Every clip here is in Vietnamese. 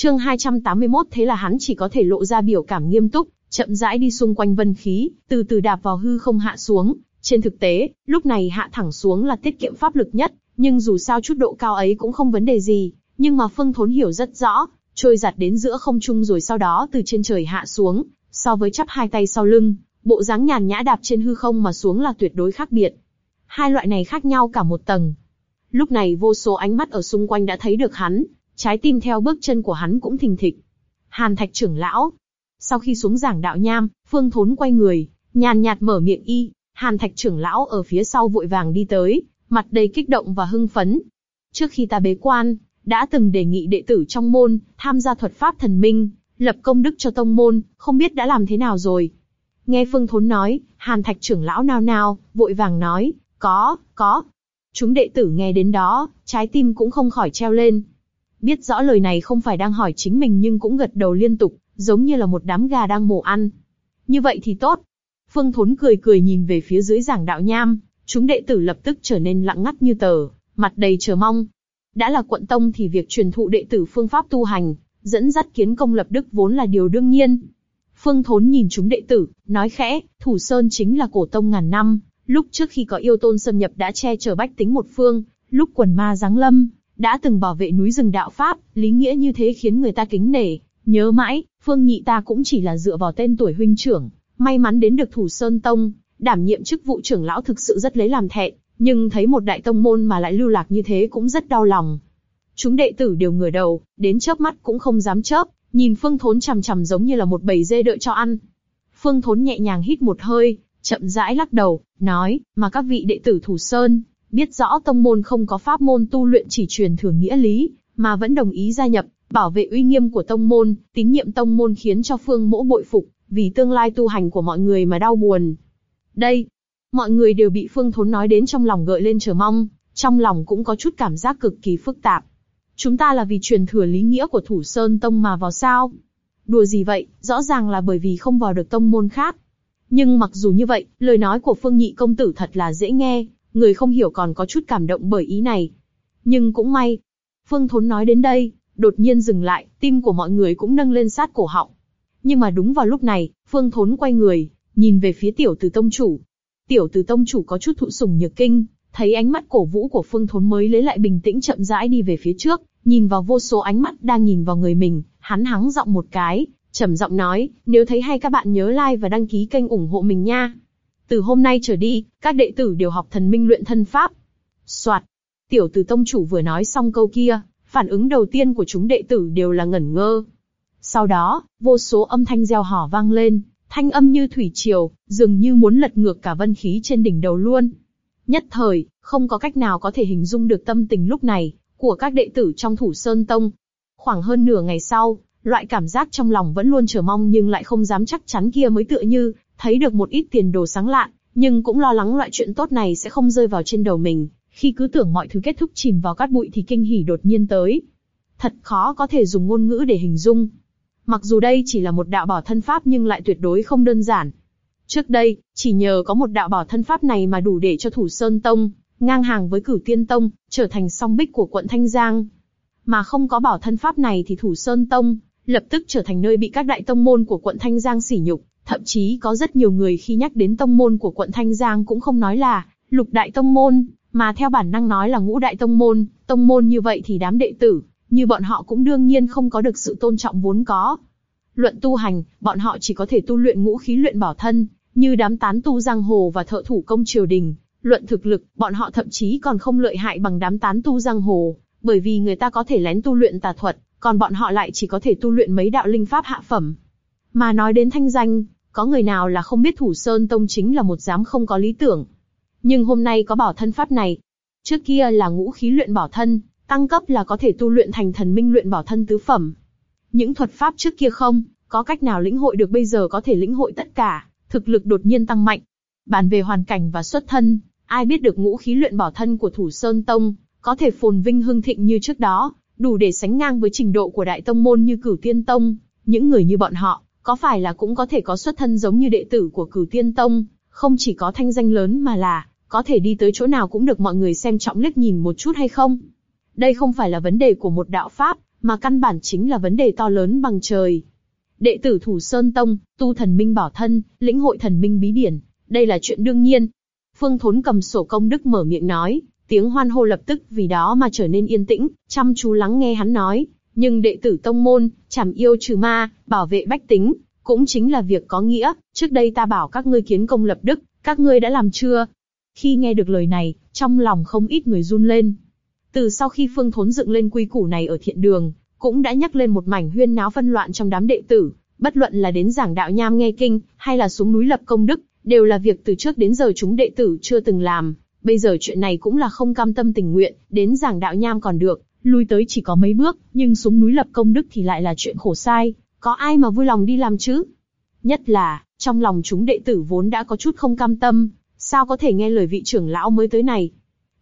Chương 281 thế là hắn chỉ có thể lộ ra biểu cảm nghiêm túc, chậm rãi đi xung quanh vân khí, từ từ đạp vào hư không hạ xuống. Trên thực tế, lúc này hạ thẳng xuống là tiết kiệm pháp lực nhất, nhưng dù sao chút độ cao ấy cũng không vấn đề gì. Nhưng mà Phương Thốn hiểu rất rõ, trôi giặt đến giữa không trung rồi sau đó từ trên trời hạ xuống, so với chắp hai tay sau lưng, bộ dáng nhàn nhã đạp trên hư không mà xuống là tuyệt đối khác biệt. Hai loại này khác nhau cả một tầng. Lúc này vô số ánh mắt ở xung quanh đã thấy được hắn, trái tim theo bước chân của hắn cũng thình thịch. Hàn Thạch trưởng lão. Sau khi xuống giảng đạo nham, Phương Thốn quay người, nhàn nhạt mở miệng y. Hàn Thạch trưởng lão ở phía sau vội vàng đi tới, mặt đầy kích động và hưng phấn. Trước khi ta bế quan, đã từng đề nghị đệ tử trong môn tham gia thuật pháp thần minh, lập công đức cho tông môn, không biết đã làm thế nào rồi. Nghe Phương Thốn nói, Hàn Thạch trưởng lão nao nao, vội vàng nói, có, có. Chúng đệ tử nghe đến đó, trái tim cũng không khỏi treo lên. Biết rõ lời này không phải đang hỏi chính mình nhưng cũng gật đầu liên tục, giống như là một đám gà đang mổ ăn. Như vậy thì tốt. Phương Thốn cười cười nhìn về phía dưới giảng đạo nham, chúng đệ tử lập tức trở nên lặng ngắt như tờ, mặt đầy chờ mong. Đã là quận tông thì việc truyền thụ đệ tử phương pháp tu hành, dẫn dắt kiến công lập đức vốn là điều đương nhiên. Phương Thốn nhìn chúng đệ tử, nói khẽ, Thủ Sơn chính là cổ tông ngàn năm, lúc trước khi có yêu tôn xâm nhập đã che chở bách tính một phương, lúc quần ma giáng lâm, đã từng bảo vệ núi rừng đạo pháp, lý nghĩa như thế khiến người ta kính nể. Nhớ mãi, Phương Nhị ta cũng chỉ là dựa vào tên tuổi huynh trưởng, may mắn đến được Thủ Sơn Tông, đảm nhiệm chức vụ trưởng lão thực sự rất lấy làm thẹn, nhưng thấy một đại tông môn mà lại lưu lạc như thế cũng rất đau lòng. Chúng đệ tử đều ngửa đầu, đến chớp mắt cũng không dám chớp, nhìn Phương Thốn chằm chằm giống như là một bầy dê đợi cho ăn. Phương Thốn nhẹ nhàng hít một hơi, chậm rãi lắc đầu, nói, mà các vị đệ tử Thủ Sơn, biết rõ tông môn không có pháp môn tu luyện chỉ truyền thừa nghĩa lý, mà vẫn đồng ý gia nhập, bảo vệ uy nghiêm của tông môn, tín nhiệm tông môn khiến cho Phương Mỗ bội phục, vì tương lai tu hành của mọi người mà đau buồn. Đây, mọi người đều bị Phương Thốn nói đến trong lòng gợi lên chờ mong, trong lòng cũng có chút cảm giác cực kỳ phức tạp. Chúng ta là vì truyền thừa lý nghĩa của Thủ Sơn Tông mà vào sao? Đùa gì vậy, rõ ràng là bởi vì không vào được tông môn khác. Nhưng mặc dù như vậy, lời nói của Phương Nhị công tử thật là dễ nghe, người không hiểu còn có chút cảm động bởi ý này. Nhưng cũng may, Phương Thốn nói đến đây, đột nhiên dừng lại, tim của mọi người cũng nâng lên sát cổ họng. Nhưng mà đúng vào lúc này, Phương Thốn quay người, nhìn về phía tiểu Từ tông chủ. Tiểu Từ tông chủ có chút thụ sủng nhược kinh, thấy ánh mắt cổ vũ của Phương Thốn mới lấy lại bình tĩnh chậm rãi đi về phía trước, nhìn vào vô số ánh mắt đang nhìn vào người mình, hắn hắng giọng một cái, trầm giọng nói, nếu thấy hay các bạn nhớ like và đăng ký kênh ủng hộ mình nha. Từ hôm nay trở đi, các đệ tử đều học thần minh luyện thân pháp. Soạt. Tiểu tử tông chủ vừa nói xong câu kia, phản ứng đầu tiên của chúng đệ tử đều là ngẩn ngơ. Sau đó, vô số âm thanh reo hò vang lên, thanh âm như thủy triều, dường như muốn lật ngược cả vân khí trên đỉnh đầu luôn. Nhất thời, không có cách nào có thể hình dung được tâm tình lúc này, của các đệ tử trong thủ sơn tông. Khoảng hơn nửa ngày sau, loại cảm giác trong lòng vẫn luôn chờ mong nhưng lại không dám chắc chắn kia mới tựa như, thấy được một ít tiền đồ sáng lạn, nhưng cũng lo lắng loại chuyện tốt này sẽ không rơi vào trên đầu mình, khi cứ tưởng mọi thứ kết thúc chìm vào cát bụi thì kinh hỉ đột nhiên tới. Thật khó có thể dùng ngôn ngữ để hình dung. Mặc dù đây chỉ là một đạo bảo thân pháp nhưng lại tuyệt đối không đơn giản. Trước đây, chỉ nhờ có một đạo bảo thân pháp này mà đủ để cho Thủ Sơn Tông, ngang hàng với Cửu Tiên Tông, trở thành song bích của quận Thanh Giang. Mà không có bảo thân pháp này thì Thủ Sơn Tông, lập tức trở thành nơi bị các đại tông môn của quận Thanh Giang sỉ nhục. Thậm chí có rất nhiều người khi nhắc đến tông môn của quận Thanh Giang cũng không nói là lục đại tông môn, mà theo bản năng nói là ngũ đại tông môn. Tông môn như vậy thì đám đệ tử, như bọn họ cũng đương nhiên không có được sự tôn trọng vốn có. Luận tu hành, bọn họ chỉ có thể tu luyện ngũ khí luyện bảo thân, như đám tán tu giang hồ và thợ thủ công triều đình. Luận thực lực, bọn họ thậm chí còn không lợi hại bằng đám tán tu giang hồ, bởi vì người ta có thể lén tu luyện tà thuật, còn bọn họ lại chỉ có thể tu luyện mấy đạo linh pháp hạ phẩm. Mà nói đến thanh danh, có người nào là không biết Thủ Sơn Tông chính là một giám không có lý tưởng. Nhưng hôm nay có bảo thân pháp này. Trước kia là ngũ khí luyện bảo thân, tăng cấp là có thể tu luyện thành thần minh luyện bảo thân tứ phẩm. Những thuật pháp trước kia không, có cách nào lĩnh hội được bây giờ có thể lĩnh hội tất cả, thực lực đột nhiên tăng mạnh. Bàn về hoàn cảnh và xuất thân, ai biết được ngũ khí luyện bảo thân của Thủ Sơn Tông, có thể phồn vinh hưng thịnh như trước đó, đủ để sánh ngang với trình độ của đại tông môn như Cửu Tiên Tông. Những người như bọn họ, có phải là cũng có thể có xuất thân giống như đệ tử của Cửu Tiên Tông, không chỉ có thanh danh lớn mà là có thể đi tới chỗ nào cũng được mọi người xem trọng liếc nhìn một chút hay không? Đây không phải là vấn đề của một đạo pháp, mà căn bản chính là vấn đề to lớn bằng trời. Đệ tử Thủ Sơn Tông, tu thần minh bảo thân, lĩnh hội thần minh bí điển, đây là chuyện đương nhiên. Phương Thốn cầm sổ công đức mở miệng nói, tiếng hoan hô lập tức vì đó mà trở nên yên tĩnh, chăm chú lắng nghe hắn nói. Nhưng đệ tử tông môn, chảm yêu trừ ma, bảo vệ bách tính, cũng chính là việc có nghĩa. Trước đây ta bảo các ngươi kiến công lập đức, các ngươi đã làm chưa? Khi nghe được lời này, trong lòng không ít người run lên. Từ sau khi Phương Thốn dựng lên quy củ này ở thiện đường, cũng đã nhắc lên một mảnh huyên náo phân loạn trong đám đệ tử. Bất luận là đến giảng đạo nham nghe kinh, hay là xuống núi lập công đức, đều là việc từ trước đến giờ chúng đệ tử chưa từng làm. Bây giờ chuyện này cũng là không cam tâm tình nguyện, đến giảng đạo nham còn được, lui tới chỉ có mấy bước, nhưng xuống núi lập công đức thì lại là chuyện khổ sai. Có ai mà vui lòng đi làm chứ? Nhất là, trong lòng chúng đệ tử vốn đã có chút không cam tâm, sao có thể nghe lời vị trưởng lão mới tới này?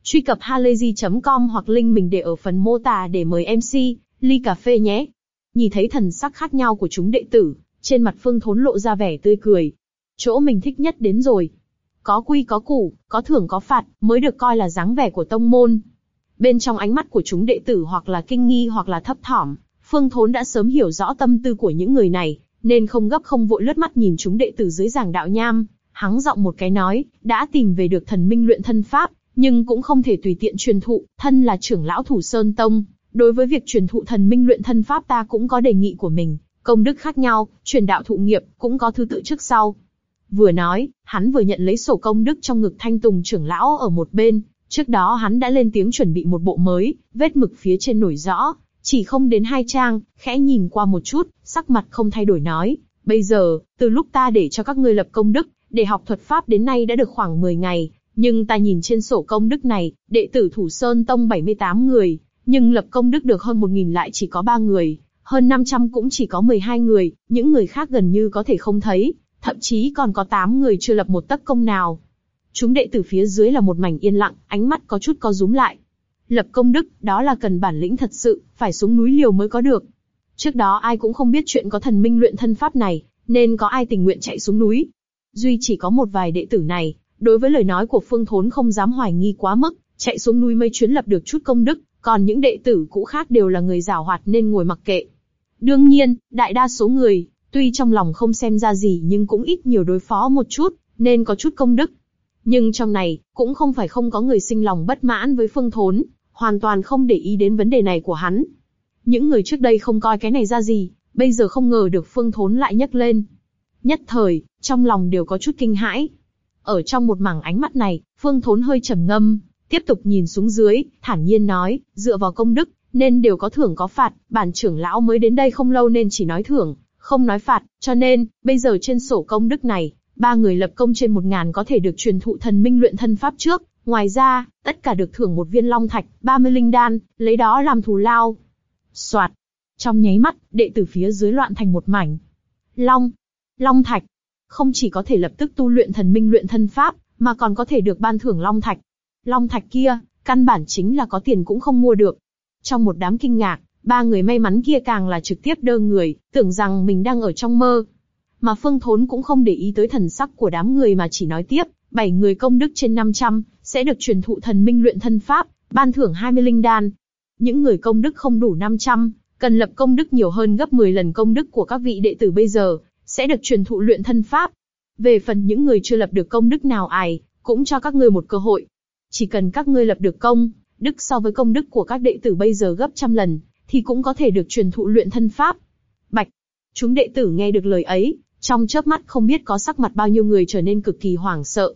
Truy cập halayzi.com hoặc link mình để ở phần mô tả để mời MC, ly cà phê nhé. Nhìn thấy thần sắc khác nhau của chúng đệ tử, trên mặt Phương Thốn lộ ra vẻ tươi cười. Chỗ mình thích nhất đến rồi. Có quy có củ, có thưởng có phạt, mới được coi là dáng vẻ của tông môn. Bên trong ánh mắt của chúng đệ tử hoặc là kinh nghi hoặc là thấp thỏm, Phương Thốn đã sớm hiểu rõ tâm tư của những người này, nên không gấp không vội lướt mắt nhìn chúng đệ tử dưới giảng đạo nham, hắng giọng một cái nói, đã tìm về được thần minh luyện thân pháp, nhưng cũng không thể tùy tiện truyền thụ, thân là trưởng lão thủ sơn tông, đối với việc truyền thụ thần minh luyện thân pháp ta cũng có đề nghị của mình, công đức khác nhau, truyền đạo thụ nghiệp cũng có thứ tự trước sau. Vừa nói, hắn vừa nhận lấy sổ công đức trong ngực thanh tùng trưởng lão ở một bên, trước đó hắn đã lên tiếng chuẩn bị một bộ mới, vết mực phía trên nổi rõ, chỉ không đến hai trang, khẽ nhìn qua một chút, sắc mặt không thay đổi nói, bây giờ, từ lúc ta để cho các ngươi lập công đức, để học thuật pháp đến nay đã được khoảng 10 ngày, nhưng ta nhìn trên sổ công đức này, đệ tử Thủ Sơn Tông 78 người, nhưng lập công đức được hơn 1.000 lại chỉ có 3 người, hơn 500 cũng chỉ có 12 người, những người khác gần như có thể không thấy, thậm chí còn có 8 người chưa lập một tấc công nào. Chúng đệ tử phía dưới là một mảnh yên lặng, ánh mắt có chút co rúm lại. Lập công đức, đó là cần bản lĩnh thật sự, phải xuống núi liều mới có được. Trước đó ai cũng không biết chuyện có thần minh luyện thân pháp này, nên có ai tình nguyện chạy xuống núi. Duy chỉ có một vài đệ tử này, đối với lời nói của Phương Thốn không dám hoài nghi quá mức, chạy xuống núi mấy chuyến lập được chút công đức, còn những đệ tử cũ khác đều là người giảo hoạt nên ngồi mặc kệ. Đương nhiên, đại đa số người, tuy trong lòng không xem ra gì nhưng cũng ít nhiều đối phó một chút, nên có chút công đức. Nhưng trong này, cũng không phải không có người sinh lòng bất mãn với Phương Thốn, hoàn toàn không để ý đến vấn đề này của hắn. Những người trước đây không coi cái này ra gì, bây giờ không ngờ được Phương Thốn lại nhấc lên. Nhất thời, trong lòng đều có chút kinh hãi. Ở trong một mảng ánh mắt này, Phương Thốn hơi trầm ngâm, tiếp tục nhìn xuống dưới, thản nhiên nói, dựa vào công đức, nên đều có thưởng có phạt, bản trưởng lão mới đến đây không lâu nên chỉ nói thưởng, không nói phạt, cho nên, bây giờ trên sổ công đức này, ba người lập công trên một ngàn có thể được truyền thụ thần minh luyện thân pháp trước, ngoài ra, tất cả được thưởng một viên long thạch, 30 linh đan, lấy đó làm thù lao. Soạt. Trong nháy mắt, đệ tử phía dưới loạn thành một mảnh. Long. Long thạch. Không chỉ có thể lập tức tu luyện thần minh luyện thân pháp, mà còn có thể được ban thưởng long thạch. Long thạch kia, căn bản chính là có tiền cũng không mua được. Trong một đám kinh ngạc, ba người may mắn kia càng là trực tiếp đơ người, tưởng rằng mình đang ở trong mơ. Mà Phương Thốn cũng không để ý tới thần sắc của đám người mà chỉ nói tiếp, bảy người công đức trên 500, sẽ được truyền thụ thần minh luyện thân pháp, ban thưởng 20 linh đan. Những người công đức không đủ 500, cần lập công đức nhiều hơn gấp 10 lần công đức của các vị đệ tử bây giờ, sẽ được truyền thụ luyện thân pháp. Về phần những người chưa lập được công đức nào ải, cũng cho các ngươi một cơ hội. Chỉ cần các ngươi lập được công, đức so với công đức của các đệ tử bây giờ gấp trăm lần, thì cũng có thể được truyền thụ luyện thân pháp. Bạch, chúng đệ tử nghe được lời ấy, trong chớp mắt không biết có sắc mặt bao nhiêu người trở nên cực kỳ hoảng sợ.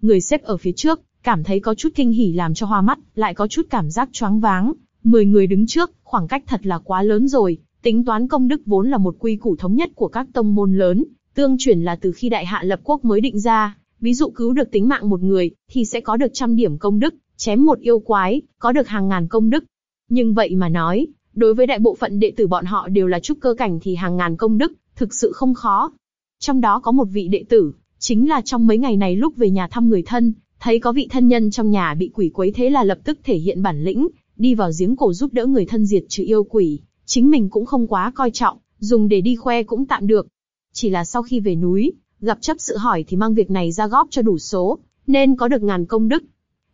Người xếp ở phía trước, cảm thấy có chút kinh hỉ làm cho hoa mắt, lại có chút cảm giác choáng váng. Mười người đứng trước, khoảng cách thật là quá lớn rồi. Tính toán công đức vốn là một quy củ thống nhất của các tông môn lớn, tương truyền là từ khi đại hạ lập quốc mới định ra. Ví dụ cứu được tính mạng một người, thì sẽ có được trăm điểm công đức, chém một yêu quái, có được hàng ngàn công đức. Nhưng vậy mà nói, đối với đại bộ phận đệ tử bọn họ đều là trúc cơ cảnh thì hàng ngàn công đức, thực sự không khó. Trong đó có một vị đệ tử, chính là trong mấy ngày này lúc về nhà thăm người thân, thấy có vị thân nhân trong nhà bị quỷ quấy thế là lập tức thể hiện bản lĩnh, đi vào giếng cổ giúp đỡ người thân diệt trừ yêu quỷ, chính mình cũng không quá coi trọng, dùng để đi khoe cũng tạm được. Chỉ là sau khi về núi, gặp chấp sự hỏi thì mang việc này ra góp cho đủ số, nên có được ngàn công đức.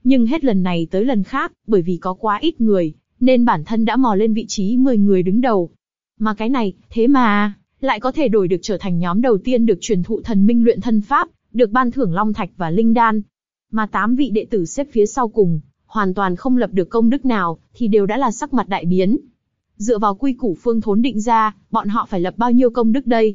Nhưng hết lần này tới lần khác, bởi vì có quá ít người, nên bản thân đã mò lên vị trí 10 người đứng đầu. Mà cái này, thế mà, lại có thể đổi được trở thành nhóm đầu tiên được truyền thụ thần minh luyện thân pháp, được ban thưởng long thạch và linh đan. Mà tám vị đệ tử xếp phía sau cùng, hoàn toàn không lập được công đức nào, thì đều đã là sắc mặt đại biến. Dựa vào quy củ phương thốn định ra, bọn họ phải lập bao nhiêu công đức đây?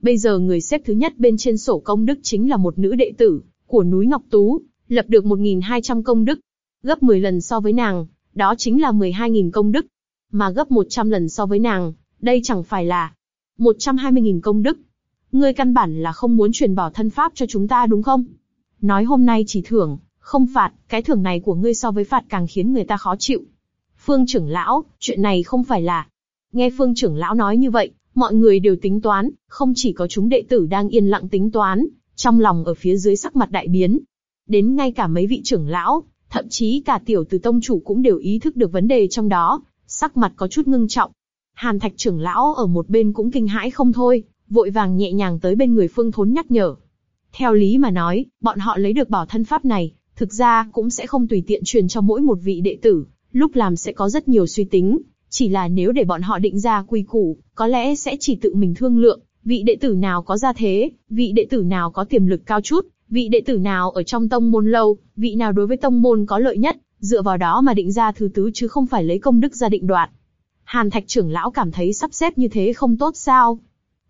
Bây giờ người xếp thứ nhất bên trên sổ công đức chính là một nữ đệ tử, của núi Ngọc Tú, lập được 1.200 công đức, gấp 10 lần so với nàng, đó chính là 12.000 công đức, mà gấp 100 lần so với nàng, đây chẳng phải là 120.000 công đức. Ngươi căn bản là không muốn truyền bảo thân pháp cho chúng ta đúng không? Nói hôm nay chỉ thưởng, không phạt, cái thưởng này của ngươi so với phạt càng khiến người ta khó chịu. Phương trưởng lão, chuyện này không phải là... Nghe phương trưởng lão nói như vậy, mọi người đều tính toán, không chỉ có chúng đệ tử đang yên lặng tính toán, trong lòng ở phía dưới sắc mặt đại biến. Đến ngay cả mấy vị trưởng lão, thậm chí cả tiểu từ tông chủ cũng đều ý thức được vấn đề trong đó, sắc mặt có chút ngưng trọng. Hàn thạch trưởng lão ở một bên cũng kinh hãi không thôi, vội vàng nhẹ nhàng tới bên người phương thốn nhắc nhở. Theo lý mà nói, bọn họ lấy được bảo thân pháp này, thực ra cũng sẽ không tùy tiện truyền cho mỗi một vị đệ tử, lúc làm sẽ có rất nhiều suy tính, chỉ là nếu để bọn họ định ra quy củ, có lẽ sẽ chỉ tự mình thương lượng, vị đệ tử nào có gia thế, vị đệ tử nào có tiềm lực cao chút, vị đệ tử nào ở trong tông môn lâu, vị nào đối với tông môn có lợi nhất, dựa vào đó mà định ra thứ tứ chứ không phải lấy công đức ra định đoạt. Hàn Thạch trưởng lão cảm thấy sắp xếp như thế không tốt sao?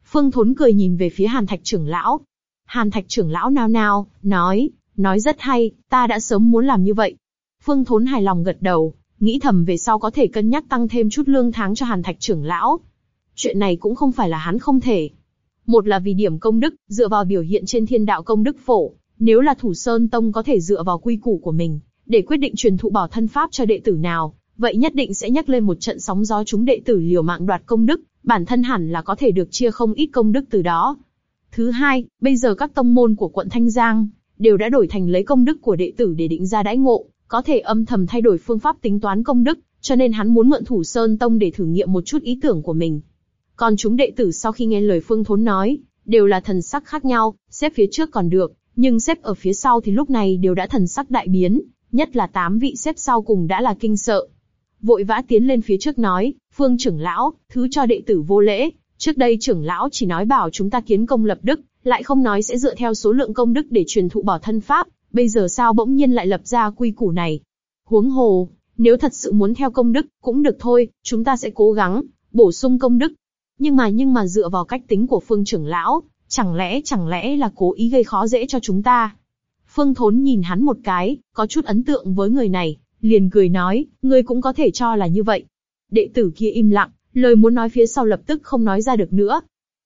Phương Thốn cười nhìn về phía Hàn Thạch trưởng lão. Hàn Thạch trưởng lão nao nao, nói, nói rất hay, ta đã sớm muốn làm như vậy. Phương Thốn hài lòng gật đầu, nghĩ thầm về sau có thể cân nhắc tăng thêm chút lương tháng cho Hàn Thạch trưởng lão. Chuyện này cũng không phải là hắn không thể. Một là vì điểm công đức, dựa vào biểu hiện trên thiên đạo công đức phổ, nếu là Thủ Sơn Tông có thể dựa vào quy củ của mình, để quyết định truyền thụ bảo thân pháp cho đệ tử nào, vậy nhất định sẽ nhắc lên một trận sóng gió chúng đệ tử liều mạng đoạt công đức, bản thân hẳn là có thể được chia không ít công đức từ đó. Thứ hai, bây giờ các tông môn của quận Thanh Giang đều đã đổi thành lấy công đức của đệ tử để định ra đãi ngộ, có thể âm thầm thay đổi phương pháp tính toán công đức, cho nên hắn muốn mượn Thủ Sơn Tông để thử nghiệm một chút ý tưởng của mình. Còn chúng đệ tử sau khi nghe lời Phương Thốn nói, đều là thần sắc khác nhau, xếp phía trước còn được, nhưng xếp ở phía sau thì lúc này đều đã thần sắc đại biến, nhất là tám vị xếp sau cùng đã là kinh sợ. Vội vã tiến lên phía trước nói, Phương trưởng lão, thứ cho đệ tử vô lễ, trước đây trưởng lão chỉ nói bảo chúng ta kiến công lập đức, lại không nói sẽ dựa theo số lượng công đức để truyền thụ bảo thân pháp, bây giờ sao bỗng nhiên lại lập ra quy củ này? Huống hồ, nếu thật sự muốn theo công đức, cũng được thôi, chúng ta sẽ cố gắng, bổ sung công đức. Nhưng mà nhưng mà dựa vào cách tính của phương trưởng lão, chẳng lẽ chẳng lẽ là cố ý gây khó dễ cho chúng ta? Phương Thốn nhìn hắn một cái, có chút ấn tượng với người này, liền cười nói, ngươi cũng có thể cho là như vậy. Đệ tử kia im lặng, lời muốn nói phía sau lập tức không nói ra được nữa.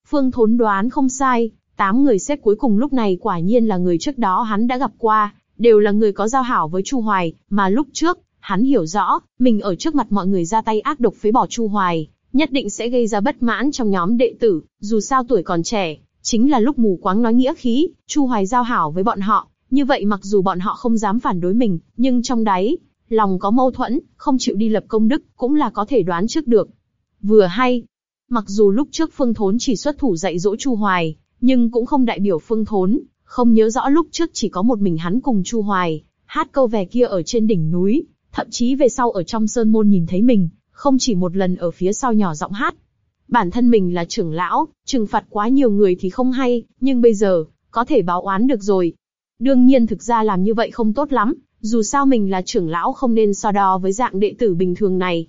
Phương Thốn đoán không sai, tám người xếp cuối cùng lúc này quả nhiên là người trước đó hắn đã gặp qua, đều là người có giao hảo với Chu Hoài, mà lúc trước, hắn hiểu rõ, mình ở trước mặt mọi người ra tay ác độc phế bỏ Chu Hoài, nhất định sẽ gây ra bất mãn trong nhóm đệ tử, dù sao tuổi còn trẻ, chính là lúc mù quáng nói nghĩa khí, Chu Hoài giao hảo với bọn họ, như vậy mặc dù bọn họ không dám phản đối mình, nhưng trong đáy, lòng có mâu thuẫn, không chịu đi lập công đức, cũng là có thể đoán trước được. Vừa hay, mặc dù lúc trước Phương Thốn chỉ xuất thủ dạy dỗ Chu Hoài, nhưng cũng không đại biểu Phương Thốn, không nhớ rõ lúc trước chỉ có một mình hắn cùng Chu Hoài, hát câu về kia ở trên đỉnh núi, thậm chí về sau ở trong sơn môn nhìn thấy mình, không chỉ một lần ở phía sau nhỏ giọng hát. Bản thân mình là trưởng lão, trừng phạt quá nhiều người thì không hay, nhưng bây giờ, có thể báo oán được rồi. Đương nhiên thực ra làm như vậy không tốt lắm, dù sao mình là trưởng lão không nên so đo với dạng đệ tử bình thường này.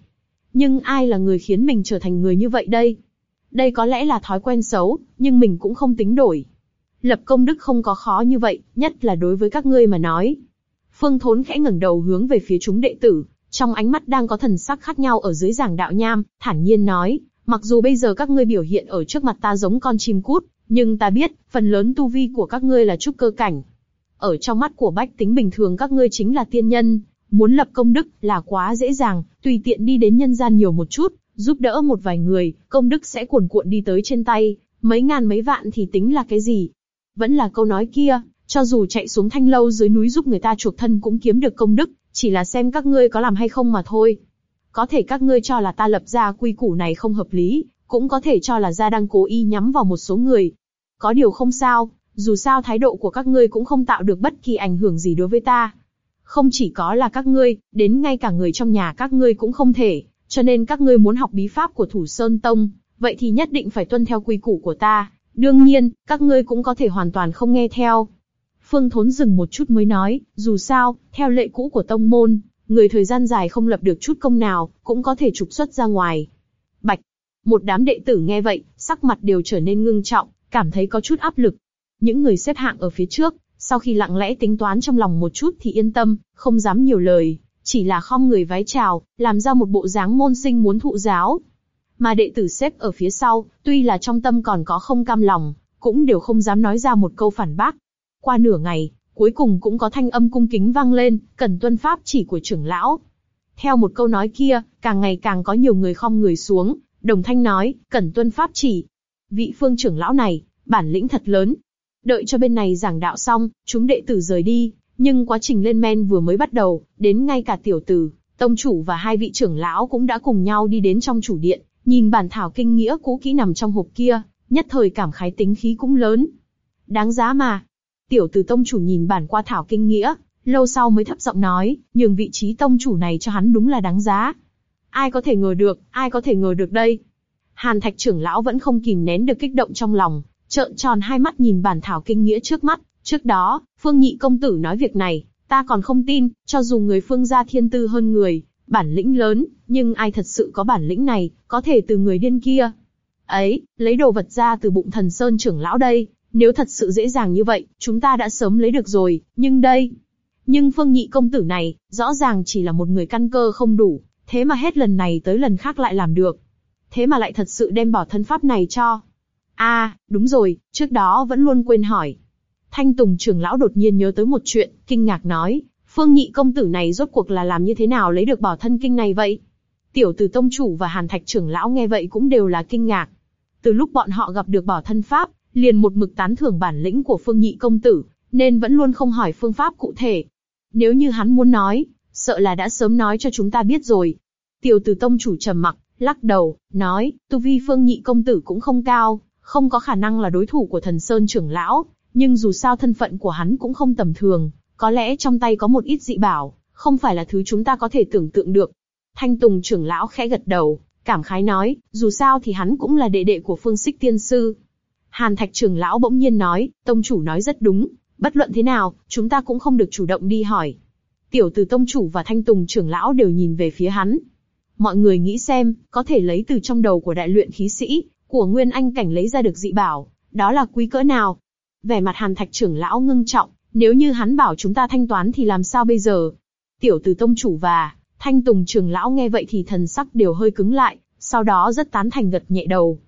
Nhưng ai là người khiến mình trở thành người như vậy đây? Đây có lẽ là thói quen xấu, nhưng mình cũng không tính đổi. Lập công đức không có khó như vậy, nhất là đối với các ngươi mà nói. Phương Thốn khẽ ngẩng đầu hướng về phía chúng đệ tử, trong ánh mắt đang có thần sắc khác nhau ở dưới giảng đạo nham, thản nhiên nói, mặc dù bây giờ các ngươi biểu hiện ở trước mặt ta giống con chim cút, nhưng ta biết, phần lớn tu vi của các ngươi là trúc cơ cảnh. Ở trong mắt của bách tính bình thường các ngươi chính là tiên nhân, muốn lập công đức là quá dễ dàng, tùy tiện đi đến nhân gian nhiều một chút, giúp đỡ một vài người, công đức sẽ cuồn cuộn đi tới trên tay, mấy ngàn mấy vạn thì tính là cái gì? Vẫn là câu nói kia, cho dù chạy xuống thanh lâu dưới núi giúp người ta chuộc thân cũng kiếm được công đức, chỉ là xem các ngươi có làm hay không mà thôi. Có thể các ngươi cho là ta lập ra quy củ này không hợp lý, cũng có thể cho là gia đang cố ý nhắm vào một số người. Có điều không sao, dù sao thái độ của các ngươi cũng không tạo được bất kỳ ảnh hưởng gì đối với ta. Không chỉ có là các ngươi, đến ngay cả người trong nhà các ngươi cũng không thể, cho nên các ngươi muốn học bí pháp của Thủ Sơn Tông, vậy thì nhất định phải tuân theo quy củ của ta. Đương nhiên, các ngươi cũng có thể hoàn toàn không nghe theo. Phương Thốn dừng một chút mới nói, dù sao, theo lệ cũ của tông môn, người thời gian dài không lập được chút công nào, cũng có thể trục xuất ra ngoài. Bạch, một đám đệ tử nghe vậy, sắc mặt đều trở nên ngưng trọng, cảm thấy có chút áp lực. Những người xếp hạng ở phía trước, sau khi lặng lẽ tính toán trong lòng một chút thì yên tâm, không dám nhiều lời, chỉ là khom người vái chào, làm ra một bộ dáng môn sinh muốn thụ giáo. Mà đệ tử xếp ở phía sau, tuy là trong tâm còn có không cam lòng, cũng đều không dám nói ra một câu phản bác. Qua nửa ngày, cuối cùng cũng có thanh âm cung kính vang lên, cần tuân pháp chỉ của trưởng lão. Theo một câu nói kia, càng ngày càng có nhiều người khom người xuống, đồng thanh nói, cần tuân pháp chỉ. Vị phương trưởng lão này, bản lĩnh thật lớn. Đợi cho bên này giảng đạo xong, chúng đệ tử rời đi, nhưng quá trình lên men vừa mới bắt đầu, đến ngay cả tiểu tử, tông chủ và hai vị trưởng lão cũng đã cùng nhau đi đến trong chủ điện, nhìn bản thảo kinh nghĩa cũ kỹ nằm trong hộp kia, nhất thời cảm khái tính khí cũng lớn. Đáng giá mà. Tiểu tử tông chủ nhìn bản qua thảo kinh nghĩa, lâu sau mới thấp giọng nói, nhường vị trí tông chủ này cho hắn đúng là đáng giá. Ai có thể ngờ được, ai có thể ngờ được đây. Hàn thạch trưởng lão vẫn không kìm nén được kích động trong lòng, trợn tròn hai mắt nhìn bản thảo kinh nghĩa trước mắt, Trước đó, Phương Nhị công tử nói việc này, ta còn không tin, cho dù người Phương gia thiên tư hơn người, bản lĩnh lớn, nhưng ai thật sự có bản lĩnh này, có thể từ người điên kia. Ấy, lấy đồ vật ra từ bụng thần Sơn trưởng lão đây, nếu thật sự dễ dàng như vậy, chúng ta đã sớm lấy được rồi, nhưng đây... Nhưng Phương Nhị công tử này, rõ ràng chỉ là một người căn cơ không đủ, thế mà hết lần này tới lần khác lại làm được. Thế mà lại thật sự đem bỏ thân pháp này cho a à, đúng rồi, trước đó vẫn luôn quên hỏi, Thanh Tùng trưởng lão đột nhiên nhớ tới một chuyện, kinh ngạc nói, Phương Nhị công tử này rốt cuộc là làm như thế nào lấy được bảo thân kinh này vậy? Tiểu tử tông chủ và Hàn Thạch trưởng lão nghe vậy cũng đều là kinh ngạc. Từ lúc bọn họ gặp được bảo thân pháp, liền một mực tán thưởng bản lĩnh của Phương Nhị công tử, nên vẫn luôn không hỏi phương pháp cụ thể. Nếu như hắn muốn nói, sợ là đã sớm nói cho chúng ta biết rồi. Tiểu tử tông chủ trầm mặc, lắc đầu, nói, tu vi Phương Nhị công tử cũng không cao, không có khả năng là đối thủ của Thần Sơn trưởng lão, nhưng dù sao thân phận của hắn cũng không tầm thường, có lẽ trong tay có một ít dị bảo, không phải là thứ chúng ta có thể tưởng tượng được. Thanh Tùng trưởng lão khẽ gật đầu, cảm khái nói, dù sao thì hắn cũng là đệ đệ của Phương Sích Tiên Sư. Hàn Thạch trưởng lão bỗng nhiên nói, tông chủ nói rất đúng, bất luận thế nào, chúng ta cũng không được chủ động đi hỏi. Tiểu từ tông chủ và Thanh Tùng trưởng lão đều nhìn về phía hắn. Mọi người nghĩ xem, có thể lấy từ trong đầu của đại luyện khí sĩ, của Nguyên Anh cảnh lấy ra được dị bảo, đó là quý cỡ nào, Vẻ mặt Hàn Thạch trưởng lão ngưng trọng, nếu như hắn bảo chúng ta thanh toán thì làm sao bây giờ? Tiểu tử tông chủ và Thanh Tùng trưởng lão nghe vậy thì thần sắc đều hơi cứng lại, sau đó rất tán thành gật nhẹ đầu.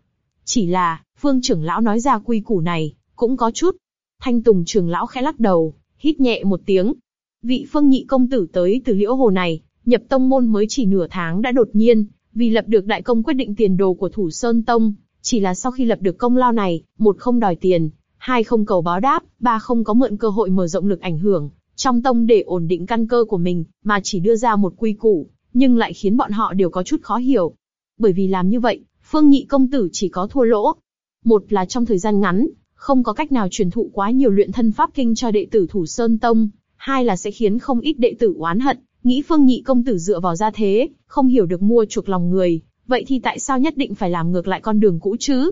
Chỉ là, Phương trưởng lão nói ra quy củ này, cũng có chút. Thanh Tùng trưởng lão khẽ lắc đầu, hít nhẹ một tiếng. Vị Phương nhị công tử tới từ liễu hồ này, nhập tông môn mới chỉ nửa tháng đã đột nhiên, vì lập được đại công quyết định tiền đồ của Thủ Sơn Tông, chỉ là sau khi lập được công lao này, một không đòi tiền, hai không cầu báo đáp, ba không có mượn cơ hội mở rộng lực ảnh hưởng trong tông để ổn định căn cơ của mình, mà chỉ đưa ra một quy củ, nhưng lại khiến bọn họ đều có chút khó hiểu. Bởi vì làm như vậy, Phương Nhị công tử chỉ có thua lỗ. Một là trong thời gian ngắn, không có cách nào truyền thụ quá nhiều luyện thân pháp kinh cho đệ tử Thủ Sơn Tông, hai là sẽ khiến không ít đệ tử oán hận, nghĩ Phương Nhị công tử dựa vào gia thế, không hiểu được mua chuộc lòng người, vậy thì tại sao nhất định phải làm ngược lại con đường cũ chứ?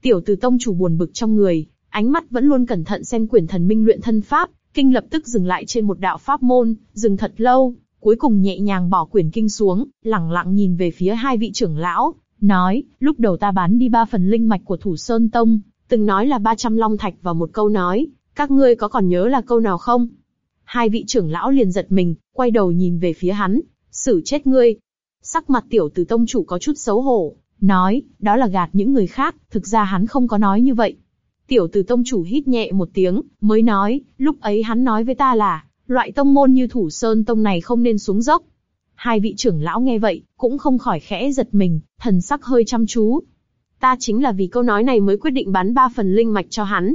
Tiểu Từ tông chủ buồn bực trong người, ánh mắt vẫn luôn cẩn thận xem quyển thần minh luyện thân pháp, kinh lập tức dừng lại trên một đạo pháp môn, dừng thật lâu, cuối cùng nhẹ nhàng bỏ quyển kinh xuống, lặng lặng nhìn về phía hai vị trưởng lão, nói, lúc đầu ta bán đi ba phần linh mạch của Thủ Sơn Tông, từng nói là 300 long thạch và một câu nói, các ngươi có còn nhớ là câu nào không? Hai vị trưởng lão liền giật mình, quay đầu nhìn về phía hắn, xử chết ngươi. Sắc mặt tiểu tử tông chủ có chút xấu hổ, nói, đó là gạt những người khác, thực ra hắn không có nói như vậy. Tiểu tử tông chủ hít nhẹ một tiếng, mới nói, lúc ấy hắn nói với ta là, loại tông môn như thủ sơn tông này không nên xuống dốc. Hai vị trưởng lão nghe vậy, cũng không khỏi khẽ giật mình, thần sắc hơi chăm chú. Ta chính là vì câu nói này mới quyết định bán ba phần linh mạch cho hắn.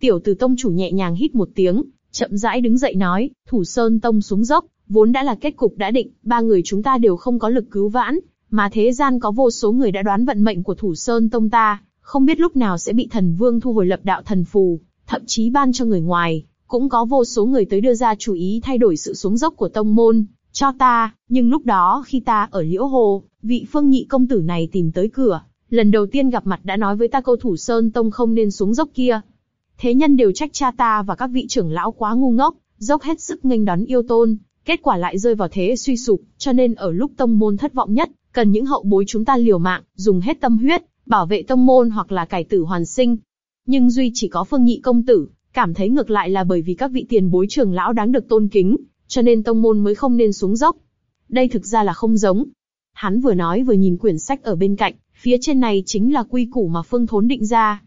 Tiểu tử tông chủ nhẹ nhàng hít một tiếng, chậm rãi đứng dậy nói, thủ sơn tông xuống dốc, vốn đã là kết cục đã định, ba người chúng ta đều không có lực cứu vãn, mà thế gian có vô số người đã đoán vận mệnh của thủ sơn tông ta, không biết lúc nào sẽ bị thần vương thu hồi lập đạo thần phù, thậm chí ban cho người ngoài, cũng có vô số người tới đưa ra chủ ý thay đổi sự xuống dốc của tông môn, cho ta, nhưng lúc đó khi ta ở Liễu Hồ, vị phương nhị công tử này tìm tới cửa, lần đầu tiên gặp mặt đã nói với ta câu thủ Sơn Tông không nên xuống dốc kia. Thế nhân đều trách cha ta và các vị trưởng lão quá ngu ngốc, dốc hết sức nghênh đón yêu tôn, kết quả lại rơi vào thế suy sụp, cho nên ở lúc tông môn thất vọng nhất, cần những hậu bối chúng ta liều mạng, dùng hết tâm huyết, bảo vệ tông môn hoặc là cải tử hoàn sinh. Nhưng duy chỉ có phương nhị công tử, cảm thấy ngược lại là bởi vì các vị tiền bối trưởng lão đáng được tôn kính, cho nên tông môn mới không nên xuống dốc. Đây thực ra là không giống. Hắn vừa nói vừa nhìn quyển sách ở bên cạnh, phía trên này chính là quy củ mà Phương Thốn định ra.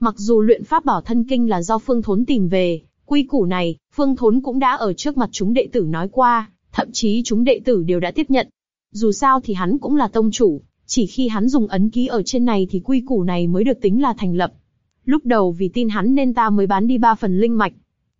Mặc dù luyện pháp bảo thân kinh là do Phương Thốn tìm về, quy củ này, Phương Thốn cũng đã ở trước mặt chúng đệ tử nói qua, thậm chí chúng đệ tử đều đã tiếp nhận. Dù sao thì hắn cũng là tông chủ, chỉ khi hắn dùng ấn ký ở trên này thì quy củ này mới được tính là thành lập. Lúc đầu vì tin hắn nên ta mới bán đi ba phần linh mạch.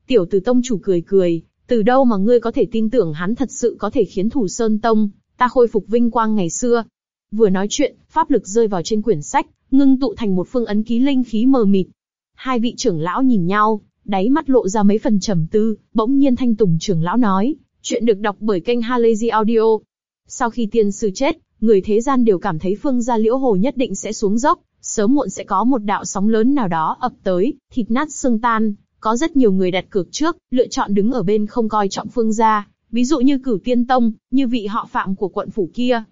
Tiểu tử tông chủ cười cười, từ đâu mà ngươi có thể tin tưởng hắn thật sự có thể khiến thủ sơn tông, ta khôi phục vinh quang ngày xưa. Vừa nói chuyện, pháp lực rơi vào trên quyển sách, ngưng tụ thành một phương ấn ký linh khí mờ mịt. Hai vị trưởng lão nhìn nhau, đáy mắt lộ ra mấy phần trầm tư, bỗng nhiên thanh tùng trưởng lão nói, chuyện được đọc bởi kênh Halazy Audio. Sau khi tiên sư chết, người thế gian đều cảm thấy phương gia liễu hồ nhất định sẽ xuống dốc, sớm muộn sẽ có một đạo sóng lớn nào đó ập tới, thịt nát xương tan. Có rất nhiều người đặt cược trước, lựa chọn đứng ở bên không coi trọng phương gia, ví dụ như cửu tiên tông, như vị họ phạm của quận phủ kia.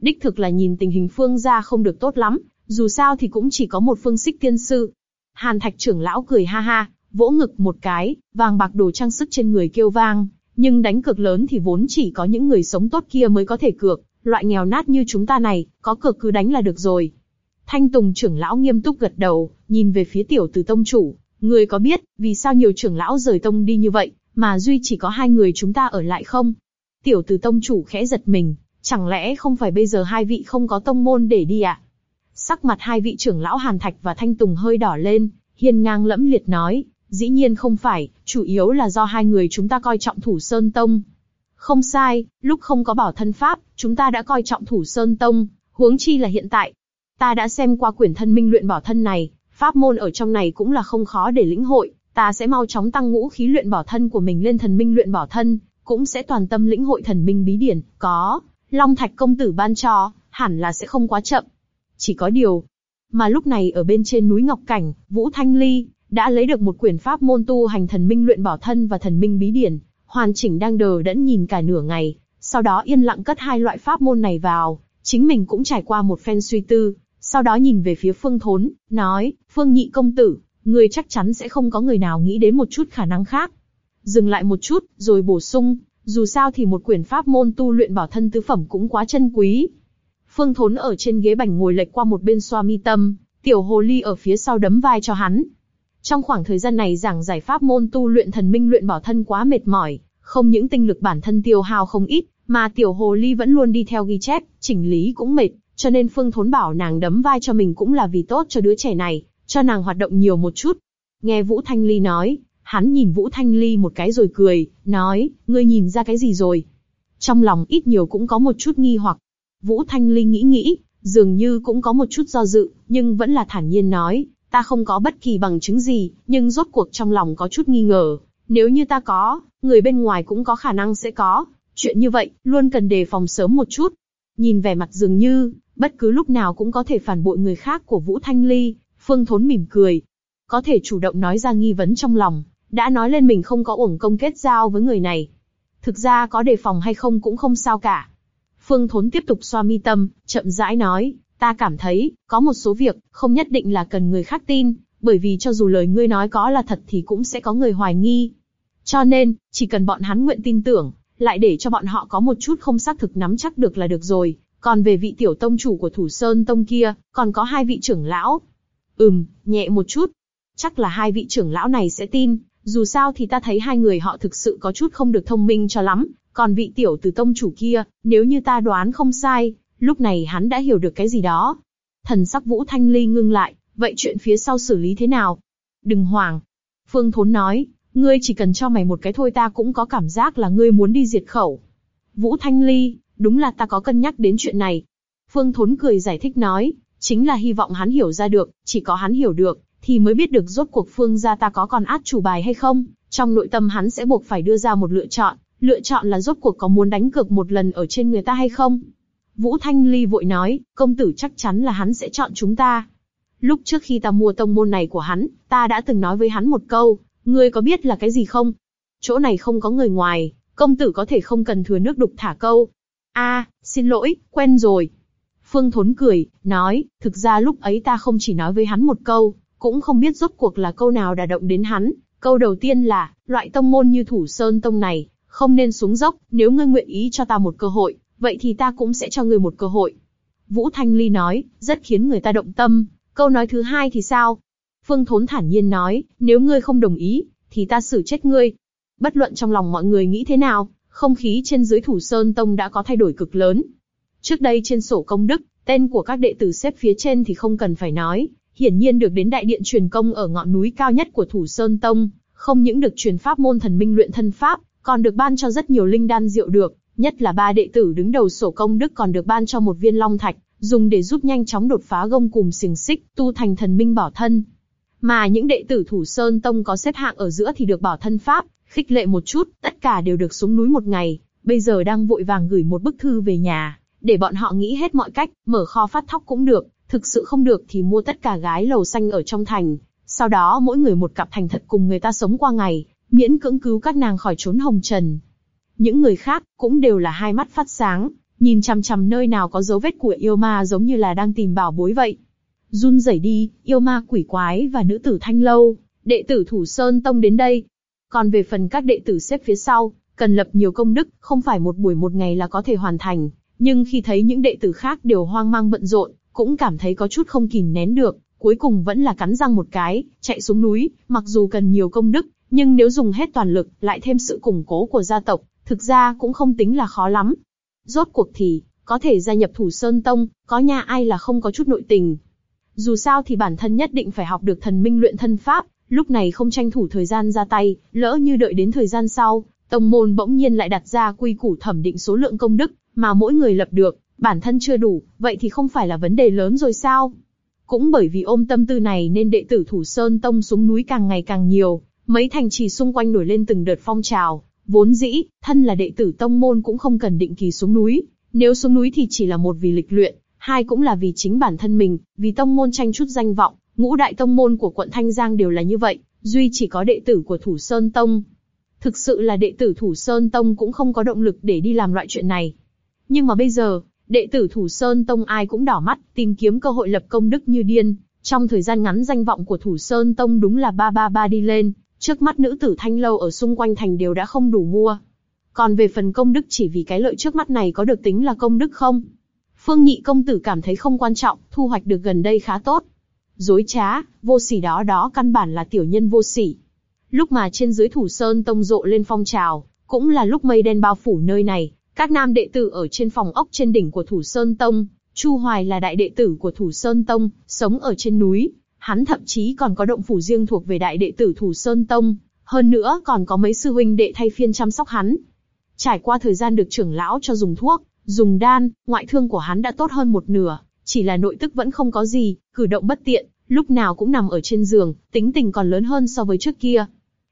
Đích thực là nhìn tình hình phương gia không được tốt lắm, dù sao thì cũng chỉ có một phương xích tiên sư. Hàn thạch trưởng lão cười ha ha, vỗ ngực một cái, vàng bạc đồ trang sức trên người kêu vang, nhưng đánh cược lớn thì vốn chỉ có những người sống tốt kia mới có thể cược, loại nghèo nát như chúng ta này, có cược cứ đánh là được rồi. Thanh Tùng trưởng lão nghiêm túc gật đầu, nhìn về phía tiểu tử tông chủ, người có biết, vì sao nhiều trưởng lão rời tông đi như vậy, mà duy chỉ có hai người chúng ta ở lại không? Tiểu tử tông chủ khẽ giật mình, chẳng lẽ không phải bây giờ hai vị không có tông môn để đi ạ? À? Sắc mặt hai vị trưởng lão Hàn Thạch và Thanh Tùng hơi đỏ lên, hiên ngang lẫm liệt nói, dĩ nhiên không phải, chủ yếu là do hai người chúng ta coi trọng thủ Sơn Tông. Không sai, lúc không có bảo thân pháp, chúng ta đã coi trọng thủ Sơn Tông, huống chi là hiện tại, Ta đã xem qua quyển thân minh luyện bảo thân này, pháp môn ở trong này cũng là không khó để lĩnh hội, ta sẽ mau chóng tăng ngũ khí luyện bảo thân của mình lên thần minh luyện bảo thân, cũng sẽ toàn tâm lĩnh hội thần minh bí điển, có, Long Thạch công tử ban cho, hẳn là sẽ không quá chậm. Chỉ có điều, mà lúc này ở bên trên núi Ngọc Cảnh, Vũ Thanh Ly, đã lấy được một quyển pháp môn tu hành thần minh luyện bảo thân và thần minh bí điển, hoàn chỉnh đang đờ đẫn nhìn cả nửa ngày, sau đó yên lặng cất hai loại pháp môn này vào, chính mình cũng trải qua một phen suy tư, sau đó nhìn về phía Phương Thốn, nói, Phương Nhị công tử, người chắc chắn sẽ không có người nào nghĩ đến một chút khả năng khác. Dừng lại một chút, rồi bổ sung, dù sao thì một quyển pháp môn tu luyện bảo thân tứ phẩm cũng quá chân quý. Phương Thốn ở trên ghế bành ngồi lệch qua một bên xoa mi tâm, tiểu hồ ly ở phía sau đấm vai cho hắn. Trong khoảng thời gian này giảng giải pháp môn tu luyện thần minh luyện bảo thân quá mệt mỏi, không những tinh lực bản thân tiêu hao không ít, mà tiểu hồ ly vẫn luôn đi theo ghi chép, chỉnh lý cũng mệt, cho nên Phương Thốn bảo nàng đấm vai cho mình cũng là vì tốt cho đứa trẻ này, cho nàng hoạt động nhiều một chút. Nghe Vũ Thanh Ly nói, hắn nhìn Vũ Thanh Ly một cái rồi cười, nói, ngươi nhìn ra cái gì rồi? Trong lòng ít nhiều cũng có một chút nghi hoặc. Vũ Thanh Ly nghĩ nghĩ, dường như cũng có một chút do dự, nhưng vẫn là thản nhiên nói, ta không có bất kỳ bằng chứng gì, nhưng rốt cuộc trong lòng có chút nghi ngờ. Nếu như ta có, người bên ngoài cũng có khả năng sẽ có. Chuyện như vậy, luôn cần đề phòng sớm một chút. Nhìn vẻ mặt dường như, bất cứ lúc nào cũng có thể phản bội người khác của Vũ Thanh Ly, Phương Thốn mỉm cười. Có thể chủ động nói ra nghi vấn trong lòng, đã nói lên mình không có uổng công kết giao với người này. Thực ra có đề phòng hay không cũng không sao cả. Phương Thốn tiếp tục xoa mi tâm, chậm rãi nói, ta cảm thấy, có một số việc, không nhất định là cần người khác tin, bởi vì cho dù lời ngươi nói có là thật thì cũng sẽ có người hoài nghi. Cho nên, chỉ cần bọn hắn nguyện tin tưởng, lại để cho bọn họ có một chút không xác thực nắm chắc được là được rồi, còn về vị tiểu tông chủ của Thủ Sơn Tông kia, còn có hai vị trưởng lão. Ừm, nhẹ một chút. Chắc là hai vị trưởng lão này sẽ tin, dù sao thì ta thấy hai người họ thực sự có chút không được thông minh cho lắm. Còn vị tiểu từ tông chủ kia, nếu như ta đoán không sai, lúc này hắn đã hiểu được cái gì đó. Thần sắc Vũ Thanh Ly ngưng lại, vậy chuyện phía sau xử lý thế nào? Đừng hoảng. Phương Thốn nói, ngươi chỉ cần cho mày một cái thôi ta cũng có cảm giác là ngươi muốn đi diệt khẩu. Vũ Thanh Ly, đúng là ta có cân nhắc đến chuyện này. Phương Thốn cười giải thích nói, chính là hy vọng hắn hiểu ra được, chỉ có hắn hiểu được, thì mới biết được rốt cuộc phương gia ta có còn át chủ bài hay không. Trong nội tâm hắn sẽ buộc phải đưa ra một lựa chọn, lựa chọn là rốt cuộc có muốn đánh cược một lần ở trên người ta hay không. Vũ Thanh Ly vội nói, công tử chắc chắn là hắn sẽ chọn chúng ta. Lúc trước khi ta mua tông môn này của hắn, ta đã từng nói với hắn một câu, ngươi có biết là cái gì không? Chỗ này không có người ngoài, công tử có thể không cần thừa nước đục thả câu. A, xin lỗi, quen rồi. Phương Thốn cười, nói, thực ra lúc ấy ta không chỉ nói với hắn một câu, cũng không biết rốt cuộc là câu nào đả động đến hắn. Câu đầu tiên là, loại tông môn như Thủ Sơn Tông này, không nên xuống dốc, nếu ngươi nguyện ý cho ta một cơ hội, vậy thì ta cũng sẽ cho ngươi một cơ hội. Vũ Thanh Ly nói, rất khiến người ta động tâm. Câu nói thứ hai thì sao? Phương Thốn thản nhiên nói, nếu ngươi không đồng ý, thì ta xử chết ngươi. Bất luận trong lòng mọi người nghĩ thế nào, không khí trên dưới Thủ Sơn Tông đã có thay đổi cực lớn. Trước đây trên sổ công đức, tên của các đệ tử xếp phía trên thì không cần phải nói, hiển nhiên được đến đại điện truyền công ở ngọn núi cao nhất của Thủ Sơn Tông, không những được truyền pháp môn thần minh luyện thân pháp, còn được ban cho rất nhiều linh đan diệu được, nhất là ba đệ tử đứng đầu sổ công đức còn được ban cho một viên long thạch, dùng để giúp nhanh chóng đột phá gông cùm xiềng xích, tu thành thần minh bảo thân. Mà những đệ tử Thủ Sơn Tông có xếp hạng ở giữa thì được bảo thân pháp, khích lệ một chút, tất cả đều được xuống núi một ngày, bây giờ đang vội vàng gửi một bức thư về nhà, để bọn họ nghĩ hết mọi cách, mở kho phát thóc cũng được, thực sự không được thì mua tất cả gái lầu xanh ở trong thành, sau đó mỗi người một cặp thành thật cùng người ta sống qua ngày, miễn cưỡng cứu các nàng khỏi trốn hồng trần. Những người khác cũng đều là hai mắt phát sáng, nhìn chằm chằm nơi nào có dấu vết của yêu ma giống như là đang tìm bảo bối vậy. Run rẩy đi, yêu ma quỷ quái và nữ tử thanh lâu, đệ tử thủ sơn tông đến đây. Còn về phần các đệ tử xếp phía sau, cần lập nhiều công đức, không phải một buổi một ngày là có thể hoàn thành. Nhưng khi thấy những đệ tử khác đều hoang mang bận rộn, cũng cảm thấy có chút không kìm nén được, cuối cùng vẫn là cắn răng một cái, chạy xuống núi, mặc dù cần nhiều công đức, nhưng nếu dùng hết toàn lực, lại thêm sự củng cố của gia tộc, thực ra cũng không tính là khó lắm. Rốt cuộc thì, có thể gia nhập Thủ Sơn Tông, có nhà ai là không có chút nội tình. Dù sao thì bản thân nhất định phải học được thần minh luyện thân pháp, lúc này không tranh thủ thời gian ra tay, lỡ như đợi đến thời gian sau, tông môn bỗng nhiên lại đặt ra quy củ thẩm định số lượng công đức, mà mỗi người lập được, bản thân chưa đủ, vậy thì không phải là vấn đề lớn rồi sao? Cũng bởi vì ôm tâm tư này nên đệ tử Thủ Sơn Tông xuống núi càng ngày càng nhiều, mấy thành trì xung quanh nổi lên từng đợt phong trào, vốn dĩ, thân là đệ tử tông môn cũng không cần định kỳ xuống núi, nếu xuống núi thì chỉ là một vì lịch luyện, hai cũng là vì chính bản thân mình, vì tông môn tranh chút danh vọng, ngũ đại tông môn của quận Thanh Giang đều là như vậy, duy chỉ có đệ tử của Thủ Sơn Tông. Thực sự là đệ tử Thủ Sơn Tông cũng không có động lực để đi làm loại chuyện này. Nhưng mà bây giờ, đệ tử Thủ Sơn Tông ai cũng đỏ mắt, tìm kiếm cơ hội lập công đức như điên. Trong thời gian ngắn danh vọng của Thủ Sơn Tông đúng là ba ba ba đi lên, trước mắt nữ tử thanh lâu ở xung quanh thành đều đã không đủ mua. Còn về phần công đức chỉ vì cái lợi trước mắt này có được tính là công đức không? Phương Nhị công tử cảm thấy không quan trọng, thu hoạch được gần đây khá tốt. Dối trá, vô sỉ đó đó căn bản là tiểu nhân vô sỉ. Lúc mà trên dưới thủ sơn tông rộ lên phong trào, cũng là lúc mây đen bao phủ nơi này, các nam đệ tử ở trên phòng ốc trên đỉnh của Thủ Sơn Tông, Chu Hoài là đại đệ tử của Thủ Sơn Tông, sống ở trên núi, hắn thậm chí còn có động phủ riêng thuộc về đại đệ tử Thủ Sơn Tông, hơn nữa còn có mấy sư huynh đệ thay phiên chăm sóc hắn. Trải qua thời gian được trưởng lão cho dùng thuốc, dùng đan, ngoại thương của hắn đã tốt hơn một nửa, chỉ là nội tức vẫn không có gì, cử động bất tiện, lúc nào cũng nằm ở trên giường, tính tình còn lớn hơn so với trước kia.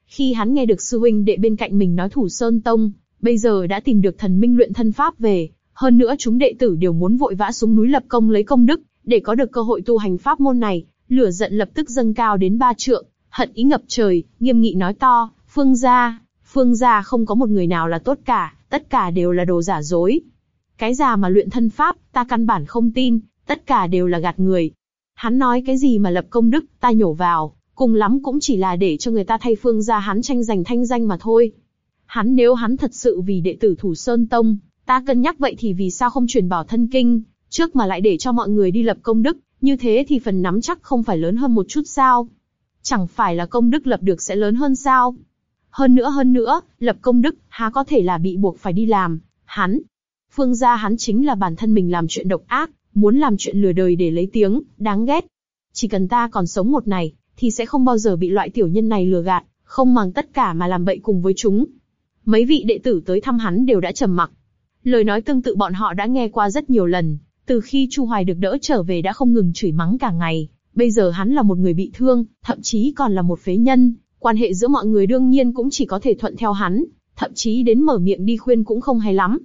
Khi hắn nghe được sư huynh đệ bên cạnh mình nói Thủ Sơn Tông, bây giờ đã tìm được thần minh luyện thân pháp về, hơn nữa chúng đệ tử đều muốn vội vã xuống núi lập công lấy công đức, để có được cơ hội tu hành pháp môn này, lửa giận lập tức dâng cao đến ba trượng, hận ý ngập trời, nghiêm nghị nói to, phương gia, phương gia không có một người nào là tốt cả, tất cả đều là đồ giả dối. Cái già mà luyện thân pháp, ta căn bản không tin, tất cả đều là gạt người. Hắn nói cái gì mà lập công đức, ta nhổ vào, cùng lắm cũng chỉ là để cho người ta thay phương gia hắn tranh giành thanh danh mà thôi. Hắn nếu hắn thật sự vì đệ tử Thủ Sơn Tông, ta cân nhắc vậy thì vì sao không truyền bảo thân kinh, trước mà lại để cho mọi người đi lập công đức, như thế thì phần nắm chắc không phải lớn hơn một chút sao? Chẳng phải là công đức lập được sẽ lớn hơn sao? Hơn nữa hơn nữa, lập công đức, há có thể là bị buộc phải đi làm, hắn. Phương gia hắn chính là bản thân mình làm chuyện độc ác, muốn làm chuyện lừa đời để lấy tiếng, đáng ghét. Chỉ cần ta còn sống một ngày, thì sẽ không bao giờ bị loại tiểu nhân này lừa gạt, không màng tất cả mà làm bậy cùng với chúng. Mấy vị đệ tử tới thăm hắn đều đã trầm mặc. Lời nói tương tự bọn họ đã nghe qua rất nhiều lần, từ khi Chu Hoài được đỡ trở về đã không ngừng chửi mắng cả ngày, Bây giờ hắn là một người bị thương, thậm chí còn là một phế nhân, quan hệ giữa mọi người đương nhiên cũng chỉ có thể thuận theo hắn, thậm chí đến mở miệng đi khuyên cũng không hay lắm.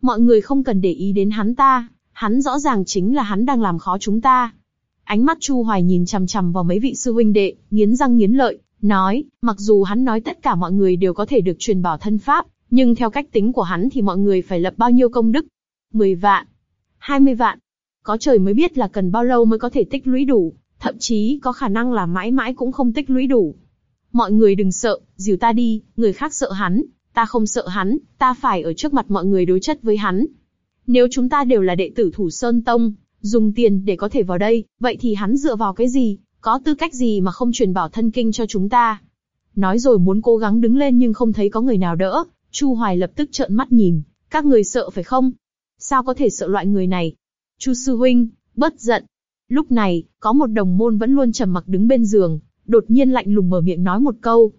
Mọi người không cần để ý đến hắn ta, hắn rõ ràng chính là hắn đang làm khó chúng ta. Ánh mắt Chu Hoài nhìn chằm chằm vào mấy vị sư huynh đệ, nghiến răng nghiến lợi, nói, mặc dù hắn nói tất cả mọi người đều có thể được truyền bảo thân pháp, nhưng theo cách tính của hắn thì mọi người phải lập bao nhiêu công đức? 10 vạn, 20 vạn. Có trời mới biết là cần bao lâu mới có thể tích lũy đủ, thậm chí có khả năng là mãi mãi cũng không tích lũy đủ. Mọi người đừng sợ, dìu ta đi, người khác sợ hắn, ta không sợ hắn, ta phải ở trước mặt mọi người đối chất với hắn. Nếu chúng ta đều là đệ tử Thủ Sơn Tông, dùng tiền để có thể vào đây, vậy thì hắn dựa vào cái gì, có tư cách gì mà không truyền bảo thân kinh cho chúng ta? Nói rồi muốn cố gắng đứng lên nhưng không thấy có người nào đỡ, Chu Hoài lập tức trợn mắt nhìn, các người sợ phải không? Sao có thể sợ loại người này? Chu sư huynh, bớt giận. Lúc này, có một đồng môn vẫn luôn trầm mặc đứng bên giường, đột nhiên lạnh lùng mở miệng nói một câu.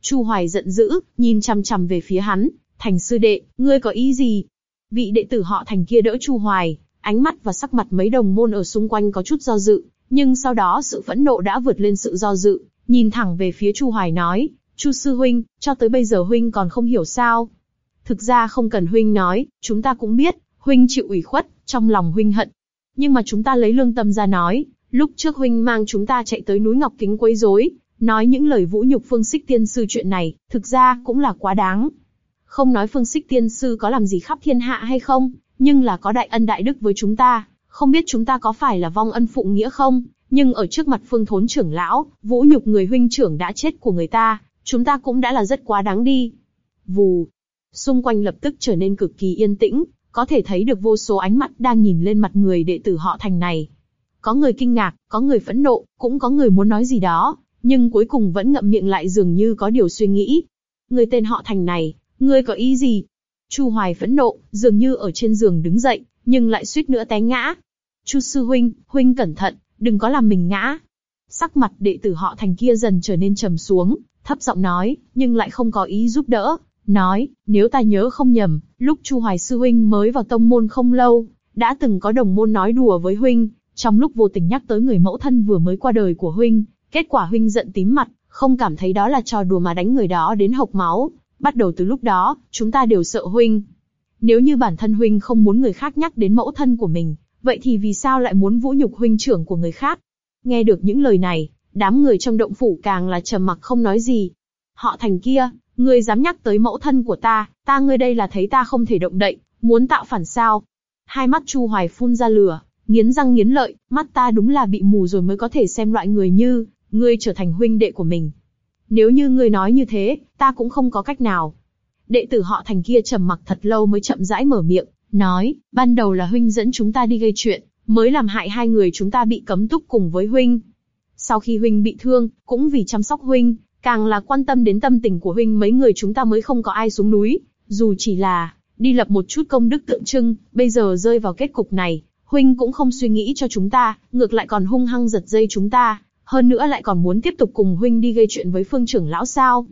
Chu Hoài giận dữ, nhìn chằm chằm về phía hắn, thành sư đệ, ngươi có ý gì? Vị đệ tử họ thành kia đỡ Chu Hoài, ánh mắt và sắc mặt mấy đồng môn ở xung quanh có chút do dự, nhưng sau đó sự phẫn nộ đã vượt lên sự do dự, nhìn thẳng về phía Chu Hoài nói, Chu sư huynh, cho tới bây giờ huynh còn không hiểu sao? Thực ra không cần huynh nói, chúng ta cũng biết, huynh chịu ủy khuất, trong lòng huynh hận. Nhưng mà chúng ta lấy lương tâm ra nói, lúc trước huynh mang chúng ta chạy tới núi Ngọc Kính quấy rối, nói những lời vũ nhục Phương Sích Tiên sư chuyện này, thực ra cũng là quá đáng. Không nói Phương Sích Tiên sư có làm gì khắp thiên hạ hay không, nhưng là có đại ân đại đức với chúng ta, không biết chúng ta có phải là vong ân phụ nghĩa không, nhưng ở trước mặt Phương Thốn trưởng lão, vũ nhục người huynh trưởng đã chết của người ta, chúng ta cũng đã là rất quá đáng đi. Vù, xung quanh lập tức trở nên cực kỳ yên tĩnh, có thể thấy được vô số ánh mắt đang nhìn lên mặt người đệ tử họ thành này. Có người kinh ngạc, có người phẫn nộ, cũng có người muốn nói gì đó, nhưng cuối cùng vẫn ngậm miệng lại dường như có điều suy nghĩ. Người tên họ thành này, ngươi có ý gì? Chu Hoài phẫn nộ, dường như ở trên giường đứng dậy, nhưng lại suýt nữa té ngã. Chu sư huynh, huynh cẩn thận, đừng có làm mình ngã. Sắc mặt đệ tử họ thành kia dần trở nên trầm xuống, thấp giọng nói, nhưng lại không có ý giúp đỡ, nói, nếu ta nhớ không nhầm, lúc Chu Hoài sư huynh mới vào tông môn không lâu, đã từng có đồng môn nói đùa với huynh, trong lúc vô tình nhắc tới người mẫu thân vừa mới qua đời của huynh, kết quả huynh giận tím mặt, không cảm thấy đó là trò đùa mà đánh người đó đến hộc máu. Bắt đầu từ lúc đó, chúng ta đều sợ huynh. Nếu như bản thân huynh không muốn người khác nhắc đến mẫu thân của mình, vậy thì vì sao lại muốn vũ nhục huynh trưởng của người khác? Nghe được những lời này, đám người trong động phủ càng là trầm mặc không nói gì. Họ thành kia, ngươi dám nhắc tới mẫu thân của ta, ta ngươi đây là thấy ta không thể động đậy, muốn tạo phản sao? Hai mắt Chu Hoài phun ra lửa, nghiến răng nghiến lợi, mắt ta đúng là bị mù rồi mới có thể xem loại người như, ngươi trở thành huynh đệ của mình. Nếu như ngươi nói như thế, ta cũng không có cách nào. Đệ tử họ thành kia trầm mặc thật lâu mới chậm rãi mở miệng, nói, ban đầu là huynh dẫn chúng ta đi gây chuyện, mới làm hại hai người chúng ta bị cấm túc cùng với huynh. Sau khi huynh bị thương, cũng vì chăm sóc huynh, càng là quan tâm đến tâm tình của huynh mấy người chúng ta mới không có ai xuống núi, dù chỉ là đi lập một chút công đức tượng trưng, bây giờ rơi vào kết cục này, huynh cũng không suy nghĩ cho chúng ta, ngược lại còn hung hăng giật dây chúng ta, hơn nữa lại còn muốn tiếp tục cùng huynh đi gây chuyện với phương trưởng lão sao?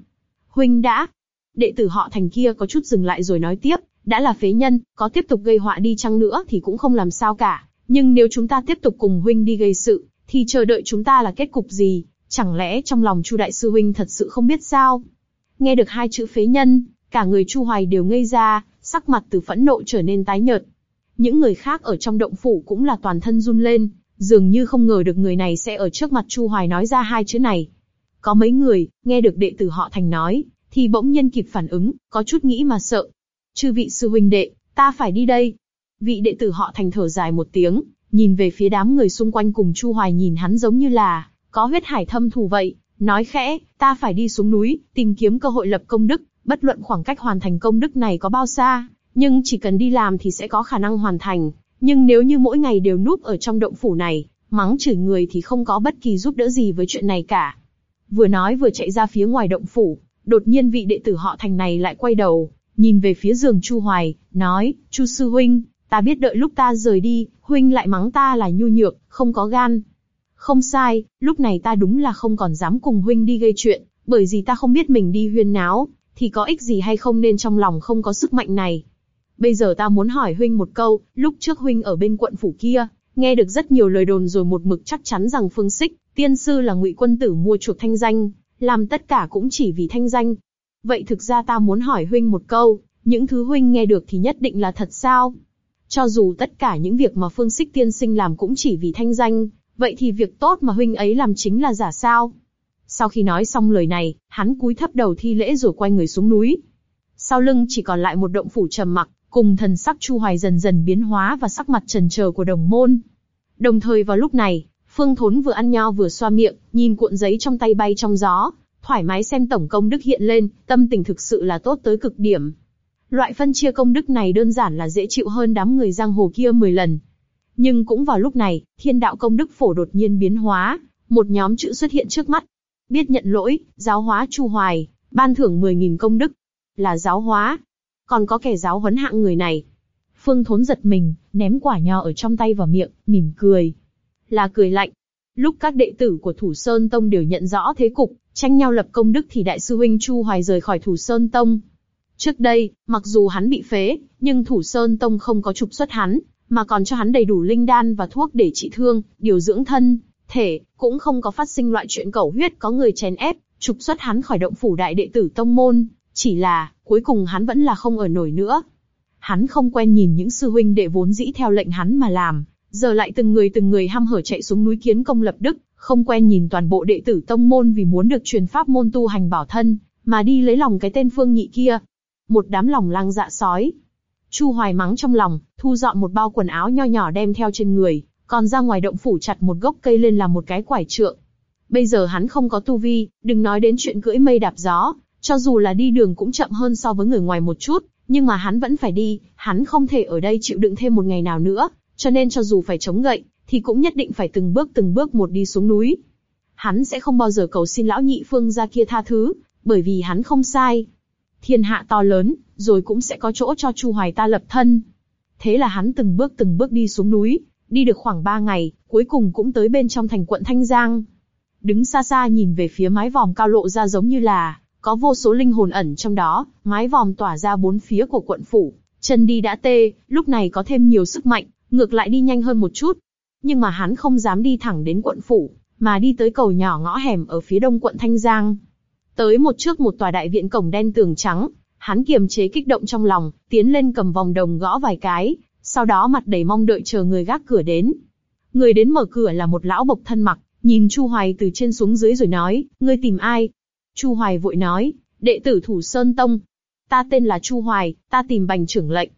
Huynh đã, đệ tử họ thành kia có chút dừng lại rồi nói tiếp, đã là phế nhân, có tiếp tục gây họa đi chăng nữa thì cũng không làm sao cả, nhưng nếu chúng ta tiếp tục cùng huynh đi gây sự, thì chờ đợi chúng ta là kết cục gì? Chẳng lẽ trong lòng Chu đại sư huynh thật sự không biết sao? Nghe được hai chữ phế nhân, cả người Chu Hoài đều ngây ra, sắc mặt từ phẫn nộ trở nên tái nhợt. Những người khác ở trong động phủ cũng là toàn thân run lên, dường như không ngờ được người này sẽ ở trước mặt Chu Hoài nói ra hai chữ này. Có mấy người, nghe được đệ tử họ Thành nói, thì bỗng nhiên kịp phản ứng, có chút nghĩ mà sợ. Chư vị sư huynh đệ, ta phải đi đây. Vị đệ tử họ Thành thở dài một tiếng, nhìn về phía đám người xung quanh cùng Chu Hoài nhìn hắn giống như là có huyết hải thâm thù vậy, nói khẽ, ta phải đi xuống núi, tìm kiếm cơ hội lập công đức, bất luận khoảng cách hoàn thành công đức này có bao xa, nhưng chỉ cần đi làm thì sẽ có khả năng hoàn thành. Nhưng nếu như mỗi ngày đều núp ở trong động phủ này, mắng chửi người thì không có bất kỳ giúp đỡ gì với chuyện này cả. Vừa nói vừa chạy ra phía ngoài động phủ, đột nhiên vị đệ tử họ thành này lại quay đầu, nhìn về phía giường Chu Hoài, nói, Chu sư huynh, ta biết đợi lúc ta rời đi, huynh lại mắng ta là nhu nhược, không có gan. Không sai, lúc này ta đúng là không còn dám cùng huynh đi gây chuyện, bởi vì ta không biết mình đi huyên náo, thì có ích gì hay không nên trong lòng không có sức mạnh này. Bây giờ ta muốn hỏi huynh một câu, lúc trước huynh ở bên quận phủ kia, nghe được rất nhiều lời đồn rồi một mực chắc chắn rằng Phương Sích, tiên sư là ngụy quân tử mua chuộc thanh danh, làm tất cả cũng chỉ vì thanh danh. Vậy thực ra ta muốn hỏi huynh một câu, những thứ huynh nghe được thì nhất định là thật sao? Cho dù tất cả những việc mà Phương Sích tiên sinh làm cũng chỉ vì thanh danh, vậy thì việc tốt mà huynh ấy làm chính là giả sao? Sau khi nói xong lời này, hắn cúi thấp đầu thi lễ rồi quay người xuống núi. Sau lưng chỉ còn lại một động phủ trầm mặc, cùng thần sắc Chu Hoài dần dần biến hóa và sắc mặt trần chờ của đồng môn. Đồng thời vào lúc này, Phương Thốn vừa ăn nho vừa xoa miệng, nhìn cuộn giấy trong tay bay trong gió, thoải mái xem tổng công đức hiện lên, tâm tình thực sự là tốt tới cực điểm. Loại phân chia công đức này đơn giản là dễ chịu hơn đám người giang hồ kia 10 lần. Nhưng cũng vào lúc này, thiên đạo công đức phổ đột nhiên biến hóa, một nhóm chữ xuất hiện trước mắt. Biết nhận lỗi, giáo hóa Chu Hoài, ban thưởng 10.000 công đức. Là giáo hóa. Còn có kẻ giáo huấn hạng người này. Phương Thốn giật mình, ném quả nho ở trong tay vào miệng, mỉm cười. Là cười lạnh. Lúc các đệ tử của Thủ Sơn Tông đều nhận rõ thế cục, tranh nhau lập công đức thì đại sư huynh Chu Hoài rời khỏi Thủ Sơn Tông. Trước đây, mặc dù hắn bị phế, nhưng Thủ Sơn Tông không có trục xuất hắn, mà còn cho hắn đầy đủ linh đan và thuốc để trị thương, điều dưỡng thân, thể, cũng không có phát sinh loại chuyện cẩu huyết có người chèn ép, trục xuất hắn khỏi động phủ đại đệ tử tông môn, chỉ là, cuối cùng hắn vẫn là không ở nổi nữa. Hắn không quen nhìn những sư huynh đệ vốn dĩ theo lệnh hắn mà làm, giờ lại từng người từng người ham hở chạy xuống núi kiến công lập đức, không quen nhìn toàn bộ đệ tử tông môn vì muốn được truyền pháp môn tu hành bảo thân, mà đi lấy lòng cái tên phương nhị kia. Một đám lòng lang dạ sói. Chu Hoài mắng trong lòng, thu dọn một bao quần áo nho nhỏ đem theo trên người, còn ra ngoài động phủ chặt một gốc cây lên làm một cái quải trượng. Bây giờ hắn không có tu vi, đừng nói đến chuyện cưỡi mây đạp gió, cho dù là đi đường cũng chậm hơn so với người ngoài một chút, nhưng mà hắn vẫn phải đi, hắn không thể ở đây chịu đựng thêm một ngày nào nữa, cho nên cho dù phải chống gậy, thì cũng nhất định phải từng bước từng bước một đi xuống núi. Hắn sẽ không bao giờ cầu xin lão nhị phương gia kia tha thứ, bởi vì hắn không sai. Thiên hạ to lớn, rồi cũng sẽ có chỗ cho Chu Hoài ta lập thân. Thế là hắn từng bước từng bước đi xuống núi, đi được khoảng 3 ngày, cuối cùng cũng tới bên trong thành quận Thanh Giang. Đứng xa xa nhìn về phía mái vòm cao lộ ra giống như là có vô số linh hồn ẩn trong đó, mái vòm tỏa ra bốn phía của quận phủ, chân đi đã tê, lúc này có thêm nhiều sức mạnh, ngược lại đi nhanh hơn một chút. Nhưng mà hắn không dám đi thẳng đến quận phủ, mà đi tới cầu nhỏ ngõ hẻm ở phía đông quận Thanh Giang. Tới một trước một tòa đại viện cổng đen tường trắng, hắn kiềm chế kích động trong lòng, tiến lên cầm vòng đồng gõ vài cái, sau đó mặt đầy mong đợi chờ người gác cửa đến. Người đến mở cửa là một lão bộc thân mặc, nhìn Chu Hoài từ trên xuống dưới rồi nói, ngươi tìm ai? Chu Hoài vội nói, đệ tử Thủ Sơn Tông. Ta tên là Chu Hoài, ta tìm bành trưởng lệnh.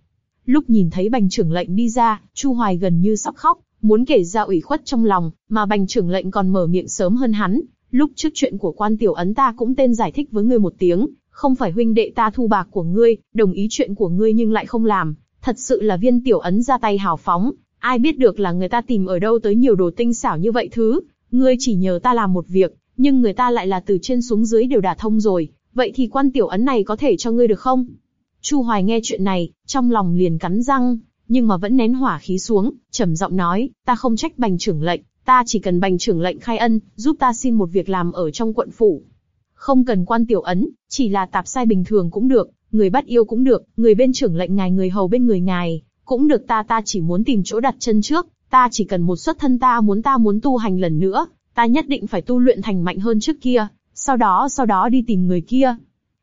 Lúc nhìn thấy bành trưởng lệnh đi ra, Chu Hoài gần như sắp khóc, muốn kể ra ủy khuất trong lòng, mà bành trưởng lệnh còn mở miệng sớm hơn hắn. Lúc trước chuyện của quan tiểu ấn ta cũng tên giải thích với ngươi một tiếng, không phải huynh đệ ta thu bạc của ngươi, đồng ý chuyện của ngươi nhưng lại không làm, thật sự là viên tiểu ấn ra tay hào phóng, ai biết được là người ta tìm ở đâu tới nhiều đồ tinh xảo như vậy thứ, ngươi chỉ nhờ ta làm một việc, nhưng người ta lại là từ trên xuống dưới đều đả thông rồi, vậy thì quan tiểu ấn này có thể cho ngươi được không? Chu Hoài nghe chuyện này, trong lòng liền cắn răng, nhưng mà vẫn nén hỏa khí xuống, trầm giọng nói, ta không trách bành trưởng lệnh, ta chỉ cần bành trưởng lệnh khai ân, giúp ta xin một việc làm ở trong quận phủ. Không cần quan tiểu ấn, chỉ là tạp sai bình thường cũng được, người bắt yêu cũng được, người bên trưởng lệnh ngài người hầu bên người ngài, cũng được ta ta chỉ muốn tìm chỗ đặt chân trước, ta chỉ cần một xuất thân ta muốn ta muốn tu hành lần nữa, ta nhất định phải tu luyện thành mạnh hơn trước kia, sau đó sau đó đi tìm người kia.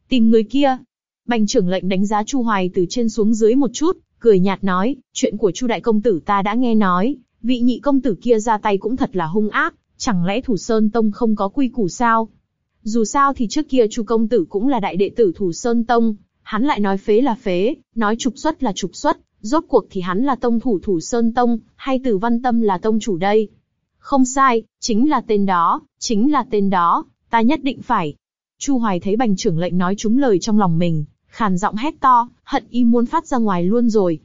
Tìm người kia. Bành trưởng lệnh đánh giá Chu Hoài từ trên xuống dưới một chút, cười nhạt nói, chuyện của Chu đại công tử ta đã nghe nói, vị nhị công tử kia ra tay cũng thật là hung ác, chẳng lẽ Thủ Sơn Tông không có quy củ sao? Dù sao thì trước kia Chu công tử cũng là đại đệ tử Thủ Sơn Tông, hắn lại nói phế là phế, nói trục xuất là trục xuất, rốt cuộc thì hắn là tông thủ Thủ Sơn Tông, hay từ Văn Tâm là tông chủ đây? Không sai, chính là tên đó, chính là tên đó, ta nhất định phải. Chu Hoài thấy bành trưởng lệnh nói trúng lời trong lòng mình, khàn giọng hét to, hận y muốn phát ra ngoài luôn rồi.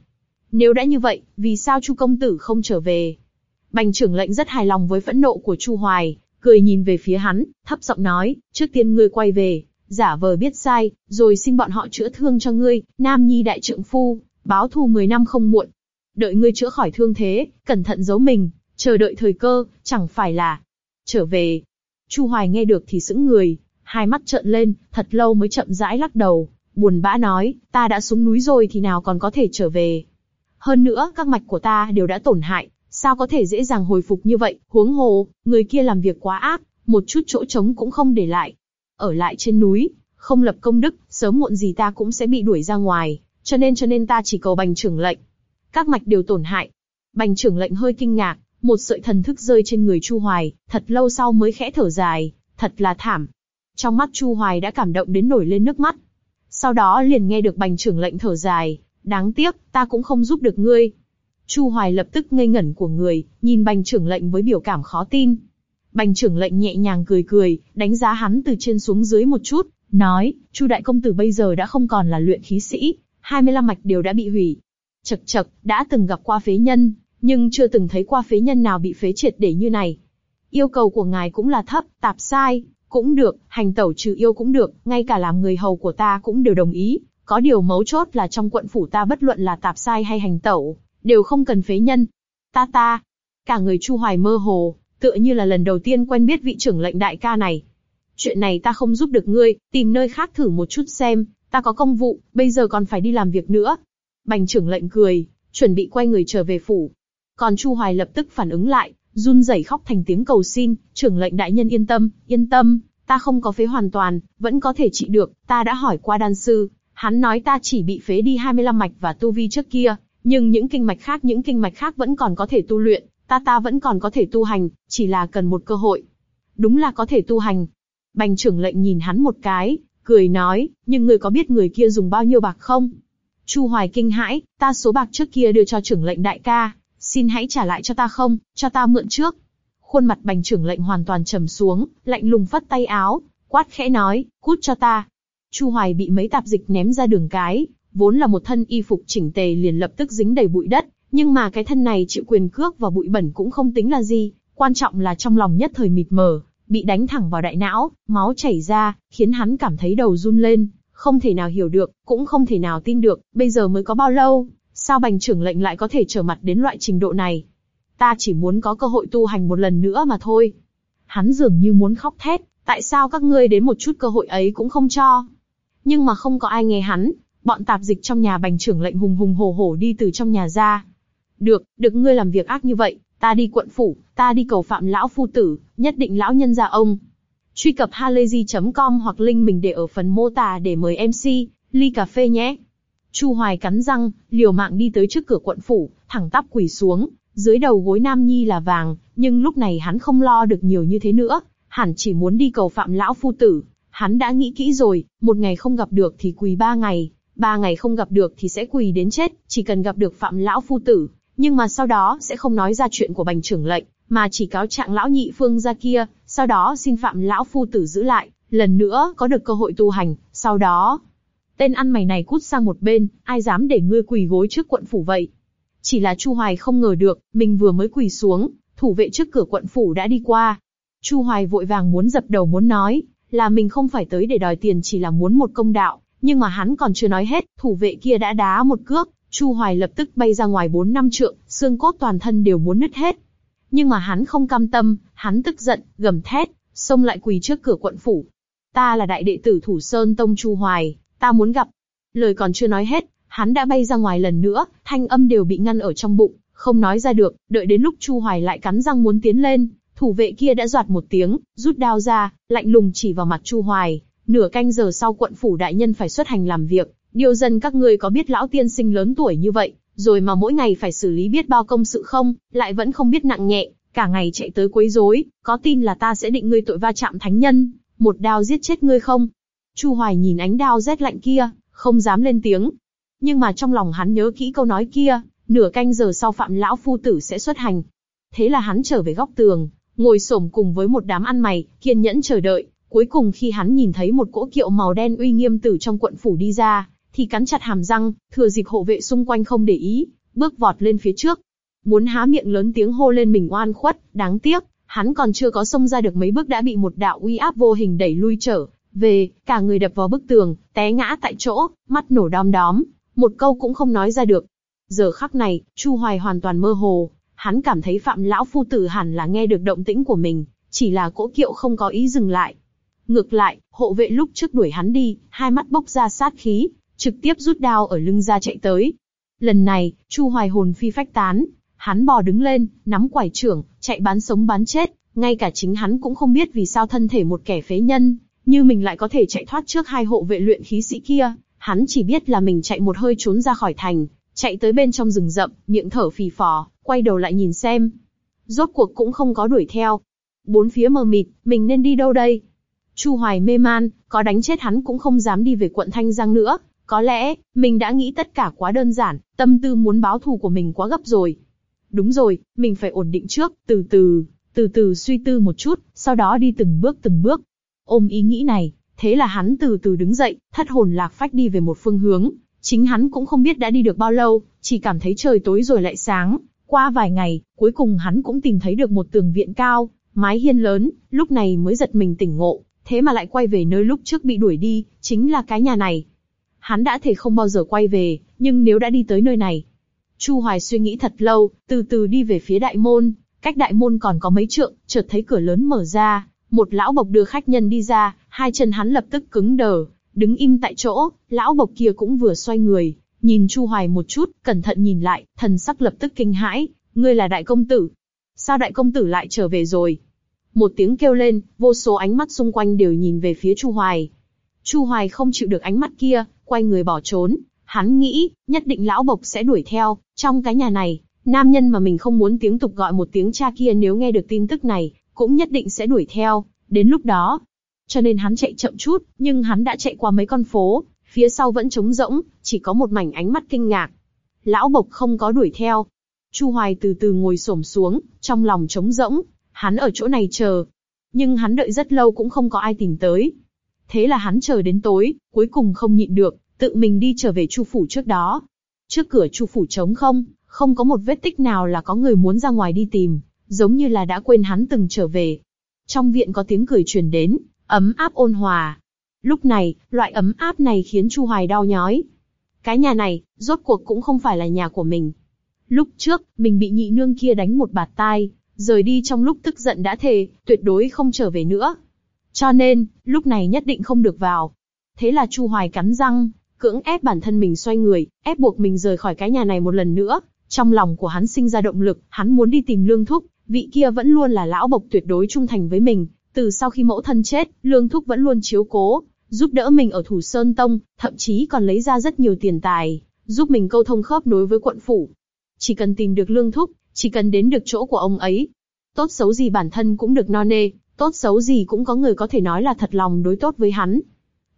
Nếu đã như vậy, vì sao Chu công tử không trở về? Bành trưởng lệnh rất hài lòng với phẫn nộ của Chu Hoài, cười nhìn về phía hắn, thấp giọng nói, trước tiên ngươi quay về, giả vờ biết sai, rồi xin bọn họ chữa thương cho ngươi, nam nhi đại trượng phu, báo thù 10 năm không muộn. Đợi ngươi chữa khỏi thương thế, cẩn thận giấu mình, chờ đợi thời cơ, chẳng phải là trở về. Chu Hoài nghe được thì sững người, hai mắt trợn lên, thật lâu mới chậm rãi lắc đầu, buồn bã nói, ta đã xuống núi rồi thì nào còn có thể trở về. Hơn nữa, các mạch của ta đều đã tổn hại, sao có thể dễ dàng hồi phục như vậy, huống hồ, người kia làm việc quá ác, một chút chỗ trống cũng không để lại. Ở lại trên núi, không lập công đức, sớm muộn gì ta cũng sẽ bị đuổi ra ngoài, cho nên cho nên ta chỉ cầu bành trưởng lệnh. Các mạch đều tổn hại. Bành trưởng lệnh hơi kinh ngạc, một sợi thần thức rơi trên người Chu Hoài, thật lâu sau mới khẽ thở dài, thật là thảm. Trong mắt Chu Hoài đã cảm động đến nổi lên nước mắt. Sau đó liền nghe được bành trưởng lệnh thở dài, đáng tiếc, ta cũng không giúp được ngươi. Chu Hoài lập tức ngây ngẩn của người, nhìn bành trưởng lệnh với biểu cảm khó tin. Bành trưởng lệnh nhẹ nhàng cười cười, đánh giá hắn từ trên xuống dưới một chút, nói, Chu đại công tử bây giờ đã không còn là luyện khí sĩ, 25 mạch đều đã bị hủy. Chật chật, đã từng gặp qua phế nhân, nhưng chưa từng thấy qua phế nhân nào bị phế triệt để như này. Yêu cầu của ngài cũng là thấp, tạp sai, cũng được, hành tẩu trừ yêu cũng được, ngay cả làm người hầu của ta cũng đều đồng ý. Có điều mấu chốt là trong quận phủ ta bất luận là tạp sai hay hành tẩu, đều không cần phế nhân. Ta ta, cả người Chu Hoài mơ hồ, tựa như là lần đầu tiên quen biết vị trưởng lệnh đại ca này. Chuyện này ta không giúp được ngươi, tìm nơi khác thử một chút xem, ta có công vụ, bây giờ còn phải đi làm việc nữa. Bành trưởng lệnh cười, chuẩn bị quay người trở về phủ. Còn Chu Hoài lập tức phản ứng lại, run rẩy khóc thành tiếng cầu xin, trưởng lệnh đại nhân yên tâm, yên tâm, ta không có phế hoàn toàn, vẫn có thể trị được, ta đã hỏi qua đan sư, hắn nói ta chỉ bị phế đi 25 mạch và tu vi trước kia, nhưng những kinh mạch khác những kinh mạch khác vẫn còn có thể tu luyện, ta ta vẫn còn có thể tu hành, chỉ là cần một cơ hội. Đúng là có thể tu hành. Bành trưởng lệnh nhìn hắn một cái, cười nói, nhưng người có biết người kia dùng bao nhiêu bạc không? Chu Hoài kinh hãi, ta số bạc trước kia đưa cho trưởng lệnh đại ca, xin hãy trả lại cho ta không, cho ta mượn trước. Khuôn mặt bành trưởng lệnh hoàn toàn trầm xuống, lạnh lùng phất tay áo, quát khẽ nói, cút cho ta. Chu Hoài bị mấy tạp dịch ném ra đường cái, vốn là một thân y phục chỉnh tề liền lập tức dính đầy bụi đất, nhưng mà cái thân này chịu quyền cước và bụi bẩn cũng không tính là gì, quan trọng là trong lòng nhất thời mịt mờ, bị đánh thẳng vào đại não, máu chảy ra, khiến hắn cảm thấy đầu run lên, không thể nào hiểu được, cũng không thể nào tin được, bây giờ mới có bao lâu, sao bành trưởng lệnh lại có thể trở mặt đến loại trình độ này. Ta chỉ muốn có cơ hội tu hành một lần nữa mà thôi. Hắn dường như muốn khóc thét, tại sao các ngươi đến một chút cơ hội ấy cũng không cho. Nhưng mà không có ai nghe hắn, bọn tạp dịch trong nhà bành trưởng lệnh hùng hùng hổ hổ đi từ trong nhà ra. Được, được ngươi làm việc ác như vậy, ta đi quận phủ, ta đi cầu phạm lão phu tử, nhất định lão nhân gia ông. Truy cập halayzi.com hoặc link mình để ở phần mô tả để mời MC, ly cà phê nhé. Chu Hoài cắn răng, liều mạng đi tới trước cửa quận phủ, thẳng tắp quỳ xuống, dưới đầu gối Nam Nhi là vàng, nhưng lúc này hắn không lo được nhiều như thế nữa, hẳn chỉ muốn đi cầu phạm lão phu tử. Hắn đã nghĩ kỹ rồi, một ngày không gặp được thì quỳ ba ngày, ba ngày không gặp được thì sẽ quỳ đến chết, chỉ cần gặp được phạm lão phu tử, nhưng mà sau đó sẽ không nói ra chuyện của bành trưởng lệnh, mà chỉ cáo trạng lão nhị phương ra kia, sau đó xin phạm lão phu tử giữ lại, lần nữa có được cơ hội tu hành, sau đó. Tên ăn mày này cút sang một bên, ai dám để ngươi quỳ gối trước quận phủ vậy? Chỉ là Chu Hoài không ngờ được, mình vừa mới quỳ xuống, thủ vệ trước cửa quận phủ đã đi qua. Chu Hoài vội vàng muốn dập đầu muốn nói, là mình không phải tới để đòi tiền chỉ là muốn một công đạo, nhưng mà hắn còn chưa nói hết, thủ vệ kia đã đá một cước, Chu Hoài lập tức bay ra ngoài 4 năm trượng, xương cốt toàn thân đều muốn nứt hết. Nhưng mà hắn không cam tâm, hắn tức giận, gầm thét, xông lại quỳ trước cửa quận phủ. Ta là đại đệ tử Thủ Sơn Tông Chu Hoài, ta muốn gặp. Lời còn chưa nói hết, hắn đã bay ra ngoài lần nữa, thanh âm đều bị ngăn ở trong bụng, không nói ra được, đợi đến lúc Chu Hoài lại cắn răng muốn tiến lên, thủ vệ kia đã giọt một tiếng, rút đao ra, lạnh lùng chỉ vào mặt Chu Hoài, nửa canh giờ sau quận phủ đại nhân phải xuất hành làm việc, điều dân các ngươi có biết lão tiên sinh lớn tuổi như vậy, rồi mà mỗi ngày phải xử lý biết bao công sự không, lại vẫn không biết nặng nhẹ, cả ngày chạy tới quấy rối, có tin là ta sẽ định ngươi tội va chạm thánh nhân, một đao giết chết ngươi không? Chu Hoài nhìn ánh đao rét lạnh kia, không dám lên tiếng. Nhưng mà trong lòng hắn nhớ kỹ câu nói kia, nửa canh giờ sau phạm lão phu tử sẽ xuất hành. Thế là hắn trở về góc tường, ngồi xổm cùng với một đám ăn mày, kiên nhẫn chờ đợi. Cuối cùng khi hắn nhìn thấy một cỗ kiệu màu đen uy nghiêm từ trong quận phủ đi ra, thì cắn chặt hàm răng, thừa dịp hộ vệ xung quanh không để ý, bước vọt lên phía trước. Muốn há miệng lớn tiếng hô lên mình oan khuất, đáng tiếc, hắn còn chưa có xông ra được mấy bước đã bị một đạo uy áp vô hình đẩy lui trở về, cả người đập vào bức tường, té ngã tại chỗ, mắt nổ đom đóm, một câu cũng không nói ra được. Giờ khắc này, Chu Hoài hoàn toàn mơ hồ, hắn cảm thấy Phạm lão phu tử hẳn là nghe được động tĩnh của mình, chỉ là cỗ kiệu không có ý dừng lại. Ngược lại, hộ vệ lúc trước đuổi hắn đi, hai mắt bốc ra sát khí, trực tiếp rút đao ở lưng ra chạy tới. Lần này, Chu Hoài hồn phi phách tán, Hắn bò đứng lên, nắm quải trưởng, chạy bán sống bán chết, ngay cả chính hắn cũng không biết vì sao thân thể một kẻ phế nhân, như mình lại có thể chạy thoát trước hai hộ vệ luyện khí sĩ kia, hắn chỉ biết là mình chạy một hơi trốn ra khỏi thành, chạy tới bên trong rừng rậm, miệng thở phì phò, quay đầu lại nhìn xem. Rốt cuộc cũng không có đuổi theo. Bốn phía mờ mịt, mình nên đi đâu đây? Chu Hoài mê man, có đánh chết hắn cũng không dám đi về quận Thanh Giang nữa. Có lẽ, mình đã nghĩ tất cả quá đơn giản, tâm tư muốn báo thù của mình quá gấp rồi. Đúng rồi, mình phải ổn định trước, từ từ, từ từ suy tư một chút, sau đó đi từng bước từng bước. Ôm ý nghĩ này, thế là hắn từ từ đứng dậy, thất hồn lạc phách đi về một phương hướng. Chính hắn cũng không biết đã đi được bao lâu, chỉ cảm thấy trời tối rồi lại sáng. Qua vài ngày, cuối cùng hắn cũng tìm thấy được một tường viện cao, mái hiên lớn, lúc này mới giật mình tỉnh ngộ, thế mà lại quay về nơi lúc trước bị đuổi đi, chính là cái nhà này. Hắn đã thể không bao giờ quay về, nhưng nếu đã đi tới nơi này. Chu Hoài suy nghĩ thật lâu, từ từ đi về phía đại môn, cách đại môn còn có mấy trượng, chợt thấy cửa lớn mở ra, một lão bộc đưa khách nhân đi ra, hai chân hắn lập tức cứng đờ, đứng im tại chỗ, lão bộc kia cũng vừa xoay người, nhìn Chu Hoài một chút, cẩn thận nhìn lại, thần sắc lập tức kinh hãi, ngươi là đại công tử. Sao đại công tử lại trở về rồi? Một tiếng kêu lên, vô số ánh mắt xung quanh đều nhìn về phía Chu Hoài. Chu Hoài không chịu được ánh mắt kia, quay người bỏ trốn. Hắn nghĩ, nhất định lão bộc sẽ đuổi theo, trong cái nhà này, nam nhân mà mình không muốn tiếng tục gọi một tiếng cha kia nếu nghe được tin tức này, cũng nhất định sẽ đuổi theo, đến lúc đó. Cho nên hắn chạy chậm chút, nhưng hắn đã chạy qua mấy con phố, phía sau vẫn trống rỗng, chỉ có một mảnh ánh mắt kinh ngạc. Lão bộc không có đuổi theo. Chu Hoài từ từ ngồi xổm xuống, trong lòng trống rỗng, hắn ở chỗ này chờ. Nhưng hắn đợi rất lâu cũng không có ai tìm tới. Thế là hắn chờ đến tối, cuối cùng không nhịn được, tự mình đi trở về Chu phủ trước đó. Trước cửa Chu phủ trống không, không có một vết tích nào là có người muốn ra ngoài đi tìm, giống như là đã quên hắn từng trở về. Trong viện có tiếng cười truyền đến, ấm áp ôn hòa. Lúc này, loại ấm áp này khiến Chu Hoài đau nhói. Cái nhà này, rốt cuộc cũng không phải là nhà của mình. Lúc trước, mình bị nhị nương kia đánh một bạt tai, rời đi trong lúc tức giận đã thề, tuyệt đối không trở về nữa. Cho nên, lúc này nhất định không được vào. Thế là Chu Hoài cắn răng, cưỡng ép bản thân mình xoay người, ép buộc mình rời khỏi cái nhà này một lần nữa. Trong lòng của hắn sinh ra động lực, hắn muốn đi tìm Lương Thúc, vị kia vẫn luôn là lão bộc tuyệt đối trung thành với mình. Từ sau khi mẫu thân chết, Lương Thúc vẫn luôn chiếu cố, giúp đỡ mình ở Thủ Sơn Tông, thậm chí còn lấy ra rất nhiều tiền tài, giúp mình câu thông khớp nối với quận phủ. Chỉ cần tìm được Lương Thúc, chỉ cần đến được chỗ của ông ấy, tốt xấu gì bản thân cũng được no nê, tốt xấu gì cũng có người có thể nói là thật lòng đối tốt với hắn.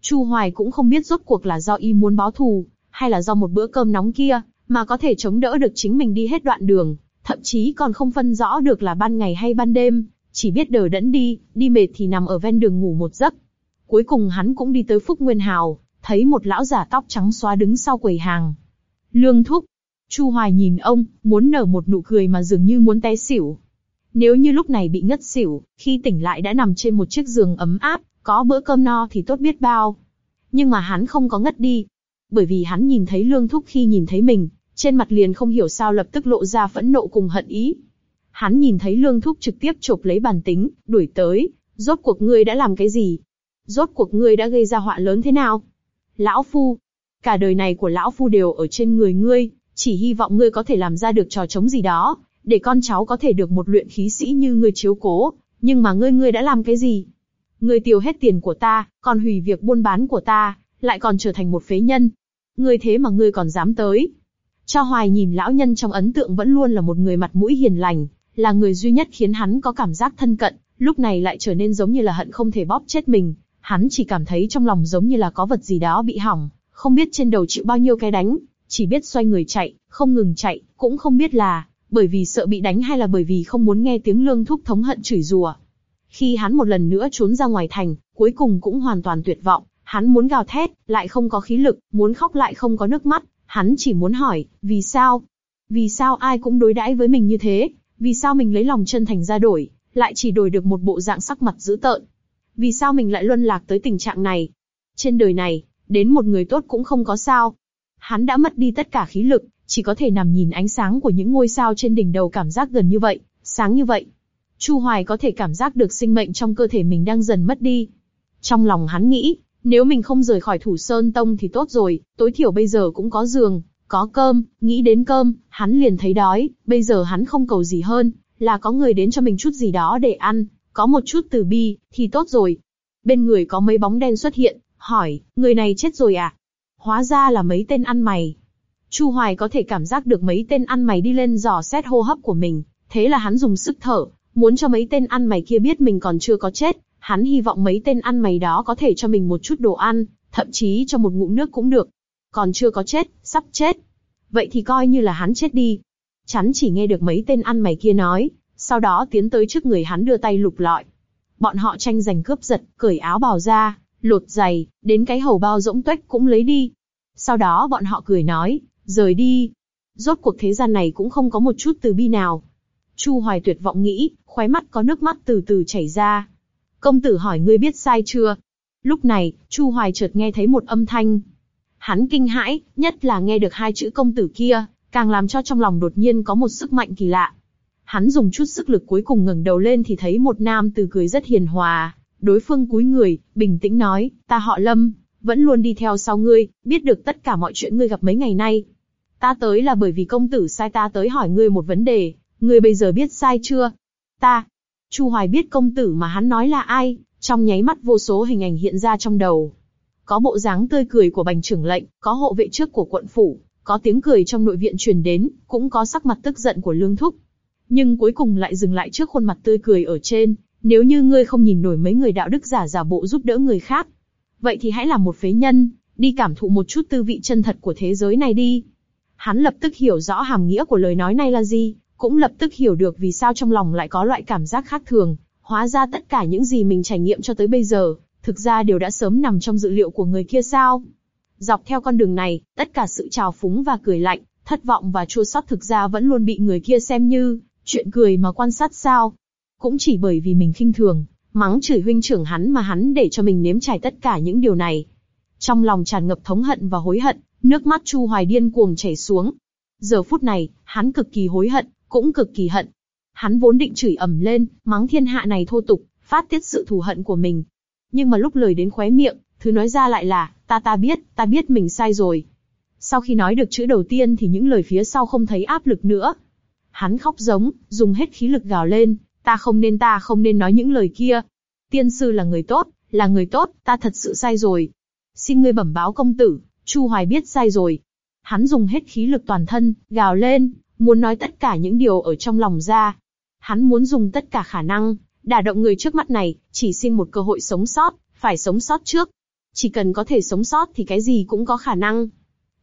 Chu Hoài cũng không biết rốt cuộc là do y muốn báo thù, hay là do một bữa cơm nóng kia, mà có thể chống đỡ được chính mình đi hết đoạn đường, thậm chí còn không phân rõ được là ban ngày hay ban đêm, chỉ biết đờ đẫn đi, đi mệt thì nằm ở ven đường ngủ một giấc. Cuối cùng hắn cũng đi tới Phúc Nguyên Hào, thấy một lão giả tóc trắng xóa đứng sau quầy hàng. Lương Thúc, Chu Hoài nhìn ông, muốn nở một nụ cười mà dường như muốn té xỉu. Nếu như lúc này bị ngất xỉu, khi tỉnh lại đã nằm trên một chiếc giường ấm áp, có bữa cơm no thì tốt biết bao. Nhưng mà hắn không có ngất đi. Bởi vì hắn nhìn thấy Lương Thúc khi nhìn thấy mình, trên mặt liền không hiểu sao lập tức lộ ra phẫn nộ cùng hận ý. Hắn nhìn thấy Lương Thúc trực tiếp chộp lấy bàn tính, đuổi tới, rốt cuộc ngươi đã làm cái gì? Rốt cuộc ngươi đã gây ra họa lớn thế nào? Lão Phu, cả đời này của Lão Phu đều ở trên người ngươi, chỉ hy vọng ngươi có thể làm ra được trò chống gì đó, để con cháu có thể được một luyện khí sĩ như ngươi chiếu cố. Nhưng mà ngươi ngươi đã làm cái gì? Ngươi tiêu hết tiền của ta, còn hủy việc buôn bán của ta, lại còn trở thành một phế nhân. Ngươi thế mà ngươi còn dám tới. Cho Hoài nhìn lão nhân trong ấn tượng vẫn luôn là một người mặt mũi hiền lành, là người duy nhất khiến hắn có cảm giác thân cận, lúc này lại trở nên giống như là hận không thể bóp chết mình. Hắn chỉ cảm thấy trong lòng giống như là có vật gì đó bị hỏng, không biết trên đầu chịu bao nhiêu cái đánh, chỉ biết xoay người chạy, không ngừng chạy, cũng không biết là bởi vì sợ bị đánh hay là bởi vì không muốn nghe tiếng lương thúc thống hận chửi rủa. Khi hắn một lần nữa trốn ra ngoài thành, cuối cùng cũng hoàn toàn tuyệt vọng, hắn muốn gào thét, lại không có khí lực, muốn khóc lại không có nước mắt, hắn chỉ muốn hỏi, vì sao? Vì sao ai cũng đối đãi với mình như thế? Vì sao mình lấy lòng chân thành ra đổi, lại chỉ đổi được một bộ dạng sắc mặt dữ tợn? Vì sao mình lại luân lạc tới tình trạng này? Trên đời này, đến một người tốt cũng không có sao, Hắn đã mất đi tất cả khí lực, chỉ có thể nằm nhìn ánh sáng của những ngôi sao trên đỉnh đầu cảm giác gần như vậy, sáng như vậy. Chu Hoài có thể cảm giác được sinh mệnh trong cơ thể mình đang dần mất đi. Trong lòng hắn nghĩ, nếu mình không rời khỏi Thủ Sơn Tông thì tốt rồi, tối thiểu bây giờ cũng có giường, Có cơm, nghĩ đến cơm, hắn liền thấy đói, bây giờ hắn không cầu gì hơn, là có người đến cho mình chút gì đó để ăn, có một chút từ bi, thì tốt rồi. Bên người có mấy bóng đen xuất hiện, hỏi, người này chết rồi à? Hóa ra là mấy tên ăn mày. Chu Hoài có thể cảm giác được mấy tên ăn mày đi lên dò xét hô hấp của mình, thế là hắn dùng sức thở, muốn cho mấy tên ăn mày kia biết mình còn chưa có chết, hắn hy vọng mấy tên ăn mày đó có thể cho mình một chút đồ ăn, thậm chí cho một ngụm nước cũng được. Còn chưa có chết, sắp chết. Vậy thì coi như là hắn chết đi. Chắn chỉ nghe được mấy tên ăn mày kia nói, sau đó tiến tới trước người hắn đưa tay lục lọi. Bọn họ tranh giành cướp giật, cởi áo bào ra, lột giày, đến cái hầu bao rỗng tuếch cũng lấy đi. Sau đó bọn họ cười nói, rời đi. Rốt cuộc thế gian này cũng không có một chút từ bi nào. Chu Hoài tuyệt vọng nghĩ, khóe mắt có nước mắt từ từ chảy ra. Công tử hỏi ngươi biết sai chưa? Lúc này, Chu Hoài chợt nghe thấy một âm thanh. Hắn kinh hãi, nhất là nghe được hai chữ công tử kia, càng làm cho trong lòng đột nhiên có một sức mạnh kỳ lạ. Hắn dùng chút sức lực cuối cùng ngẩng đầu lên thì thấy một nam tử cười rất hiền hòa. Đối phương cúi người, bình tĩnh nói, ta họ Lâm, vẫn luôn đi theo sau ngươi, biết được tất cả mọi chuyện ngươi gặp mấy ngày nay. Ta tới là bởi vì công tử sai ta tới hỏi ngươi một vấn đề, ngươi bây giờ biết sai chưa? Ta. Chu Hoài biết công tử mà hắn nói là ai, trong nháy mắt vô số hình ảnh hiện ra trong đầu. Có bộ dáng tươi cười của bành trưởng lệnh, có hộ vệ trước của quận phủ, có tiếng cười trong nội viện truyền đến, cũng có sắc mặt tức giận của lương thúc. Nhưng cuối cùng lại dừng lại trước khuôn mặt tươi cười ở trên, nếu như ngươi không nhìn nổi mấy người đạo đức giả giả bộ giúp đỡ người khác, vậy thì hãy làm một phế nhân, đi cảm thụ một chút tư vị chân thật của thế giới này đi. Hắn lập tức hiểu rõ hàm nghĩa của lời nói này là gì, cũng lập tức hiểu được vì sao trong lòng lại có loại cảm giác khác thường, hóa ra tất cả những gì mình trải nghiệm cho tới bây giờ, thực ra đều đã sớm nằm trong dự liệu của người kia sao. Dọc theo con đường này, tất cả sự trào phúng và cười lạnh, thất vọng và chua xót thực ra vẫn luôn bị người kia xem như chuyện cười mà quan sát sao. Cũng chỉ bởi vì mình khinh thường, mắng chửi huynh trưởng hắn mà hắn để cho mình nếm trải tất cả những điều này. Trong lòng tràn ngập thống hận và hối hận, nước mắt Chu Hoài điên cuồng chảy xuống. Giờ phút này, hắn cực kỳ hối hận, cũng cực kỳ hận. Hắn vốn định chửi ầm lên, mắng thiên hạ này thô tục, phát tiết sự thù hận của mình. Nhưng mà lúc lời đến khóe miệng, thứ nói ra lại là, ta ta biết, ta biết mình sai rồi. Sau khi nói được chữ đầu tiên thì những lời phía sau không thấy áp lực nữa. Hắn khóc giống, dùng hết khí lực gào lên, ta không nên ta không nên nói những lời kia. Tiên sư là người tốt, là người tốt, ta thật sự sai rồi. Xin ngươi bẩm báo công tử, Chu Hoài biết sai rồi. Hắn dùng hết khí lực toàn thân, gào lên, muốn nói tất cả những điều ở trong lòng ra. Hắn muốn dùng tất cả khả năng, đả động người trước mắt này, chỉ xin một cơ hội sống sót, phải sống sót trước. Chỉ cần có thể sống sót thì cái gì cũng có khả năng.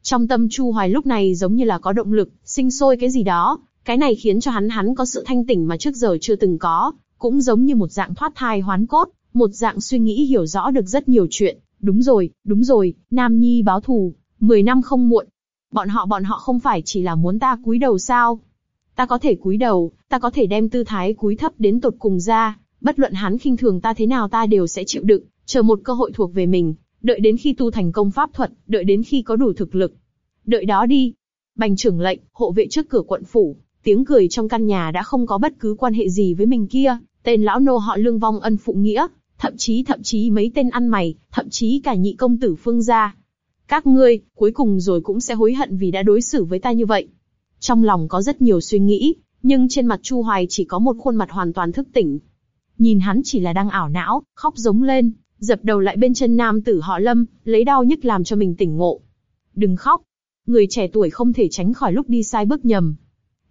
Trong tâm Chu Hoài lúc này giống như là có động lực, sinh sôi cái gì đó, cái này khiến cho hắn hắn có sự thanh tỉnh mà trước giờ chưa từng có, cũng giống như một dạng thoát thai hoán cốt, một dạng suy nghĩ hiểu rõ được rất nhiều chuyện. Đúng rồi, đúng rồi, Nam Nhi báo thù, 10 năm không muộn. Bọn họ bọn họ không phải chỉ là muốn ta cúi đầu sao? Ta có thể cúi đầu, ta có thể đem tư thái cúi thấp đến tột cùng ra, bất luận hắn khinh thường ta thế nào ta đều sẽ chịu đựng, chờ một cơ hội thuộc về mình, đợi đến khi tu thành công pháp thuật, đợi đến khi có đủ thực lực. Đợi đó đi. Bành trưởng lệnh, hộ vệ trước cửa quận phủ, Tiếng cười trong căn nhà đã không có bất cứ quan hệ gì với mình kia, tên lão nô họ lương vong ân phụ nghĩa, thậm chí thậm chí mấy tên ăn mày, thậm chí cả nhị công tử phương gia. Các ngươi, cuối cùng rồi cũng sẽ hối hận vì đã đối xử với ta như vậy. Trong lòng có rất nhiều suy nghĩ, nhưng trên mặt Chu Hoài chỉ có một khuôn mặt hoàn toàn thức tỉnh. Nhìn hắn chỉ là đang ảo não, khóc giống lên, dập đầu lại bên chân nam tử họ Lâm, lấy đau nhức làm cho mình tỉnh ngộ. Đừng khóc. Người trẻ tuổi không thể tránh khỏi lúc đi sai bước nhầm,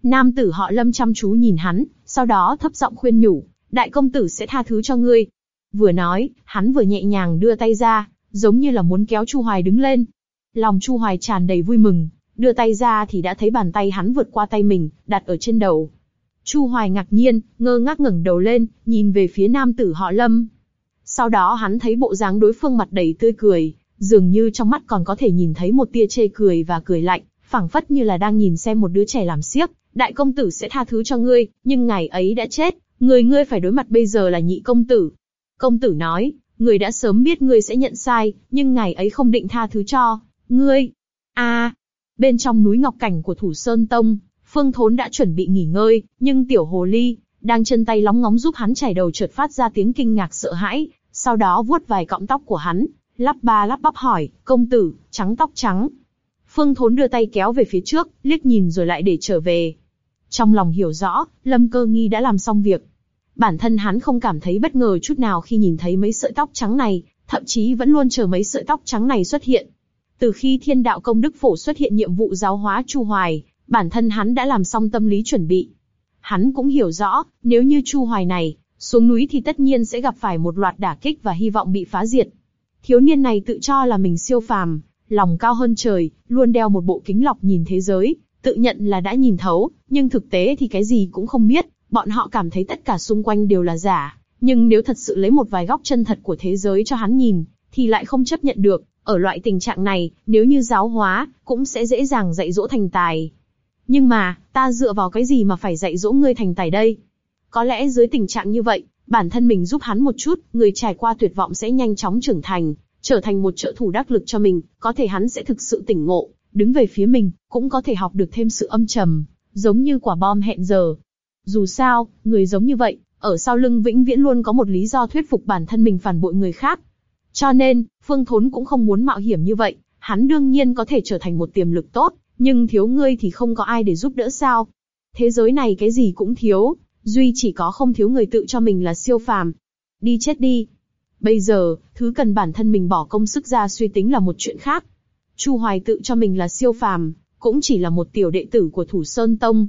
Nam tử họ Lâm chăm chú nhìn hắn, sau đó thấp giọng khuyên nhủ, đại công tử sẽ tha thứ cho ngươi. Vừa nói, hắn vừa nhẹ nhàng đưa tay ra, giống như là muốn kéo Chu Hoài đứng lên. Lòng Chu Hoài tràn đầy vui mừng, đưa tay ra thì đã thấy bàn tay hắn vượt qua tay mình, đặt ở trên đầu. Chu Hoài ngạc nhiên, ngơ ngác ngẩng đầu lên, nhìn về phía nam tử họ Lâm. Sau đó hắn thấy bộ dáng đối phương mặt đầy tươi cười, dường như trong mắt còn có thể nhìn thấy một tia chê cười và cười lạnh, phảng phất như là đang nhìn xem một đứa trẻ làm xiếc, đại công tử sẽ tha thứ cho ngươi, nhưng ngày ấy đã chết, người ngươi phải đối mặt bây giờ là nhị công tử. Công tử nói, người đã sớm biết ngươi sẽ nhận sai, nhưng ngày ấy không định tha thứ cho, ngươi. a bên trong núi ngọc cảnh của thủ sơn tông, phương thốn đã chuẩn bị nghỉ ngơi, nhưng tiểu hồ ly, đang chân tay lóng ngóng giúp hắn chảy đầu chợt phát ra tiếng kinh ngạc sợ hãi, sau đó vuốt vài cọng tóc của hắn, lắp ba lắp bắp hỏi, công tử, trắng tóc trắng. Phương Thốn đưa tay kéo về phía trước, liếc nhìn rồi lại để trở về. Trong lòng hiểu rõ, Lâm Cơ Nghi đã làm xong việc. Bản thân hắn không cảm thấy bất ngờ chút nào khi nhìn thấy mấy sợi tóc trắng này, thậm chí vẫn luôn chờ mấy sợi tóc trắng này xuất hiện. Từ khi Thiên Đạo Công Đức Phổ xuất hiện nhiệm vụ giáo hóa Chu Hoài, bản thân hắn đã làm xong tâm lý chuẩn bị. Hắn cũng hiểu rõ, nếu như Chu Hoài này xuống núi thì tất nhiên sẽ gặp phải một loạt đả kích và hy vọng bị phá diệt. Thiếu niên này tự cho là mình siêu phàm, lòng cao hơn trời, luôn đeo một bộ kính lọc nhìn thế giới, tự nhận là đã nhìn thấu, nhưng thực tế thì cái gì cũng không biết, bọn họ cảm thấy tất cả xung quanh đều là giả. Nhưng nếu thật sự lấy một vài góc chân thật của thế giới cho hắn nhìn, thì lại không chấp nhận được. Ở loại tình trạng này, nếu như giáo hóa, cũng sẽ dễ dàng dạy dỗ thành tài. Nhưng mà, ta dựa vào cái gì mà phải dạy dỗ ngươi thành tài đây? Có lẽ dưới tình trạng như vậy, bản thân mình giúp hắn một chút, người trải qua tuyệt vọng sẽ nhanh chóng trưởng thành, trở thành một trợ thủ đắc lực cho mình, có thể hắn sẽ thực sự tỉnh ngộ, đứng về phía mình, cũng có thể học được thêm sự âm trầm, giống như quả bom hẹn giờ. Dù sao, người giống như vậy, ở sau lưng vĩnh viễn luôn có một lý do thuyết phục bản thân mình phản bội người khác. Cho nên, Phương Thốn cũng không muốn mạo hiểm như vậy, hắn đương nhiên có thể trở thành một tiềm lực tốt, nhưng thiếu ngươi thì không có ai để giúp đỡ sao? Thế giới này cái gì cũng thiếu, duy chỉ có không thiếu người tự cho mình là siêu phàm. Đi chết đi. Bây giờ, thứ cần bản thân mình bỏ công sức ra suy tính là một chuyện khác. Chu Hoài tự cho mình là siêu phàm, cũng chỉ là một tiểu đệ tử của Thủ Sơn Tông.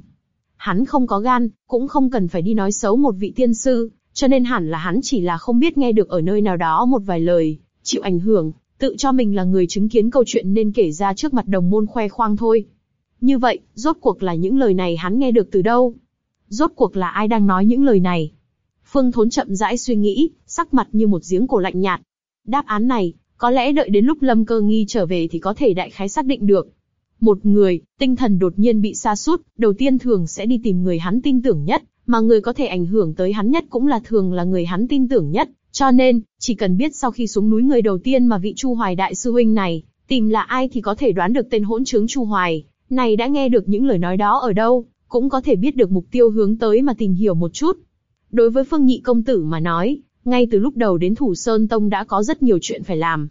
Hắn không có gan, cũng không cần phải đi nói xấu một vị tiên sư, cho nên hẳn là hắn chỉ là không biết nghe được ở nơi nào đó một vài lời, chịu ảnh hưởng, tự cho mình là người chứng kiến câu chuyện nên kể ra trước mặt đồng môn khoe khoang thôi. Như vậy, rốt cuộc là những lời này hắn nghe được từ đâu? Rốt cuộc là ai đang nói những lời này? Phương Thốn chậm rãi suy nghĩ, sắc mặt như một giếng cổ lạnh nhạt. Đáp án này, có lẽ đợi đến lúc Lâm Cơ Nghi trở về thì có thể đại khái xác định được. Một người, tinh thần đột nhiên bị sa sút, đầu tiên thường sẽ đi tìm người hắn tin tưởng nhất, mà người có thể ảnh hưởng tới hắn nhất cũng là thường là người hắn tin tưởng nhất. Cho nên, chỉ cần biết sau khi xuống núi người đầu tiên mà vị Chu Hoài đại sư huynh này tìm là ai thì có thể đoán được tên hỗn trướng Chu Hoài này đã nghe được những lời nói đó ở đâu, cũng có thể biết được mục tiêu hướng tới mà tìm hiểu một chút. Đối với Phương Nhị công tử mà nói, ngay từ lúc đầu đến Thủ Sơn Tông đã có rất nhiều chuyện phải làm.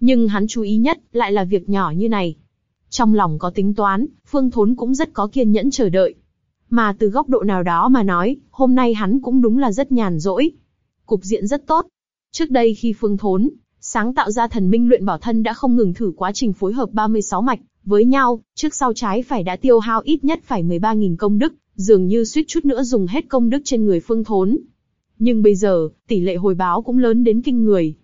Nhưng hắn chú ý nhất lại là việc nhỏ như này. Trong lòng có tính toán, Phương Thốn cũng rất có kiên nhẫn chờ đợi. Mà từ góc độ nào đó mà nói, hôm nay hắn cũng đúng là rất nhàn rỗi. Cục diện rất tốt. Trước đây khi Phương Thốn sáng tạo ra thần minh luyện bảo thân đã không ngừng thử quá trình phối hợp 36 mạch với nhau, trước sau trái phải đã tiêu hao ít nhất phải 13.000 công đức, dường như suýt chút nữa dùng hết công đức trên người Phương Thốn. Nhưng bây giờ, tỷ lệ hồi báo cũng lớn đến kinh người.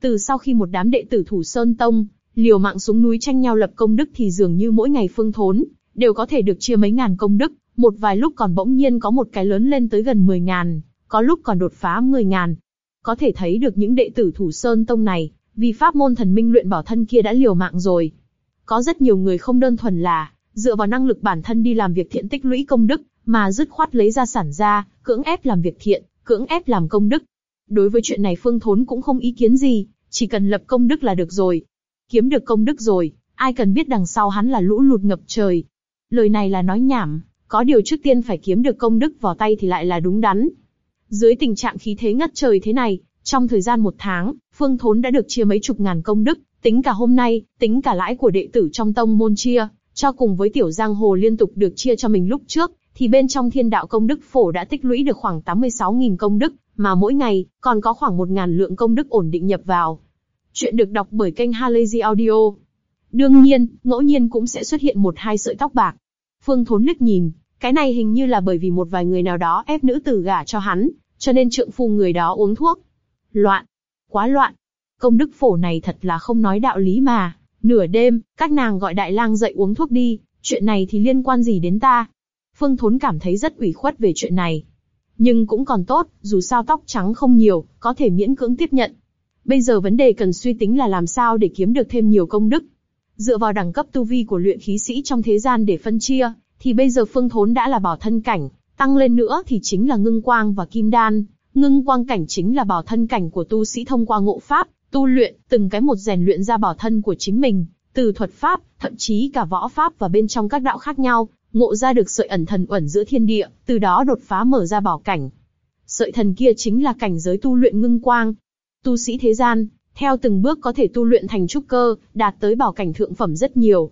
Từ sau khi một đám đệ tử Thủ Sơn Tông, liều mạng xuống núi tranh nhau lập công đức thì dường như mỗi ngày Phương Thốn, đều có thể được chia mấy ngàn công đức, một vài lúc còn bỗng nhiên có một cái lớn lên tới gần 10 ngàn, có lúc còn đột phá 10 ngàn. Có thể thấy được những đệ tử Thủ Sơn Tông này, vì pháp môn thần minh luyện bảo thân kia đã liều mạng rồi. Có rất nhiều người không đơn thuần là dựa vào năng lực bản thân đi làm việc thiện tích lũy công đức, mà dứt khoát lấy ra sản ra, cưỡng ép làm việc thiện, cưỡng ép làm công đức. Đối với chuyện này Phương Thốn cũng không ý kiến gì, chỉ cần lập công đức là được rồi. Kiếm được công đức rồi, ai cần biết đằng sau hắn là lũ lụt ngập trời. Lời này là nói nhảm, có điều trước tiên phải kiếm được công đức vào tay thì lại là đúng đắn. Dưới tình trạng khí thế ngất trời thế này, trong thời gian một tháng, Phương Thốn đã được chia mấy chục ngàn công đức, tính cả hôm nay, tính cả lãi của đệ tử trong tông môn chia, cho cùng với tiểu giang hồ liên tục được chia cho mình lúc trước, thì bên trong thiên đạo công đức phổ đã tích lũy được khoảng 86.000 công đức, mà mỗi ngày, còn có khoảng 1.000 lượng công đức ổn định nhập vào. Chuyện được đọc bởi kênh Halazy Audio. Đương nhiên, ngẫu nhiên cũng sẽ xuất hiện một hai sợi tóc bạc. Phương Thốn liếc nhìn, cái này hình như là bởi vì một vài người nào đó ép nữ tử gả cho hắn, cho nên trượng phu người đó uống thuốc. Loạn. Quá loạn. Công đức phổ này thật là không nói đạo lý mà. Nửa đêm, các nàng gọi đại lang dậy uống thuốc đi, chuyện này thì liên quan gì đến ta? Phương Thốn cảm thấy rất ủy khuất về chuyện này. Nhưng cũng còn tốt, dù sao tóc trắng không nhiều, có thể miễn cưỡng tiếp nhận. Bây giờ vấn đề cần suy tính là làm sao để kiếm được thêm nhiều công đức. Dựa vào đẳng cấp tu vi của luyện khí sĩ trong thế gian để phân chia, thì bây giờ Phương Thốn đã là bảo thân cảnh, tăng lên nữa thì chính là ngưng quang và kim đan. Ngưng quang cảnh chính là bảo thân cảnh của tu sĩ thông qua ngộ pháp, tu luyện, từng cái một rèn luyện ra bảo thân của chính mình, từ thuật pháp, thậm chí cả võ pháp và bên trong các đạo khác nhau, ngộ ra được sợi ẩn thần ẩn giữa thiên địa, từ đó đột phá mở ra bảo cảnh. Sợi thần kia chính là cảnh giới tu luyện ngưng quang. Tu sĩ thế gian, theo từng bước có thể tu luyện thành trúc cơ, đạt tới bảo cảnh thượng phẩm rất nhiều.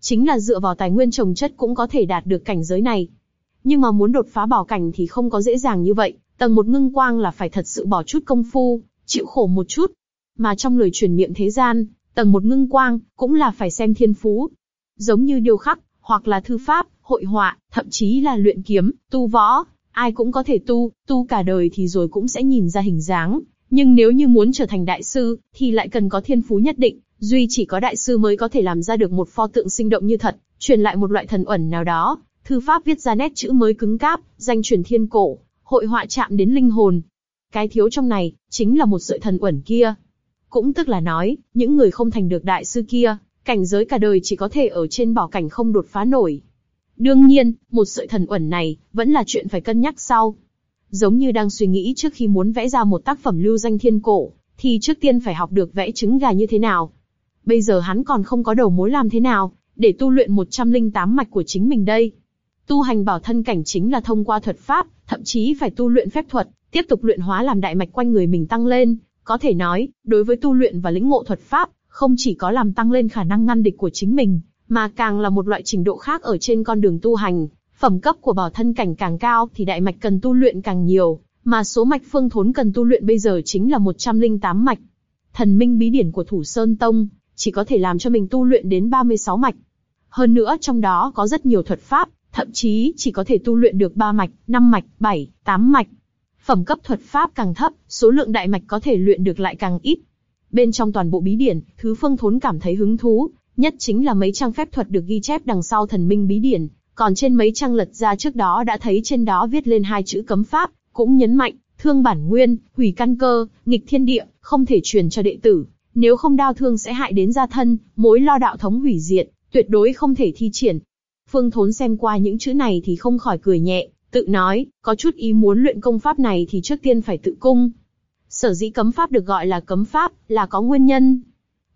chính là dựa vào tài nguyên trồng chất cũng có thể đạt được cảnh giới này. Nhưng mà muốn đột phá bảo cảnh thì không có dễ dàng như vậy, tầng một ngưng quang là phải thật sự bỏ chút công phu, chịu khổ một chút. Mà trong lời truyền miệng thế gian, tầng một ngưng quang cũng là phải xem thiên phú. Giống như điều khắc, hoặc là thư pháp, hội họa, thậm chí là luyện kiếm, tu võ, ai cũng có thể tu, tu cả đời thì rồi cũng sẽ nhìn ra hình dáng. Nhưng nếu như muốn trở thành đại sư, thì lại cần có thiên phú nhất định, duy chỉ có đại sư mới có thể làm ra được một pho tượng sinh động như thật, truyền lại một loại thần ẩn nào đó, thư pháp viết ra nét chữ mới cứng cáp, danh truyền thiên cổ, hội họa chạm đến linh hồn. Cái thiếu trong này, chính là một sợi thần ẩn kia. Cũng tức là nói, những người không thành được đại sư kia, cảnh giới cả đời chỉ có thể ở trên bảo cảnh không đột phá nổi. Đương nhiên, một sợi thần uẩn này, vẫn là chuyện phải cân nhắc sau. Giống như đang suy nghĩ trước khi muốn vẽ ra một tác phẩm lưu danh thiên cổ, thì trước tiên phải học được vẽ trứng gà như thế nào. Bây giờ hắn còn không có đầu mối làm thế nào, để tu luyện 108 mạch của chính mình đây. Tu hành bảo thân cảnh chính là thông qua thuật pháp, thậm chí phải tu luyện phép thuật, tiếp tục luyện hóa làm đại mạch quanh người mình tăng lên. Có thể nói, đối với tu luyện và lĩnh ngộ thuật pháp, không chỉ có làm tăng lên khả năng ngăn địch của chính mình, mà càng là một loại trình độ khác ở trên con đường tu hành. Phẩm cấp của bảo thân cảnh càng cao thì đại mạch cần tu luyện càng nhiều, mà số mạch phương thốn cần tu luyện bây giờ chính là 108 mạch. Thần minh bí điển của Thủ Sơn Tông, chỉ có thể làm cho mình tu luyện đến 36 mạch. Hơn nữa trong đó có rất nhiều thuật pháp, thậm chí chỉ có thể tu luyện được 3 mạch, 5 mạch, 7, 8 mạch. Phẩm cấp thuật pháp càng thấp, số lượng đại mạch có thể luyện được lại càng ít. Bên trong toàn bộ bí điển, thứ Phương Thốn cảm thấy hứng thú, nhất chính là mấy trang phép thuật được ghi chép đằng sau thần minh bí điển, còn trên mấy trang lật ra trước đó đã thấy trên đó viết lên hai chữ cấm pháp, cũng nhấn mạnh, thương bản nguyên, hủy căn cơ, nghịch thiên địa, không thể truyền cho đệ tử, nếu không đau thương sẽ hại đến gia thân, mối lo đạo thống hủy diệt, tuyệt đối không thể thi triển. Phương Thốn xem qua những chữ này thì không khỏi cười nhẹ, tự nói, có chút ý muốn luyện công pháp này thì trước tiên phải tự cung. Sở dĩ cấm pháp được gọi là cấm pháp, là có nguyên nhân.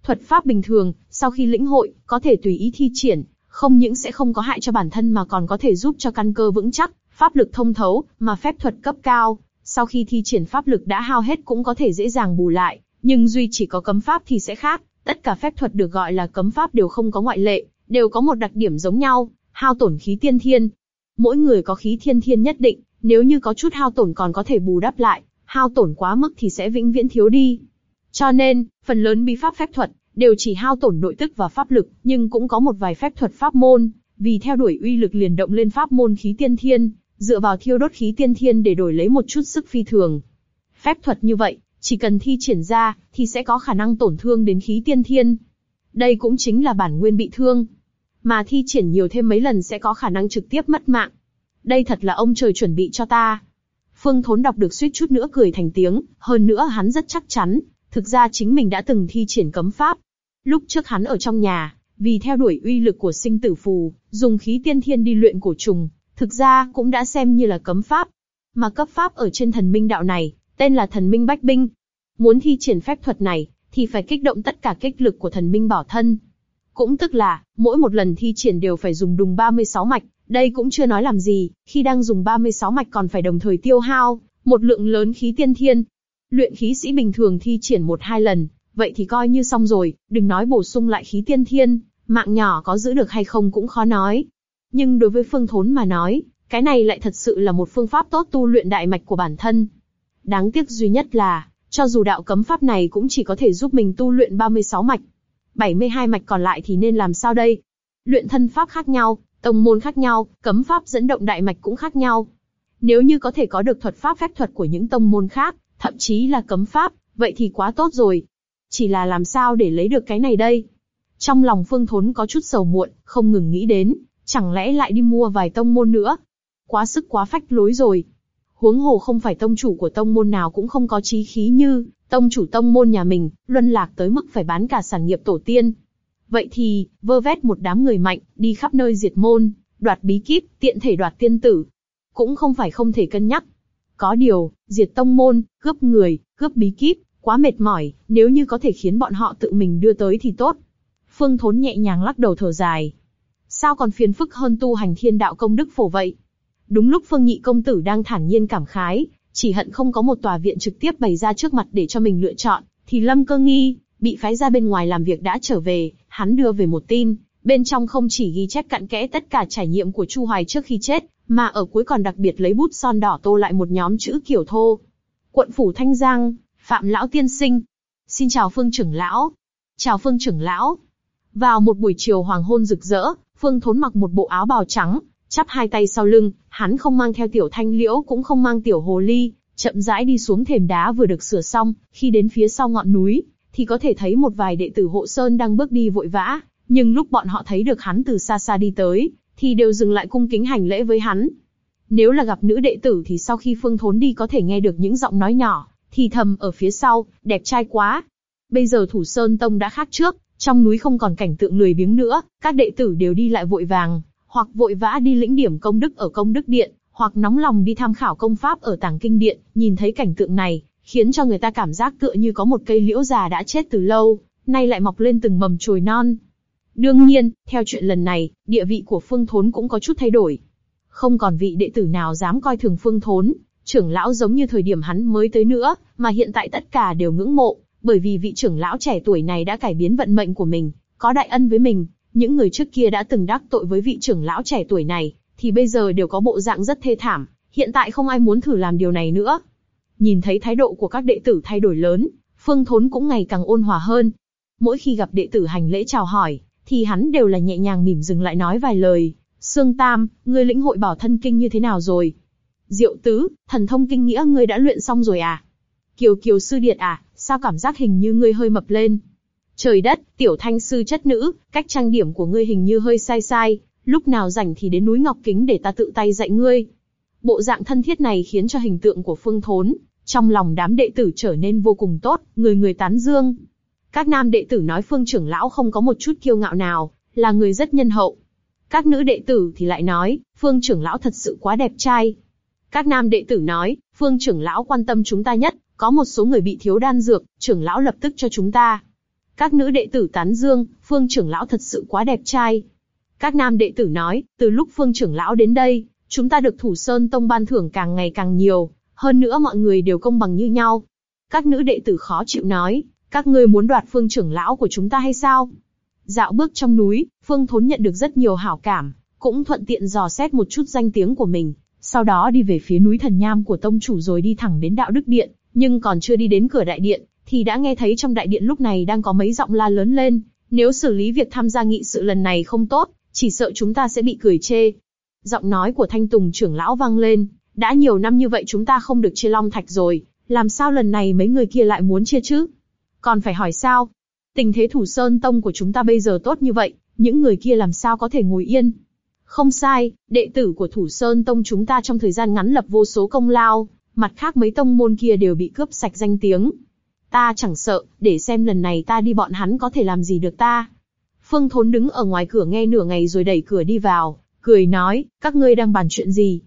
Thuật pháp bình thường, sau khi lĩnh hội, có thể tùy ý thi triển, không những sẽ không có hại cho bản thân mà còn có thể giúp cho căn cơ vững chắc, pháp lực thông thấu, mà phép thuật cấp cao, sau khi thi triển pháp lực đã hao hết cũng có thể dễ dàng bù lại, nhưng duy chỉ có cấm pháp thì sẽ khác, tất cả phép thuật được gọi là cấm pháp đều không có ngoại lệ, đều có một đặc điểm giống nhau, hao tổn khí tiên thiên. Mỗi người có khí thiên thiên nhất định, nếu như có chút hao tổn còn có thể bù đắp lại, hao tổn quá mức thì sẽ vĩnh viễn thiếu đi. Cho nên, phần lớn bí pháp phép thuật đều chỉ hao tổn nội tức và pháp lực, nhưng cũng có một vài phép thuật pháp môn, vì theo đuổi uy lực liền động lên pháp môn khí tiên thiên, dựa vào thiêu đốt khí tiên thiên để đổi lấy một chút sức phi thường. Phép thuật như vậy, chỉ cần thi triển ra, thì sẽ có khả năng tổn thương đến khí tiên thiên. Đây cũng chính là bản nguyên bị thương. Mà thi triển nhiều thêm mấy lần sẽ có khả năng trực tiếp mất mạng. Đây thật là ông trời chuẩn bị cho ta. Phương Thốn đọc được suýt chút nữa cười thành tiếng, hơn nữa hắn rất chắc chắn, thực ra chính mình đã từng thi triển cấm pháp. Lúc trước hắn ở trong nhà, vì theo đuổi uy lực của sinh tử phù, dùng khí tiên thiên đi luyện cổ trùng, thực ra cũng đã xem như là cấm pháp. Mà cấp pháp ở trên thần minh đạo này, tên là thần minh bách binh. Muốn thi triển phép thuật này, thì phải kích động tất cả kích lực của thần minh bảo thân. Cũng tức là, mỗi một lần thi triển đều phải dùng đùng 36 mạch, đây cũng chưa nói làm gì, khi đang dùng 36 mạch còn phải đồng thời tiêu hao, một lượng lớn khí tiên thiên. Luyện khí sĩ bình thường thi triển một hai lần, vậy thì coi như xong rồi, đừng nói bổ sung lại khí tiên thiên, mạng nhỏ có giữ được hay không cũng khó nói. Nhưng đối với phương thốn mà nói, cái này lại thật sự là một phương pháp tốt tu luyện đại mạch của bản thân. Đáng tiếc duy nhất là, cho dù đạo cấm pháp này cũng chỉ có thể giúp mình tu luyện 36 mạch. 72 mạch còn lại thì nên làm sao đây? Luyện thân pháp khác nhau, tông môn khác nhau, cấm pháp dẫn động đại mạch cũng khác nhau. Nếu như có thể có được thuật pháp phép thuật của những tông môn khác, thậm chí là cấm pháp, vậy thì quá tốt rồi. Chỉ là làm sao để lấy được cái này đây? Trong lòng Phương Thốn có chút sầu muộn, không ngừng nghĩ đến, chẳng lẽ lại đi mua vài tông môn nữa? Quá sức quá phách lối rồi. Huống hồ không phải tông chủ của tông môn nào cũng không có trí khí như tông chủ tông môn nhà mình, luân lạc tới mức phải bán cả sản nghiệp tổ tiên. Vậy thì, vơ vét một đám người mạnh, đi khắp nơi diệt môn, đoạt bí kíp, tiện thể đoạt tiên tử. Cũng không phải không thể cân nhắc. Có điều, diệt tông môn, cướp người, cướp bí kíp, quá mệt mỏi, nếu như có thể khiến bọn họ tự mình đưa tới thì tốt. Phương Thốn nhẹ nhàng lắc đầu thở dài. Sao còn phiền phức hơn tu hành thiên đạo công đức phổ vậy? Đúng lúc Phương Nhị công tử đang thản nhiên cảm khái, chỉ hận không có một tòa viện trực tiếp bày ra trước mặt để cho mình lựa chọn, thì Lâm Cơ Nghi bị phái ra bên ngoài làm việc đã trở về, hắn đưa về một tin, Bên trong không chỉ ghi chép cặn kẽ tất cả trải nghiệm của Chu Hoài trước khi chết, mà ở cuối còn đặc biệt lấy bút son đỏ tô lại một nhóm chữ kiểu thô. Quận phủ Thanh Giang, Phạm Lão Tiên Sinh. Xin chào Phương trưởng lão. Chào Phương trưởng lão. Vào một buổi chiều hoàng hôn rực rỡ, Phương Thốn mặc một bộ áo bào trắng, chắp hai tay sau lưng, hắn không mang theo tiểu thanh liễu cũng không mang tiểu hồ ly, chậm rãi đi xuống thềm đá vừa được sửa xong, khi đến phía sau ngọn núi, thì có thể thấy một vài đệ tử hộ sơn đang bước đi vội vã, nhưng lúc bọn họ thấy được hắn từ xa xa đi tới, thì đều dừng lại cung kính hành lễ với hắn. Nếu là gặp nữ đệ tử thì sau khi Phương Thốn đi có thể nghe được những giọng nói nhỏ, thì thầm ở phía sau, đẹp trai quá. Bây giờ Thủ Sơn Tông đã khác trước, trong núi không còn cảnh tượng lười biếng nữa, các đệ tử đều đi lại vội vàng, hoặc vội vã đi lĩnh điểm công đức ở công đức điện, hoặc nóng lòng đi tham khảo công pháp ở tàng kinh điện, nhìn thấy cảnh tượng này, khiến cho người ta cảm giác tựa như có một cây liễu già đã chết từ lâu, nay lại mọc lên từng mầm chồi non. Đương nhiên, theo chuyện lần này, địa vị của Phương Thốn cũng có chút thay đổi. Không còn vị đệ tử nào dám coi thường Phương Thốn, trưởng lão giống như thời điểm hắn mới tới nữa, mà hiện tại tất cả đều ngưỡng mộ, bởi vì vị trưởng lão trẻ tuổi này đã cải biến vận mệnh của mình, có đại ân với mình. Những người trước kia đã từng đắc tội với vị trưởng lão trẻ tuổi này, thì bây giờ đều có bộ dạng rất thê thảm. Hiện tại không ai muốn thử làm điều này nữa. Nhìn thấy thái độ của các đệ tử thay đổi lớn, Phương Thốn cũng ngày càng ôn hòa hơn. Mỗi khi gặp đệ tử hành lễ chào hỏi, thì hắn đều là nhẹ nhàng mỉm dừng lại nói vài lời. Sương Tam, ngươi lĩnh hội bảo thân kinh như thế nào rồi? Diệu Tứ, thần thông kinh nghĩa ngươi đã luyện xong rồi à? Kiều Kiều sư điện à, sao cảm giác hình như ngươi hơi mập lên? Trời đất, tiểu thanh sư chất nữ, cách trang điểm của ngươi hình như hơi sai sai, lúc nào rảnh thì đến núi Ngọc Kính để ta tự tay dạy ngươi. Bộ dạng thân thiết này khiến cho hình tượng của Phương Thốn, trong lòng đám đệ tử trở nên vô cùng tốt, người người tán dương. Các nam đệ tử nói Phương trưởng lão không có một chút kiêu ngạo nào, là người rất nhân hậu. Các nữ đệ tử thì lại nói, Phương trưởng lão thật sự quá đẹp trai. Các nam đệ tử nói, Phương trưởng lão quan tâm chúng ta nhất, có một số người bị thiếu đan dược, trưởng lão lập tức cho chúng ta. Các nữ đệ tử tán dương, Phương trưởng lão thật sự quá đẹp trai. Các nam đệ tử nói, từ lúc Phương trưởng lão đến đây, chúng ta được Thủ Sơn Tông ban thưởng càng ngày càng nhiều, hơn nữa mọi người đều công bằng như nhau. Các nữ đệ tử khó chịu nói, các ngươi muốn đoạt Phương trưởng lão của chúng ta hay sao? Dạo bước trong núi, Phương Thốn nhận được rất nhiều hảo cảm, cũng thuận tiện dò xét một chút danh tiếng của mình, sau đó đi về phía núi thần nham của tông chủ rồi đi thẳng đến đạo đức điện, nhưng còn chưa đi đến cửa đại điện, thì đã nghe thấy trong đại điện lúc này đang có mấy giọng la lớn lên, nếu xử lý việc tham gia nghị sự lần này không tốt, chỉ sợ chúng ta sẽ bị cười chê. Giọng nói của Thanh Tùng trưởng lão vang lên, đã nhiều năm như vậy chúng ta không được chia long thạch rồi, làm sao lần này mấy người kia lại muốn chia chứ? Còn phải hỏi sao? Tình thế thủ sơn tông của chúng ta bây giờ tốt như vậy, những người kia làm sao có thể ngồi yên? Không sai, đệ tử của thủ sơn tông chúng ta trong thời gian ngắn lập vô số công lao, mặt khác mấy tông môn kia đều bị cướp sạch danh tiếng. Ta chẳng sợ, để xem lần này ta đi bọn hắn có thể làm gì được ta. Phương Thốn đứng ở ngoài cửa nghe nửa ngày rồi đẩy cửa đi vào, cười nói, các ngươi đang bàn chuyện gì?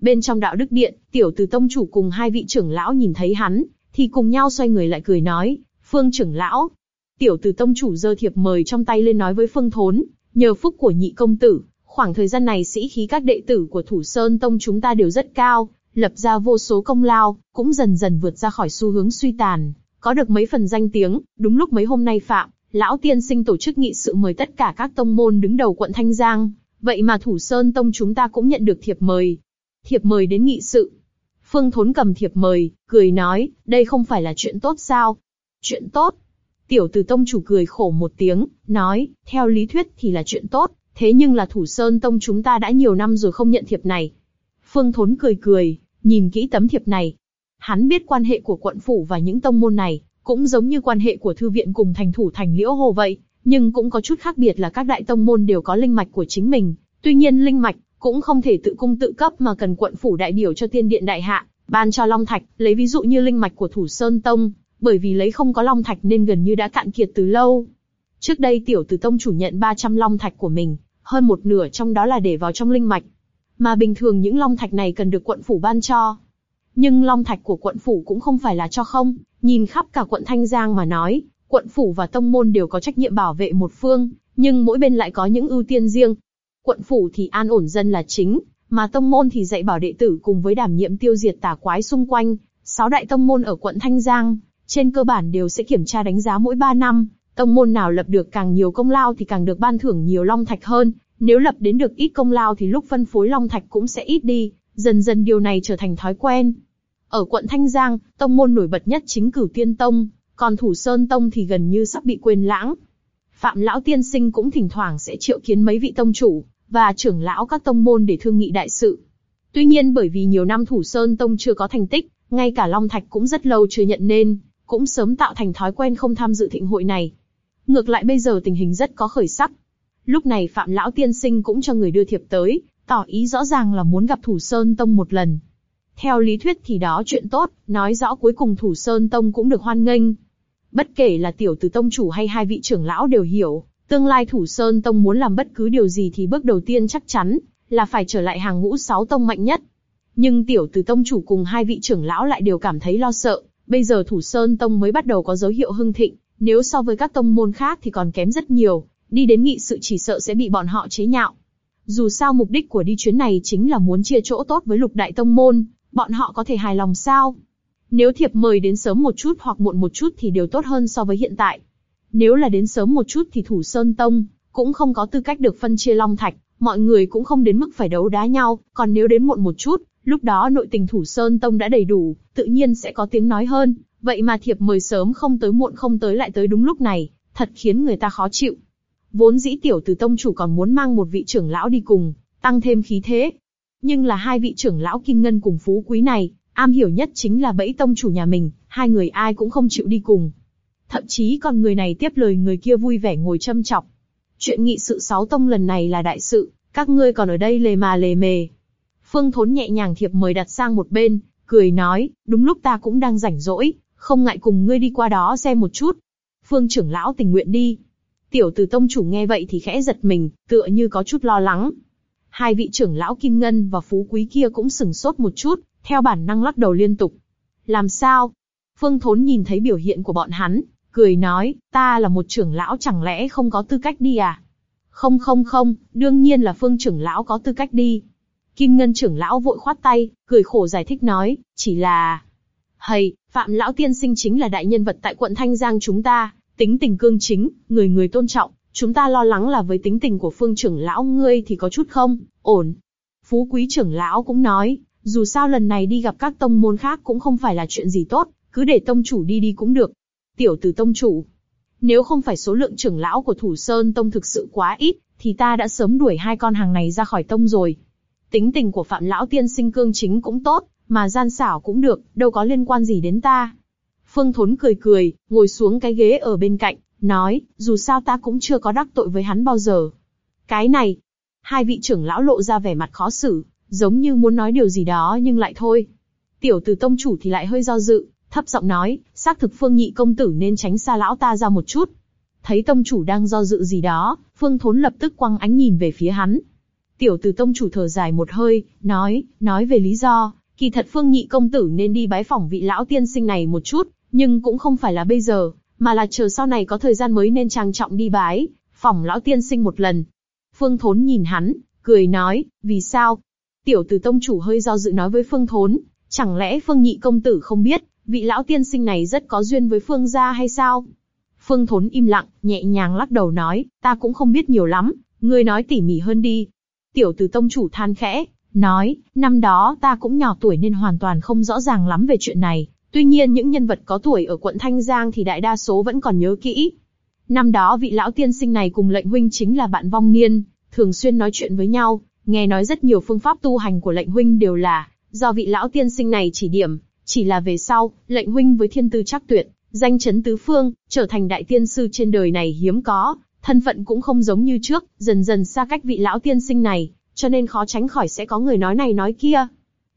Bên trong đạo đức điện, tiểu từ tông chủ cùng hai vị trưởng lão nhìn thấy hắn, thì cùng nhau xoay người lại cười nói, Phương trưởng lão. Tiểu từ tông chủ giơ thiệp mời trong tay lên nói với Phương Thốn, nhờ phúc của nhị công tử, khoảng thời gian này sĩ khí các đệ tử của Thủ Sơn Tông chúng ta đều rất cao, lập ra vô số công lao, cũng dần dần vượt ra khỏi xu hướng suy tàn, có được mấy phần danh tiếng. Đúng lúc mấy hôm nay phạm, lão tiên sinh tổ chức nghị sự mời tất cả các tông môn đứng đầu quận Thanh Giang, vậy mà Thủ Sơn Tông chúng ta cũng nhận được thiệp mời. Thiệp mời đến nghị sự. Phương Thốn cầm thiệp mời, cười nói, đây không phải là chuyện tốt sao? Chuyện tốt. Tiểu Từ Tông chủ cười khổ một tiếng, nói, theo lý thuyết thì là chuyện tốt, thế nhưng là Thủ Sơn Tông chúng ta đã nhiều năm rồi không nhận thiệp này. Phương Thốn cười cười, nhìn kỹ tấm thiệp này. Hắn biết quan hệ của quận phủ và những tông môn này, cũng giống như quan hệ của thư viện cùng thành thủ thành liễu hồ vậy, nhưng cũng có chút khác biệt là các đại tông môn đều có linh mạch của chính mình. Tuy nhiên linh mạch cũng không thể tự cung tự cấp mà cần quận phủ đại biểu cho tiên điện đại hạ, ban cho long thạch. Lấy ví dụ như linh mạch của thủ sơn tông, bởi vì lấy không có long thạch nên gần như đã cạn kiệt từ lâu. Trước đây tiểu tử tông chủ nhận 300 long thạch của mình, hơn một nửa trong đó là để vào trong linh mạch. Mà bình thường những long thạch này cần được quận phủ ban cho. Nhưng long thạch của quận phủ cũng không phải là cho không, nhìn khắp cả quận Thanh Giang mà nói, quận phủ và tông môn đều có trách nhiệm bảo vệ một phương, nhưng mỗi bên lại có những ưu tiên riêng. Quận phủ thì an ổn dân là chính, mà tông môn thì dạy bảo đệ tử cùng với đảm nhiệm tiêu diệt tà quái xung quanh. Sáu đại tông môn ở quận Thanh Giang, trên cơ bản đều sẽ kiểm tra đánh giá mỗi 3 năm, tông môn nào lập được càng nhiều công lao thì càng được ban thưởng nhiều long thạch hơn, nếu lập đến được ít công lao thì lúc phân phối long thạch cũng sẽ ít đi, dần dần điều này trở thành thói quen. Ở quận Thanh Giang, tông môn nổi bật nhất chính cửu tiên tông, còn thủ sơn tông thì gần như sắp bị quên lãng. Phạm lão tiên sinh cũng thỉnh thoảng sẽ triệu kiến mấy vị tông chủ, và trưởng lão các tông môn để thương nghị đại sự. Tuy nhiên bởi vì nhiều năm thủ sơn tông chưa có thành tích, ngay cả Long Thạch cũng rất lâu chưa nhận nên, cũng sớm tạo thành thói quen không tham dự thịnh hội này. Ngược lại bây giờ tình hình rất có khởi sắc. Lúc này Phạm Lão Tiên Sinh cũng cho người đưa thiệp tới, tỏ ý rõ ràng là muốn gặp Thủ Sơn Tông một lần. Theo lý thuyết thì đó chuyện tốt, nói rõ cuối cùng Thủ Sơn Tông cũng được hoan nghênh. Bất kể là tiểu tử tông chủ hay hai vị trưởng lão đều hiểu, tương lai Thủ Sơn Tông muốn làm bất cứ điều gì thì bước đầu tiên chắc chắn là phải trở lại hàng ngũ sáu tông mạnh nhất. Nhưng tiểu từ tông chủ cùng hai vị trưởng lão lại đều cảm thấy lo sợ, bây giờ Thủ Sơn Tông mới bắt đầu có dấu hiệu hưng thịnh, nếu so với các tông môn khác thì còn kém rất nhiều, đi đến nghị sự chỉ sợ sẽ bị bọn họ chế nhạo. Dù sao mục đích của đi chuyến này chính là muốn chia chỗ tốt với lục đại tông môn, bọn họ có thể hài lòng sao? Nếu thiệp mời đến sớm một chút hoặc muộn một chút thì đều tốt hơn so với hiện tại. Nếu là đến sớm một chút thì Thủ Sơn Tông cũng không có tư cách được phân chia long thạch, mọi người cũng không đến mức phải đấu đá nhau, còn nếu đến muộn một chút, lúc đó nội tình Thủ Sơn Tông đã đầy đủ, tự nhiên sẽ có tiếng nói hơn, vậy mà thiệp mời sớm không tới muộn không tới lại tới đúng lúc này, thật khiến người ta khó chịu. Vốn dĩ tiểu từ tông chủ còn muốn mang một vị trưởng lão đi cùng, tăng thêm khí thế. Nhưng là hai vị trưởng lão kim ngân cùng phú quý này, am hiểu nhất chính là bẫy tông chủ nhà mình, hai người ai cũng không chịu đi cùng. Thậm chí còn người này tiếp lời người kia vui vẻ ngồi châm chọc. Chuyện nghị sự sáu tông lần này là đại sự, các ngươi còn ở đây lề mà lề mề. Phương Thốn nhẹ nhàng thiệp mời đặt sang một bên, cười nói, đúng lúc ta cũng đang rảnh rỗi, không ngại cùng ngươi đi qua đó xem một chút. Phương trưởng lão tình nguyện đi. Tiểu tử tông chủ nghe vậy thì khẽ giật mình, tựa như có chút lo lắng. Hai vị trưởng lão Kim Ngân và Phú Quý kia cũng sừng sốt một chút, theo bản năng lắc đầu liên tục. Làm sao? Phương Thốn nhìn thấy biểu hiện của bọn hắn, cười nói, ta là một trưởng lão chẳng lẽ không có tư cách đi à? Không không không, đương nhiên là Phương trưởng lão có tư cách đi. Kim Ngân trưởng lão vội khoát tay, cười khổ giải thích nói, chỉ là... Hầy, Phạm lão tiên sinh chính là đại nhân vật tại quận Thanh Giang chúng ta, tính tình cương chính, người người tôn trọng, chúng ta lo lắng là với tính tình của phương trưởng lão ngươi thì có chút không, ổn. Phú quý trưởng lão cũng nói, dù sao lần này đi gặp các tông môn khác cũng không phải là chuyện gì tốt, cứ để tông chủ đi đi cũng được. Tiểu tử tông chủ, nếu không phải số lượng trưởng lão của Thủ Sơn Tông thực sự quá ít, thì ta đã sớm đuổi hai con hàng này ra khỏi tông rồi. Tính tình của Phạm Lão Tiên sinh cương chính cũng tốt, mà gian xảo cũng được, đâu có liên quan gì đến ta. Phương Thốn cười cười, ngồi xuống cái ghế ở bên cạnh, nói, dù sao ta cũng chưa có đắc tội với hắn bao giờ. Cái này, hai vị trưởng lão lộ ra vẻ mặt khó xử, giống như muốn nói điều gì đó nhưng lại thôi. Tiểu tử tông chủ thì lại hơi do dự, thấp giọng nói, xác thực Phương Nhị công tử nên tránh xa lão ta ra một chút. Thấy tông chủ đang do dự gì đó, Phương Thốn lập tức quăng ánh nhìn về phía hắn. Tiểu tử tông chủ thở dài một hơi, nói, nói về lý do, kỳ thật Phương Nhị công tử nên đi bái phỏng vị lão tiên sinh này một chút, nhưng cũng không phải là bây giờ, mà là chờ sau này có thời gian mới nên trang trọng đi bái, phỏng lão tiên sinh một lần. Phương Thốn nhìn hắn, cười nói, vì sao? Tiểu tử tông chủ hơi do dự nói với Phương Thốn, chẳng lẽ Phương Nhị công tử không biết, vị lão tiên sinh này rất có duyên với Phương gia hay sao? Phương Thốn im lặng, nhẹ nhàng lắc đầu nói, ta cũng không biết nhiều lắm, ngươi nói tỉ mỉ hơn đi. Tiểu tử tông chủ than khẽ, nói, năm đó ta cũng nhỏ tuổi nên hoàn toàn không rõ ràng lắm về chuyện này, Tuy nhiên những nhân vật có tuổi ở quận Thanh Giang thì đại đa số vẫn còn nhớ kỹ. Năm đó vị lão tiên sinh này cùng lệnh huynh chính là bạn vong niên, thường xuyên nói chuyện với nhau, nghe nói rất nhiều phương pháp tu hành của lệnh huynh đều là do vị lão tiên sinh này chỉ điểm, chỉ là về sau, lệnh huynh với thiên tư chắc tuyệt, danh chấn tứ phương, trở thành đại tiên sư trên đời này hiếm có, thân phận cũng không giống như trước, dần dần xa cách vị lão tiên sinh này, cho nên khó tránh khỏi sẽ có người nói này nói kia.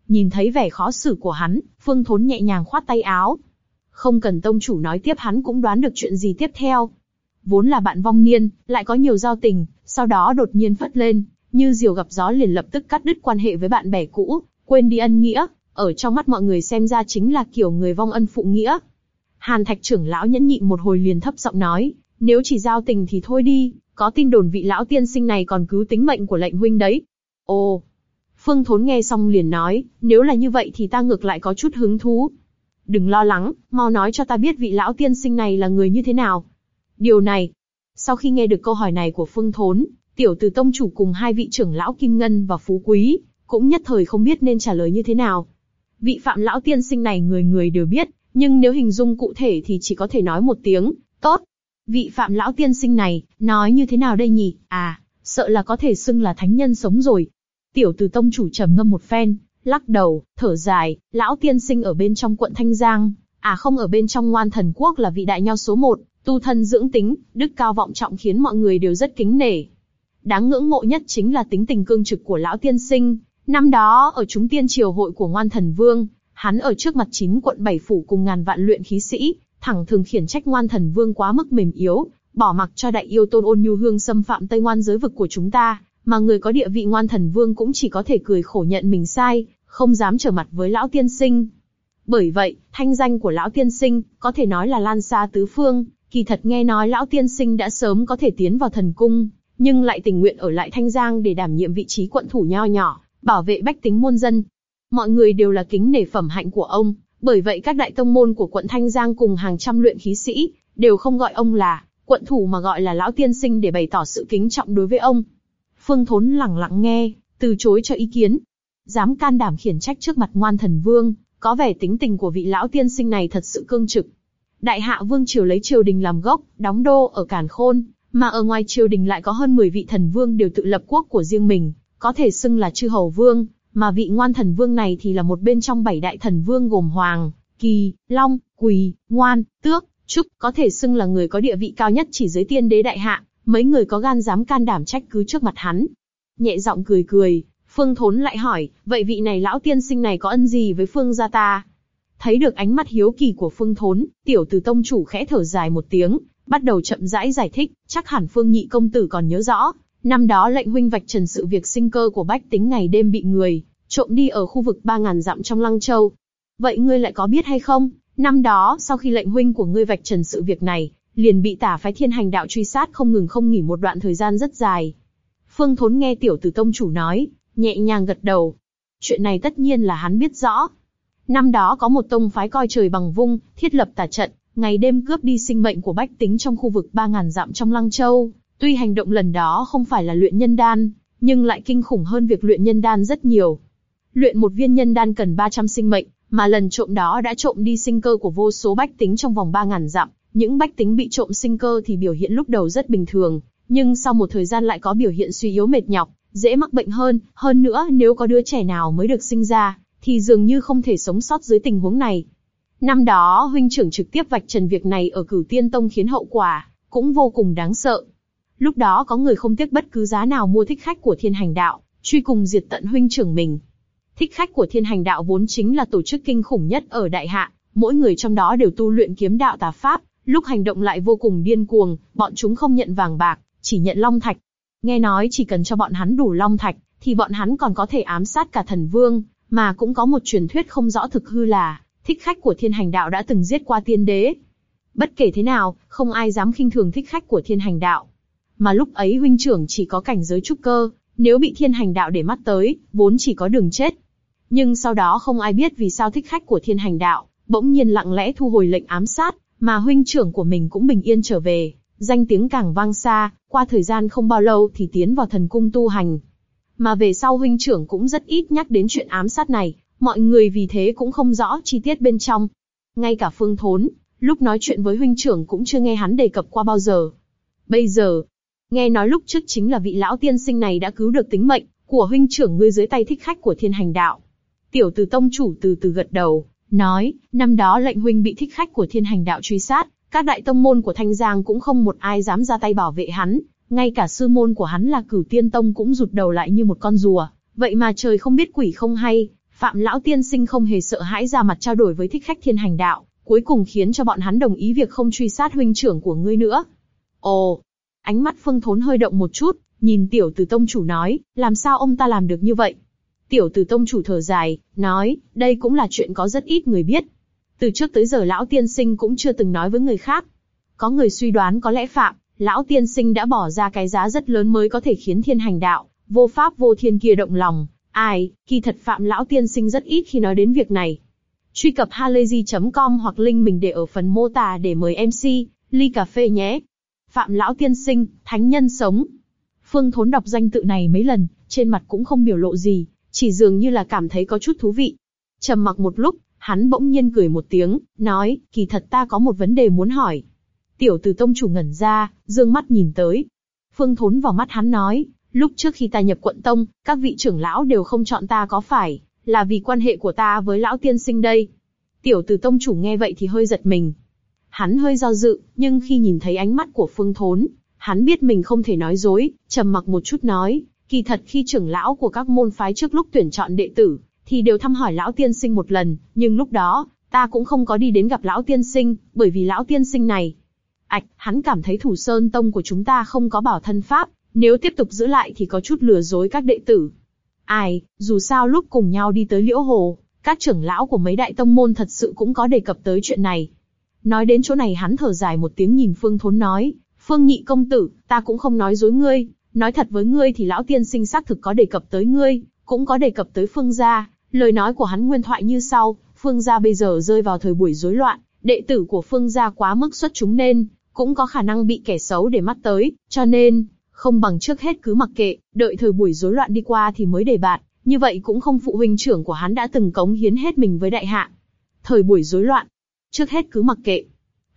Nhìn thấy vẻ khó xử của hắn, Phương Thốn nhẹ nhàng khoát tay áo. Không cần tông chủ nói tiếp hắn cũng đoán được chuyện gì tiếp theo. Vốn là bạn vong niên, lại có nhiều giao tình, sau đó đột nhiên phất lên, như diều gặp gió liền lập tức cắt đứt quan hệ với bạn bè cũ, quên đi ân nghĩa, ở trong mắt mọi người xem ra chính là kiểu người vong ân phụ nghĩa. Hàn Thạch trưởng lão nhẫn nhịn một hồi liền thấp giọng nói, nếu chỉ giao tình thì thôi đi, có tin đồn vị lão tiên sinh này còn cứu tính mệnh của lệnh huynh đấy. Ồ, Phương Thốn nghe xong liền nói, nếu là như vậy thì ta ngược lại có chút hứng thú. Đừng lo lắng, mau nói cho ta biết vị lão tiên sinh này là người như thế nào. Điều này, sau khi nghe được câu hỏi này của Phương Thốn, tiểu từ tông chủ cùng hai vị trưởng lão Kim Ngân và Phú Quý, cũng nhất thời không biết nên trả lời như thế nào. Vị phạm lão tiên sinh này người người đều biết, nhưng nếu hình dung cụ thể thì chỉ có thể nói một tiếng, tốt. Vị phạm lão tiên sinh này, nói như thế nào đây nhỉ? À, sợ là có thể xưng là thánh nhân sống rồi. Tiểu từ tông chủ trầm ngâm một phen, lắc đầu, thở dài, lão tiên sinh ở bên trong quận Thanh Giang, à không ở bên trong ngoan thần quốc là vị đại nho số một, tu thân dưỡng tính, đức cao vọng trọng khiến mọi người đều rất kính nể. Đáng ngưỡng mộ nhất chính là tính tình cương trực của lão tiên sinh. Năm đó ở chúng tiên triều hội của ngoan thần vương, hắn ở trước mặt chín quận bảy phủ cùng ngàn vạn luyện khí sĩ, thẳng thường khiển trách ngoan thần vương quá mức mềm yếu, bỏ mặc cho đại yêu tôn ôn nhu hương xâm phạm tây ngoan giới vực của chúng ta, mà người có địa vị ngoan thần vương cũng chỉ có thể cười khổ nhận mình sai, không dám trở mặt với lão tiên sinh. Bởi vậy, thanh danh của lão tiên sinh có thể nói là lan xa tứ phương, kỳ thật nghe nói lão tiên sinh đã sớm có thể tiến vào thần cung, nhưng lại tình nguyện ở lại Thanh Giang để đảm nhiệm vị trí quận thủ nho nhỏ, bảo vệ bách tính muôn dân. Mọi người đều là kính nể phẩm hạnh của ông, bởi vậy các đại tông môn của quận Thanh Giang cùng hàng trăm luyện khí sĩ đều không gọi ông là quận thủ mà gọi là lão tiên sinh để bày tỏ sự kính trọng đối với ông. Phương Thốn lẳng lặng nghe, từ chối cho ý kiến. Dám can đảm khiển trách trước mặt ngoan thần vương, có vẻ tính tình của vị lão tiên sinh này thật sự cương trực. Đại hạ vương triều lấy triều đình làm gốc, đóng đô ở Càn Khôn, mà ở ngoài triều đình lại có hơn 10 vị thần vương đều tự lập quốc của riêng mình, có thể xưng là chư hầu vương, mà vị ngoan thần vương này thì là một bên trong bảy đại thần vương gồm Hoàng, Kỳ, Long, Quỳ, Ngoan, Tước, Trúc, có thể xưng là người có địa vị cao nhất chỉ dưới tiên đế đại hạ, mấy người có gan dám can đảm trách cứ trước mặt hắn. Nhẹ giọng cười cười, Phương Thốn lại hỏi, vậy vị này lão tiên sinh này có ân gì với Phương gia ta? Thấy được ánh mắt hiếu kỳ của Phương Thốn, tiểu tử tông chủ khẽ thở dài một tiếng, bắt đầu chậm rãi giải thích, chắc hẳn Phương Nhị công tử còn nhớ rõ, năm đó lệnh huynh vạch trần sự việc sinh cơ của bách tính ngày đêm bị người trộm đi ở khu vực ba ngàn dặm trong Lăng Châu. Vậy ngươi lại có biết hay không? Năm đó, sau khi lệnh huynh của ngươi vạch trần sự việc này, liền bị tả phái thiên hành đạo truy sát không ngừng không nghỉ một đoạn thời gian rất dài. Phương Thốn nghe tiểu tử tông chủ nói, nhẹ nhàng gật đầu. Chuyện này tất nhiên là hắn biết rõ. Năm đó có một tông phái coi trời bằng vung, thiết lập tà trận, ngày đêm cướp đi sinh mệnh của bách tính trong khu vực 3.000 dặm trong Lăng Châu. Tuy hành động lần đó không phải là luyện nhân đan, nhưng lại kinh khủng hơn việc luyện nhân đan rất nhiều. Luyện một viên nhân đan cần 300 sinh mệnh, mà lần trộm đó đã trộm đi sinh cơ của vô số bách tính trong vòng 3.000 dặm. Những bách tính bị trộm sinh cơ thì biểu hiện lúc đầu rất bình thường, nhưng sau một thời gian lại có biểu hiện suy yếu mệt nhọc, dễ mắc bệnh hơn. Hơn nữa, nếu có đứa trẻ nào mới được sinh ra, thì dường như không thể sống sót dưới tình huống này. Năm đó huynh trưởng trực tiếp vạch trần việc này ở cửu tiên tông khiến hậu quả, cũng vô cùng đáng sợ. Lúc đó có người không tiếc bất cứ giá nào mua thích khách của thiên hành đạo, truy cùng diệt tận huynh trưởng mình. Thích khách của thiên hành đạo vốn chính là tổ chức kinh khủng nhất ở đại hạ, mỗi người trong đó đều tu luyện kiếm đạo tà pháp, lúc hành động lại vô cùng điên cuồng, bọn chúng không nhận vàng bạc, chỉ nhận long thạch. Nghe nói chỉ cần cho bọn hắn đủ long thạch, thì bọn hắn còn có thể ám sát cả thần vương, mà cũng có một truyền thuyết không rõ thực hư là, thích khách của thiên hành đạo đã từng giết qua tiên đế. Bất kể thế nào, không ai dám khinh thường thích khách của thiên hành đạo. Mà lúc ấy huynh trưởng chỉ có cảnh giới trúc cơ, nếu bị thiên hành đạo để mắt tới, vốn chỉ có đường chết. Nhưng sau đó không ai biết vì sao thích khách của thiên hành đạo, bỗng nhiên lặng lẽ thu hồi lệnh ám sát, mà huynh trưởng của mình cũng bình yên trở về, danh tiếng càng vang xa, qua thời gian không bao lâu thì tiến vào thần cung tu hành. Mà về sau huynh trưởng cũng rất ít nhắc đến chuyện ám sát này, mọi người vì thế cũng không rõ chi tiết bên trong. Ngay cả Phương Thốn, lúc nói chuyện với huynh trưởng cũng chưa nghe hắn đề cập qua bao giờ. Bây giờ, nghe nói lúc trước chính là vị lão tiên sinh này đã cứu được tính mệnh của huynh trưởng ngươi dưới tay thích khách của thiên hành đạo. Tiểu từ tông chủ từ từ gật đầu, nói, năm đó lệnh huynh bị thích khách của thiên hành đạo truy sát, các đại tông môn của Thanh Giang cũng không một ai dám ra tay bảo vệ hắn, ngay cả sư môn của hắn là cửu tiên tông cũng rụt đầu lại như một con rùa. Vậy mà trời không biết quỷ không hay, Phạm lão tiên sinh không hề sợ hãi ra mặt trao đổi với thích khách thiên hành đạo, cuối cùng khiến cho bọn hắn đồng ý việc không truy sát huynh trưởng của ngươi nữa. Ồ, ánh mắt Phương Thốn hơi động một chút, nhìn tiểu tử tông chủ nói, làm sao ông ta làm được như vậy? Tiểu tử tông chủ thở dài, nói, đây cũng là chuyện có rất ít người biết. Từ trước tới giờ lão tiên sinh cũng chưa từng nói với người khác. Có người suy đoán có lẽ Phạm, lão tiên sinh đã bỏ ra cái giá rất lớn mới có thể khiến thiên hành đạo, vô pháp vô thiên kia động lòng. Ai, kỳ thật Phạm lão tiên sinh rất ít khi nói đến việc này. Truy cập halayzi.com hoặc link mình để ở phần mô tả để mời MC, ly cà phê nhé. Phạm Lão Tiên Sinh, Thánh Nhân Sống. Phương Thốn đọc danh tự này mấy lần, trên mặt cũng không biểu lộ gì, chỉ dường như là cảm thấy có chút thú vị. trầm mặc một lúc, hắn bỗng nhiên cười một tiếng, nói, kỳ thật ta có một vấn đề muốn hỏi. Tiểu Từ Tông chủ ngẩn ra, dương mắt nhìn tới. Phương Thốn vào mắt hắn nói, lúc trước khi ta nhập quận tông, các vị trưởng lão đều không chọn ta có phải là vì quan hệ của ta với lão tiên sinh đây? Tiểu Từ Tông chủ nghe vậy thì hơi giật mình. Hắn hơi do dự, nhưng khi nhìn thấy ánh mắt của Phương Thốn, hắn biết mình không thể nói dối, trầm mặc một chút nói, kỳ thật khi trưởng lão của các môn phái trước lúc tuyển chọn đệ tử, thì đều thăm hỏi lão tiên sinh một lần, nhưng lúc đó, ta cũng không có đi đến gặp lão tiên sinh, bởi vì lão tiên sinh này. ạch, hắn cảm thấy thủ sơn tông của chúng ta không có bảo thân pháp, nếu tiếp tục giữ lại thì có chút lừa dối các đệ tử. Ai, dù sao lúc cùng nhau đi tới liễu hồ, các trưởng lão của mấy đại tông môn thật sự cũng có đề cập tới chuyện này. Nói đến chỗ này hắn thở dài một tiếng nhìn Phương Thốn nói, Phương Nhị công tử, ta cũng không nói dối ngươi, nói thật với ngươi thì lão tiên sinh xác thực có đề cập tới ngươi, cũng có đề cập tới Phương gia. Lời nói của hắn nguyên thoại như sau, Phương gia bây giờ rơi vào thời buổi rối loạn, đệ tử của Phương gia quá mức xuất chúng nên cũng có khả năng bị kẻ xấu để mắt tới, cho nên không bằng trước hết cứ mặc kệ, đợi thời buổi rối loạn đi qua thì mới đề bạt. Như vậy cũng không phụ huynh trưởng của hắn đã từng cống hiến hết mình với đại hạ. Thời buổi rối loạn, trước hết cứ mặc kệ.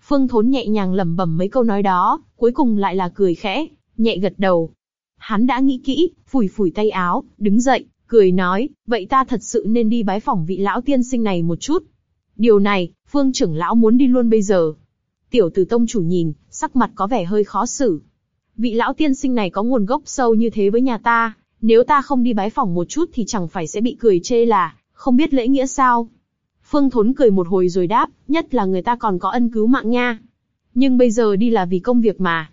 Phương Thốn nhẹ nhàng lẩm bẩm mấy câu nói đó, cuối cùng lại là cười khẽ, nhẹ gật đầu. Hắn đã nghĩ kỹ, phủi phủi tay áo, đứng dậy, cười nói, vậy ta thật sự nên đi bái phỏng vị lão tiên sinh này một chút. Điều này, Phương trưởng lão muốn đi luôn bây giờ. Tiểu Từ Tông chủ nhìn, sắc mặt có vẻ hơi khó xử. Vị lão tiên sinh này có nguồn gốc sâu như thế với nhà ta, nếu ta không đi bái phỏng một chút thì chẳng phải sẽ bị cười chê là không biết lễ nghĩa sao? Phương Thốn cười một hồi rồi đáp, nhất là người ta còn có ân cứu mạng nha. Nhưng bây giờ đi là vì công việc mà.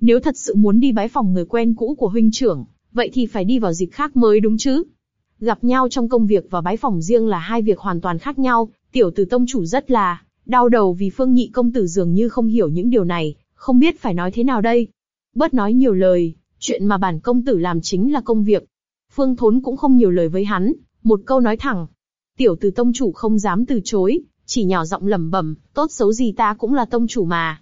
Nếu thật sự muốn đi bái phòng người quen cũ của huynh trưởng, vậy thì phải đi vào dịp khác mới đúng chứ. Gặp nhau trong công việc và bái phòng riêng là hai việc hoàn toàn khác nhau, tiểu tử tông chủ rất là đau đầu vì phương nhị công tử dường như không hiểu những điều này, không biết phải nói thế nào đây. Bớt nói nhiều lời, chuyện mà bản công tử làm chính là công việc. Phương Thốn cũng không nhiều lời với hắn, một câu nói thẳng, Tiểu từ tông chủ không dám từ chối, chỉ nhỏ giọng lẩm bẩm, tốt xấu gì ta cũng là tông chủ mà.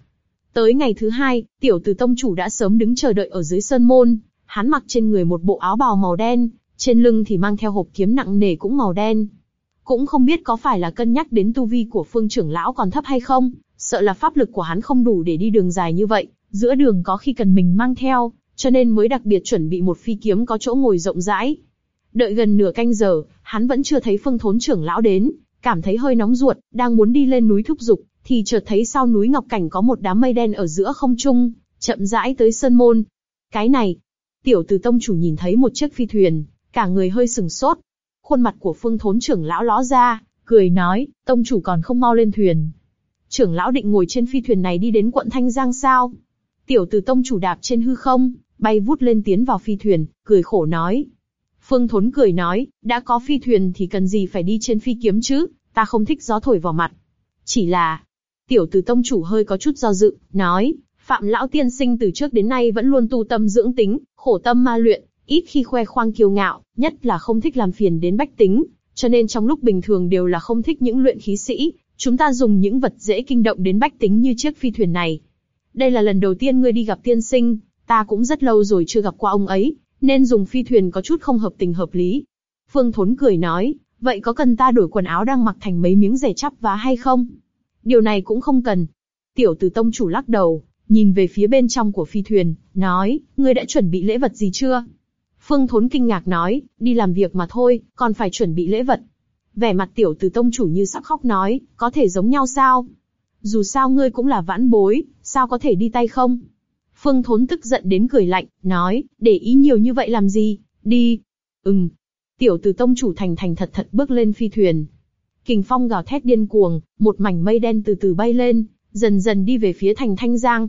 Tới ngày thứ hai, tiểu từ tông chủ đã sớm đứng chờ đợi ở dưới sơn môn, hắn mặc trên người một bộ áo bào màu đen, trên lưng thì mang theo hộp kiếm nặng nề cũng màu đen. Cũng không biết có phải là cân nhắc đến tu vi của phương trưởng lão còn thấp hay không, sợ là pháp lực của hắn không đủ để đi đường dài như vậy, giữa đường có khi cần mình mang theo, cho nên mới đặc biệt chuẩn bị một phi kiếm có chỗ ngồi rộng rãi, Đợi gần nửa canh giờ, hắn vẫn chưa thấy phương thốn trưởng lão đến, cảm thấy hơi nóng ruột, đang muốn đi lên núi thúc giục, thì chợt thấy sau núi Ngọc Cảnh có một đám mây đen ở giữa không trung, chậm rãi tới sơn môn. Cái này, tiểu từ tông chủ nhìn thấy một chiếc phi thuyền, cả người hơi sừng sốt. Khuôn mặt của phương thốn trưởng lão ló ra, cười nói, tông chủ còn không mau lên thuyền. Trưởng lão định ngồi trên phi thuyền này đi đến quận Thanh Giang sao? Tiểu từ tông chủ đạp trên hư không, bay vút lên tiến vào phi thuyền, cười khổ nói, Phương Thốn cười nói, đã có phi thuyền thì cần gì phải đi trên phi kiếm chứ, ta không thích gió thổi vào mặt. Chỉ là, tiểu tử tông chủ hơi có chút do dự, nói, Phạm Lão Tiên Sinh từ trước đến nay vẫn luôn tu tâm dưỡng tính, khổ tâm ma luyện, ít khi khoe khoang kiêu ngạo, nhất là không thích làm phiền đến bách tính, cho nên trong lúc bình thường đều là không thích những luyện khí sĩ, chúng ta dùng những vật dễ kinh động đến bách tính như chiếc phi thuyền này. Đây là lần đầu tiên ngươi đi gặp tiên sinh, ta cũng rất lâu rồi chưa gặp qua ông ấy, nên dùng phi thuyền có chút không hợp tình hợp lý. Phương Thốn cười nói, vậy có cần ta đổi quần áo đang mặc thành mấy miếng rẻ chắp vá hay không? Điều này cũng không cần. Tiểu Từ Tông chủ lắc đầu, nhìn về phía bên trong của phi thuyền, nói, ngươi đã chuẩn bị lễ vật gì chưa? Phương Thốn kinh ngạc nói, đi làm việc mà thôi, còn phải chuẩn bị lễ vật. Vẻ mặt Tiểu Từ Tông chủ như sắp khóc nói, có thể giống nhau sao? Dù sao ngươi cũng là vãn bối, sao có thể đi tay không? Phương Thốn tức giận đến cười lạnh, nói, để ý nhiều như vậy làm gì, đi. Ừm. Tiểu Từ Tông chủ thành thành thật thật bước lên phi thuyền. Kình phong gào thét điên cuồng, một mảnh mây đen từ từ bay lên, dần dần đi về phía thành Thanh Giang.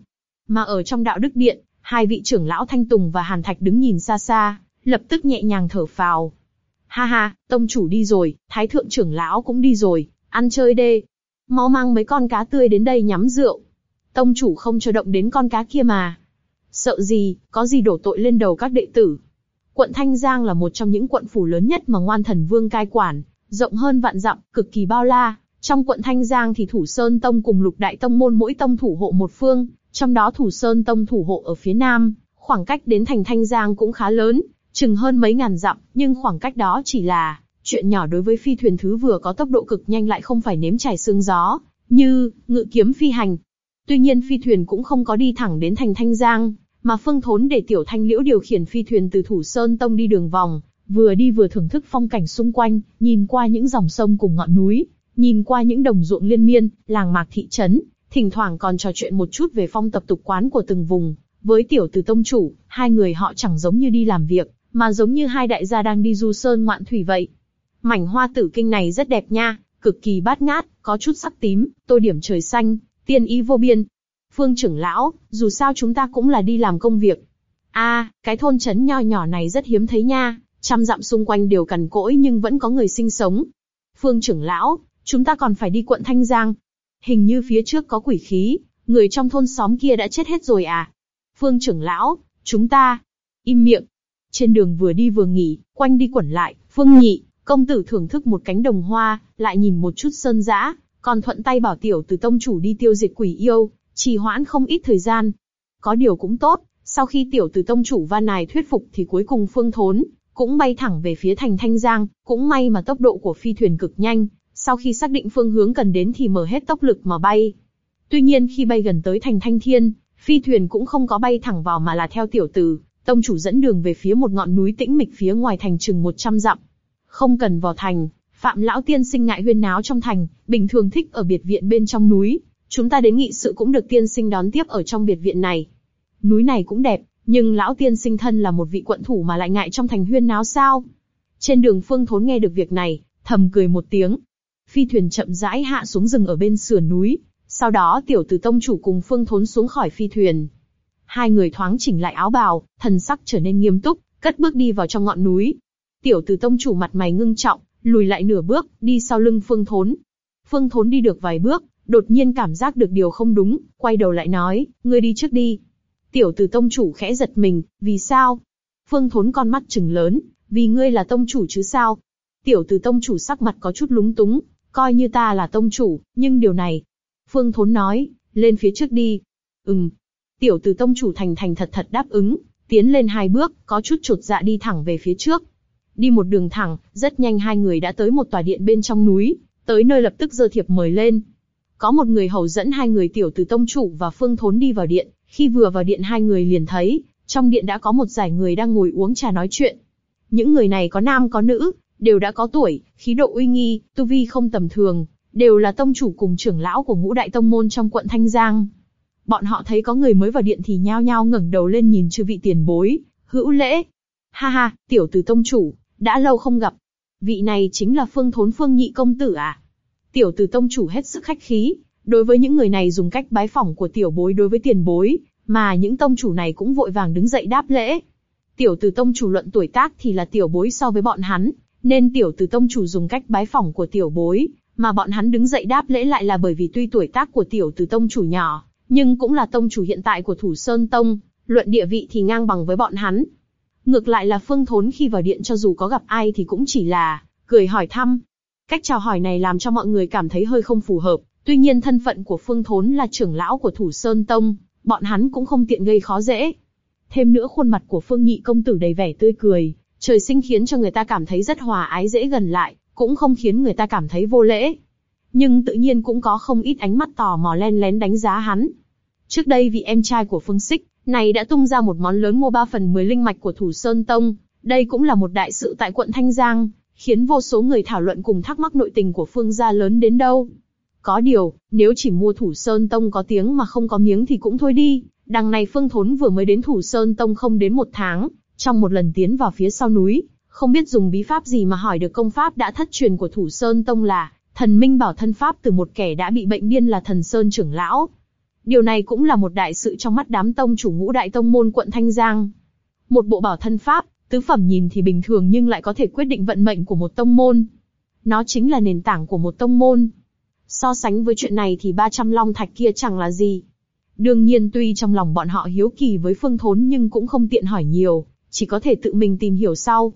Mà ở trong đạo đức điện, hai vị trưởng lão Thanh Tùng và Hàn Thạch đứng nhìn xa xa, lập tức nhẹ nhàng thở phào. Ha ha, tông chủ đi rồi, thái thượng trưởng lão cũng đi rồi, ăn chơi đê. Mau mang mấy con cá tươi đến đây nhắm rượu. Tông chủ không cho động đến con cá kia mà. Sợ gì, có gì đổ tội lên đầu các đệ tử. Quận Thanh Giang là một trong những quận phủ lớn nhất mà ngoan thần vương cai quản, rộng hơn vạn dặm, cực kỳ bao la. Trong quận Thanh Giang thì Thủ Sơn Tông cùng Lục Đại Tông môn mỗi tông thủ hộ một phương, Trong đó Thủ Sơn Tông thủ hộ ở phía nam, khoảng cách đến thành Thanh Giang cũng khá lớn, chừng hơn mấy ngàn dặm, nhưng khoảng cách đó chỉ là chuyện nhỏ đối với phi thuyền thứ vừa có tốc độ cực nhanh lại không phải nếm trải xương gió, như ngự kiếm phi hành. Tuy nhiên phi thuyền cũng không có đi thẳng đến thành Thanh Giang, mà Phương Thốn để Tiểu Thanh Liễu điều khiển phi thuyền từ Thủ Sơn Tông đi đường vòng, vừa đi vừa thưởng thức phong cảnh xung quanh, nhìn qua những dòng sông cùng ngọn núi, nhìn qua những đồng ruộng liên miên, làng mạc thị trấn, thỉnh thoảng còn trò chuyện một chút về phong tập tục quán của từng vùng. Với tiểu tử tông chủ, hai người họ chẳng giống như đi làm việc, mà giống như hai đại gia đang đi du sơn ngoạn thủy vậy. Mảnh hoa tử kinh này rất đẹp nha, cực kỳ bát ngát, có chút sắc tím, tô điểm trời xanh, tiên ý vô biên. Phương trưởng lão, dù sao chúng ta cũng là đi làm công việc. a cái thôn trấn nho nhỏ này rất hiếm thấy nha, trăm dặm xung quanh đều cằn cỗi nhưng vẫn có người sinh sống. Phương trưởng lão, chúng ta còn phải đi quận Thanh Giang. Hình như phía trước có quỷ khí, người trong thôn xóm kia đã chết hết rồi à? Phương trưởng lão, chúng ta... Im miệng. Trên đường vừa đi vừa nghỉ, quanh đi quẩn lại, Phương nhị, công tử thưởng thức một cánh đồng hoa, lại nhìn một chút sơn dã, còn thuận tay bảo tiểu từ tông chủ đi tiêu diệt quỷ yêu, trì hoãn không ít thời gian. Có điều cũng tốt, sau khi tiểu từ tông chủ van nài thuyết phục thì cuối cùng Phương Thốn cũng bay thẳng về phía thành Thanh Giang, cũng may mà tốc độ của phi thuyền cực nhanh, sau khi xác định phương hướng cần đến thì mở hết tốc lực mà bay. Tuy nhiên khi bay gần tới thành Thanh Thiên, phi thuyền cũng không có bay thẳng vào mà là theo tiểu tử, tông chủ dẫn đường về phía một ngọn núi tĩnh mịch phía ngoài thành chừng 100 dặm. Không cần vào thành, Phạm lão tiên sinh ngại huyên náo trong thành, bình thường thích ở biệt viện bên trong núi. Chúng ta đến nghị sự cũng được tiên sinh đón tiếp ở trong biệt viện này. Núi này cũng đẹp, nhưng lão tiên sinh thân là một vị quận thủ mà lại ngại trong thành huyên náo sao? Trên đường Phương Thốn nghe được việc này, thầm cười một tiếng. Phi thuyền chậm rãi hạ xuống rừng ở bên sườn núi. Sau đó tiểu tử tông chủ cùng Phương Thốn xuống khỏi phi thuyền. Hai người thoáng chỉnh lại áo bào, thần sắc trở nên nghiêm túc, cất bước đi vào trong ngọn núi. Tiểu tử tông chủ mặt mày ngưng trọng, lùi lại nửa bước, đi sau lưng Phương Thốn. Phương Thốn đi được vài bước, đột nhiên cảm giác được điều không đúng, quay đầu lại nói, ngươi đi trước đi. Tiểu tử tông chủ khẽ giật mình, vì sao? Phương Thốn con mắt chừng lớn, vì ngươi là tông chủ chứ sao? Tiểu tử tông chủ sắc mặt có chút lúng túng, coi như ta là tông chủ, nhưng điều này. Phương Thốn nói, lên phía trước đi. Ừm. Tiểu tử tông chủ thành thành thật thật đáp ứng, tiến lên hai bước, có chút chột dạ đi thẳng về phía trước. Đi một đường thẳng, rất nhanh hai người đã tới một tòa điện bên trong núi, tới nơi lập tức dơ thiệp mời lên. Có một người hầu dẫn hai người tiểu tử tông chủ và Phương Thốn đi vào điện, khi vừa vào điện hai người liền thấy, trong điện đã có một giải người đang ngồi uống trà nói chuyện. Những người này có nam có nữ, đều đã có tuổi, khí độ uy nghi, tu vi không tầm thường, đều là tông chủ cùng trưởng lão của ngũ đại tông môn trong quận Thanh Giang. Bọn họ thấy có người mới vào điện thì nhao nhao ngẩng đầu lên nhìn chư vị tiền bối, hữu lễ. Ha ha, tiểu tử tông chủ, đã lâu không gặp. Vị này chính là phương thốn phương nhị công tử à? Tiểu tử tông chủ hết sức khách khí, Đối với những người này dùng cách bái phỏng của tiểu bối đối với tiền bối, mà những tông chủ này cũng vội vàng đứng dậy đáp lễ. Tiểu tử tông chủ luận tuổi tác thì là tiểu bối so với bọn hắn, nên tiểu tử tông chủ dùng cách bái phỏng của tiểu bối, mà bọn hắn đứng dậy đáp lễ lại là bởi vì tuy tuổi tác của tiểu tử tông chủ nhỏ, nhưng cũng là tông chủ hiện tại của Thủ Sơn Tông, luận địa vị thì ngang bằng với bọn hắn. Ngược lại là Phương Thốn khi vào điện cho dù có gặp ai thì cũng chỉ là cười hỏi thăm. Cách chào hỏi này làm cho mọi người cảm thấy hơi không phù hợp, Tuy nhiên thân phận của Phương Thốn là trưởng lão của Thủ Sơn Tông, bọn hắn cũng không tiện gây khó dễ. Thêm nữa khuôn mặt của Phương Nhị công tử đầy vẻ tươi cười, trời sinh khiến cho người ta cảm thấy rất hòa ái dễ gần lại, cũng không khiến người ta cảm thấy vô lễ. Nhưng tự nhiên cũng có không ít ánh mắt tò mò len lén đánh giá hắn. Trước đây vị em trai của Phương Sích, này đã tung ra một món lớn mua ba phần 10 linh mạch của Thủ Sơn Tông, đây cũng là một đại sự tại quận Thanh Giang, khiến vô số người thảo luận cùng thắc mắc nội tình của Phương gia lớn đến đâu. Có điều, nếu chỉ mua Thủ Sơn Tông có tiếng mà không có miếng thì cũng thôi đi. Đằng này Phương Thốn vừa mới đến Thủ Sơn Tông không đến một tháng, trong một lần tiến vào phía sau núi, không biết dùng bí pháp gì mà hỏi được công pháp đã thất truyền của Thủ Sơn Tông là thần minh bảo thân pháp từ một kẻ đã bị bệnh điên là thần Sơn trưởng lão. Điều này cũng là một đại sự trong mắt đám tông chủ ngũ đại tông môn quận Thanh Giang. Một bộ bảo thân pháp, tứ phẩm nhìn thì bình thường nhưng lại có thể quyết định vận mệnh của một tông môn. Nó chính là nền tảng của một tông môn. So sánh với chuyện này thì 300 long thạch kia chẳng là gì. Đương nhiên tuy trong lòng bọn họ hiếu kỳ với phương thốn nhưng cũng không tiện hỏi nhiều, chỉ có thể tự mình tìm hiểu sau.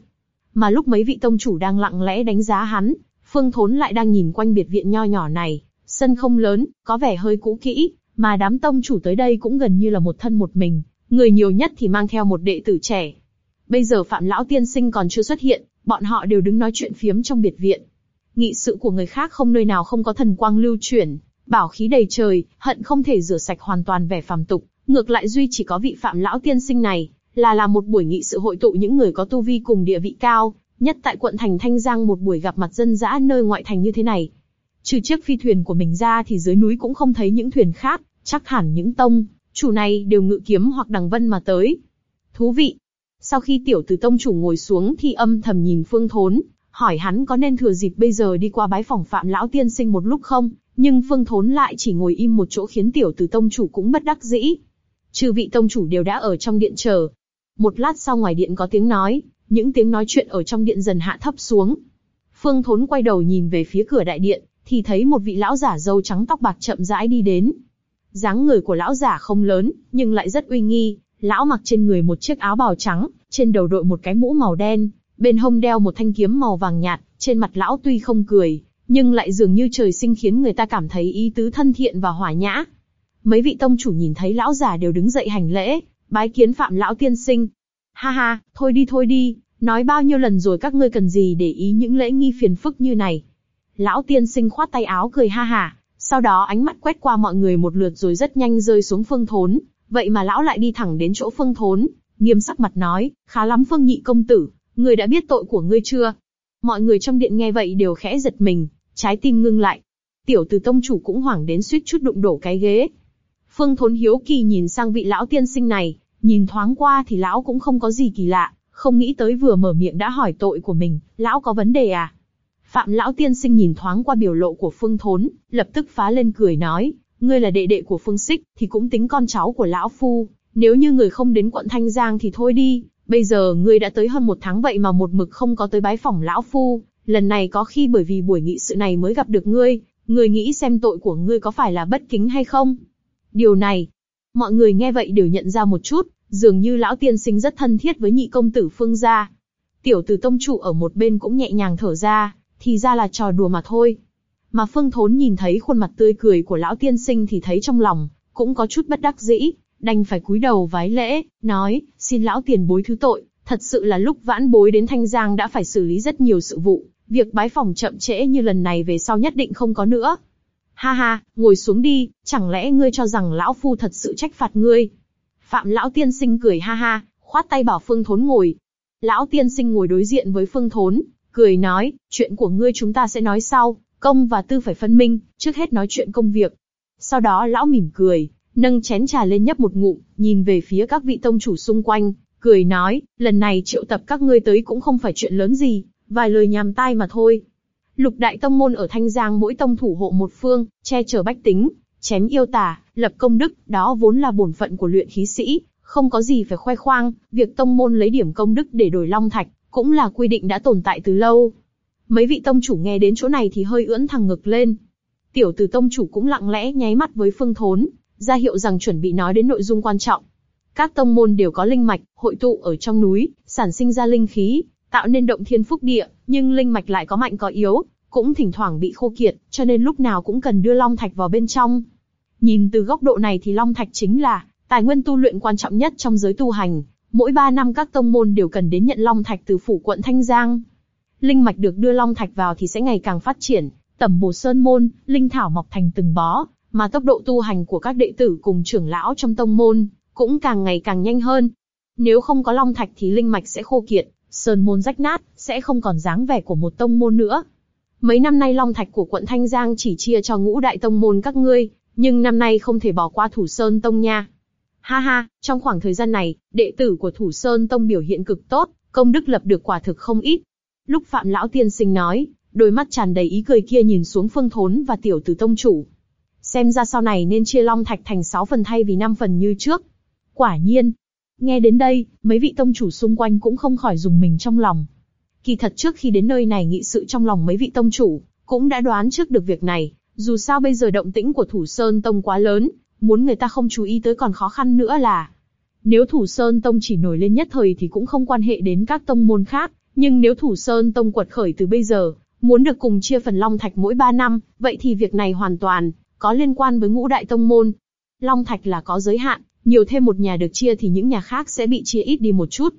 Mà lúc mấy vị tông chủ đang lặng lẽ đánh giá hắn, phương thốn lại đang nhìn quanh biệt viện nho nhỏ này, sân không lớn, có vẻ hơi cũ kỹ, mà đám tông chủ tới đây cũng gần như là một thân một mình, người nhiều nhất thì mang theo một đệ tử trẻ. Bây giờ Phạm Lão Tiên Sinh còn chưa xuất hiện, bọn họ đều đứng nói chuyện phiếm trong biệt viện. Nghị sự của người khác không nơi nào không có thần quang lưu chuyển, bảo khí đầy trời, hận không thể rửa sạch hoàn toàn vẻ phàm tục, ngược lại duy chỉ có vị Phạm Lão Tiên Sinh này, là là một buổi nghị sự hội tụ những người có tu vi cùng địa vị cao, nhất tại quận thành Thanh Giang một buổi gặp mặt dân dã nơi ngoại thành như thế này. Trừ chiếc phi thuyền của mình ra thì dưới núi cũng không thấy những thuyền khác, chắc hẳn những tông, chủ này đều ngự kiếm hoặc đằng vân mà tới. Thú vị. Sau khi tiểu tử tông chủ ngồi xuống thì âm thầm nhìn Phương Thốn, hỏi hắn có nên thừa dịp bây giờ đi qua bái phòng Phạm Lão Tiên Sinh một lúc không, nhưng Phương Thốn lại chỉ ngồi im một chỗ khiến tiểu tử tông chủ cũng bất đắc dĩ. Trừ vị tông chủ đều đã ở trong điện chờ. Một lát sau ngoài điện có tiếng nói, những tiếng nói chuyện ở trong điện dần hạ thấp xuống. Phương Thốn quay đầu nhìn về phía cửa đại điện, thì thấy một vị lão giả râu trắng tóc bạc chậm rãi đi đến. dáng người của lão giả không lớn, nhưng lại rất uy nghi. Lão mặc trên người một chiếc áo bào trắng, trên đầu đội một cái mũ màu đen, bên hông đeo một thanh kiếm màu vàng nhạt. Trên mặt lão tuy không cười, nhưng lại dường như trời sinh khiến người ta cảm thấy ý tứ thân thiện và hòa nhã. Mấy vị tông chủ nhìn thấy lão giả đều đứng dậy hành lễ, bái kiến phạm lão tiên sinh. Ha ha, thôi đi thôi đi, nói bao nhiêu lần rồi các ngươi cần gì để ý những lễ nghi phiền phức như này. Lão tiên sinh khoát tay áo cười ha ha, sau đó ánh mắt quét qua mọi người một lượt rồi rất nhanh rơi xuống phương thốn, vậy mà lão lại đi thẳng đến chỗ phương thốn, nghiêm sắc mặt nói, khá lắm phương nhị công tử, người đã biết tội của ngươi chưa? Mọi người trong điện nghe vậy đều khẽ giật mình, trái tim ngưng lại. Tiểu từ tông chủ cũng hoảng đến suýt chút đụng đổ cái ghế. Phương Thốn hiếu kỳ nhìn sang vị lão tiên sinh này, nhìn thoáng qua thì lão cũng không có gì kỳ lạ, không nghĩ tới vừa mở miệng đã hỏi tội của mình, lão có vấn đề à? Phạm lão tiên sinh nhìn thoáng qua biểu lộ của Phương Thốn, lập tức phá lên cười nói, ngươi là đệ đệ của Phương Sích, thì cũng tính con cháu của lão phu. Nếu như người không đến quận Thanh Giang thì thôi đi, bây giờ ngươi đã tới hơn một tháng vậy mà một mực không có tới bái phòng lão phu, lần này có khi bởi vì buổi nghị sự này mới gặp được ngươi, ngươi nghĩ xem tội của ngươi có phải là bất kính hay không? Điều này, mọi người nghe vậy đều nhận ra một chút, dường như lão tiên sinh rất thân thiết với nhị công tử Phương gia. Tiểu tử tông chủ ở một bên cũng nhẹ nhàng thở ra, thì ra là trò đùa mà thôi. Mà Phương Thốn nhìn thấy khuôn mặt tươi cười của lão tiên sinh thì thấy trong lòng cũng có chút bất đắc dĩ, đành phải cúi đầu vái lễ, nói: xin lão tiền bối thứ tội, thật sự là lúc vãn bối đến Thanh Giang đã phải xử lý rất nhiều sự vụ, việc bái phòng chậm trễ như lần này về sau nhất định không có nữa. Ha ha, ngồi xuống đi, chẳng lẽ ngươi cho rằng lão phu thật sự trách phạt ngươi? Phạm lão tiên sinh cười ha ha, khoát tay bảo Phương Thốn ngồi. Lão tiên sinh ngồi đối diện với Phương Thốn, cười nói, chuyện của ngươi chúng ta sẽ nói sau, công và tư phải phân minh, trước hết nói chuyện công việc. Sau đó lão mỉm cười, nâng chén trà lên nhấp một ngụm, nhìn về phía các vị tông chủ xung quanh, cười nói, lần này triệu tập các ngươi tới cũng không phải chuyện lớn gì, vài lời nhàm tai mà thôi. Lục đại tông môn ở Thanh Giang mỗi tông thủ hộ một phương, che chở bách tính, chém yêu tà, lập công đức, đó vốn là bổn phận của luyện khí sĩ, không có gì phải khoe khoang, việc tông môn lấy điểm công đức để đổi long thạch, cũng là quy định đã tồn tại từ lâu. Mấy vị tông chủ nghe đến chỗ này thì hơi ưỡn thằng ngực lên. Tiểu tử tông chủ cũng lặng lẽ nháy mắt với phương thốn, ra hiệu rằng chuẩn bị nói đến nội dung quan trọng. Các tông môn đều có linh mạch, hội tụ ở trong núi, sản sinh ra linh khí, tạo nên động thiên phúc địa, nhưng linh mạch lại có mạnh có yếu, cũng thỉnh thoảng bị khô kiệt, cho nên lúc nào cũng cần đưa long thạch vào bên trong. Nhìn từ góc độ này thì long thạch chính là tài nguyên tu luyện quan trọng nhất trong giới tu hành, mỗi 3 năm các tông môn đều cần đến nhận long thạch từ phủ quận Thanh Giang. Linh mạch được đưa long thạch vào thì sẽ ngày càng phát triển, tẩm bổ sơn môn, linh thảo mọc thành từng bó, mà tốc độ tu hành của các đệ tử cùng trưởng lão trong tông môn cũng càng ngày càng nhanh hơn. Nếu không có long thạch thì linh mạch sẽ khô kiệt, sơn môn rách nát, sẽ không còn dáng vẻ của một tông môn nữa. Mấy năm nay long thạch của quận Thanh Giang chỉ chia cho ngũ đại tông môn các ngươi, nhưng năm nay không thể bỏ qua thủ sơn tông nha. Ha ha, trong khoảng thời gian này, đệ tử của Thủ Sơn Tông biểu hiện cực tốt, công đức lập được quả thực không ít. Lúc Phạm Lão Tiên Sinh nói, đôi mắt tràn đầy ý cười kia nhìn xuống Phương Thốn và Tiểu Tử Tông Chủ. Xem ra sau này nên chia Long Thạch thành 6 phần thay vì 5 phần như trước. Quả nhiên. Nghe đến đây, mấy vị tông chủ xung quanh cũng không khỏi dùng mình trong lòng. Kỳ thật trước khi đến nơi này nghị sự trong lòng mấy vị tông chủ, cũng đã đoán trước được việc này. Dù sao bây giờ động tĩnh của Thủ Sơn Tông quá lớn, muốn người ta không chú ý tới còn khó khăn nữa là. Nếu Thủ Sơn Tông chỉ nổi lên nhất thời thì cũng không quan hệ đến các tông môn khác, nhưng nếu Thủ Sơn Tông quật khởi từ bây giờ, muốn được cùng chia phần long thạch mỗi 3 năm, vậy thì việc này hoàn toàn có liên quan với ngũ đại tông môn. long thạch là có giới hạn, nhiều thêm một nhà được chia thì những nhà khác sẽ bị chia ít đi một chút.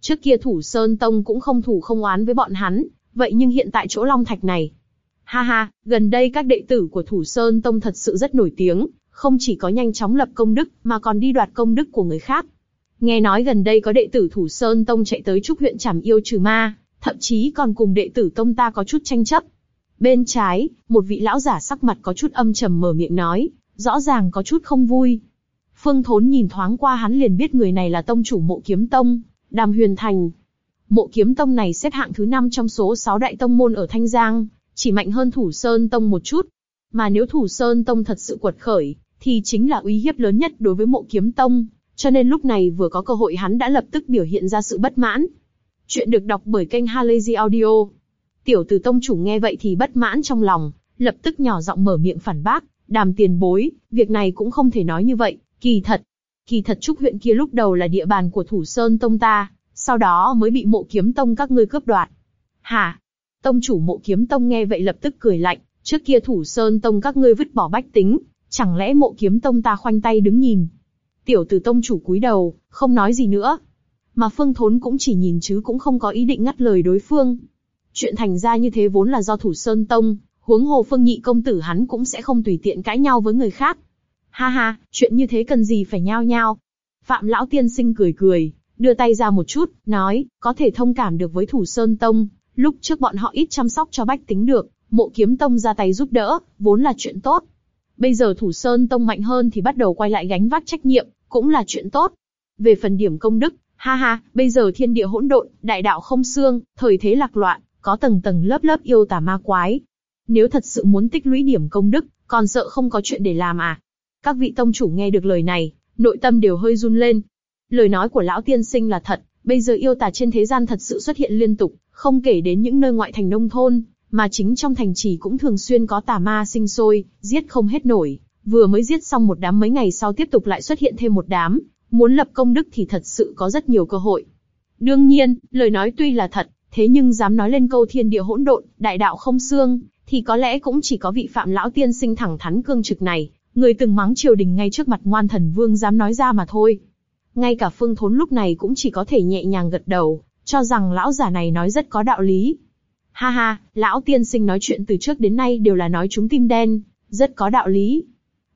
Trước kia thủ Sơn Tông cũng không thủ không oán với bọn hắn, vậy nhưng hiện tại chỗ long thạch này. Ha ha, gần đây các đệ tử của thủ Sơn Tông thật sự rất nổi tiếng, không chỉ có nhanh chóng lập công đức, mà còn đi đoạt công đức của người khác. Nghe nói gần đây có đệ tử thủ Sơn Tông chạy tới trúc huyện trảm yêu trừ ma, thậm chí còn cùng đệ tử Tông ta có chút tranh chấp. Bên trái, một vị lão giả sắc mặt có chút âm trầm mở miệng nói, rõ ràng có chút không vui. Phương Thốn nhìn thoáng qua hắn liền biết người này là tông chủ mộ kiếm tông, Đàm Huyền Thành. Mộ kiếm tông này xếp hạng thứ 5 trong số 6 đại tông môn ở Thanh Giang, chỉ mạnh hơn Thủ Sơn Tông một chút. Mà nếu Thủ Sơn Tông thật sự quật khởi, thì chính là uy hiếp lớn nhất đối với mộ kiếm tông, cho nên lúc này vừa có cơ hội hắn đã lập tức biểu hiện ra sự bất mãn. Chuyện được đọc bởi kênh Halazy Audio. Tiểu tử tông chủ nghe vậy thì bất mãn trong lòng, lập tức nhỏ giọng mở miệng phản bác, đàm tiền bối, việc này cũng không thể nói như vậy, kỳ thật. Kỳ thật trúc huyện kia lúc đầu là địa bàn của thủ sơn tông ta, sau đó mới bị mộ kiếm tông các ngươi cướp đoạt. Hả? Tông chủ mộ kiếm tông nghe vậy lập tức cười lạnh, trước kia thủ sơn tông các ngươi vứt bỏ bách tính, chẳng lẽ mộ kiếm tông ta khoanh tay đứng nhìn. Tiểu tử tông chủ cúi đầu, không nói gì nữa. Mà phương thốn cũng chỉ nhìn chứ cũng không có ý định ngắt lời đối phương. Chuyện thành ra như thế vốn là do thủ sơn tông, huống hồ phương nhị công tử hắn cũng sẽ không tùy tiện cãi nhau với người khác. Ha ha, chuyện như thế cần gì phải nhao nhao. Phạm lão tiên sinh cười cười, đưa tay ra một chút, nói, có thể thông cảm được với thủ sơn tông, lúc trước bọn họ ít chăm sóc cho bách tính được, mộ kiếm tông ra tay giúp đỡ, vốn là chuyện tốt. Bây giờ thủ sơn tông mạnh hơn thì bắt đầu quay lại gánh vác trách nhiệm, cũng là chuyện tốt. Về phần điểm công đức, ha ha, bây giờ thiên địa hỗn độn, đại đạo không xương, thời thế lạc loạn, có tầng tầng lớp lớp yêu tà ma quái. Nếu thật sự muốn tích lũy điểm công đức, còn sợ không có chuyện để làm à? Các vị tông chủ nghe được lời này, nội tâm đều hơi run lên. Lời nói của lão tiên sinh là thật, bây giờ yêu tà trên thế gian thật sự xuất hiện liên tục, không kể đến những nơi ngoại thành nông thôn, mà chính trong thành trì cũng thường xuyên có tà ma sinh sôi, giết không hết nổi. Vừa mới giết xong một đám mấy ngày sau tiếp tục lại xuất hiện thêm một đám, muốn lập công đức thì thật sự có rất nhiều cơ hội. Đương nhiên, lời nói tuy là thật, thế nhưng dám nói lên câu thiên địa hỗn độn, đại đạo không xương, thì có lẽ cũng chỉ có vị phạm lão tiên sinh thẳng thắn cương trực này, người từng mắng triều đình ngay trước mặt ngoan thần vương dám nói ra mà thôi. Ngay cả phương thốn lúc này cũng chỉ có thể nhẹ nhàng gật đầu, cho rằng lão giả này nói rất có đạo lý. Ha ha, lão tiên sinh nói chuyện từ trước đến nay đều là nói chúng tim đen, rất có đạo lý.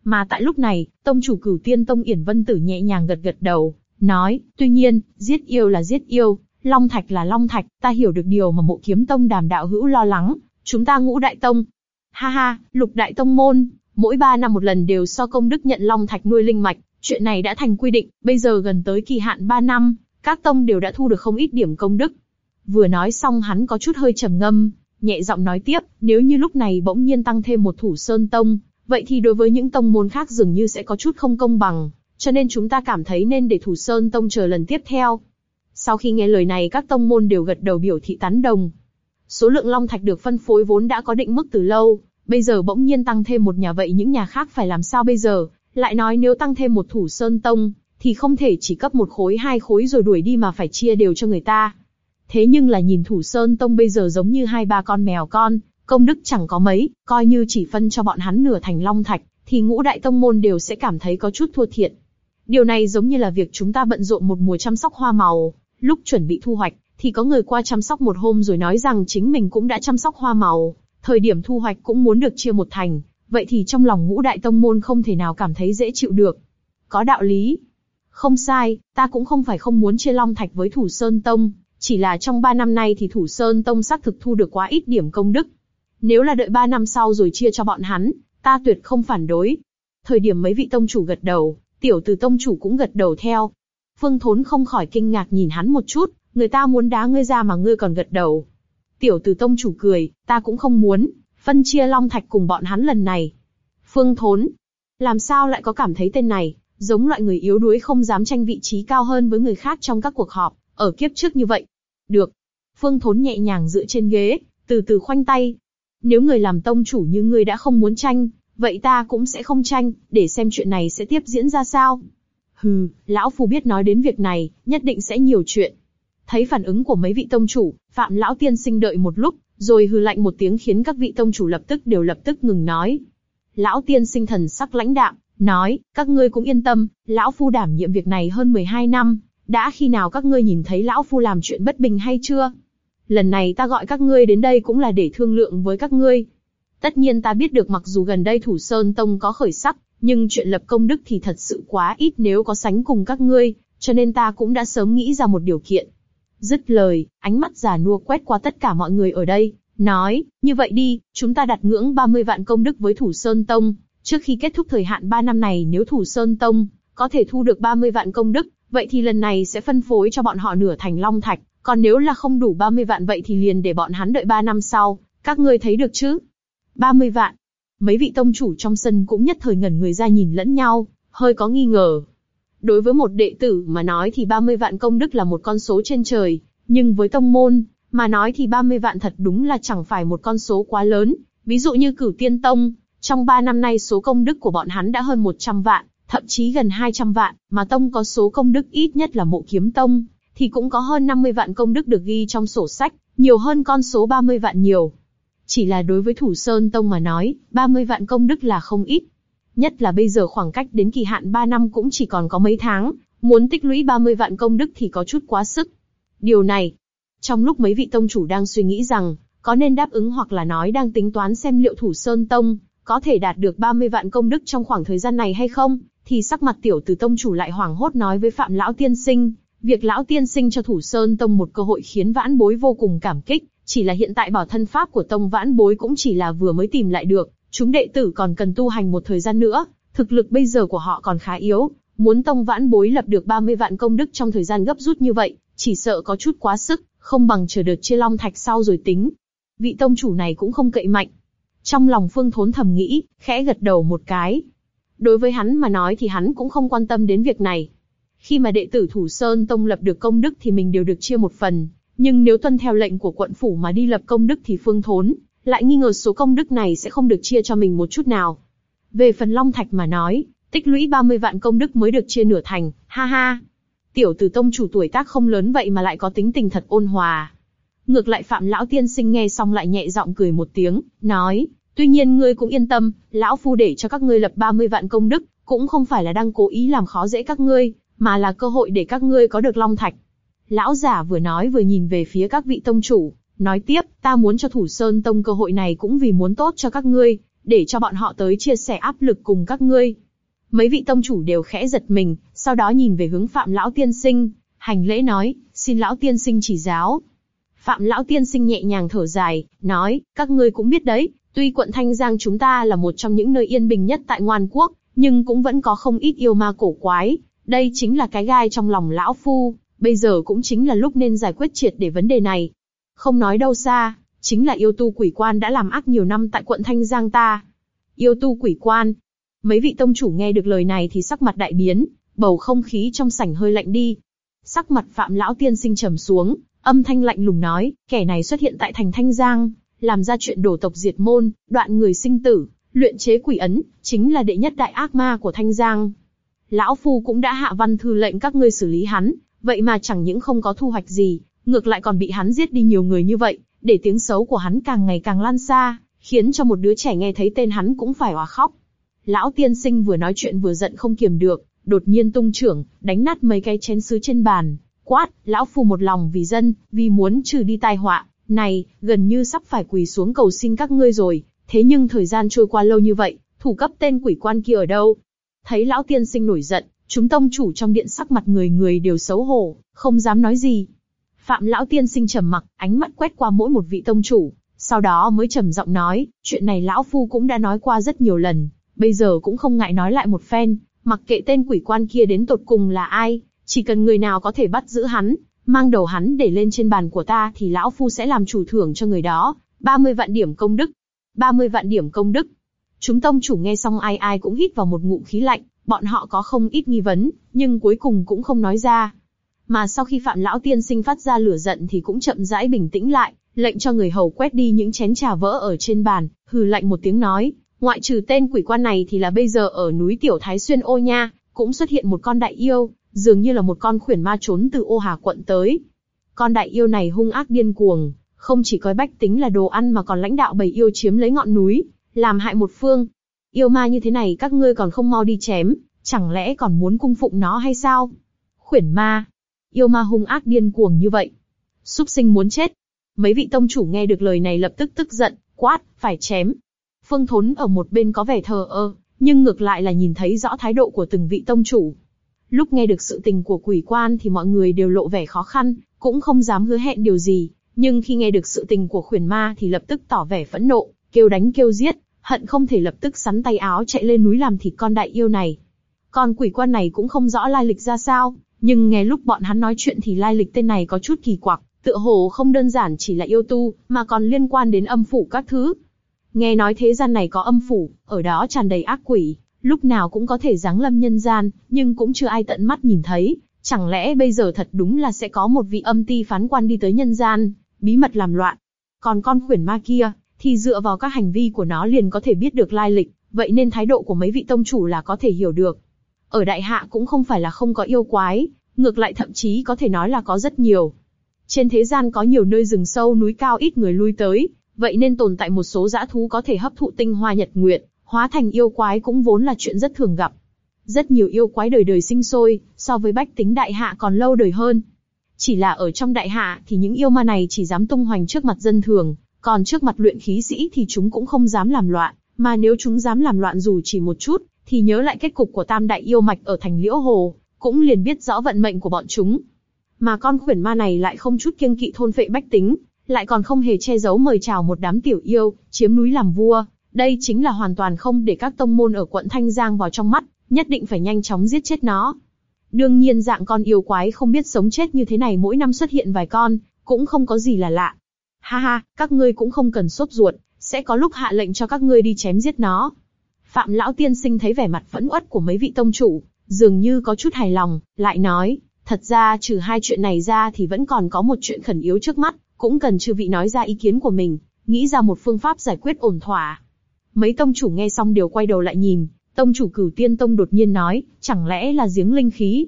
Mà tại lúc này, tông chủ cửu tiên tông Yển Vân Tử nhẹ nhàng gật gật đầu, nói, tuy nhiên, giết yêu là giết yêu, long thạch là long thạch, ta hiểu được điều mà mộ kiếm tông đàm đạo hữu lo lắng, chúng ta ngũ đại tông. Ha ha, lục đại tông môn, mỗi ba năm một lần đều so công đức nhận long thạch nuôi linh mạch, chuyện này đã thành quy định, bây giờ gần tới kỳ hạn ba năm, các tông đều đã thu được không ít điểm công đức. Vừa nói xong hắn có chút hơi trầm ngâm, nhẹ giọng nói tiếp, nếu như lúc này bỗng nhiên tăng thêm một thủ sơn tông, vậy thì đối với những tông môn khác dường như sẽ có chút không công bằng, cho nên chúng ta cảm thấy nên để thủ sơn tông chờ lần tiếp theo. Sau khi nghe lời này các tông môn đều gật đầu biểu thị tán đồng. Số lượng long thạch được phân phối vốn đã có định mức từ lâu, bây giờ bỗng nhiên tăng thêm một nhà vậy những nhà khác phải làm sao bây giờ? Lại nói nếu tăng thêm một thủ sơn tông, thì không thể chỉ cấp một khối hai khối rồi đuổi đi mà phải chia đều cho người ta. Thế nhưng là nhìn thủ sơn tông bây giờ giống như hai ba con mèo con, công đức chẳng có mấy, coi như chỉ phân cho bọn hắn nửa thành long thạch, thì ngũ đại tông môn đều sẽ cảm thấy có chút thua thiệt. Điều này giống như là việc chúng ta bận rộn một mùa chăm sóc hoa màu, lúc chuẩn bị thu hoạch, thì có người qua chăm sóc một hôm rồi nói rằng chính mình cũng đã chăm sóc hoa màu, thời điểm thu hoạch cũng muốn được chia một thành, vậy thì trong lòng ngũ đại tông môn không thể nào cảm thấy dễ chịu được. Có đạo lý. Không sai, ta cũng không phải không muốn chia long thạch với thủ sơn tông, chỉ là trong ba năm nay thì thủ sơn tông xác thực thu được quá ít điểm công đức. Nếu là đợi ba năm sau rồi chia cho bọn hắn, ta tuyệt không phản đối. Thời điểm mấy vị tông chủ gật đầu, tiểu từ tông chủ cũng gật đầu theo. Phương Thốn không khỏi kinh ngạc nhìn hắn một chút, người ta muốn đá ngươi ra mà ngươi còn gật đầu. Tiểu tử tông chủ cười, ta cũng không muốn, phân chia long thạch cùng bọn hắn lần này. Phương Thốn, làm sao lại có cảm thấy tên này, giống loại người yếu đuối không dám tranh vị trí cao hơn với người khác trong các cuộc họp, ở kiếp trước như vậy. Được. Phương Thốn nhẹ nhàng dựa trên ghế, từ từ khoanh tay. Nếu người làm tông chủ như ngươi đã không muốn tranh, vậy ta cũng sẽ không tranh, để xem chuyện này sẽ tiếp diễn ra sao. Hừ, lão phu biết nói đến việc này, nhất định sẽ nhiều chuyện. Thấy phản ứng của mấy vị tông chủ, Phạm lão tiên sinh đợi một lúc, rồi hừ lạnh một tiếng khiến các vị tông chủ lập tức đều lập tức ngừng nói. Lão tiên sinh thần sắc lãnh đạm, nói, các ngươi cũng yên tâm, lão phu đảm nhiệm việc này hơn 12 năm, đã khi nào các ngươi nhìn thấy lão phu làm chuyện bất bình hay chưa? Lần này ta gọi các ngươi đến đây cũng là để thương lượng với các ngươi. Tất nhiên ta biết được mặc dù gần đây Thủ Sơn Tông có khởi sắc, nhưng chuyện lập công đức thì thật sự quá ít nếu có sánh cùng các ngươi, cho nên ta cũng đã sớm nghĩ ra một điều kiện. Dứt lời, ánh mắt già nua quét qua tất cả mọi người ở đây, nói, như vậy đi, chúng ta đặt ngưỡng 30 vạn công đức với Thủ Sơn Tông, trước khi kết thúc thời hạn 3 năm này nếu Thủ Sơn Tông có thể thu được 30 vạn công đức, vậy thì lần này sẽ phân phối cho bọn họ nửa thành Long Thạch, còn nếu là không đủ 30 vạn vậy thì liền để bọn hắn đợi 3 năm sau, các ngươi thấy được chứ? 30 vạn. Mấy vị tông chủ trong sân cũng nhất thời ngẩn người ra nhìn lẫn nhau, hơi có nghi ngờ. Đối với một đệ tử mà nói thì 30 vạn công đức là một con số trên trời, nhưng với tông môn, mà nói thì 30 vạn thật đúng là chẳng phải một con số quá lớn. Ví dụ như cửu tiên tông, trong 3 năm nay số công đức của bọn hắn đã hơn 100 vạn, thậm chí gần 200 vạn, mà tông có số công đức ít nhất là mộ kiếm tông, thì cũng có hơn 50 vạn công đức được ghi trong sổ sách, nhiều hơn con số 30 vạn nhiều. Chỉ là đối với Thủ Sơn Tông mà nói, 30 vạn công đức là không ít. Nhất là bây giờ khoảng cách đến kỳ hạn 3 năm cũng chỉ còn có mấy tháng, muốn tích lũy 30 vạn công đức thì có chút quá sức. Điều này, trong lúc mấy vị tông chủ đang suy nghĩ rằng, có nên đáp ứng hoặc là nói đang tính toán xem liệu Thủ Sơn Tông, có thể đạt được 30 vạn công đức trong khoảng thời gian này hay không, thì sắc mặt tiểu tử tông chủ lại hoảng hốt nói với Phạm Lão Tiên Sinh, việc Lão Tiên Sinh cho Thủ Sơn Tông một cơ hội khiến vãn bối vô cùng cảm kích, chỉ là hiện tại bảo thân pháp của Tông vãn bối cũng chỉ là vừa mới tìm lại được, chúng đệ tử còn cần tu hành một thời gian nữa, thực lực bây giờ của họ còn khá yếu, muốn Tông vãn bối lập được 30 vạn công đức trong thời gian gấp rút như vậy, chỉ sợ có chút quá sức, không bằng chờ đợt chia long thạch sau rồi tính. Vị tông chủ này cũng không cậy mạnh. Trong lòng Phương Thốn thầm nghĩ, khẽ gật đầu một cái. Đối với hắn mà nói thì hắn cũng không quan tâm đến việc này. Khi mà đệ tử Thủ Sơn Tông lập được công đức thì mình đều được chia một phần, nhưng nếu tuân theo lệnh của quận phủ mà đi lập công đức thì Phương Thốn lại nghi ngờ số công đức này sẽ không được chia cho mình một chút nào. Về phần Long Thạch mà nói, tích lũy 30 vạn công đức mới được chia nửa thành, ha ha. Tiểu tử tông chủ tuổi tác không lớn vậy mà lại có tính tình thật ôn hòa. Ngược lại Phạm Lão Tiên Sinh nghe xong lại nhẹ giọng cười một tiếng, nói, tuy nhiên ngươi cũng yên tâm, Lão Phu để cho các ngươi lập 30 vạn công đức, cũng không phải là đang cố ý làm khó dễ các ngươi, mà là cơ hội để các ngươi có được long thạch. Lão giả vừa nói vừa nhìn về phía các vị tông chủ, nói tiếp, ta muốn cho Thủ Sơn Tông cơ hội này cũng vì muốn tốt cho các ngươi, để cho bọn họ tới chia sẻ áp lực cùng các ngươi. Mấy vị tông chủ đều khẽ giật mình, sau đó nhìn về hướng Phạm Lão Tiên Sinh, hành lễ nói, xin Lão Tiên Sinh chỉ giáo. Phạm Lão Tiên Sinh nhẹ nhàng thở dài, nói, các ngươi cũng biết đấy, tuy quận Thanh Giang chúng ta là một trong những nơi yên bình nhất tại Ngoan Quốc, nhưng cũng vẫn có không ít yêu ma cổ quái, đây chính là cái gai trong lòng lão phu, bây giờ cũng chính là lúc nên giải quyết triệt để vấn đề này. Không nói đâu xa, chính là yêu tu quỷ quan đã làm ác nhiều năm tại quận Thanh Giang ta. Yêu tu quỷ quan. Mấy vị tông chủ nghe được lời này thì sắc mặt đại biến, bầu không khí trong sảnh hơi lạnh đi. Sắc mặt phạm lão tiên sinh trầm xuống, âm thanh lạnh lùng nói, kẻ này xuất hiện tại thành Thanh Giang, làm ra chuyện đổ tộc diệt môn, đoạn người sinh tử, luyện chế quỷ ấn, chính là đệ nhất đại ác ma của Thanh Giang. Lão phu cũng đã hạ văn thư lệnh các ngươi xử lý hắn, vậy mà chẳng những không có thu hoạch gì, ngược lại còn bị hắn giết đi nhiều người như vậy, để tiếng xấu của hắn càng ngày càng lan xa, khiến cho một đứa trẻ nghe thấy tên hắn cũng phải òa khóc. Lão tiên sinh vừa nói chuyện vừa giận không kiềm được, đột nhiên tung trưởng, đánh nát mấy cái chén sứ trên bàn, quát, lão phu một lòng vì dân, vì muốn trừ đi tai họa, này, gần như sắp phải quỳ xuống cầu xin các ngươi rồi, thế nhưng thời gian trôi qua lâu như vậy, thủ cấp tên quỷ quan kia ở đâu, Thấy lão tiên sinh nổi giận, chúng tông chủ trong điện sắc mặt người người đều xấu hổ, không dám nói gì. Phạm lão tiên sinh trầm mặc, ánh mắt quét qua mỗi một vị tông chủ, sau đó mới trầm giọng nói, chuyện này lão phu cũng đã nói qua rất nhiều lần, bây giờ cũng không ngại nói lại một phen, mặc kệ tên quỷ quan kia đến tột cùng là ai, chỉ cần người nào có thể bắt giữ hắn, mang đầu hắn để lên trên bàn của ta thì lão phu sẽ làm chủ thưởng cho người đó, 30 vạn điểm công đức. 30 vạn điểm công đức, Chúng tông chủ nghe xong ai ai cũng hít vào một ngụm khí lạnh, bọn họ có không ít nghi vấn, nhưng cuối cùng cũng không nói ra. Mà sau khi Phạm Lão Tiên Sinh phát ra lửa giận thì cũng chậm rãi bình tĩnh lại, lệnh cho người hầu quét đi những chén trà vỡ ở trên bàn, hừ lạnh một tiếng nói, ngoại trừ tên quỷ quan này thì là bây giờ ở núi Tiểu Thái Xuyên ô nha, cũng xuất hiện một con đại yêu, dường như là một con khuyển ma trốn từ ô hà quận tới. Con đại yêu này hung ác điên cuồng, không chỉ coi bách tính là đồ ăn mà còn lãnh đạo bầy yêu chiếm lấy ngọn núi, làm hại một phương. Yêu ma như thế này các ngươi còn không mau đi chém, chẳng lẽ còn muốn cung phụng nó hay sao? Khuyển ma. Yêu ma hung ác điên cuồng như vậy. Súc sinh muốn chết. Mấy vị tông chủ nghe được lời này lập tức tức giận, quát, phải chém. Phương Thốn ở một bên có vẻ thờ ơ, nhưng ngược lại là nhìn thấy rõ thái độ của từng vị tông chủ. Lúc nghe được sự tình của quỷ quan thì mọi người đều lộ vẻ khó khăn, cũng không dám hứa hẹn điều gì, nhưng khi nghe được sự tình của khuyển ma thì lập tức tỏ vẻ phẫn nộ, kêu đánh kêu giết, hận không thể lập tức sắn tay áo chạy lên núi làm thịt con đại yêu này. Còn quỷ quan này cũng không rõ lai lịch ra sao, nhưng nghe lúc bọn hắn nói chuyện thì lai lịch tên này có chút kỳ quặc, tựa hồ không đơn giản chỉ là yêu tu, mà còn liên quan đến âm phủ các thứ. Nghe nói thế gian này có âm phủ, ở đó tràn đầy ác quỷ, lúc nào cũng có thể giáng lâm nhân gian, nhưng cũng chưa ai tận mắt nhìn thấy. Chẳng lẽ bây giờ thật đúng là sẽ có một vị âm ti phán quan đi tới nhân gian, bí mật làm loạn. Còn con khuyển ma kia, thì dựa vào các hành vi của nó liền có thể biết được lai lịch, vậy nên thái độ của mấy vị tông chủ là có thể hiểu được. Ở đại hạ cũng không phải là không có yêu quái, ngược lại thậm chí có thể nói là có rất nhiều. Trên thế gian có nhiều nơi rừng sâu núi cao ít người lui tới, vậy nên tồn tại một số dã thú có thể hấp thụ tinh hoa nhật nguyện, hóa thành yêu quái cũng vốn là chuyện rất thường gặp. Rất nhiều yêu quái đời đời sinh sôi, so với bách tính đại hạ còn lâu đời hơn. Chỉ là ở trong đại hạ thì những yêu ma này chỉ dám tung hoành trước mặt dân thường, còn trước mặt luyện khí sĩ thì chúng cũng không dám làm loạn, mà nếu chúng dám làm loạn dù chỉ một chút, thì nhớ lại kết cục của tam đại yêu mạch ở thành liễu hồ, cũng liền biết rõ vận mệnh của bọn chúng. Mà con khuyển ma này lại không chút kiêng kỵ thôn phệ bách tính, lại còn không hề che giấu mời chào một đám tiểu yêu, chiếm núi làm vua. Đây chính là hoàn toàn không để các tông môn ở quận Thanh Giang vào trong mắt, nhất định phải nhanh chóng giết chết nó. Đương nhiên dạng con yêu quái không biết sống chết như thế này mỗi năm xuất hiện vài con, cũng không có gì là lạ. Ha ha, các ngươi cũng không cần sốt ruột, sẽ có lúc hạ lệnh cho các ngươi đi chém giết nó. Phạm lão tiên sinh thấy vẻ mặt phẫn uất của mấy vị tông chủ, dường như có chút hài lòng, lại nói, thật ra trừ hai chuyện này ra thì vẫn còn có một chuyện khẩn yếu trước mắt, cũng cần chư vị nói ra ý kiến của mình, nghĩ ra một phương pháp giải quyết ổn thỏa. Mấy tông chủ nghe xong đều quay đầu lại nhìn, tông chủ cửu tiên tông đột nhiên nói, chẳng lẽ là giếng linh khí?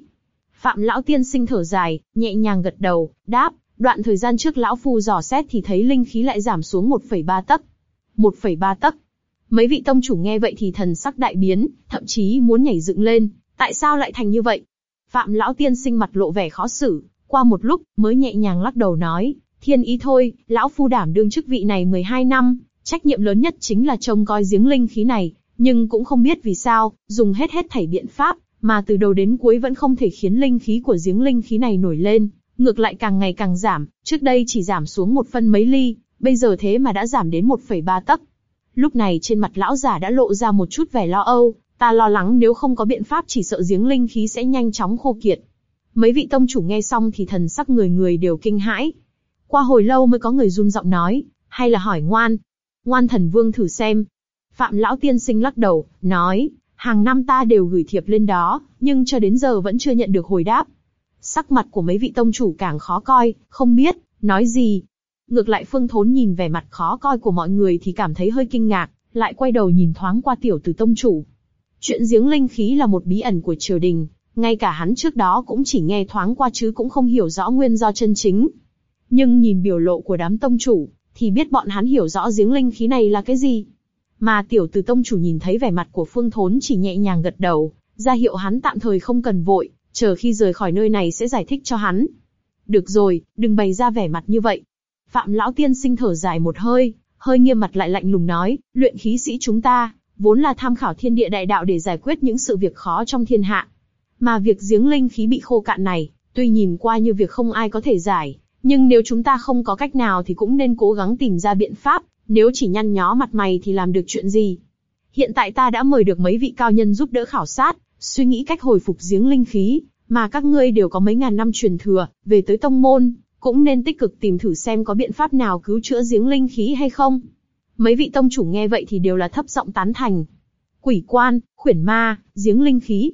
Phạm lão tiên sinh thở dài, nhẹ nhàng gật đầu, đáp, đoạn thời gian trước lão phu dò xét thì thấy linh khí lại giảm xuống 1,3 tấc. 1,3 tấc. Mấy vị tông chủ nghe vậy thì thần sắc đại biến, thậm chí muốn nhảy dựng lên, tại sao lại thành như vậy? Phạm lão tiên sinh mặt lộ vẻ khó xử, qua một lúc mới nhẹ nhàng lắc đầu nói, thiên ý thôi, lão phu đảm đương chức vị này 12 năm, trách nhiệm lớn nhất chính là trông coi giếng linh khí này, nhưng cũng không biết vì sao, dùng hết hết thảy biện pháp, mà từ đầu đến cuối vẫn không thể khiến linh khí của giếng linh khí này nổi lên, ngược lại càng ngày càng giảm, trước đây chỉ giảm xuống một phân mấy ly, bây giờ thế mà đã giảm đến 1,3 tấc. Lúc này trên mặt lão giả đã lộ ra một chút vẻ lo âu, ta lo lắng nếu không có biện pháp chỉ sợ giếng linh khí sẽ nhanh chóng khô kiệt. Mấy vị tông chủ nghe xong thì thần sắc người người đều kinh hãi. Qua hồi lâu mới có người run giọng nói, hay là hỏi ngoan. Ngoan thần vương thử xem. Phạm lão tiên sinh lắc đầu, nói, hàng năm ta đều gửi thiệp lên đó, nhưng cho đến giờ vẫn chưa nhận được hồi đáp. Sắc mặt của mấy vị tông chủ càng khó coi, không biết, nói gì. Ngược lại Phương Thốn nhìn vẻ mặt khó coi của mọi người thì cảm thấy hơi kinh ngạc, lại quay đầu nhìn thoáng qua tiểu tử tông chủ. Chuyện giếng linh khí là một bí ẩn của triều đình, ngay cả hắn trước đó cũng chỉ nghe thoáng qua chứ cũng không hiểu rõ nguyên do chân chính. Nhưng nhìn biểu lộ của đám tông chủ, thì biết bọn hắn hiểu rõ giếng linh khí này là cái gì. Mà tiểu tử tông chủ nhìn thấy vẻ mặt của Phương Thốn chỉ nhẹ nhàng gật đầu, ra hiệu hắn tạm thời không cần vội, chờ khi rời khỏi nơi này sẽ giải thích cho hắn. Được rồi, đừng bày ra vẻ mặt như vậy. Phạm lão tiên sinh thở dài một hơi, hơi nghiêm mặt lại lạnh lùng nói, luyện khí sĩ chúng ta, vốn là tham khảo thiên địa đại đạo để giải quyết những sự việc khó trong thiên hạ. Mà việc giếng linh khí bị khô cạn này, tuy nhìn qua như việc không ai có thể giải, nhưng nếu chúng ta không có cách nào thì cũng nên cố gắng tìm ra biện pháp, nếu chỉ nhăn nhó mặt mày thì làm được chuyện gì. Hiện tại ta đã mời được mấy vị cao nhân giúp đỡ khảo sát, suy nghĩ cách hồi phục giếng linh khí, mà các ngươi đều có mấy ngàn năm truyền thừa, về tới tông môn, cũng nên tích cực tìm thử xem có biện pháp nào cứu chữa giếng linh khí hay không. Mấy vị tông chủ nghe vậy thì đều là thấp giọng tán thành. Quỷ quan, khuyển ma, giếng linh khí.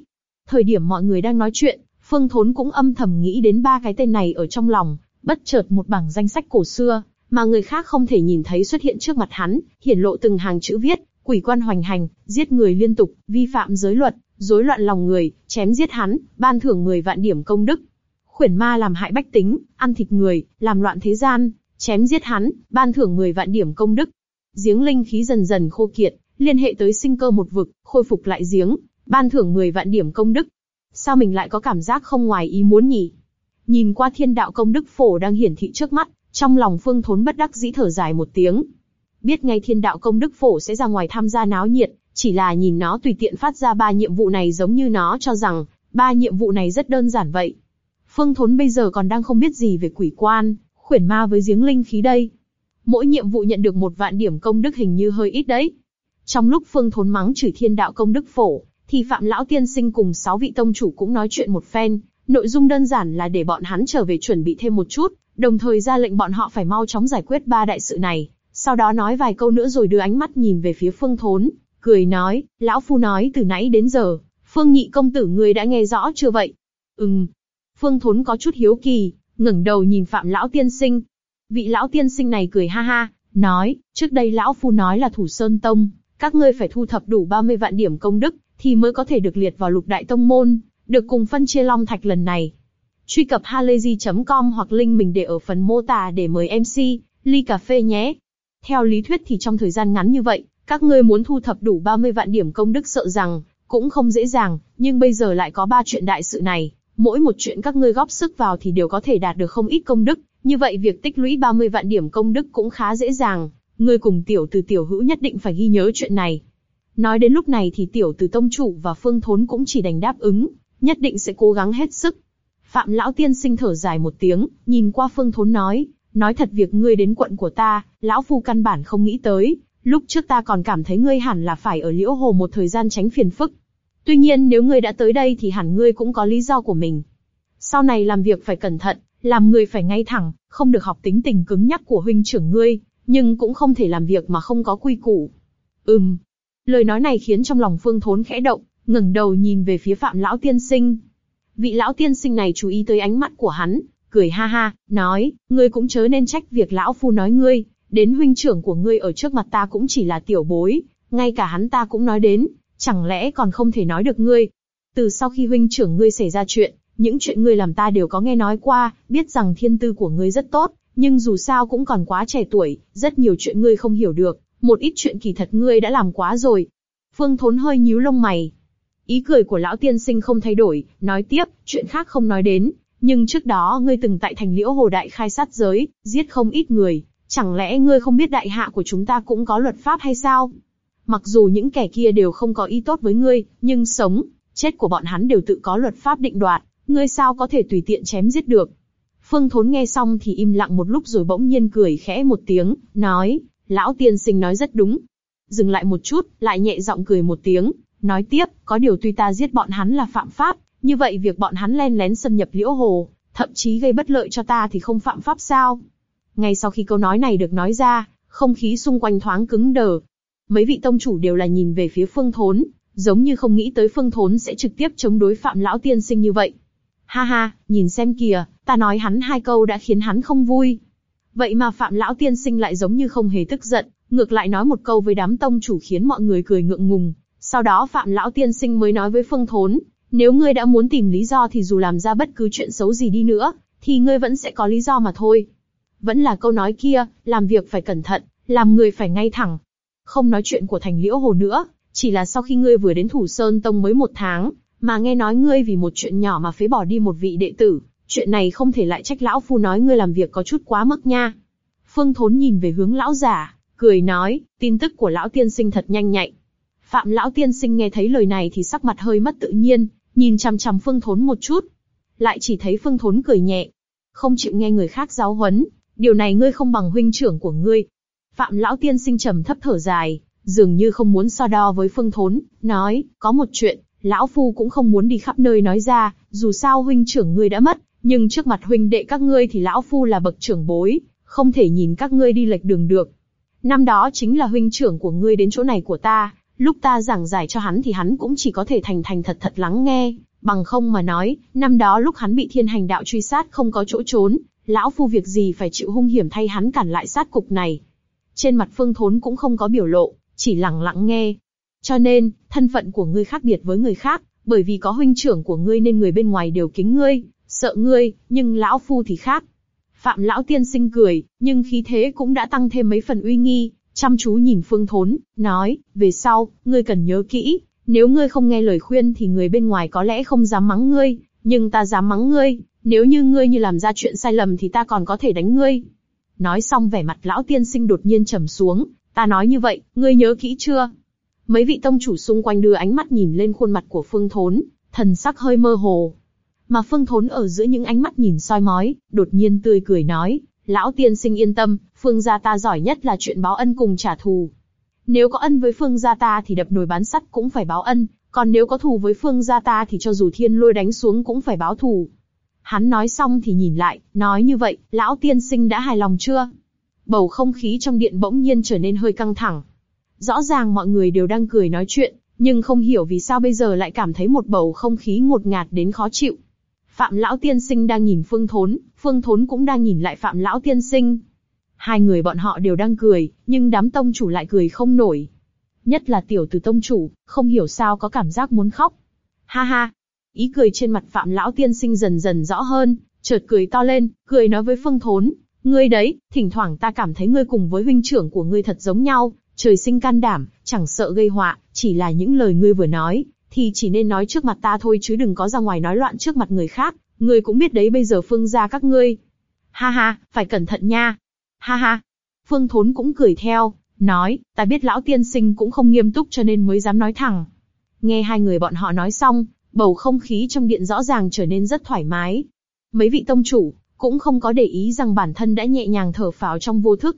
Thời điểm mọi người đang nói chuyện, Phương Thốn cũng âm thầm nghĩ đến ba cái tên này ở trong lòng, bất chợt một bảng danh sách cổ xưa, mà người khác không thể nhìn thấy xuất hiện trước mặt hắn, hiển lộ từng hàng chữ viết, quỷ quan hoành hành, giết người liên tục, vi phạm giới luật, rối loạn lòng người, chém giết hắn, ban thưởng 10 vạn điểm công đức. Khuyển ma làm hại bách tính, ăn thịt người, làm loạn thế gian, chém giết hắn, ban thưởng 10 vạn điểm công đức. Giếng linh khí dần dần khô kiệt, liên hệ tới sinh cơ một vực, khôi phục lại giếng, ban thưởng 10 vạn điểm công đức. Sao mình lại có cảm giác không ngoài ý muốn nhỉ? Nhìn qua thiên đạo công đức phổ đang hiển thị trước mắt, trong lòng phương thốn bất đắc dĩ thở dài một tiếng. Biết ngay thiên đạo công đức phổ sẽ ra ngoài tham gia náo nhiệt, chỉ là nhìn nó tùy tiện phát ra ba nhiệm vụ này giống như nó cho rằng, ba nhiệm vụ này rất đơn giản vậy. Phương Thốn bây giờ còn đang không biết gì về quỷ quan, khuyển ma với giếng linh khí đây. Mỗi nhiệm vụ nhận được một vạn điểm công đức hình như hơi ít đấy. Trong lúc Phương Thốn mắng chửi thiên đạo công đức phổ, thì Phạm Lão Tiên Sinh cùng sáu vị tông chủ cũng nói chuyện một phen. Nội dung đơn giản là để bọn hắn trở về chuẩn bị thêm một chút, đồng thời ra lệnh bọn họ phải mau chóng giải quyết ba đại sự này. Sau đó nói vài câu nữa rồi đưa ánh mắt nhìn về phía Phương Thốn, cười nói, lão phu nói từ nãy đến giờ, Phương Nhị công tử ngươi đã nghe rõ chưa vậy? Ừm. Phương Thốn có chút hiếu kỳ, ngẩng đầu nhìn Phạm lão tiên sinh. Vị lão tiên sinh này cười ha ha, nói, trước đây lão phu nói là thủ sơn tông, các ngươi phải thu thập đủ 30 vạn điểm công đức, thì mới có thể được liệt vào lục đại tông môn, được cùng phân chia long thạch lần này. Truy cập halayzi.com hoặc link mình để ở phần mô tả để mời MC, ly cà phê nhé. Theo lý thuyết thì trong thời gian ngắn như vậy, các ngươi muốn thu thập đủ 30 vạn điểm công đức sợ rằng, cũng không dễ dàng, nhưng bây giờ lại có ba chuyện đại sự này, mỗi một chuyện các ngươi góp sức vào thì đều có thể đạt được không ít công đức, như vậy việc tích lũy 30 vạn điểm công đức cũng khá dễ dàng, ngươi cùng tiểu từ tiểu hữu nhất định phải ghi nhớ chuyện này. Nói đến lúc này thì tiểu từ tông chủ và phương thốn cũng chỉ đành đáp ứng, nhất định sẽ cố gắng hết sức. Phạm lão tiên sinh thở dài một tiếng, nhìn qua phương thốn nói, nói thật việc ngươi đến quận của ta, lão phu căn bản không nghĩ tới, lúc trước ta còn cảm thấy ngươi hẳn là phải ở liễu hồ một thời gian tránh phiền phức. Tuy nhiên nếu ngươi đã tới đây thì hẳn ngươi cũng có lý do của mình. Sau này làm việc phải cẩn thận, làm người phải ngay thẳng, không được học tính tình cứng nhắc của huynh trưởng ngươi, nhưng cũng không thể làm việc mà không có quy củ. Ừm. Lời nói này khiến trong lòng Phương Thốn khẽ động, ngẩng đầu nhìn về phía Phạm Lão Tiên Sinh. Vị Lão Tiên Sinh này chú ý tới ánh mắt của hắn, cười ha ha, nói, ngươi cũng chớ nên trách việc Lão Phu nói ngươi, đến huynh trưởng của ngươi ở trước mặt ta cũng chỉ là tiểu bối, ngay cả hắn ta cũng nói đến, chẳng lẽ còn không thể nói được ngươi? Từ sau khi huynh trưởng ngươi xảy ra chuyện, những chuyện ngươi làm ta đều có nghe nói qua, biết rằng thiên tư của ngươi rất tốt, nhưng dù sao cũng còn quá trẻ tuổi, rất nhiều chuyện ngươi không hiểu được, một ít chuyện kỳ thật ngươi đã làm quá rồi. Phương Thốn hơi nhíu lông mày. Ý cười của lão tiên sinh không thay đổi, nói tiếp, chuyện khác không nói đến, nhưng trước đó ngươi từng tại thành liễu hồ đại khai sát giới, giết không ít người, chẳng lẽ ngươi không biết đại hạ của chúng ta cũng có luật pháp hay sao? Mặc dù những kẻ kia đều không có ý tốt với ngươi, nhưng sống, chết của bọn hắn đều tự có luật pháp định đoạt, ngươi sao có thể tùy tiện chém giết được? Phương Thốn nghe xong thì im lặng một lúc rồi bỗng nhiên cười khẽ một tiếng, nói, lão tiên sinh nói rất đúng. Dừng lại một chút, lại nhẹ giọng cười một tiếng, nói tiếp, có điều tuy ta giết bọn hắn là phạm pháp, như vậy việc bọn hắn len lén xâm nhập liễu hồ, thậm chí gây bất lợi cho ta thì không phạm pháp sao? Ngay sau khi câu nói này được nói ra, không khí xung quanh thoáng cứng đờ, mấy vị tông chủ đều là nhìn về phía Phương Thốn, giống như không nghĩ tới Phương Thốn sẽ trực tiếp chống đối Phạm Lão Tiên Sinh như vậy. Ha ha, nhìn xem kìa, ta nói hắn hai câu đã khiến hắn không vui. Vậy mà Phạm Lão Tiên Sinh lại giống như không hề tức giận, ngược lại nói một câu với đám tông chủ khiến mọi người cười ngượng ngùng. Sau đó Phạm Lão Tiên Sinh mới nói với Phương Thốn, nếu ngươi đã muốn tìm lý do thì dù làm ra bất cứ chuyện xấu gì đi nữa, thì ngươi vẫn sẽ có lý do mà thôi. Vẫn là câu nói kia, làm việc phải cẩn thận, làm người phải ngay thẳng, không nói chuyện của thành liễu hồ nữa, chỉ là sau khi ngươi vừa đến thủ sơn tông mới một tháng, mà nghe nói ngươi vì một chuyện nhỏ mà phế bỏ đi một vị đệ tử, chuyện này không thể lại trách lão phu nói ngươi làm việc có chút quá mức nha. Phương Thốn nhìn về hướng lão giả, cười nói, tin tức của lão tiên sinh thật nhanh nhạy. Phạm lão tiên sinh nghe thấy lời này thì sắc mặt hơi mất tự nhiên, nhìn chằm chằm Phương Thốn một chút, lại chỉ thấy Phương Thốn cười nhẹ, không chịu nghe người khác giáo huấn, điều này ngươi không bằng huynh trưởng của ngươi, Phạm lão tiên sinh trầm thấp thở dài, dường như không muốn so đo với Phương Thốn, nói, có một chuyện, lão phu cũng không muốn đi khắp nơi nói ra, dù sao huynh trưởng ngươi đã mất, nhưng trước mặt huynh đệ các ngươi thì lão phu là bậc trưởng bối, không thể nhìn các ngươi đi lệch đường được. Năm đó chính là huynh trưởng của ngươi đến chỗ này của ta, lúc ta giảng giải cho hắn thì hắn cũng chỉ có thể thành thành thật thật lắng nghe, bằng không mà nói, năm đó lúc hắn bị thiên hành đạo truy sát không có chỗ trốn, lão phu việc gì phải chịu hung hiểm thay hắn cản lại sát cục này. Trên mặt Phương Thốn cũng không có biểu lộ, chỉ lặng lặng nghe. Cho nên, thân phận của ngươi khác biệt với người khác, bởi vì có huynh trưởng của ngươi nên người bên ngoài đều kính ngươi, sợ ngươi, nhưng lão phu thì khác. Phạm lão tiên sinh cười, nhưng khí thế cũng đã tăng thêm mấy phần uy nghi, chăm chú nhìn Phương Thốn, nói, về sau, ngươi cần nhớ kỹ, nếu ngươi không nghe lời khuyên thì người bên ngoài có lẽ không dám mắng ngươi, nhưng ta dám mắng ngươi, nếu như ngươi như làm ra chuyện sai lầm thì ta còn có thể đánh ngươi. Nói xong vẻ mặt lão tiên sinh đột nhiên trầm xuống, ta nói như vậy, ngươi nhớ kỹ chưa? Mấy vị tông chủ xung quanh đưa ánh mắt nhìn lên khuôn mặt của Phương Thốn, thần sắc hơi mơ hồ. Mà Phương Thốn ở giữa những ánh mắt nhìn soi mói, đột nhiên tươi cười nói, lão tiên sinh yên tâm, Phương gia ta giỏi nhất là chuyện báo ân cùng trả thù. Nếu có ân với Phương gia ta thì đập nồi bán sắt cũng phải báo ân, còn nếu có thù với Phương gia ta thì cho dù thiên lôi đánh xuống cũng phải báo thù. Hắn nói xong thì nhìn lại, nói như vậy, lão tiên sinh đã hài lòng chưa? Bầu không khí trong điện bỗng nhiên trở nên hơi căng thẳng. Rõ ràng mọi người đều đang cười nói chuyện, nhưng không hiểu vì sao bây giờ lại cảm thấy một bầu không khí ngột ngạt đến khó chịu. Phạm Lão Tiên Sinh đang nhìn Phương Thốn, Phương Thốn cũng đang nhìn lại Phạm Lão Tiên Sinh. Hai người bọn họ đều đang cười, nhưng đám tông chủ lại cười không nổi. Nhất là tiểu tử tông chủ, không hiểu sao có cảm giác muốn khóc. Ha ha! Ý cười trên mặt Phạm Lão Tiên Sinh dần dần rõ hơn, chợt cười to lên, cười nói với Phương Thốn. Ngươi đấy, thỉnh thoảng ta cảm thấy ngươi cùng với huynh trưởng của ngươi thật giống nhau, trời sinh can đảm, chẳng sợ gây họa, chỉ là những lời ngươi vừa nói, thì chỉ nên nói trước mặt ta thôi chứ đừng có ra ngoài nói loạn trước mặt người khác, ngươi cũng biết đấy bây giờ phương gia các ngươi. Ha ha, phải cẩn thận nha. Ha ha. Phương Thốn cũng cười theo, nói, ta biết lão tiên sinh cũng không nghiêm túc cho nên mới dám nói thẳng. Nghe hai người bọn họ nói xong, bầu không khí trong điện rõ ràng trở nên rất thoải mái. Mấy vị tông chủ, cũng không có để ý rằng bản thân đã nhẹ nhàng thở phào trong vô thức.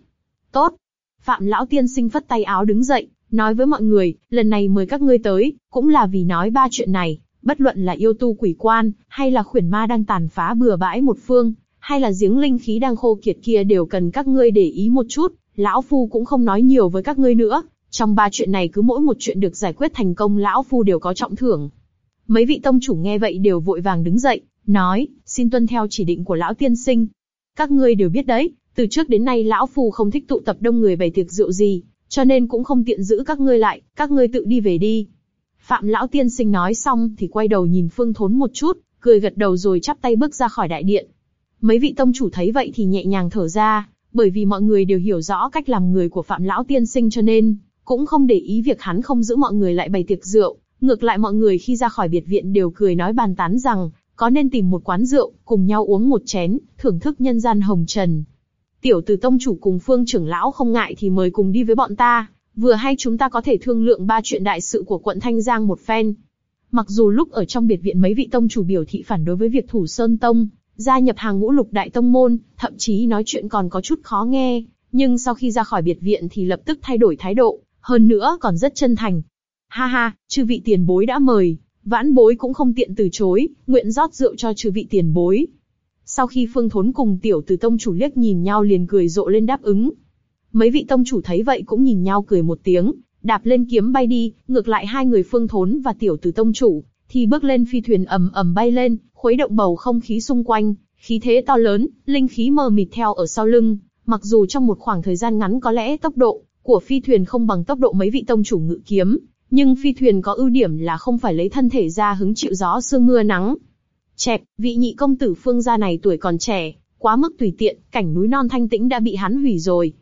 Tốt. Phạm lão tiên sinh phất tay áo đứng dậy, nói với mọi người, lần này mời các ngươi tới, cũng là vì nói ba chuyện này, bất luận là yêu tu quỷ quan, hay là khuyển ma đang tàn phá bừa bãi một phương, hay là giếng linh khí đang khô kiệt kia đều cần các ngươi để ý một chút, lão phu cũng không nói nhiều với các ngươi nữa, trong ba chuyện này cứ mỗi một chuyện được giải quyết thành công lão phu đều có trọng thưởng. Mấy vị tông chủ nghe vậy đều vội vàng đứng dậy, nói, xin tuân theo chỉ định của lão tiên sinh. Các ngươi đều biết đấy, từ trước đến nay lão phu không thích tụ tập đông người bày tiệc rượu gì, cho nên cũng không tiện giữ các ngươi lại, các ngươi tự đi về đi. Phạm lão tiên sinh nói xong thì quay đầu nhìn Phương Thốn một chút, cười gật đầu rồi chắp tay bước ra khỏi đại điện. Mấy vị tông chủ thấy vậy thì nhẹ nhàng thở ra, bởi vì mọi người đều hiểu rõ cách làm người của Phạm lão tiên sinh cho nên cũng không để ý việc hắn không giữ mọi người lại bày tiệc rượu. Ngược lại mọi người khi ra khỏi biệt viện đều cười nói bàn tán rằng có nên tìm một quán rượu cùng nhau uống một chén, thưởng thức nhân gian hồng trần. Tiểu từ tông chủ cùng phương trưởng lão không ngại thì mời cùng đi với bọn ta, vừa hay chúng ta có thể thương lượng ba chuyện đại sự của quận Thanh Giang một phen. Mặc dù lúc ở trong biệt viện mấy vị tông chủ biểu thị phản đối với việc thủ sơn tông, gia nhập hàng ngũ lục đại tông môn, thậm chí nói chuyện còn có chút khó nghe, nhưng sau khi ra khỏi biệt viện thì lập tức thay đổi thái độ, hơn nữa còn rất chân thành. Ha ha, chư vị tiền bối đã mời, vãn bối cũng không tiện từ chối, nguyện rót rượu cho chư vị tiền bối. Sau khi Phương Thốn cùng tiểu từ tông chủ liếc nhìn nhau liền cười rộ lên đáp ứng. Mấy vị tông chủ thấy vậy cũng nhìn nhau cười một tiếng, đạp lên kiếm bay đi, ngược lại hai người Phương Thốn và tiểu từ tông chủ, thì bước lên phi thuyền ầm ầm bay lên, khuấy động bầu không khí xung quanh, khí thế to lớn, linh khí mờ mịt theo ở sau lưng. Mặc dù trong một khoảng thời gian ngắn có lẽ tốc độ của phi thuyền không bằng tốc độ mấy vị tông chủ ngự kiếm, nhưng phi thuyền có ưu điểm là không phải lấy thân thể ra hứng chịu gió sương mưa nắng, Chẹp, vị nhị công tử phương gia này tuổi còn trẻ, quá mức tùy tiện, cảnh núi non thanh tĩnh đã bị hắn hủy rồi.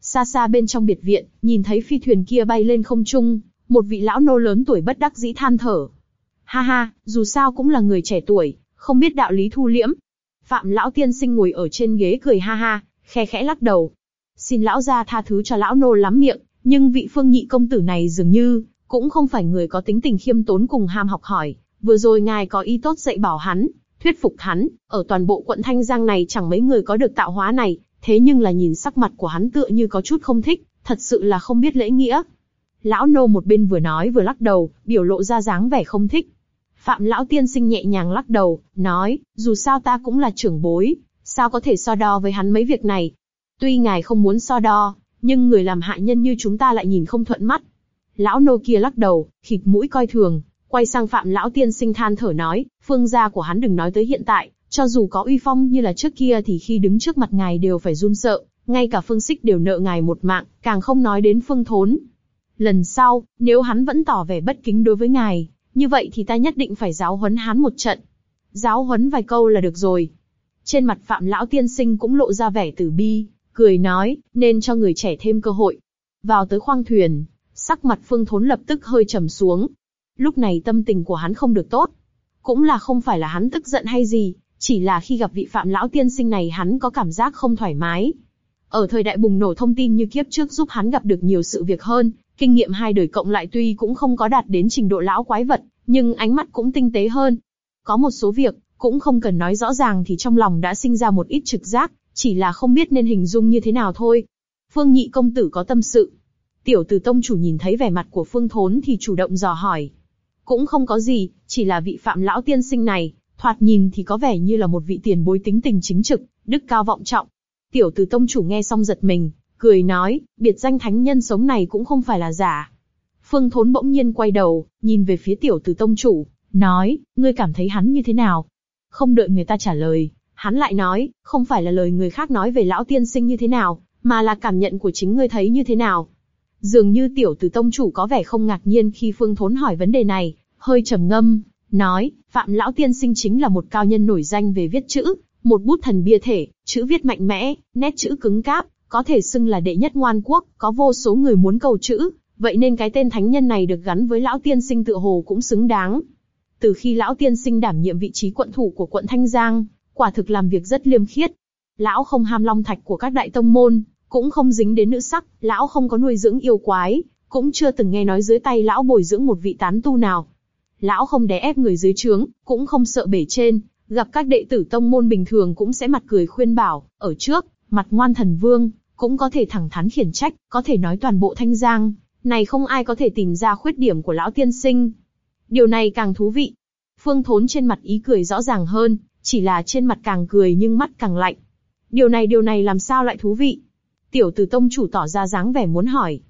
Xa xa bên trong biệt viện, nhìn thấy phi thuyền kia bay lên không trung, một vị lão nô lớn tuổi bất đắc dĩ than thở. Ha ha, dù sao cũng là người trẻ tuổi, không biết đạo lý thu liễm. Phạm lão tiên sinh ngồi ở trên ghế cười ha ha, khe khẽ lắc đầu. Xin lão gia tha thứ cho lão nô lắm miệng, nhưng vị phương nhị công tử này dường như, cũng không phải người có tính tình khiêm tốn cùng ham học hỏi, Vừa rồi ngài có ý tốt dạy bảo hắn, thuyết phục hắn, ở toàn bộ quận Thanh Giang này chẳng mấy người có được tạo hóa này, thế nhưng là nhìn sắc mặt của hắn tựa như có chút không thích, thật sự là không biết lễ nghĩa. Lão nô một bên vừa nói vừa lắc đầu, biểu lộ ra dáng vẻ không thích. Phạm lão tiên sinh nhẹ nhàng lắc đầu, nói, dù sao ta cũng là trưởng bối, sao có thể so đo với hắn mấy việc này. Tuy ngài không muốn so đo, nhưng người làm hạ nhân như chúng ta lại nhìn không thuận mắt. Lão nô kia lắc đầu, khịt mũi coi thường, Quay sang Phạm Lão Tiên Sinh than thở nói, phương gia của hắn đừng nói tới hiện tại, cho dù có uy phong như là trước kia thì khi đứng trước mặt ngài đều phải run sợ, ngay cả phương xích đều nợ ngài một mạng, càng không nói đến phương thốn. Lần sau, nếu hắn vẫn tỏ vẻ bất kính đối với ngài, như vậy thì ta nhất định phải giáo huấn hắn một trận. Giáo huấn vài câu là được rồi. Trên mặt Phạm Lão Tiên Sinh cũng lộ ra vẻ tử bi, cười nói, nên cho người trẻ thêm cơ hội. vào tới khoang thuyền, sắc mặt Phương Thốn lập tức hơi trầm xuống. Lúc này tâm tình của hắn không được tốt. Cũng là không phải là hắn tức giận hay gì, chỉ là khi gặp vị phạm lão tiên sinh này hắn có cảm giác không thoải mái. Ở thời đại bùng nổ thông tin như kiếp trước giúp hắn gặp được nhiều sự việc hơn, kinh nghiệm hai đời cộng lại tuy cũng không có đạt đến trình độ lão quái vật, nhưng ánh mắt cũng tinh tế hơn. Có một số việc, cũng không cần nói rõ ràng thì trong lòng đã sinh ra một ít trực giác, chỉ là không biết nên hình dung như thế nào thôi. Phương Nhị công tử có tâm sự. Tiểu Từ tông chủ nhìn thấy vẻ mặt của Phương Thốn thì chủ động dò hỏi. Cũng không có gì, chỉ là vị phạm lão tiên sinh này, thoạt nhìn thì có vẻ như là một vị tiền bối tính tình chính trực, đức cao vọng trọng. Tiểu tử tông chủ nghe xong giật mình, cười nói, biệt danh thánh nhân sống này cũng không phải là giả. Phương Thốn bỗng nhiên quay đầu, nhìn về phía tiểu tử tông chủ, nói, ngươi cảm thấy hắn như thế nào? Không đợi người ta trả lời, hắn lại nói, không phải là lời người khác nói về lão tiên sinh như thế nào, mà là cảm nhận của chính ngươi thấy như thế nào. Dường như tiểu tử tông chủ có vẻ không ngạc nhiên khi Phương Thốn hỏi vấn đề này, hơi trầm ngâm, nói, Phạm Lão Tiên Sinh chính là một cao nhân nổi danh về viết chữ, một bút thần bia thể, chữ viết mạnh mẽ, nét chữ cứng cáp, có thể xưng là đệ nhất ngoan quốc, có vô số người muốn cầu chữ, vậy nên cái tên thánh nhân này được gắn với Lão Tiên Sinh tựa hồ cũng xứng đáng. Từ khi Lão Tiên Sinh đảm nhiệm vị trí quận thủ của quận Thanh Giang, quả thực làm việc rất liêm khiết. Lão không ham long thạch của các đại tông môn, cũng không dính đến nữ sắc, lão không có nuôi dưỡng yêu quái, cũng chưa từng nghe nói dưới tay lão bồi dưỡng một vị tán tu nào. Lão không đè ép người dưới trướng, cũng không sợ bể trên, gặp các đệ tử tông môn bình thường cũng sẽ mặt cười khuyên bảo, ở trước, mặt ngoan thần vương, cũng có thể thẳng thắn khiển trách, có thể nói toàn bộ thanh giang, này không ai có thể tìm ra khuyết điểm của lão tiên sinh. Điều này càng thú vị. Phương Thốn trên mặt ý cười rõ ràng hơn, chỉ là trên mặt càng cười nhưng mắt càng lạnh. Điều này điều này làm sao lại thú vị? Tiểu tử tông chủ tỏ ra dáng vẻ muốn hỏi.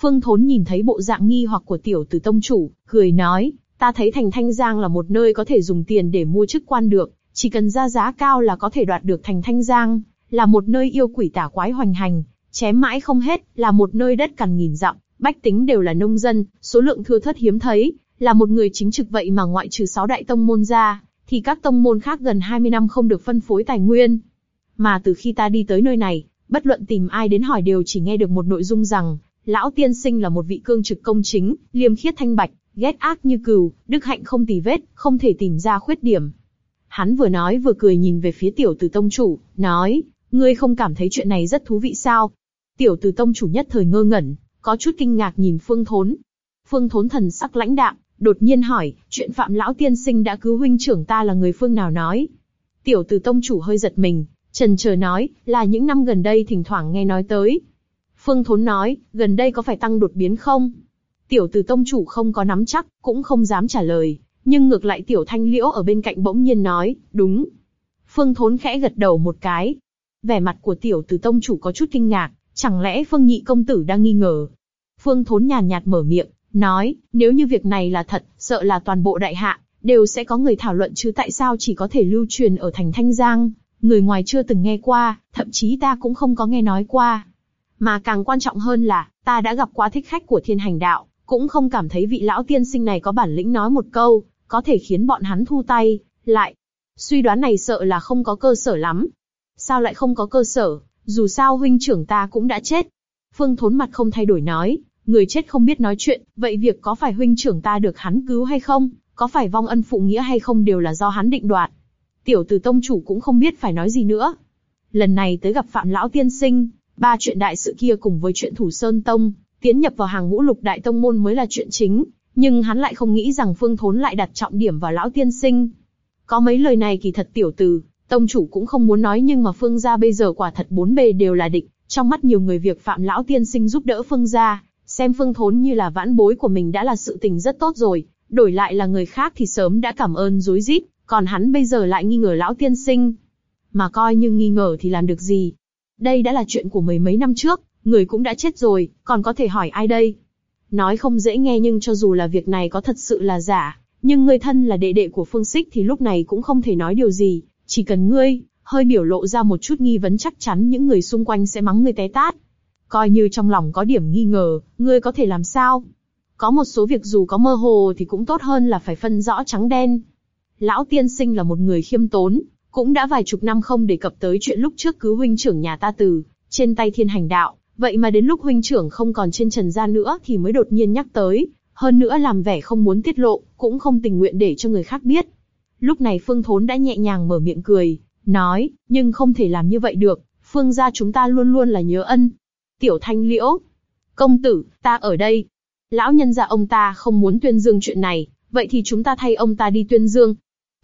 Phương Thốn nhìn thấy bộ dạng nghi hoặc của tiểu tử tông chủ, cười nói, ta thấy thành Thanh Giang là một nơi có thể dùng tiền để mua chức quan được, chỉ cần ra giá cao là có thể đoạt được thành Thanh Giang, là một nơi yêu quỷ tả quái hoành hành, chém mãi không hết, là một nơi đất cằn nghìn dặm, bách tính đều là nông dân, số lượng thưa thất hiếm thấy, là một người chính trực vậy mà ngoại trừ sáu đại tông môn ra, thì các tông môn khác gần 20 năm không được phân phối tài nguyên. Mà từ khi ta đi tới nơi này, bất luận tìm ai đến hỏi đều chỉ nghe được một nội dung rằng, lão tiên sinh là một vị cương trực công chính, liêm khiết thanh bạch, ghét ác như cừu, đức hạnh không tì vết, không thể tìm ra khuyết điểm. Hắn vừa nói vừa cười nhìn về phía tiểu tử tông chủ, nói, ngươi không cảm thấy chuyện này rất thú vị sao? Tiểu tử tông chủ nhất thời ngơ ngẩn, có chút kinh ngạc nhìn Phương Thốn. Phương Thốn thần sắc lãnh đạm, đột nhiên hỏi, chuyện Phạm Lão Tiên Sinh đã cứu huynh trưởng ta là người phương nào nói? Tiểu tử tông chủ hơi giật mình, trần chờ nói, là những năm gần đây thỉnh thoảng nghe nói tới. Phương Thốn nói, gần đây có phải tăng đột biến không? Tiểu Từ tông chủ không có nắm chắc, cũng không dám trả lời, nhưng ngược lại tiểu thanh liễu ở bên cạnh bỗng nhiên nói, đúng. Phương Thốn khẽ gật đầu một cái. Vẻ mặt của tiểu Từ tông chủ có chút kinh ngạc, chẳng lẽ Phương Nhị công tử đang nghi ngờ? Phương Thốn nhàn nhạt mở miệng, nói, nếu như việc này là thật, sợ là toàn bộ đại hạ đều sẽ có người thảo luận chứ tại sao chỉ có thể lưu truyền ở thành Thanh Giang, người ngoài chưa từng nghe qua, thậm chí ta cũng không có nghe nói qua. Mà càng quan trọng hơn là, ta đã gặp qua thích khách của thiên hành đạo, cũng không cảm thấy vị lão tiên sinh này có bản lĩnh nói một câu, có thể khiến bọn hắn thu tay, lại. Suy đoán này sợ là không có cơ sở lắm. Sao lại không có cơ sở, dù sao huynh trưởng ta cũng đã chết. Phương Thốn mặt không thay đổi nói, người chết không biết nói chuyện, vậy việc có phải huynh trưởng ta được hắn cứu hay không, có phải vong ân phụ nghĩa hay không đều là do hắn định đoạt. Tiểu tử tông chủ cũng không biết phải nói gì nữa. Lần này tới gặp Phạm Lão Tiên Sinh, ba chuyện đại sự kia cùng với chuyện Thủ Sơn Tông, tiến nhập vào hàng ngũ lục đại tông môn mới là chuyện chính, nhưng hắn lại không nghĩ rằng Phương Thốn lại đặt trọng điểm vào Lão Tiên Sinh. Có mấy lời này kỳ thật tiểu tử, tông chủ cũng không muốn nói nhưng mà Phương gia bây giờ quả thật bốn bề đều là địch, trong mắt nhiều người việc Phạm Lão Tiên Sinh giúp đỡ Phương gia, xem Phương Thốn như là vãn bối của mình đã là sự tình rất tốt rồi, đổi lại là người khác thì sớm đã cảm ơn dối rít, còn hắn bây giờ lại nghi ngờ lão tiên sinh. Mà coi như nghi ngờ thì làm được gì? Đây đã là chuyện của mấy mấy năm trước, người cũng đã chết rồi, còn có thể hỏi ai đây? Nói không dễ nghe nhưng cho dù là việc này có thật sự là giả, nhưng người thân là đệ đệ của Phương Sích thì lúc này cũng không thể nói điều gì, chỉ cần ngươi, hơi biểu lộ ra một chút nghi vấn chắc chắn những người xung quanh sẽ mắng ngươi té tát. Coi như trong lòng có điểm nghi ngờ, ngươi có thể làm sao? Có một số việc dù có mơ hồ thì cũng tốt hơn là phải phân rõ trắng đen. Lão tiên sinh là một người khiêm tốn, cũng đã vài chục năm không đề cập tới chuyện lúc trước cứu huynh trưởng nhà ta từ trên tay thiên hành đạo, Vậy mà đến lúc huynh trưởng không còn trên trần gian nữa thì mới đột nhiên nhắc tới, hơn nữa làm vẻ không muốn tiết lộ, cũng không tình nguyện để cho người khác biết. Lúc này Phương Thốn đã nhẹ nhàng mở miệng cười, nói, nhưng không thể làm như vậy được, Phương gia chúng ta luôn luôn là nhớ ân. Tiểu Thanh Liễu, công tử, ta ở đây. Lão nhân gia ông ta không muốn tuyên dương chuyện này, vậy thì chúng ta thay ông ta đi tuyên dương.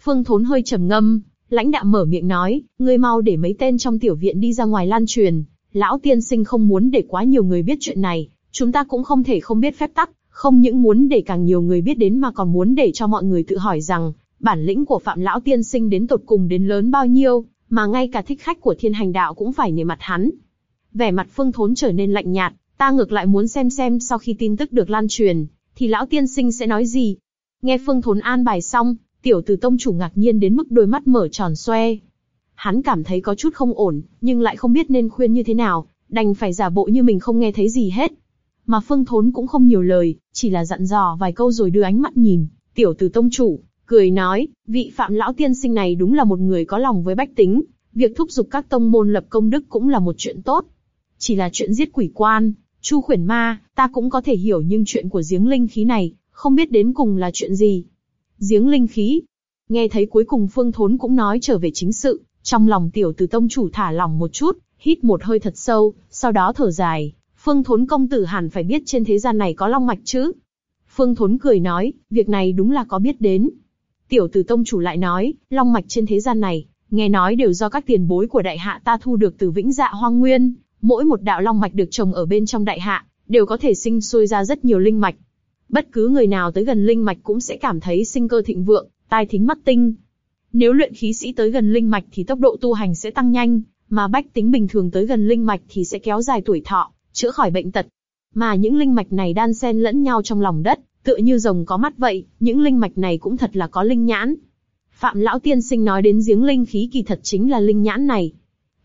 Phương Thốn hơi trầm ngâm, lãnh đạm mở miệng nói, ngươi mau để mấy tên trong tiểu viện đi ra ngoài lan truyền. Lão tiên sinh không muốn để quá nhiều người biết chuyện này, chúng ta cũng không thể không biết phép tắc, không những muốn để càng nhiều người biết đến mà còn muốn để cho mọi người tự hỏi rằng, bản lĩnh của Phạm Lão Tiên Sinh đến tột cùng đến lớn bao nhiêu, mà ngay cả thích khách của thiên hành đạo cũng phải nể mặt hắn. Vẻ mặt Phương Thốn trở nên lạnh nhạt, ta ngược lại muốn xem xem sau khi tin tức được lan truyền, thì Lão Tiên Sinh sẽ nói gì. Nghe Phương Thốn an bài xong, tiểu tử tông chủ ngạc nhiên đến mức đôi mắt mở tròn xoe. Hắn cảm thấy có chút không ổn, nhưng lại không biết nên khuyên như thế nào, đành phải giả bộ như mình không nghe thấy gì hết. Mà Phương Thốn cũng không nhiều lời, chỉ là dặn dò vài câu rồi đưa ánh mắt nhìn, tiểu tử tông chủ, cười nói, vị phạm lão tiên sinh này đúng là một người có lòng với bách tính, việc thúc giục các tông môn lập công đức cũng là một chuyện tốt. Chỉ là chuyện giết quỷ quan, chu khuyển ma, ta cũng có thể hiểu nhưng chuyện của giếng linh khí này, không biết đến cùng là chuyện gì. Giếng linh khí, nghe thấy cuối cùng Phương Thốn cũng nói trở về chính sự, trong lòng tiểu tử tông chủ thả lòng một chút, hít một hơi thật sâu, sau đó thở dài, Phương Thốn công tử hẳn phải biết trên thế gian này có long mạch chứ. Phương Thốn cười nói, việc này đúng là có biết đến. Tiểu tử tông chủ lại nói, long mạch trên thế gian này, nghe nói đều do các tiền bối của đại hạ ta thu được từ vĩnh dạ hoang nguyên. Mỗi một đạo long mạch được trồng ở bên trong đại hạ, đều có thể sinh sôi ra rất nhiều linh mạch. Bất cứ người nào tới gần linh mạch cũng sẽ cảm thấy sinh cơ thịnh vượng, tai thính mắt tinh. Nếu luyện khí sĩ tới gần linh mạch thì tốc độ tu hành sẽ tăng nhanh, mà bách tính bình thường tới gần linh mạch thì sẽ kéo dài tuổi thọ, chữa khỏi bệnh tật. Mà những linh mạch này đan xen lẫn nhau trong lòng đất, tựa như rồng có mắt vậy, những linh mạch này cũng thật là có linh nhãn. Phạm Lão Tiên Sinh nói đến giếng linh khí kỳ thật chính là linh nhãn này.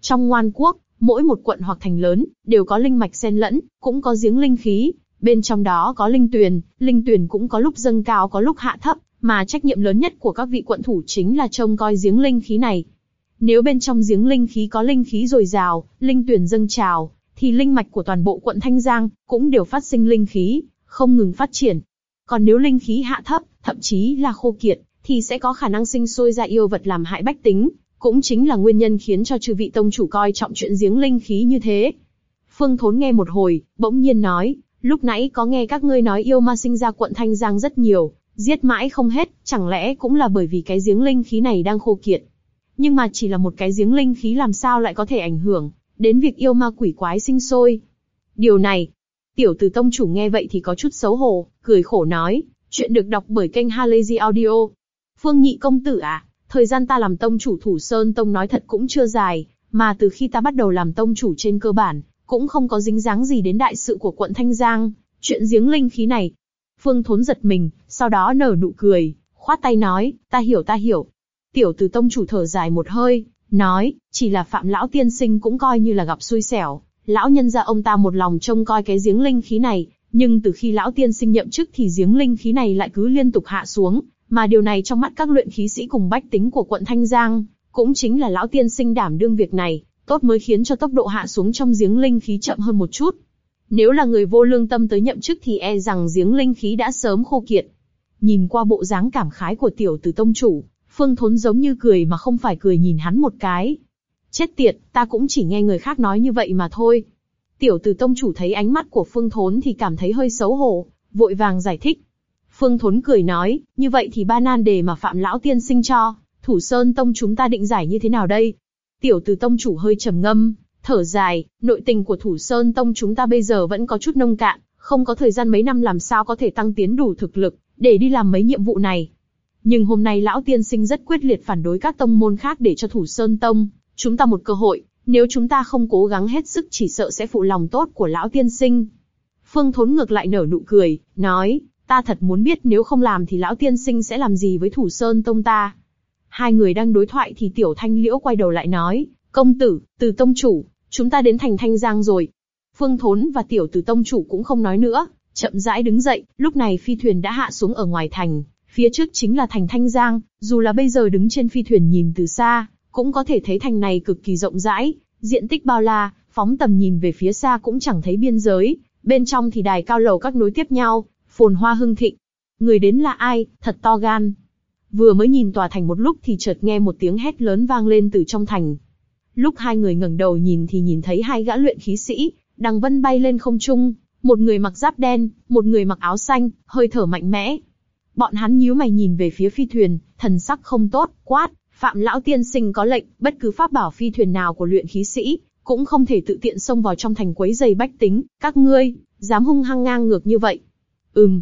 Trong ngoan quốc, mỗi một quận hoặc thành lớn, đều có linh mạch xen lẫn, cũng có giếng linh khí. Bên trong đó có linh tuyền, linh tuyền cũng có lúc dâng cao có lúc hạ thấp, mà trách nhiệm lớn nhất của các vị quận thủ chính là trông coi giếng linh khí này. Nếu bên trong giếng linh khí có linh khí dồi dào, linh tuyền dâng trào, thì linh mạch của toàn bộ quận Thanh Giang cũng đều phát sinh linh khí, không ngừng phát triển. Còn nếu linh khí hạ thấp, thậm chí là khô kiệt, thì sẽ có khả năng sinh sôi ra yêu vật làm hại bách tính, cũng chính là nguyên nhân khiến cho chư vị tông chủ coi trọng chuyện giếng linh khí như thế. Phương Thốn nghe một hồi, bỗng nhiên nói, lúc nãy có nghe các ngươi nói yêu ma sinh ra quận Thanh Giang rất nhiều, giết mãi không hết, chẳng lẽ cũng là bởi vì cái giếng linh khí này đang khô kiệt. Nhưng mà chỉ là một cái giếng linh khí làm sao lại có thể ảnh hưởng đến việc yêu ma quỷ quái sinh sôi. Điều này, tiểu tử tông chủ nghe vậy thì có chút xấu hổ, cười khổ nói, chuyện được đọc bởi kênh Halazy Audio. Phương nhị công tử à, thời gian ta làm tông chủ thủ sơn tông nói thật cũng chưa dài, mà từ khi ta bắt đầu làm tông chủ trên cơ bản, cũng không có dính dáng gì đến đại sự của quận Thanh Giang, chuyện giếng linh khí này. Phương thốn giật mình, sau đó nở nụ cười, khoát tay nói, ta hiểu ta hiểu. Tiểu Từ tông chủ thở dài một hơi, nói, chỉ là phạm lão tiên sinh cũng coi như là gặp xui xẻo. Lão nhân gia ông ta một lòng trông coi cái giếng linh khí này, nhưng từ khi lão tiên sinh nhậm chức thì giếng linh khí này lại cứ liên tục hạ xuống, mà điều này trong mắt các luyện khí sĩ cùng bách tính của quận Thanh Giang, cũng chính là lão tiên sinh đảm đương việc này, tốt mới khiến cho tốc độ hạ xuống trong giếng linh khí chậm hơn một chút. Nếu là người vô lương tâm tới nhậm chức thì e rằng giếng linh khí đã sớm khô kiệt. Nhìn qua bộ dáng cảm khái của tiểu tử tông chủ, Phương Thốn giống như cười mà không phải cười nhìn hắn một cái. Chết tiệt, ta cũng chỉ nghe người khác nói như vậy mà thôi. Tiểu tử tông chủ thấy ánh mắt của Phương Thốn thì cảm thấy hơi xấu hổ, vội vàng giải thích. Phương Thốn cười nói, như vậy thì ba nan đề mà Phạm Lão Tiên sinh cho, Thủ Sơn Tông chúng ta định giải như thế nào đây? Tiểu từ tông chủ hơi trầm ngâm, thở dài, nội tình của Thủ Sơn Tông chúng ta bây giờ vẫn có chút nông cạn, không có thời gian mấy năm làm sao có thể tăng tiến đủ thực lực, để đi làm mấy nhiệm vụ này. Nhưng hôm nay lão tiên sinh rất quyết liệt phản đối các tông môn khác để cho thủ sơn tông, chúng ta một cơ hội, nếu chúng ta không cố gắng hết sức chỉ sợ sẽ phụ lòng tốt của lão tiên sinh. Phương Thốn ngược lại nở nụ cười, nói, ta thật muốn biết nếu không làm thì lão tiên sinh sẽ làm gì với thủ sơn tông ta. Hai người đang đối thoại thì tiểu thanh liễu quay đầu lại nói, công tử, từ tông chủ, chúng ta đến thành thanh giang rồi. Phương Thốn và tiểu từ tông chủ cũng không nói nữa, chậm rãi đứng dậy, lúc này phi thuyền đã hạ xuống ở ngoài thành, Phía trước chính là thành Thanh Giang, dù là bây giờ đứng trên phi thuyền nhìn từ xa, cũng có thể thấy thành này cực kỳ rộng rãi, diện tích bao la, phóng tầm nhìn về phía xa cũng chẳng thấy biên giới, bên trong thì đài cao lầu các nối tiếp nhau, phồn hoa hưng thịnh. Người đến là ai, thật to gan. Vừa mới nhìn tòa thành một lúc thì chợt nghe một tiếng hét lớn vang lên từ trong thành. Lúc hai người ngẩng đầu nhìn thì nhìn thấy hai gã luyện khí sĩ, đằng vân bay lên không trung, một người mặc giáp đen, một người mặc áo xanh, hơi thở mạnh mẽ. Bọn hắn nhíu mày nhìn về phía phi thuyền, thần sắc không tốt, quát, Phạm lão tiên sinh có lệnh, bất cứ pháp bảo phi thuyền nào của luyện khí sĩ, cũng không thể tự tiện xông vào trong thành quấy giày bách tính, các ngươi, dám hung hăng ngang ngược như vậy. Ừm.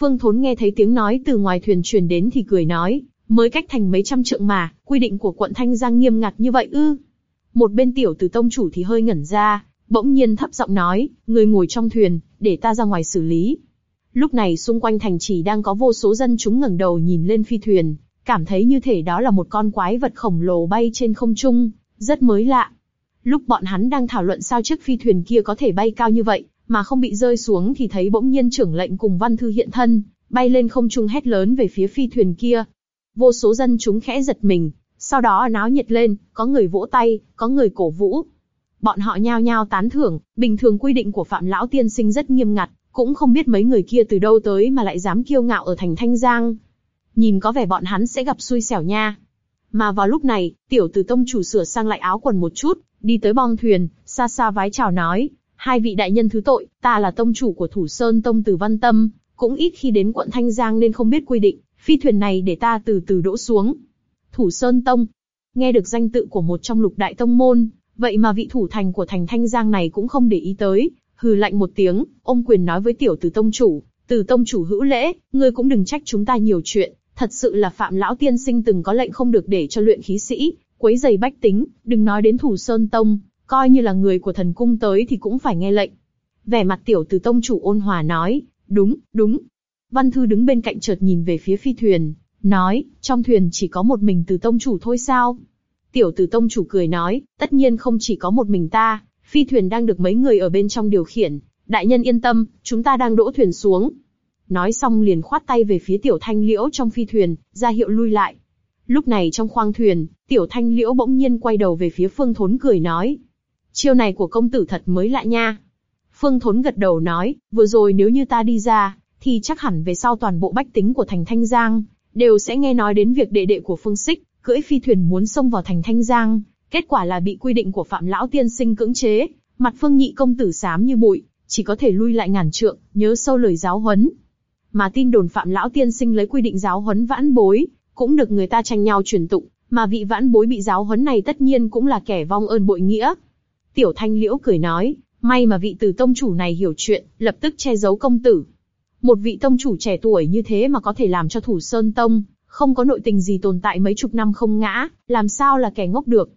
Phương Thốn nghe thấy tiếng nói từ ngoài thuyền truyền đến thì cười nói, mới cách thành mấy trăm trượng mà, quy định của quận Thanh Giang nghiêm ngặt như vậy ư. Một bên tiểu từ tông chủ thì hơi ngẩn ra, bỗng nhiên thấp giọng nói, người ngồi trong thuyền, để ta ra ngoài xử lý. Lúc này xung quanh thành chỉ đang có vô số dân chúng ngẩng đầu nhìn lên phi thuyền, cảm thấy như thể đó là một con quái vật khổng lồ bay trên không trung, rất mới lạ. Lúc bọn hắn đang thảo luận sao chiếc phi thuyền kia có thể bay cao như vậy, mà không bị rơi xuống thì thấy bỗng nhiên trưởng lệnh cùng văn thư hiện thân, bay lên không trung hét lớn về phía phi thuyền kia. Vô số dân chúng khẽ giật mình, sau đó náo nhiệt lên, có người vỗ tay, có người cổ vũ. Bọn họ nhao nhao tán thưởng, bình thường quy định của Phạm Lão Tiên Sinh rất nghiêm ngặt, cũng không biết mấy người kia từ đâu tới mà lại dám kiêu ngạo ở thành Thanh Giang. Nhìn có vẻ bọn hắn sẽ gặp xui xẻo nha. Mà vào lúc này, tiểu tử tông chủ sửa sang lại áo quần một chút, đi tới bong thuyền, xa xa vái chào nói, hai vị đại nhân thứ tội, ta là tông chủ của Thủ Sơn Tông Từ Văn Tâm, cũng ít khi đến quận Thanh Giang nên không biết quy định, phi thuyền này để ta từ từ đỗ xuống. Thủ Sơn Tông, nghe được danh tự của một trong lục đại tông môn, vậy mà vị thủ thành của thành Thanh Giang này cũng không để ý tới, hừ lạnh một tiếng, ôm quyền nói với tiểu tử tông chủ, từ tông chủ hữu lễ, ngươi cũng đừng trách chúng ta nhiều chuyện, thật sự là phạm lão tiên sinh từng có lệnh không được để cho luyện khí sĩ quấy giày bách tính, đừng nói đến thủ sơn tông, coi như là người của thần cung tới thì cũng phải nghe lệnh. Vẻ mặt tiểu từ tông chủ ôn hòa nói, đúng, đúng. Văn thư đứng bên cạnh chợt nhìn về phía phi thuyền, nói, trong thuyền chỉ có một mình từ tông chủ thôi sao? Tiểu từ tông chủ cười nói, tất nhiên không chỉ có một mình ta, phi thuyền đang được mấy người ở bên trong điều khiển. Đại nhân yên tâm, chúng ta đang đỗ thuyền xuống. Nói xong liền khoát tay về phía tiểu thanh liễu trong phi thuyền, ra hiệu lui lại. Lúc này trong khoang thuyền, tiểu thanh liễu bỗng nhiên quay đầu về phía phương thốn cười nói. Chiêu này của công tử thật mới lạ nha. Phương thốn gật đầu nói, vừa rồi nếu như ta đi ra, thì chắc hẳn về sau toàn bộ bách tính của thành Thanh Giang, đều sẽ nghe nói đến việc đệ đệ của Phương Sích, cưỡi phi thuyền muốn xông vào thành Thanh Giang, kết quả là bị quy định của Phạm Lão Tiên Sinh cưỡng chế, mặt Phương Nhị công tử sám như bụi, chỉ có thể lui lại ngàn trượng, nhớ sâu lời giáo huấn. Mà tin đồn Phạm Lão Tiên Sinh lấy quy định giáo huấn vãn bối, cũng được người ta tranh nhau truyền tụng, mà vị vãn bối bị giáo huấn này tất nhiên cũng là kẻ vong ơn bội nghĩa. Tiểu Thanh Liễu cười nói, may mà vị tử tông chủ này hiểu chuyện, lập tức che giấu công tử. Một vị tông chủ trẻ tuổi như thế mà có thể làm cho thủ sơn tông, không có nội tình gì tồn tại mấy chục năm không ngã, làm sao là kẻ ngốc được.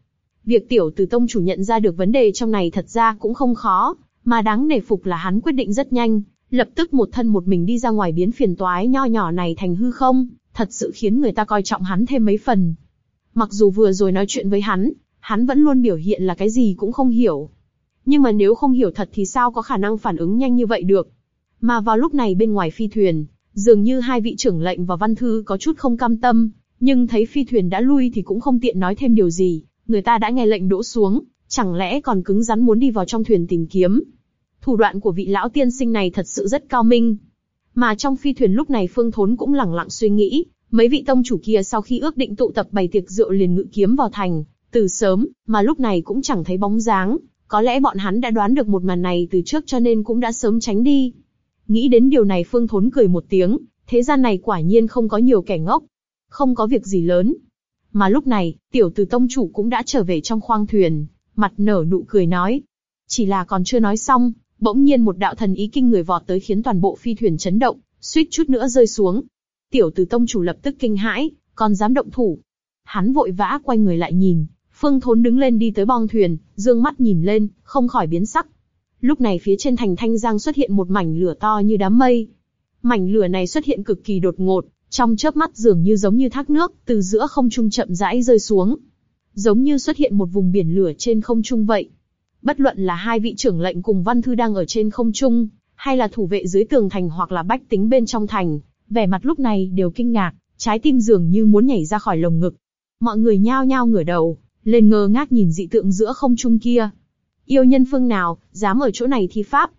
Việc tiểu tử tông chủ nhận ra được vấn đề trong này thật ra cũng không khó, mà đáng nể phục là hắn quyết định rất nhanh, lập tức một thân một mình đi ra ngoài biến phiền toái nho nhỏ này thành hư không, thật sự khiến người ta coi trọng hắn thêm mấy phần. Mặc dù vừa rồi nói chuyện với hắn, hắn vẫn luôn biểu hiện là cái gì cũng không hiểu. Nhưng mà nếu không hiểu thật thì sao có khả năng phản ứng nhanh như vậy được. Mà vào lúc này bên ngoài phi thuyền, dường như hai vị trưởng lệnh và văn thư có chút không cam tâm, nhưng thấy phi thuyền đã lui thì cũng không tiện nói thêm điều gì, người ta đã nghe lệnh đỗ xuống, chẳng lẽ còn cứng rắn muốn đi vào trong thuyền tìm kiếm. Thủ đoạn của vị lão tiên sinh này thật sự rất cao minh. Mà trong phi thuyền lúc này Phương Thốn cũng lẳng lặng suy nghĩ, mấy vị tông chủ kia sau khi ước định tụ tập bày tiệc rượu liền ngự kiếm vào thành, từ sớm, mà lúc này cũng chẳng thấy bóng dáng, có lẽ bọn hắn đã đoán được một màn này từ trước cho nên cũng đã sớm tránh đi. Nghĩ đến điều này Phương Thốn cười một tiếng, thế gian này quả nhiên không có nhiều kẻ ngốc, không có việc gì lớn. Mà lúc này, tiểu tử tông chủ cũng đã trở về trong khoang thuyền, mặt nở nụ cười nói. Chỉ là còn chưa nói xong, bỗng nhiên một đạo thần ý kinh người vọt tới khiến toàn bộ phi thuyền chấn động, suýt chút nữa rơi xuống. Tiểu tử tông chủ lập tức kinh hãi, còn dám động thủ. Hắn vội vã quay người lại nhìn, Phương Thốn đứng lên đi tới bong thuyền, dương mắt nhìn lên, không khỏi biến sắc. Lúc này phía trên thành Thanh Giang xuất hiện một mảnh lửa to như đám mây. Mảnh lửa này xuất hiện cực kỳ đột ngột, trong chớp mắt dường như giống như thác nước, từ giữa không trung chậm rãi rơi xuống. Giống như xuất hiện một vùng biển lửa trên không trung vậy. Bất luận là hai vị trưởng lệnh cùng văn thư đang ở trên không trung, hay là thủ vệ dưới tường thành hoặc là bách tính bên trong thành, vẻ mặt lúc này đều kinh ngạc, trái tim dường như muốn nhảy ra khỏi lồng ngực. Mọi người nhao nhao ngửa đầu, lên ngơ ngác nhìn dị tượng giữa không trung kia. Yêu nhân phương nào, dám ở chỗ này thi pháp?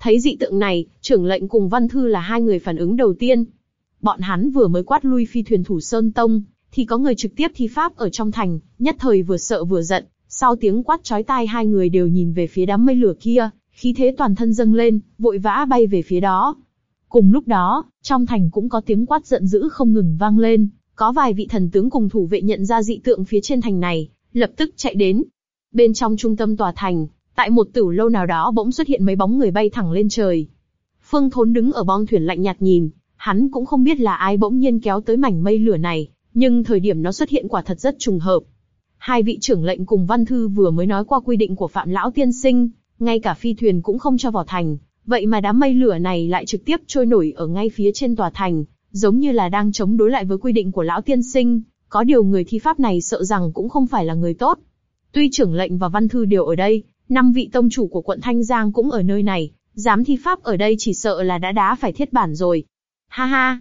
Thấy dị tượng này, trưởng lệnh cùng văn thư là hai người phản ứng đầu tiên. Bọn hắn vừa mới quát lui phi thuyền thủ Sơn Tông, thì có người trực tiếp thi pháp ở trong thành, nhất thời vừa sợ vừa giận, sau tiếng quát chói tai hai người đều nhìn về phía đám mây lửa kia, khí thế toàn thân dâng lên, vội vã bay về phía đó. Cùng lúc đó, trong thành cũng có tiếng quát giận dữ không ngừng vang lên, có vài vị thần tướng cùng thủ vệ nhận ra dị tượng phía trên thành này, lập tức chạy đến. Bên trong trung tâm tòa thành, tại một tử lâu nào đó bỗng xuất hiện mấy bóng người bay thẳng lên trời. Phương Thốn đứng ở bong thuyền lạnh nhạt nhìn, hắn cũng không biết là ai bỗng nhiên kéo tới mảnh mây lửa này, nhưng thời điểm nó xuất hiện quả thật rất trùng hợp. Hai vị trưởng lệnh cùng văn thư vừa mới nói qua quy định của Phạm Lão Tiên Sinh, ngay cả phi thuyền cũng không cho vào thành, vậy mà đám mây lửa này lại trực tiếp trôi nổi ở ngay phía trên tòa thành, giống như là đang chống đối lại với quy định của Lão Tiên Sinh. Có điều người thi pháp này sợ rằng cũng không phải là người tốt. Tuy trưởng lệnh và văn thư đều ở đây, năm vị tông chủ của quận Thanh Giang cũng ở nơi này, dám thi pháp ở đây chỉ sợ là đã đá phải thiết bản rồi. Ha ha!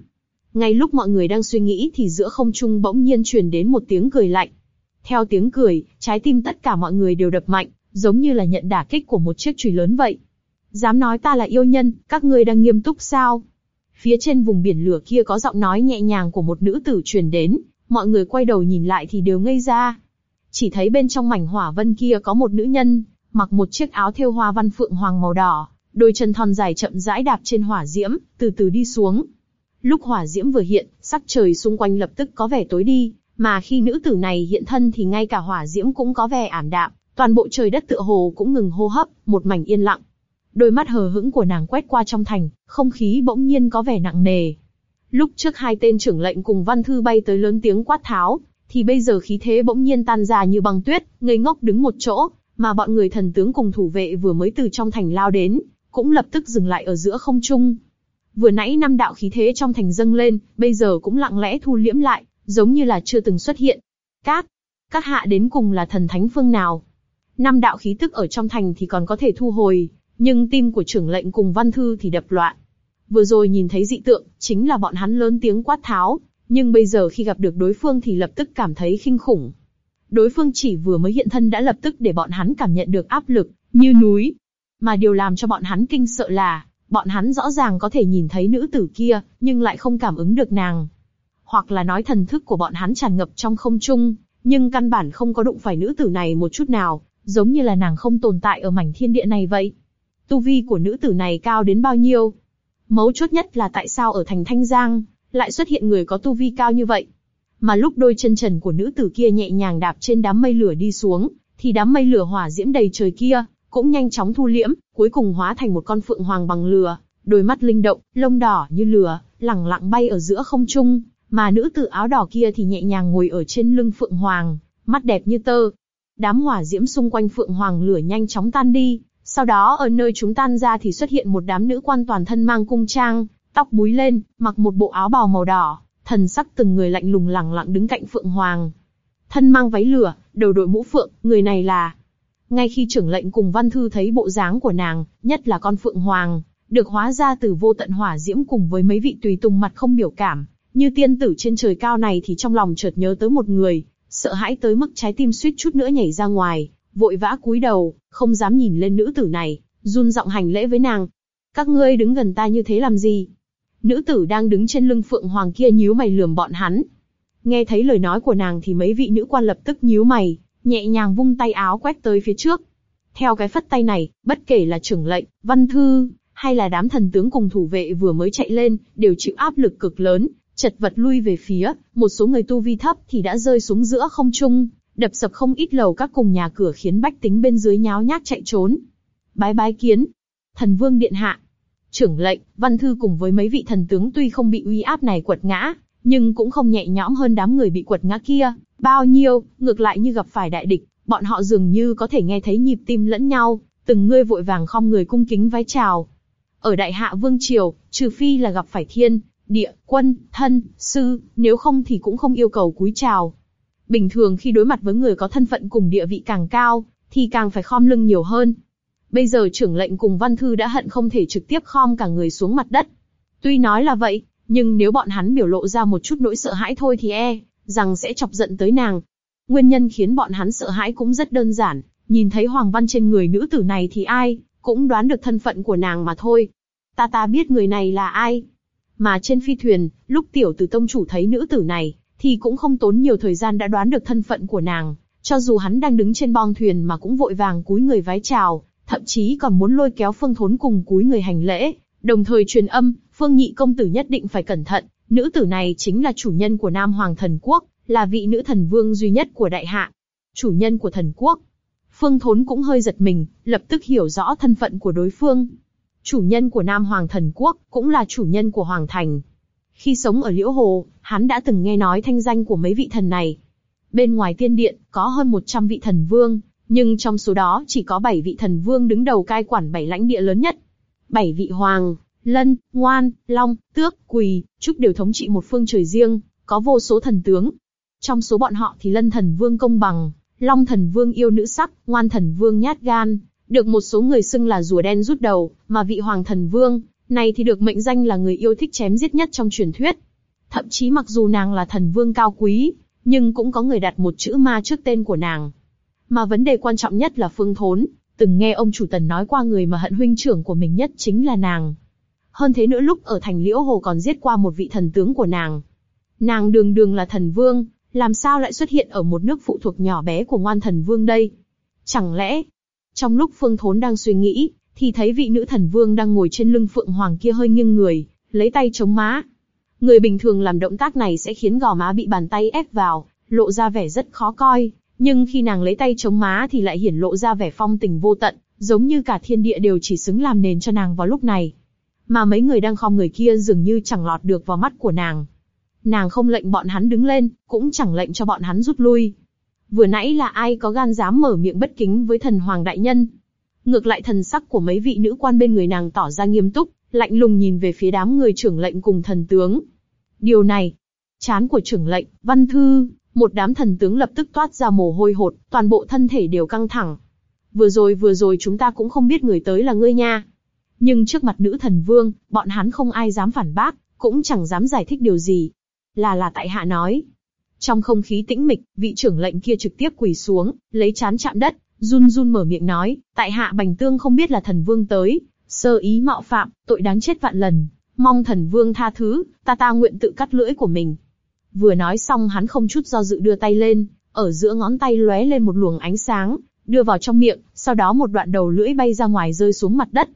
Ngay lúc mọi người đang suy nghĩ thì giữa không trung bỗng nhiên truyền đến một tiếng cười lạnh. Theo tiếng cười, trái tim tất cả mọi người đều đập mạnh, giống như là nhận đả kích của một chiếc chùy lớn vậy. Dám nói ta là yêu nhân, các ngươi đang nghiêm túc sao? Phía trên vùng biển lửa kia có giọng nói nhẹ nhàng của một nữ tử truyền đến, mọi người quay đầu nhìn lại thì đều ngây ra. Chỉ thấy bên trong mảnh hỏa vân kia có một nữ nhân, mặc một chiếc áo thêu hoa văn phượng hoàng màu đỏ, đôi chân thon dài chậm rãi đạp trên hỏa diễm, từ từ đi xuống. Lúc hỏa diễm vừa hiện, sắc trời xung quanh lập tức có vẻ tối đi, mà khi nữ tử này hiện thân thì ngay cả hỏa diễm cũng có vẻ ảm đạm, toàn bộ trời đất tựa hồ cũng ngừng hô hấp, một mảnh yên lặng. Đôi mắt hờ hững của nàng quét qua trong thành, không khí bỗng nhiên có vẻ nặng nề. Lúc trước hai tên trưởng lệnh cùng văn thư bay tới lớn tiếng quát tháo, thì bây giờ khí thế bỗng nhiên tan ra như băng tuyết, ngây ngốc đứng một chỗ, mà bọn người thần tướng cùng thủ vệ vừa mới từ trong thành lao đến, cũng lập tức dừng lại ở giữa không trung. Vừa nãy năm đạo khí thế trong thành dâng lên, bây giờ cũng lặng lẽ thu liễm lại, giống như là chưa từng xuất hiện. Các, các hạ đến cùng là thần thánh phương nào? Năm đạo khí tức ở trong thành thì còn có thể thu hồi, nhưng tim của trưởng lệnh cùng văn thư thì đập loạn. Vừa rồi nhìn thấy dị tượng, chính là bọn hắn lớn tiếng quát tháo, nhưng bây giờ khi gặp được đối phương thì lập tức cảm thấy kinh khủng. Đối phương chỉ vừa mới hiện thân đã lập tức để bọn hắn cảm nhận được áp lực, như núi. Mà điều làm cho bọn hắn kinh sợ là, bọn hắn rõ ràng có thể nhìn thấy nữ tử kia, nhưng lại không cảm ứng được nàng. Hoặc là nói thần thức của bọn hắn tràn ngập trong không trung, nhưng căn bản không có đụng phải nữ tử này một chút nào, giống như là nàng không tồn tại ở mảnh thiên địa này vậy. Tu vi của nữ tử này cao đến bao nhiêu? Mấu chốt nhất là tại sao ở thành Thanh Giang, lại xuất hiện người có tu vi cao như vậy? Mà lúc đôi chân trần của nữ tử kia nhẹ nhàng đạp trên đám mây lửa đi xuống, thì đám mây lửa hỏa diễm đầy trời kia, cũng nhanh chóng thu liễm, cuối cùng hóa thành một con phượng hoàng bằng lửa, đôi mắt linh động, lông đỏ như lửa, lẳng lặng bay ở giữa không trung, mà nữ tử áo đỏ kia thì nhẹ nhàng ngồi ở trên lưng phượng hoàng, mắt đẹp như tơ. Đám hỏa diễm xung quanh phượng hoàng lửa nhanh chóng tan đi, sau đó ở nơi chúng tan ra thì xuất hiện một đám nữ quan toàn thân mang cung trang, tóc búi lên, mặc một bộ áo bào màu đỏ, thần sắc từng người lạnh lùng lẳng lặng đứng cạnh phượng hoàng. Thân mang váy lửa, đầu đội mũ phượng, người này là ngay khi trưởng lệnh cùng văn thư thấy bộ dáng của nàng, nhất là con phượng hoàng, được hóa ra từ vô tận hỏa diễm cùng với mấy vị tùy tùng mặt không biểu cảm, như tiên tử trên trời cao này thì trong lòng chợt nhớ tới một người, sợ hãi tới mức trái tim suýt chút nữa nhảy ra ngoài, vội vã cúi đầu, không dám nhìn lên nữ tử này, run giọng hành lễ với nàng. Các ngươi đứng gần ta như thế làm gì? Nữ tử đang đứng trên lưng phượng hoàng kia nhíu mày lườm bọn hắn. Nghe thấy lời nói của nàng thì mấy vị nữ quan lập tức nhíu mày, nhẹ nhàng vung tay áo quét tới phía trước. Theo cái phất tay này, bất kể là trưởng lệnh, văn thư, hay là đám thần tướng cùng thủ vệ vừa mới chạy lên, đều chịu áp lực cực lớn, chật vật lui về phía, một số người tu vi thấp thì đã rơi xuống giữa không trung, đập sập không ít lầu các cùng nhà cửa khiến bách tính bên dưới nháo nhác chạy trốn. Bái bái kiến, thần vương điện hạ, trưởng lệnh, văn thư cùng với mấy vị thần tướng tuy không bị uy áp này quật ngã, nhưng cũng không nhẹ nhõm hơn đám người bị quật ngã kia, bao nhiêu, ngược lại như gặp phải đại địch, bọn họ dường như có thể nghe thấy nhịp tim lẫn nhau, từng người vội vàng khom người cung kính vái chào. Ở đại hạ vương triều, trừ phi là gặp phải thiên, địa, quân, thân, sư, nếu không thì cũng không yêu cầu cúi chào. Bình thường khi đối mặt với người có thân phận cùng địa vị càng cao, thì càng phải khom lưng nhiều hơn. Bây giờ trưởng lệnh cùng văn thư đã hận không thể trực tiếp khom cả người xuống mặt đất. Tuy nói là vậy, nhưng nếu bọn hắn biểu lộ ra một chút nỗi sợ hãi thôi thì e, rằng sẽ chọc giận tới nàng. Nguyên nhân khiến bọn hắn sợ hãi cũng rất đơn giản, Nhìn thấy hoàng văn trên người nữ tử này thì ai, cũng đoán được thân phận của nàng mà thôi. Ta ta biết người này là ai. Mà trên phi thuyền, lúc tiểu tử tông chủ thấy nữ tử này, thì cũng không tốn nhiều thời gian đã đoán được thân phận của nàng. Cho dù hắn đang đứng trên bong thuyền mà cũng vội vàng cúi người vái chào, thậm chí còn muốn lôi kéo Phương Thốn cùng cúi người hành lễ, đồng thời truyền âm, Phương Nhị công tử nhất định phải cẩn thận, nữ tử này chính là chủ nhân của Nam Hoàng Thần Quốc, là vị nữ thần vương duy nhất của đại hạ, chủ nhân của thần quốc. Phương Thốn cũng hơi giật mình, lập tức hiểu rõ thân phận của đối phương. Chủ nhân của Nam Hoàng Thần Quốc, cũng là chủ nhân của Hoàng Thành. Khi sống ở Liễu Hồ, hắn đã từng nghe nói thanh danh của mấy vị thần này. Bên ngoài tiên điện, có hơn 100 vị thần vương, nhưng trong số đó chỉ có 7 vị thần vương đứng đầu cai quản bảy lãnh địa lớn nhất. 7 vị hoàng, lân, ngoan, long, tước, quỳ, trúc đều thống trị một phương trời riêng, có vô số thần tướng. Trong số bọn họ thì lân thần vương công bằng, long thần vương yêu nữ sắc, ngoan thần vương nhát gan, được một số người xưng là rùa đen rút đầu, mà vị hoàng thần vương này thì được mệnh danh là người yêu thích chém giết nhất trong truyền thuyết. Thậm chí mặc dù nàng là thần vương cao quý, nhưng cũng có người đặt một chữ ma trước tên của nàng. Mà vấn đề quan trọng nhất là Phương Thốn, từng nghe ông chủ tần nói qua người mà hận huynh trưởng của mình nhất chính là nàng. Hơn thế nữa lúc ở thành Liễu Hồ còn giết qua một vị thần tướng của nàng. Nàng đường đường là thần vương, làm sao lại xuất hiện ở một nước phụ thuộc nhỏ bé của ngoan thần vương đây? Chẳng lẽ, trong lúc Phương Thốn đang suy nghĩ, thì thấy vị nữ thần vương đang ngồi trên lưng phượng hoàng kia hơi nghiêng người, lấy tay chống má. Người bình thường làm động tác này sẽ khiến gò má bị bàn tay ép vào, lộ ra vẻ rất khó coi, nhưng khi nàng lấy tay chống má thì lại hiển lộ ra vẻ phong tình vô tận, giống như cả thiên địa đều chỉ xứng làm nền cho nàng vào lúc này. Mà mấy người đang khom người kia dường như chẳng lọt được vào mắt của nàng. Nàng không lệnh bọn hắn đứng lên, cũng chẳng lệnh cho bọn hắn rút lui. Vừa nãy là ai có gan dám mở miệng bất kính với thần hoàng đại nhân? Ngược lại thần sắc của mấy vị nữ quan bên người nàng tỏ ra nghiêm túc, lạnh lùng nhìn về phía đám người trưởng lệnh cùng thần tướng. Điều này, chán của trưởng lệnh, văn thư, một đám thần tướng lập tức toát ra mồ hôi hột, toàn bộ thân thể đều căng thẳng. Vừa rồi vừa rồi chúng ta cũng không biết người tới là ngươi nha. Nhưng trước mặt nữ thần vương, bọn hắn không ai dám phản bác, cũng chẳng dám giải thích điều gì. Là là tại hạ nói. Trong không khí tĩnh mịch, vị trưởng lệnh kia trực tiếp quỳ xuống, lấy chán chạm đất, run run mở miệng nói, tại hạ bành tương không biết là thần vương tới, sơ ý mạo phạm, tội đáng chết vạn lần, mong thần vương tha thứ, ta ta nguyện tự cắt lưỡi của mình. Vừa nói xong hắn không chút do dự đưa tay lên, ở giữa ngón tay lóe lên một luồng ánh sáng, đưa vào trong miệng, sau đó một đoạn đầu lưỡi bay ra ngoài rơi xuống mặt đất.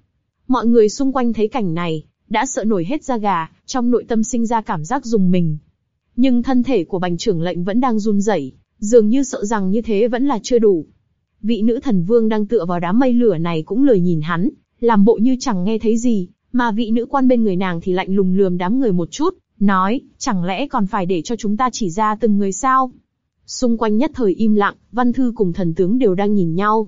Mọi người xung quanh thấy cảnh này, đã sợ nổi hết da gà, trong nội tâm sinh ra cảm giác dùng mình. Nhưng thân thể của bành trưởng lệnh vẫn đang run rẩy, dường như sợ rằng như thế vẫn là chưa đủ. Vị nữ thần vương đang tựa vào đám mây lửa này cũng lười nhìn hắn, làm bộ như chẳng nghe thấy gì, mà vị nữ quan bên người nàng thì lạnh lùng lườm đám người một chút, nói, chẳng lẽ còn phải để cho chúng ta chỉ ra từng người sao? Xung quanh nhất thời im lặng, văn thư cùng thần tướng đều đang nhìn nhau.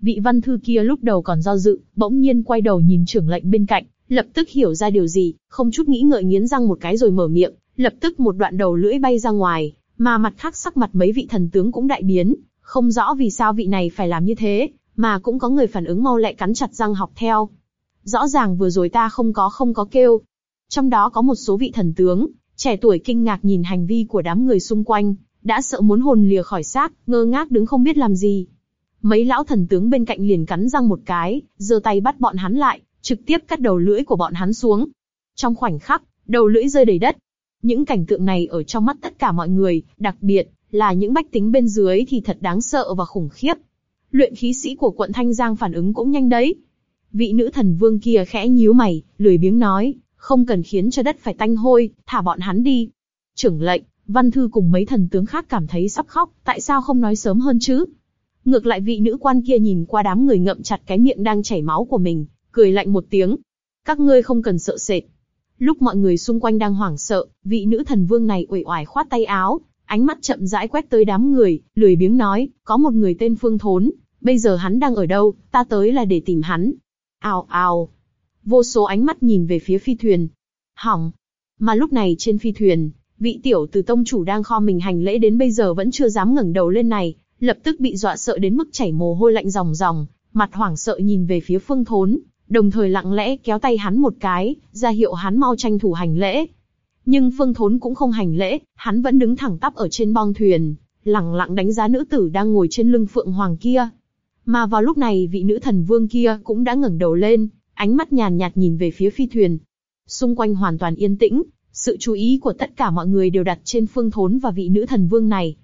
Vị văn thư kia lúc đầu còn do dự, bỗng nhiên quay đầu nhìn trưởng lệnh bên cạnh, lập tức hiểu ra điều gì, không chút nghĩ ngợi nghiến răng một cái rồi mở miệng, lập tức một đoạn đầu lưỡi bay ra ngoài, mà mặt khác sắc mặt mấy vị thần tướng cũng đại biến, không rõ vì sao vị này phải làm như thế, mà cũng có người phản ứng mau lẹ cắn chặt răng học theo. Rõ ràng vừa rồi ta không có không có kêu. Trong đó có một số vị thần tướng, trẻ tuổi kinh ngạc nhìn hành vi của đám người xung quanh, đã sợ muốn hồn lìa khỏi xác, ngơ ngác đứng không biết làm gì. Mấy lão thần tướng bên cạnh liền cắn răng một cái, giơ tay bắt bọn hắn lại, trực tiếp cắt đầu lưỡi của bọn hắn xuống. Trong khoảnh khắc, đầu lưỡi rơi đầy đất. Những cảnh tượng này ở trong mắt tất cả mọi người, đặc biệt là những bách tính bên dưới thì thật đáng sợ và khủng khiếp. Luyện khí sĩ của quận Thanh Giang phản ứng cũng nhanh đấy. Vị nữ thần vương kia khẽ nhíu mày, lười biếng nói, không cần khiến cho đất phải tanh hôi, thả bọn hắn đi. Trưởng lệnh, văn thư cùng mấy thần tướng khác cảm thấy sắp khóc, tại sao không nói sớm hơn chứ? Ngược lại vị nữ quan kia nhìn qua đám người ngậm chặt cái miệng đang chảy máu của mình, cười lạnh một tiếng. Các ngươi không cần sợ sệt. Lúc mọi người xung quanh đang hoảng sợ, vị nữ thần vương này uể oải khoát tay áo, ánh mắt chậm rãi quét tới đám người, lười biếng nói, có một người tên Phương Thốn, bây giờ hắn đang ở đâu, ta tới là để tìm hắn. Ào ào, vô số ánh mắt nhìn về phía phi thuyền. Hỏng. Mà lúc này trên phi thuyền, vị tiểu từ tông chủ đang kho mình hành lễ đến bây giờ vẫn chưa dám ngẩng đầu lên này, lập tức bị dọa sợ đến mức chảy mồ hôi lạnh ròng ròng, mặt hoảng sợ nhìn về phía Phương Thốn, đồng thời lặng lẽ kéo tay hắn một cái, ra hiệu hắn mau tranh thủ hành lễ. Nhưng Phương Thốn cũng không hành lễ, hắn vẫn đứng thẳng tắp ở trên bong thuyền, lặng lặng đánh giá nữ tử đang ngồi trên lưng phượng hoàng kia. Mà vào lúc này vị nữ thần vương kia cũng đã ngẩng đầu lên, ánh mắt nhàn nhạt nhìn về phía phi thuyền. Xung quanh hoàn toàn yên tĩnh, sự chú ý của tất cả mọi người đều đặt trên Phương Thốn và vị nữ thần vương này.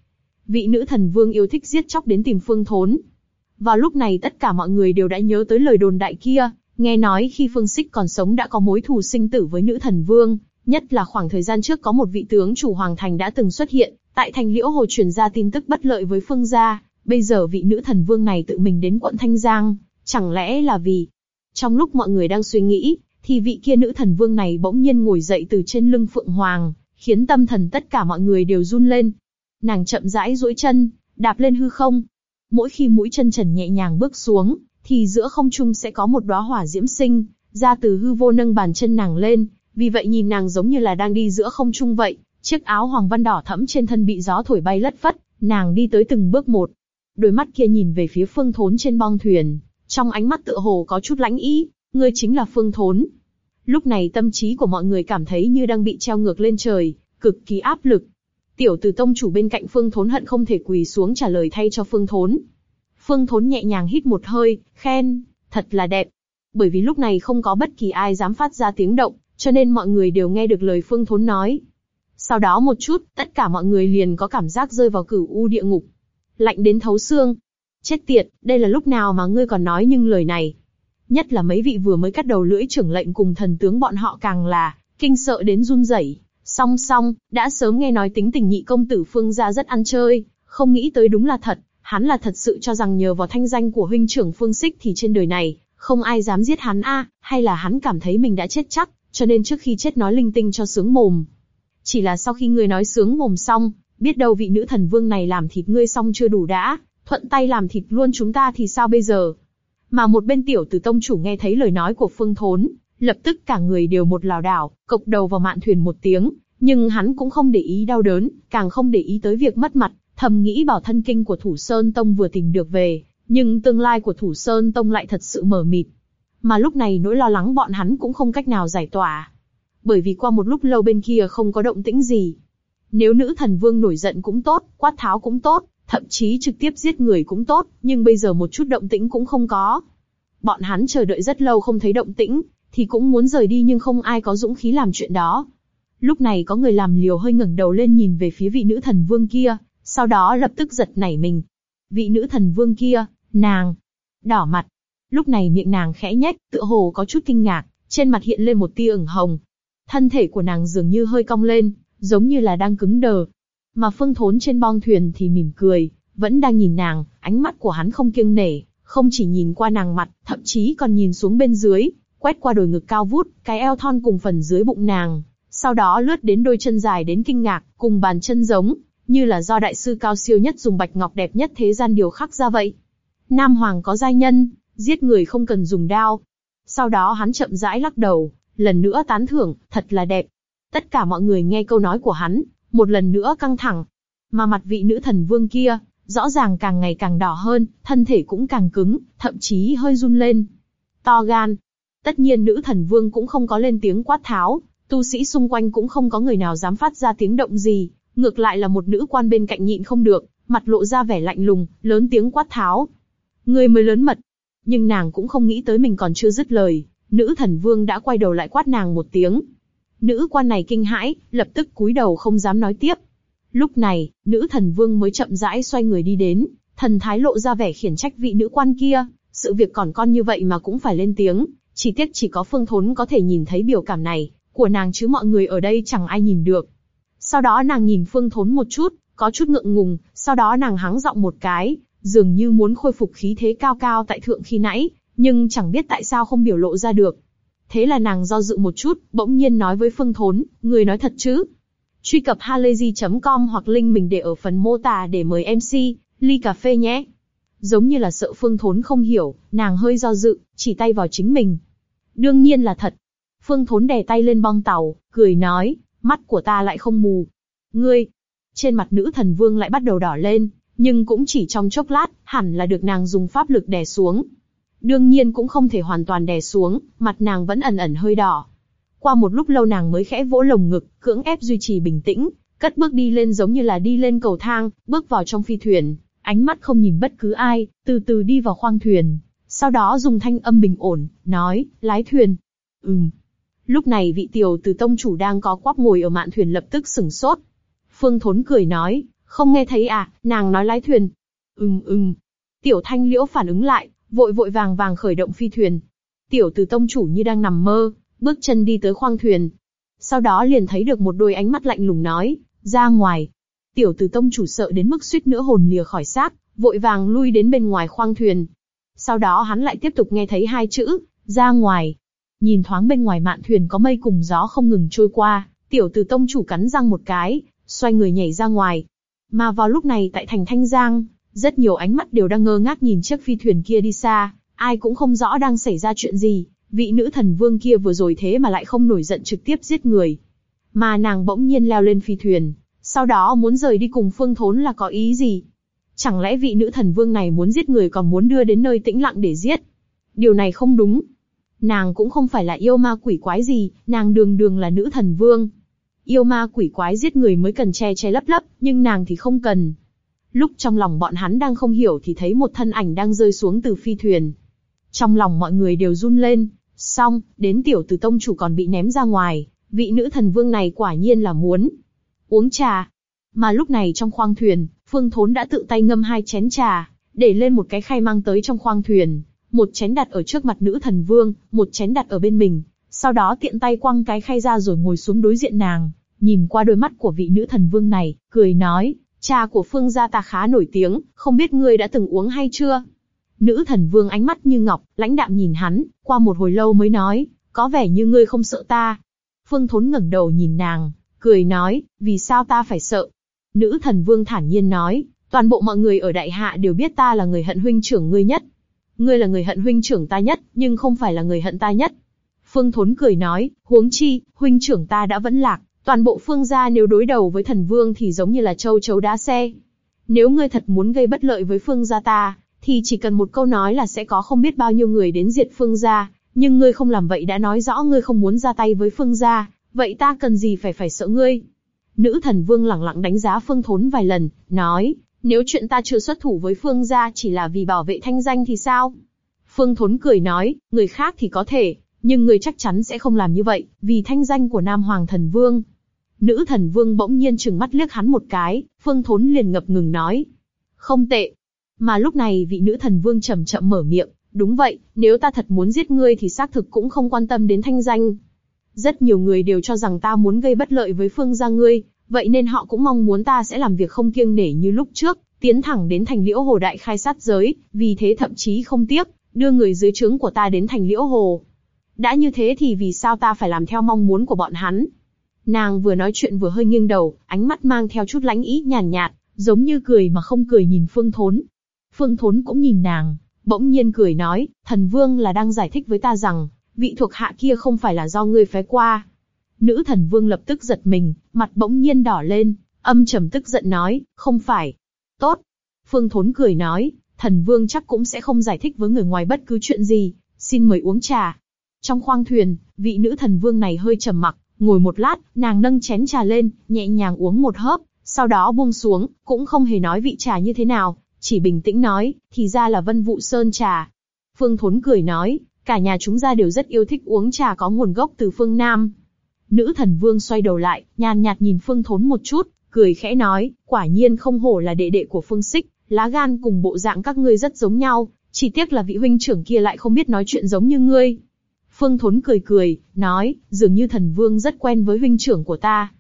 Vị nữ thần vương yêu thích giết chóc đến tìm Phương Thốn. Vào lúc này tất cả mọi người đều đã nhớ tới lời đồn đại kia, nghe nói khi Phương Sích còn sống đã có mối thù sinh tử với nữ thần vương, nhất là khoảng thời gian trước có một vị tướng chủ hoàng thành đã từng xuất hiện, tại thành liễu hồ truyền ra tin tức bất lợi với Phương gia, bây giờ vị nữ thần vương này tự mình đến quận Thanh Giang, chẳng lẽ là vì... Trong lúc mọi người đang suy nghĩ, thì vị kia nữ thần vương này bỗng nhiên ngồi dậy từ trên lưng phượng hoàng, khiến tâm thần tất cả mọi người đều run lên. Nàng chậm rãi duỗi chân, đạp lên hư không. Mỗi khi mũi chân trần nhẹ nhàng bước xuống, thì giữa không trung sẽ có một đóa hỏa diễm sinh, ra từ hư vô nâng bàn chân nàng lên, vì vậy nhìn nàng giống như là đang đi giữa không trung vậy. Chiếc áo hoàng văn đỏ thẫm trên thân bị gió thổi bay lất phất, nàng đi tới từng bước một. Đôi mắt kia nhìn về phía phương thốn trên bong thuyền, trong ánh mắt tựa hồ có chút lãnh ý, ngươi chính là phương thốn. Lúc này tâm trí của mọi người cảm thấy như đang bị treo ngược lên trời, cực kỳ áp lực. Tiểu từ tông chủ bên cạnh phương thốn hận không thể quỳ xuống trả lời thay cho phương thốn. Phương thốn nhẹ nhàng hít một hơi, khen, thật là đẹp. Bởi vì lúc này không có bất kỳ ai dám phát ra tiếng động, cho nên mọi người đều nghe được lời phương thốn nói. Sau đó một chút, tất cả mọi người liền có cảm giác rơi vào cửu u địa ngục. Lạnh đến thấu xương. Chết tiệt, đây là lúc nào mà ngươi còn nói những lời này. Nhất là mấy vị vừa mới cắt đầu lưỡi trưởng lệnh cùng thần tướng bọn họ càng là, kinh sợ đến run rẩy. Song song, đã sớm nghe nói tính tình nhị công tử phương gia rất ăn chơi, không nghĩ tới đúng là thật, hắn là thật sự cho rằng nhờ vào thanh danh của huynh trưởng phương Sích thì trên đời này, không ai dám giết hắn a, hay là hắn cảm thấy mình đã chết chắc, cho nên trước khi chết nói linh tinh cho sướng mồm. Chỉ là sau khi ngươi nói sướng mồm xong, biết đâu vị nữ thần vương này làm thịt ngươi xong chưa đủ đã, thuận tay làm thịt luôn chúng ta thì sao bây giờ? Mà một bên tiểu tử tông chủ nghe thấy lời nói của Phương Thốn, lập tức cả người đều một lảo đảo, cộc đầu vào mạn thuyền một tiếng, nhưng hắn cũng không để ý đau đớn, càng không để ý tới việc mất mặt, thầm nghĩ bảo thân kinh của Thủ Sơn Tông vừa tìm được về, nhưng tương lai của Thủ Sơn Tông lại thật sự mờ mịt. Mà lúc này nỗi lo lắng bọn hắn cũng không cách nào giải tỏa. Bởi vì qua một lúc lâu bên kia không có động tĩnh gì. Nếu nữ thần vương nổi giận cũng tốt, quát tháo cũng tốt, thậm chí trực tiếp giết người cũng tốt, nhưng bây giờ một chút động tĩnh cũng không có. Bọn hắn chờ đợi rất lâu không thấy động tĩnh, thì cũng muốn rời đi nhưng không ai có dũng khí làm chuyện đó. Lúc này có người làm liều hơi ngẩng đầu lên nhìn về phía vị nữ thần vương kia, sau đó lập tức giật nảy mình. Vị nữ thần vương kia, nàng, đỏ mặt. Lúc này miệng nàng khẽ nhếch, tựa hồ có chút kinh ngạc, trên mặt hiện lên một tia ửng hồng. Thân thể của nàng dường như hơi cong lên, giống như là đang cứng đờ. Mà phương thốn trên bong thuyền thì mỉm cười, vẫn đang nhìn nàng, ánh mắt của hắn không kiêng nể, không chỉ nhìn qua nàng mặt, thậm chí còn nhìn xuống bên dưới, quét qua đồi ngực cao vút, cái eo thon cùng phần dưới bụng nàng, sau đó lướt đến đôi chân dài đến kinh ngạc, cùng bàn chân giống, như là do đại sư cao siêu nhất dùng bạch ngọc đẹp nhất thế gian điều khắc ra vậy. Nam Hoàng có giai nhân, giết người không cần dùng đao. Sau đó hắn chậm rãi lắc đầu, lần nữa tán thưởng, thật là đẹp. Tất cả mọi người nghe câu nói của hắn, một lần nữa căng thẳng. Mà mặt vị nữ thần vương kia, rõ ràng càng ngày càng đỏ hơn, thân thể cũng càng cứng, thậm chí hơi run lên. To gan. Tất nhiên nữ thần vương cũng không có lên tiếng quát tháo, tu sĩ xung quanh cũng không có người nào dám phát ra tiếng động gì, ngược lại là một nữ quan bên cạnh nhịn không được, mặt lộ ra vẻ lạnh lùng, lớn tiếng quát tháo. Người mới lớn mật. Nhưng nàng cũng không nghĩ tới mình còn chưa dứt lời, nữ thần vương đã quay đầu lại quát nàng một tiếng. Nữ quan này kinh hãi, lập tức cúi đầu không dám nói tiếp. Lúc này, nữ thần vương mới chậm rãi xoay người đi đến, thần thái lộ ra vẻ khiển trách vị nữ quan kia, sự việc còn con như vậy mà cũng phải lên tiếng, chỉ tiếc chỉ có phương thốn có thể nhìn thấy biểu cảm này, của nàng chứ mọi người ở đây chẳng ai nhìn được. Sau đó nàng nhìn phương thốn một chút, có chút ngượng ngùng, sau đó nàng hắng giọng một cái, dường như muốn khôi phục khí thế cao cao tại thượng khi nãy, nhưng chẳng biết tại sao không biểu lộ ra được. Thế là nàng do dự một chút, bỗng nhiên nói với phương thốn, người nói thật chứ? Truy cập halayzi.com hoặc link mình để ở phần mô tả để mời MC, ly cà phê nhé. Giống như là sợ Phương Thốn không hiểu, nàng hơi do dự, chỉ tay vào chính mình. Đương nhiên là thật. Phương Thốn đè tay lên bong tàu, cười nói, mắt của ta lại không mù. Ngươi, trên mặt nữ thần vương lại bắt đầu đỏ lên, nhưng cũng chỉ trong chốc lát, hẳn là được nàng dùng pháp lực đè xuống. Đương nhiên cũng không thể hoàn toàn đè xuống, mặt nàng vẫn ẩn ẩn hơi đỏ. Qua một lúc lâu nàng mới khẽ vỗ lồng ngực, cưỡng ép duy trì bình tĩnh, cất bước đi lên giống như là đi lên cầu thang, bước vào trong phi thuyền. ánh mắt không nhìn bất cứ ai, từ từ đi vào khoang thuyền. Sau đó dùng thanh âm bình ổn, nói, lái thuyền. Ừm. Lúc này vị tiểu từ tông chủ đang có quắp ngồi ở mạn thuyền lập tức sửng sốt. Phương Thốn cười nói, không nghe thấy à, nàng nói lái thuyền. Ừm ừm. Tiểu thanh liễu phản ứng lại, vội vội vàng vàng khởi động phi thuyền. Tiểu từ tông chủ như đang nằm mơ, bước chân đi tới khoang thuyền. Sau đó liền thấy được một đôi ánh mắt lạnh lùng nói, ra ngoài. Tiểu từ tông chủ sợ đến mức suýt nữa hồn lìa khỏi xác, vội vàng lui đến bên ngoài khoang thuyền. Sau đó hắn lại tiếp tục nghe thấy hai chữ, ra ngoài. Nhìn thoáng bên ngoài mạn thuyền có mây cùng gió không ngừng trôi qua, tiểu từ tông chủ cắn răng một cái, xoay người nhảy ra ngoài. Mà vào lúc này tại thành Thanh Giang, rất nhiều ánh mắt đều đang ngơ ngác nhìn chiếc phi thuyền kia đi xa, ai cũng không rõ đang xảy ra chuyện gì, vị nữ thần vương kia vừa rồi thế mà lại không nổi giận trực tiếp giết người. Mà nàng bỗng nhiên leo lên phi thuyền, sau đó muốn rời đi cùng Phương Thốn là có ý gì? Chẳng lẽ vị nữ thần vương này muốn giết người còn muốn đưa đến nơi tĩnh lặng để giết? Điều này không đúng. Nàng cũng không phải là yêu ma quỷ quái gì, nàng đường đường là nữ thần vương. Yêu ma quỷ quái giết người mới cần che che lấp lấp, nhưng nàng thì không cần. Lúc trong lòng bọn hắn đang không hiểu thì thấy một thân ảnh đang rơi xuống từ phi thuyền. Trong lòng mọi người đều run lên, xong, đến tiểu từ tông chủ còn bị ném ra ngoài, vị nữ thần vương này quả nhiên là muốn uống trà. Mà lúc này trong khoang thuyền, Phương Thốn đã tự tay ngâm hai chén trà, để lên một cái khay mang tới trong khoang thuyền, một chén đặt ở trước mặt nữ thần vương, một chén đặt ở bên mình. Sau đó tiện tay quăng cái khay ra rồi ngồi xuống đối diện nàng, nhìn qua đôi mắt của vị nữ thần vương này, cười nói, cha của Phương gia ta khá nổi tiếng, không biết ngươi đã từng uống hay chưa? Nữ thần vương ánh mắt như ngọc, lãnh đạm nhìn hắn, qua một hồi lâu mới nói, có vẻ như ngươi không sợ ta. Phương Thốn ngẩng đầu nhìn nàng, cười nói, vì sao ta phải sợ? Nữ thần vương thản nhiên nói, toàn bộ mọi người ở đại hạ đều biết ta là người hận huynh trưởng ngươi nhất. Ngươi là người hận huynh trưởng ta nhất, nhưng không phải là người hận ta nhất. Phương Thốn cười nói, huống chi, huynh trưởng ta đã vẫn lạc, toàn bộ phương gia nếu đối đầu với thần vương thì giống như là châu chấu đá xe. Nếu ngươi thật muốn gây bất lợi với phương gia ta, thì chỉ cần một câu nói là sẽ có không biết bao nhiêu người đến diệt phương gia. Nhưng ngươi không làm vậy đã nói rõ ngươi không muốn ra tay với phương gia, vậy ta cần gì phải phải sợ ngươi? Nữ thần vương lẳng lặng đánh giá phương thốn vài lần, nói, nếu chuyện ta chưa xuất thủ với phương gia chỉ là vì bảo vệ thanh danh thì sao? Phương thốn cười nói, người khác thì có thể, nhưng người chắc chắn sẽ không làm như vậy, vì thanh danh của Nam Hoàng Thần Vương. Nữ thần vương bỗng nhiên chừng mắt liếc hắn một cái, phương thốn liền ngập ngừng nói. Không tệ. Mà lúc này vị nữ thần vương chậm chậm mở miệng, đúng vậy, nếu ta thật muốn giết ngươi thì xác thực cũng không quan tâm đến thanh danh. Rất nhiều người đều cho rằng ta muốn gây bất lợi với phương gia ngươi, vậy nên họ cũng mong muốn ta sẽ làm việc không kiêng nể như lúc trước, tiến thẳng đến thành liễu hồ đại khai sát giới, vì thế thậm chí không tiếc, đưa người dưới trướng của ta đến thành liễu hồ. Đã như thế thì vì sao ta phải làm theo mong muốn của bọn hắn? Nàng vừa nói chuyện vừa hơi nghiêng đầu, ánh mắt mang theo chút lãnh ý nhàn nhạt, giống như cười mà không cười nhìn Phương Thốn. Phương Thốn cũng nhìn nàng, bỗng nhiên cười nói, thần vương là đang giải thích với ta rằng, vị thuộc hạ kia không phải là do ngươi phái qua. Nữ thần vương lập tức giật mình, mặt bỗng nhiên đỏ lên, âm trầm tức giận nói, không phải. Tốt. Phương Thốn cười nói, thần vương chắc cũng sẽ không giải thích với người ngoài bất cứ chuyện gì, xin mời uống trà. Trong khoang thuyền, vị nữ thần vương này hơi trầm mặc, ngồi một lát, nàng nâng chén trà lên, nhẹ nhàng uống một hớp, sau đó buông xuống, cũng không hề nói vị trà như thế nào, chỉ bình tĩnh nói, thì ra là Vân Vũ Sơn trà. Phương Thốn cười nói, cả nhà chúng ta đều rất yêu thích uống trà có nguồn gốc từ phương Nam. Nữ thần vương xoay đầu lại, nhàn nhạt nhìn Phương Thốn một chút, cười khẽ nói, quả nhiên không hổ là đệ đệ của Phương Sích, lá gan cùng bộ dạng các ngươi rất giống nhau, chỉ tiếc là vị huynh trưởng kia lại không biết nói chuyện giống như ngươi. Phương Thốn cười cười, nói, dường như thần vương rất quen với huynh trưởng của ta.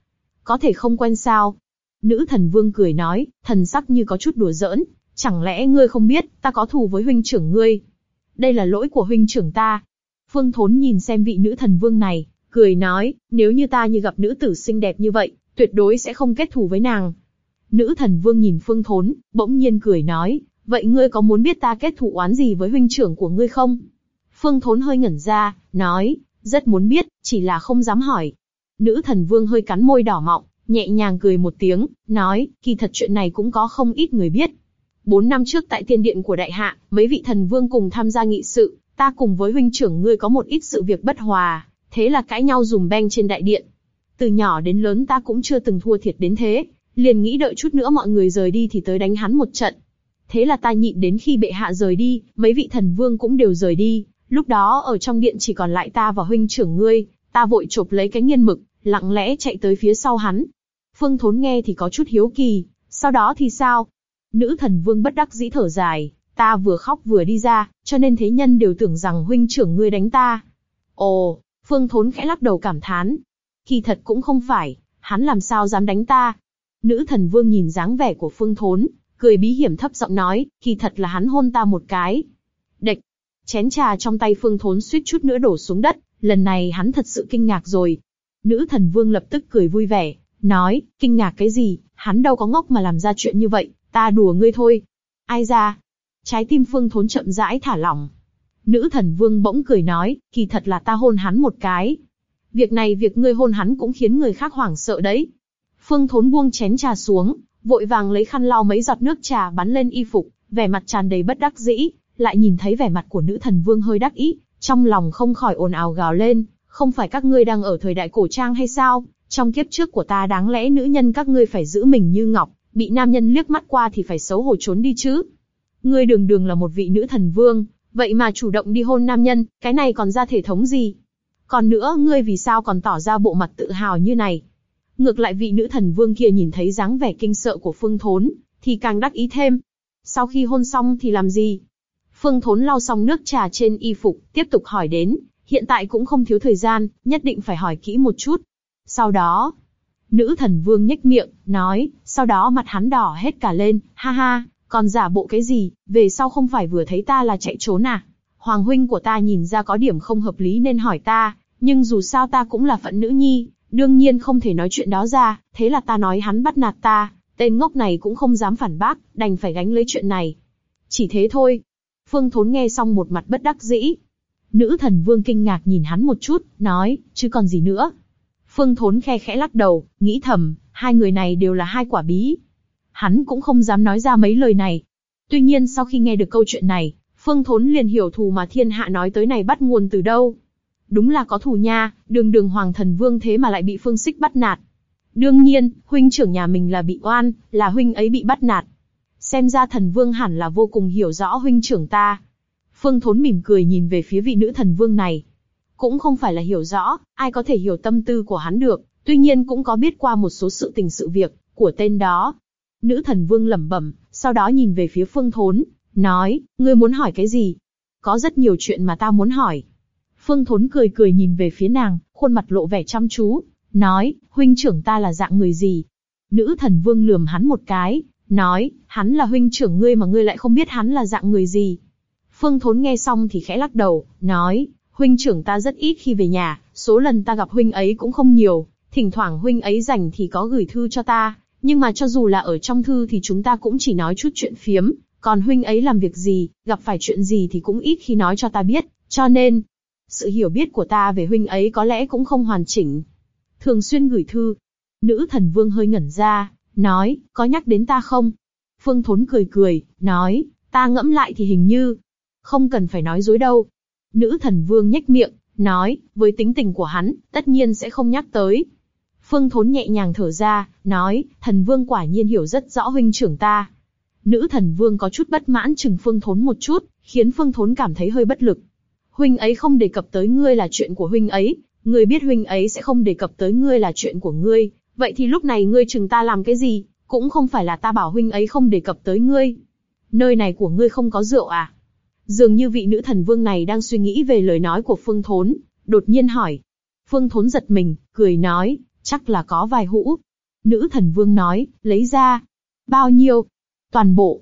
Có thể không quen sao? Nữ thần vương cười nói, thần sắc như có chút đùa giỡn, chẳng lẽ ngươi không biết, ta có thù với huynh trưởng ngươi? Đây là lỗi của huynh trưởng ta. Phương Thốn nhìn xem vị nữ thần vương này, cười nói, nếu như ta như gặp nữ tử xinh đẹp như vậy, tuyệt đối sẽ không kết thù với nàng. Nữ thần vương nhìn Phương Thốn, bỗng nhiên cười nói, vậy ngươi có muốn biết ta kết thù oán gì với huynh trưởng của ngươi không? Phương Thốn hơi ngẩn ra, nói, rất muốn biết, chỉ là không dám hỏi. Nữ thần vương hơi cắn môi đỏ mọng, nhẹ nhàng cười một tiếng, nói, kỳ thật chuyện này cũng có không ít người biết. Bốn năm trước tại tiên điện của đại hạ, mấy vị thần vương cùng tham gia nghị sự, ta cùng với huynh trưởng ngươi có một ít sự việc bất hòa, thế là cãi nhau dùm beng trên đại điện. Từ nhỏ đến lớn ta cũng chưa từng thua thiệt đến thế, liền nghĩ đợi chút nữa mọi người rời đi thì tới đánh hắn một trận. Thế là ta nhịn đến khi bệ hạ rời đi, mấy vị thần vương cũng đều rời đi, lúc đó ở trong điện chỉ còn lại ta và huynh trưởng ngươi, ta vội chộp lấy cái nghiên mực, lặng lẽ chạy tới phía sau hắn. Phương Thốn nghe thì có chút hiếu kỳ, sau đó thì sao? Nữ thần vương bất đắc dĩ thở dài, ta vừa khóc vừa đi ra, cho nên thế nhân đều tưởng rằng huynh trưởng ngươi đánh ta. Ồ, Phương Thốn khẽ lắc đầu cảm thán. Kỳ thật cũng không phải, hắn làm sao dám đánh ta? Nữ thần vương nhìn dáng vẻ của Phương Thốn, cười bí hiểm thấp giọng nói, kỳ thật là hắn hôn ta một cái. Địch, chén trà trong tay Phương Thốn suýt chút nữa đổ xuống đất, lần này hắn thật sự kinh ngạc rồi. Nữ thần vương lập tức cười vui vẻ, nói, kinh ngạc cái gì, hắn đâu có ngốc mà làm ra chuyện như vậy, ta đùa ngươi thôi. Ai ra? Trái tim Phương Thốn chậm rãi thả lỏng. Nữ thần vương bỗng cười nói, kỳ thật là ta hôn hắn một cái. Việc này việc ngươi hôn hắn cũng khiến người khác hoảng sợ đấy. Phương Thốn buông chén trà xuống, vội vàng lấy khăn lau mấy giọt nước trà bắn lên y phục, vẻ mặt tràn đầy bất đắc dĩ, lại nhìn thấy vẻ mặt của nữ thần vương hơi đắc ý, trong lòng không khỏi ồn ào gào lên, không phải các ngươi đang ở thời đại cổ trang hay sao? Trong kiếp trước của ta đáng lẽ nữ nhân các ngươi phải giữ mình như ngọc, bị nam nhân liếc mắt qua thì phải xấu hổ trốn đi chứ. Ngươi đường đường là một vị nữ thần vương, vậy mà chủ động đi hôn nam nhân, cái này còn ra thể thống gì? Còn nữa, ngươi vì sao còn tỏ ra bộ mặt tự hào như này? Ngược lại vị nữ thần vương kia nhìn thấy dáng vẻ kinh sợ của Phương Thốn, thì càng đắc ý thêm. Sau khi hôn xong thì làm gì? Phương Thốn lau xong nước trà trên y phục, tiếp tục hỏi đến. Hiện tại cũng không thiếu thời gian, nhất định phải hỏi kỹ một chút. Sau đó, nữ thần vương nhếch miệng, nói, sau đó mặt hắn đỏ hết cả lên, ha ha, còn giả bộ cái gì, về sau không phải vừa thấy ta là chạy trốn à? Hoàng huynh của ta nhìn ra có điểm không hợp lý nên hỏi ta, nhưng dù sao ta cũng là phận nữ nhi, đương nhiên không thể nói chuyện đó ra, thế là ta nói hắn bắt nạt ta, tên ngốc này cũng không dám phản bác, đành phải gánh lấy chuyện này. Chỉ thế thôi. Phương Thốn nghe xong một mặt bất đắc dĩ. Nữ thần vương kinh ngạc nhìn hắn một chút, nói, chứ còn gì nữa. Phương Thốn khe khẽ lắc đầu, nghĩ thầm, hai người này đều là hai quả bí. Hắn cũng không dám nói ra mấy lời này. Tuy nhiên sau khi nghe được câu chuyện này, Phương Thốn liền hiểu thù mà thiên hạ nói tới này bắt nguồn từ đâu. Đúng là có thù nha, đường đường hoàng thần vương thế mà lại bị phương xích bắt nạt. Đương nhiên, huynh trưởng nhà mình là bị oan, là huynh ấy bị bắt nạt. Xem ra thần vương hẳn là vô cùng hiểu rõ huynh trưởng ta. Phương Thốn mỉm cười nhìn về phía vị nữ thần vương này. Cũng không phải là hiểu rõ, ai có thể hiểu tâm tư của hắn được, tuy nhiên cũng có biết qua một số sự tình sự việc của tên đó. Nữ thần vương lẩm bẩm, sau đó nhìn về phía Phương Thốn, nói, ngươi muốn hỏi cái gì? Có rất nhiều chuyện mà ta muốn hỏi. Phương Thốn cười cười nhìn về phía nàng, khuôn mặt lộ vẻ chăm chú, nói, huynh trưởng ta là dạng người gì? Nữ thần vương lườm hắn một cái, nói, hắn là huynh trưởng ngươi mà ngươi lại không biết hắn là dạng người gì. Phương Thốn nghe xong thì khẽ lắc đầu, nói, huynh trưởng ta rất ít khi về nhà, số lần ta gặp huynh ấy cũng không nhiều, thỉnh thoảng huynh ấy rảnh thì có gửi thư cho ta, nhưng mà cho dù là ở trong thư thì chúng ta cũng chỉ nói chút chuyện phiếm, còn huynh ấy làm việc gì, gặp phải chuyện gì thì cũng ít khi nói cho ta biết, cho nên, sự hiểu biết của ta về huynh ấy có lẽ cũng không hoàn chỉnh. Thường xuyên gửi thư. Nữ thần vương hơi ngẩn ra, nói, có nhắc đến ta không? Phương Thốn cười cười, nói, ta ngẫm lại thì hình như, không cần phải nói dối đâu. Nữ thần vương nhếch miệng, nói, với tính tình của hắn, tất nhiên sẽ không nhắc tới. Phương Thốn nhẹ nhàng thở ra, nói, thần vương quả nhiên hiểu rất rõ huynh trưởng ta. Nữ thần vương có chút bất mãn chừng Phương Thốn một chút, khiến Phương Thốn cảm thấy hơi bất lực huynh ấy không đề cập tới ngươi là chuyện của huynh ấy, ngươi biết huynh ấy sẽ không đề cập tới ngươi là chuyện của ngươi, vậy thì lúc này ngươi chừng ta làm cái gì, cũng không phải là ta bảo huynh ấy không đề cập tới ngươi. Nơi này của ngươi không có rượu à? Dường như vị nữ thần vương này đang suy nghĩ về lời nói của Phương Thốn, đột nhiên hỏi. Phương Thốn giật mình, cười nói, chắc là có vài hũ. Nữ thần vương nói, lấy ra. Bao nhiêu? Toàn bộ.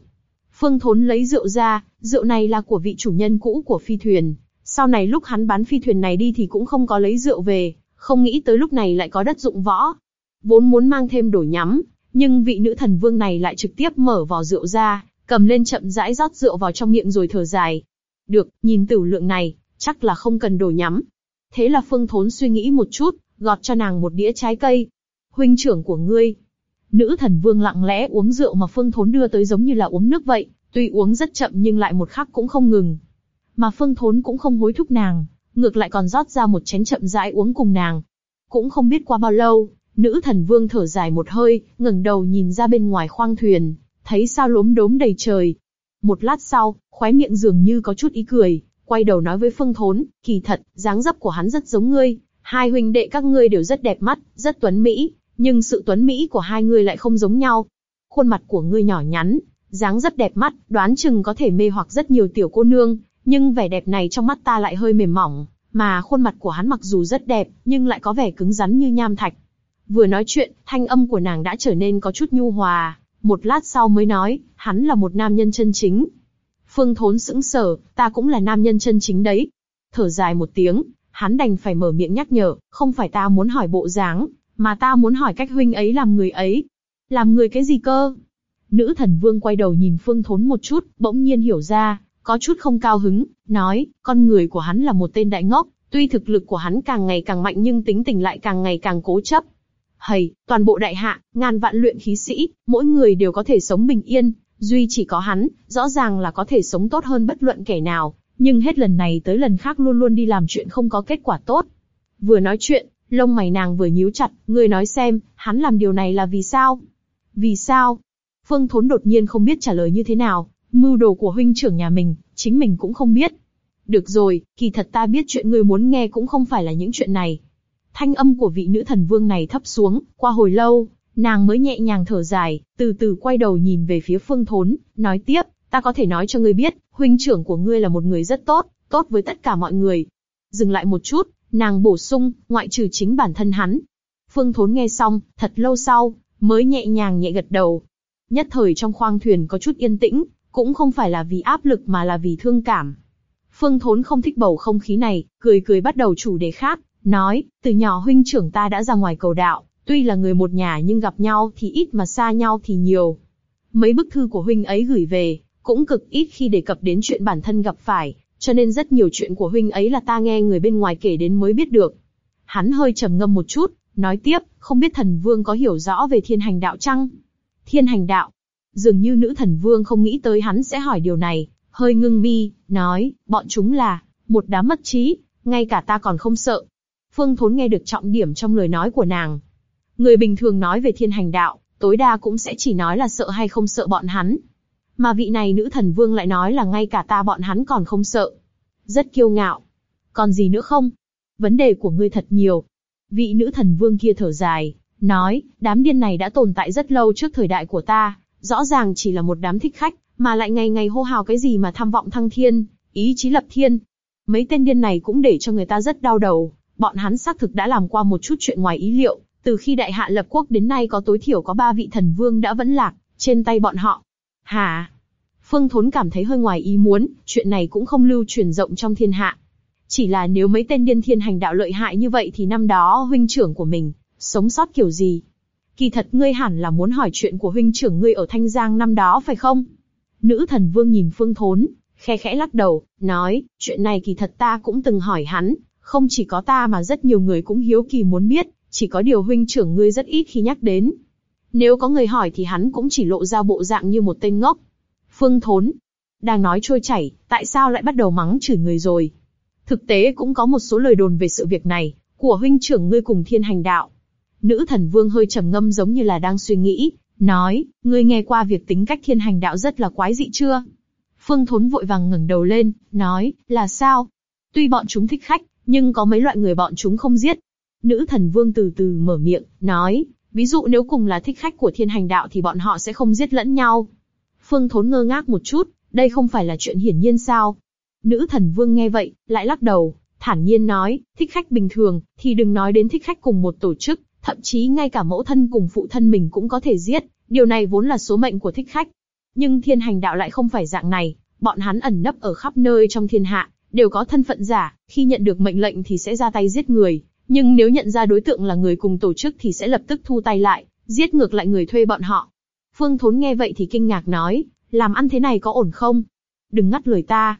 Phương Thốn lấy rượu ra, rượu này là của vị chủ nhân cũ của phi thuyền, sau này lúc hắn bán phi thuyền này đi thì cũng không có lấy rượu về, không nghĩ tới lúc này lại có đất dụng võ. Vốn muốn mang thêm đồ nhắm, nhưng vị nữ thần vương này lại trực tiếp mở vò rượu ra, cầm lên chậm rãi rót rượu vào trong miệng rồi thở dài. Được, nhìn tử lượng này, chắc là không cần đồ nhắm. Thế là Phương Thốn suy nghĩ một chút, gọt cho nàng một đĩa trái cây. Huynh trưởng của ngươi. Nữ thần vương lặng lẽ uống rượu mà Phương Thốn đưa tới giống như là uống nước vậy, tuy uống rất chậm nhưng lại một khắc cũng không ngừng, mà Phương Thốn cũng không hối thúc nàng, ngược lại còn rót ra một chén chậm rãi uống cùng nàng. Cũng không biết qua bao lâu, nữ thần vương thở dài một hơi, ngẩng đầu nhìn ra bên ngoài khoang thuyền, thấy sao lốm đốm đầy trời. Một lát sau, khóe miệng dường như có chút ý cười, quay đầu nói với Phương Thốn, kỳ thật, dáng dấp của hắn rất giống ngươi, hai huynh đệ các ngươi đều rất đẹp mắt, rất tuấn mỹ, nhưng sự tuấn mỹ của hai người lại không giống nhau. Khuôn mặt của ngươi nhỏ nhắn, dáng rất đẹp mắt, đoán chừng có thể mê hoặc rất nhiều tiểu cô nương, nhưng vẻ đẹp này trong mắt ta lại hơi mềm mỏng, mà khuôn mặt của hắn mặc dù rất đẹp, nhưng lại có vẻ cứng rắn như nham thạch. Vừa nói chuyện, thanh âm của nàng đã trở nên có chút nhu hòa, một lát sau mới nói, hắn là một nam nhân chân chính. Phương Thốn sững sờ, ta cũng là nam nhân chân chính đấy. Thở dài một tiếng, hắn đành phải mở miệng nhắc nhở, không phải ta muốn hỏi bộ dáng, mà ta muốn hỏi cách huynh ấy làm người ấy. Làm người cái gì cơ? Nữ thần vương quay đầu nhìn Phương Thốn một chút, bỗng nhiên hiểu ra, có chút không cao hứng, nói, con người của hắn là một tên đại ngốc, tuy thực lực của hắn càng ngày càng mạnh nhưng tính tình lại càng ngày càng cố chấp. Hầy, toàn bộ đại hạ, ngàn vạn luyện khí sĩ, mỗi người đều có thể sống bình yên, duy chỉ có hắn, rõ ràng là có thể sống tốt hơn bất luận kẻ nào, nhưng hết lần này tới lần khác luôn luôn đi làm chuyện không có kết quả tốt. Vừa nói chuyện, lông mày nàng vừa nhíu chặt, ngươi nói xem, hắn làm điều này là vì sao? Vì sao? Phương Thốn đột nhiên không biết trả lời như thế nào, mưu đồ của huynh trưởng nhà mình, chính mình cũng không biết. Được rồi, kỳ thật ta biết chuyện ngươi muốn nghe cũng không phải là những chuyện này. Thanh âm của vị nữ thần vương này thấp xuống, qua hồi lâu, nàng mới nhẹ nhàng thở dài, từ từ quay đầu nhìn về phía Phương Thốn, nói tiếp, ta có thể nói cho ngươi biết, huynh trưởng của ngươi là một người rất tốt, tốt với tất cả mọi người. Dừng lại một chút, nàng bổ sung, ngoại trừ chính bản thân hắn. Phương Thốn nghe xong, thật lâu sau, mới nhẹ nhàng nhẹ gật đầu. Nhất thời trong khoang thuyền có chút yên tĩnh, cũng không phải là vì áp lực mà là vì thương cảm. Phương Thốn không thích bầu không khí này, cười cười bắt đầu chủ đề khác, nói, từ nhỏ huynh trưởng ta đã ra ngoài cầu đạo, tuy là người một nhà nhưng gặp nhau thì ít mà xa nhau thì nhiều. Mấy bức thư của huynh ấy gửi về, cũng cực ít khi đề cập đến chuyện bản thân gặp phải, cho nên rất nhiều chuyện của huynh ấy là ta nghe người bên ngoài kể đến mới biết được. Hắn hơi trầm ngâm một chút, nói tiếp, không biết thần vương có hiểu rõ về thiên hành đạo chăng? Thiên hành đạo. Dường như nữ thần vương không nghĩ tới hắn sẽ hỏi điều này, hơi ngưng mi, nói, bọn chúng là, một đám mất trí, ngay cả ta còn không sợ. Phương Thốn nghe được trọng điểm trong lời nói của nàng. Người bình thường nói về thiên hành đạo, tối đa cũng sẽ chỉ nói là sợ hay không sợ bọn hắn, mà vị này nữ thần vương lại nói là ngay cả ta bọn hắn còn không sợ. Rất kiêu ngạo. Còn gì nữa không? Vấn đề của ngươi thật nhiều. Vị nữ thần vương kia thở dài, nói, đám điên này đã tồn tại rất lâu trước thời đại của ta, rõ ràng chỉ là một đám thích khách, mà lại ngày ngày hô hào cái gì mà tham vọng thăng thiên, ý chí lập thiên. Mấy tên điên này cũng để cho người ta rất đau đầu, bọn hắn xác thực đã làm qua một chút chuyện ngoài ý liệu, từ khi đại hạ lập quốc đến nay có tối thiểu có ba vị thần vương đã vẫn lạc, trên tay bọn họ. Hà, Phương Thốn cảm thấy hơi ngoài ý muốn, chuyện này cũng không lưu truyền rộng trong thiên hạ. Chỉ là nếu mấy tên điên thiên hành đạo lợi hại như vậy thì năm đó huynh trưởng của mình, sống sót kiểu gì? Kỳ thật ngươi hẳn là muốn hỏi chuyện của huynh trưởng ngươi ở Thanh Giang năm đó phải không? Nữ thần vương nhìn Phương Thốn, khe khẽ lắc đầu, nói, chuyện này kỳ thật ta cũng từng hỏi hắn, không chỉ có ta mà rất nhiều người cũng hiếu kỳ muốn biết, chỉ có điều huynh trưởng ngươi rất ít khi nhắc đến. Nếu có người hỏi thì hắn cũng chỉ lộ ra bộ dạng như một tên ngốc. Phương Thốn đang nói trôi chảy, tại sao lại bắt đầu mắng chửi người rồi? Thực tế cũng có một số lời đồn về sự việc này của huynh trưởng ngươi cùng Thiên Hành Đạo. Nữ thần vương hơi trầm ngâm giống như là đang suy nghĩ, nói, ngươi nghe qua việc tính cách Thiên Hành Đạo rất là quái dị chưa? Phương Thốn vội vàng ngẩng đầu lên, nói, là sao? Tuy bọn chúng thích khách, nhưng có mấy loại người bọn chúng không giết. Nữ thần vương từ từ mở miệng, nói, ví dụ nếu cùng là thích khách của Thiên Hành Đạo thì bọn họ sẽ không giết lẫn nhau. Phương Thốn ngơ ngác một chút, đây không phải là chuyện hiển nhiên sao? Nữ thần vương nghe vậy, lại lắc đầu, thản nhiên nói, thích khách bình thường, thì đừng nói đến thích khách cùng một tổ chức, thậm chí ngay cả mẫu thân cùng phụ thân mình cũng có thể giết, điều này vốn là số mệnh của thích khách. Nhưng thiên hành đạo lại không phải dạng này, bọn hắn ẩn nấp ở khắp nơi trong thiên hạ, đều có thân phận giả, khi nhận được mệnh lệnh thì sẽ ra tay giết người, nhưng nếu nhận ra đối tượng là người cùng tổ chức thì sẽ lập tức thu tay lại, giết ngược lại người thuê bọn họ. Phương Thốn nghe vậy thì kinh ngạc nói, làm ăn thế này có ổn không? Đừng ngắt lời ta.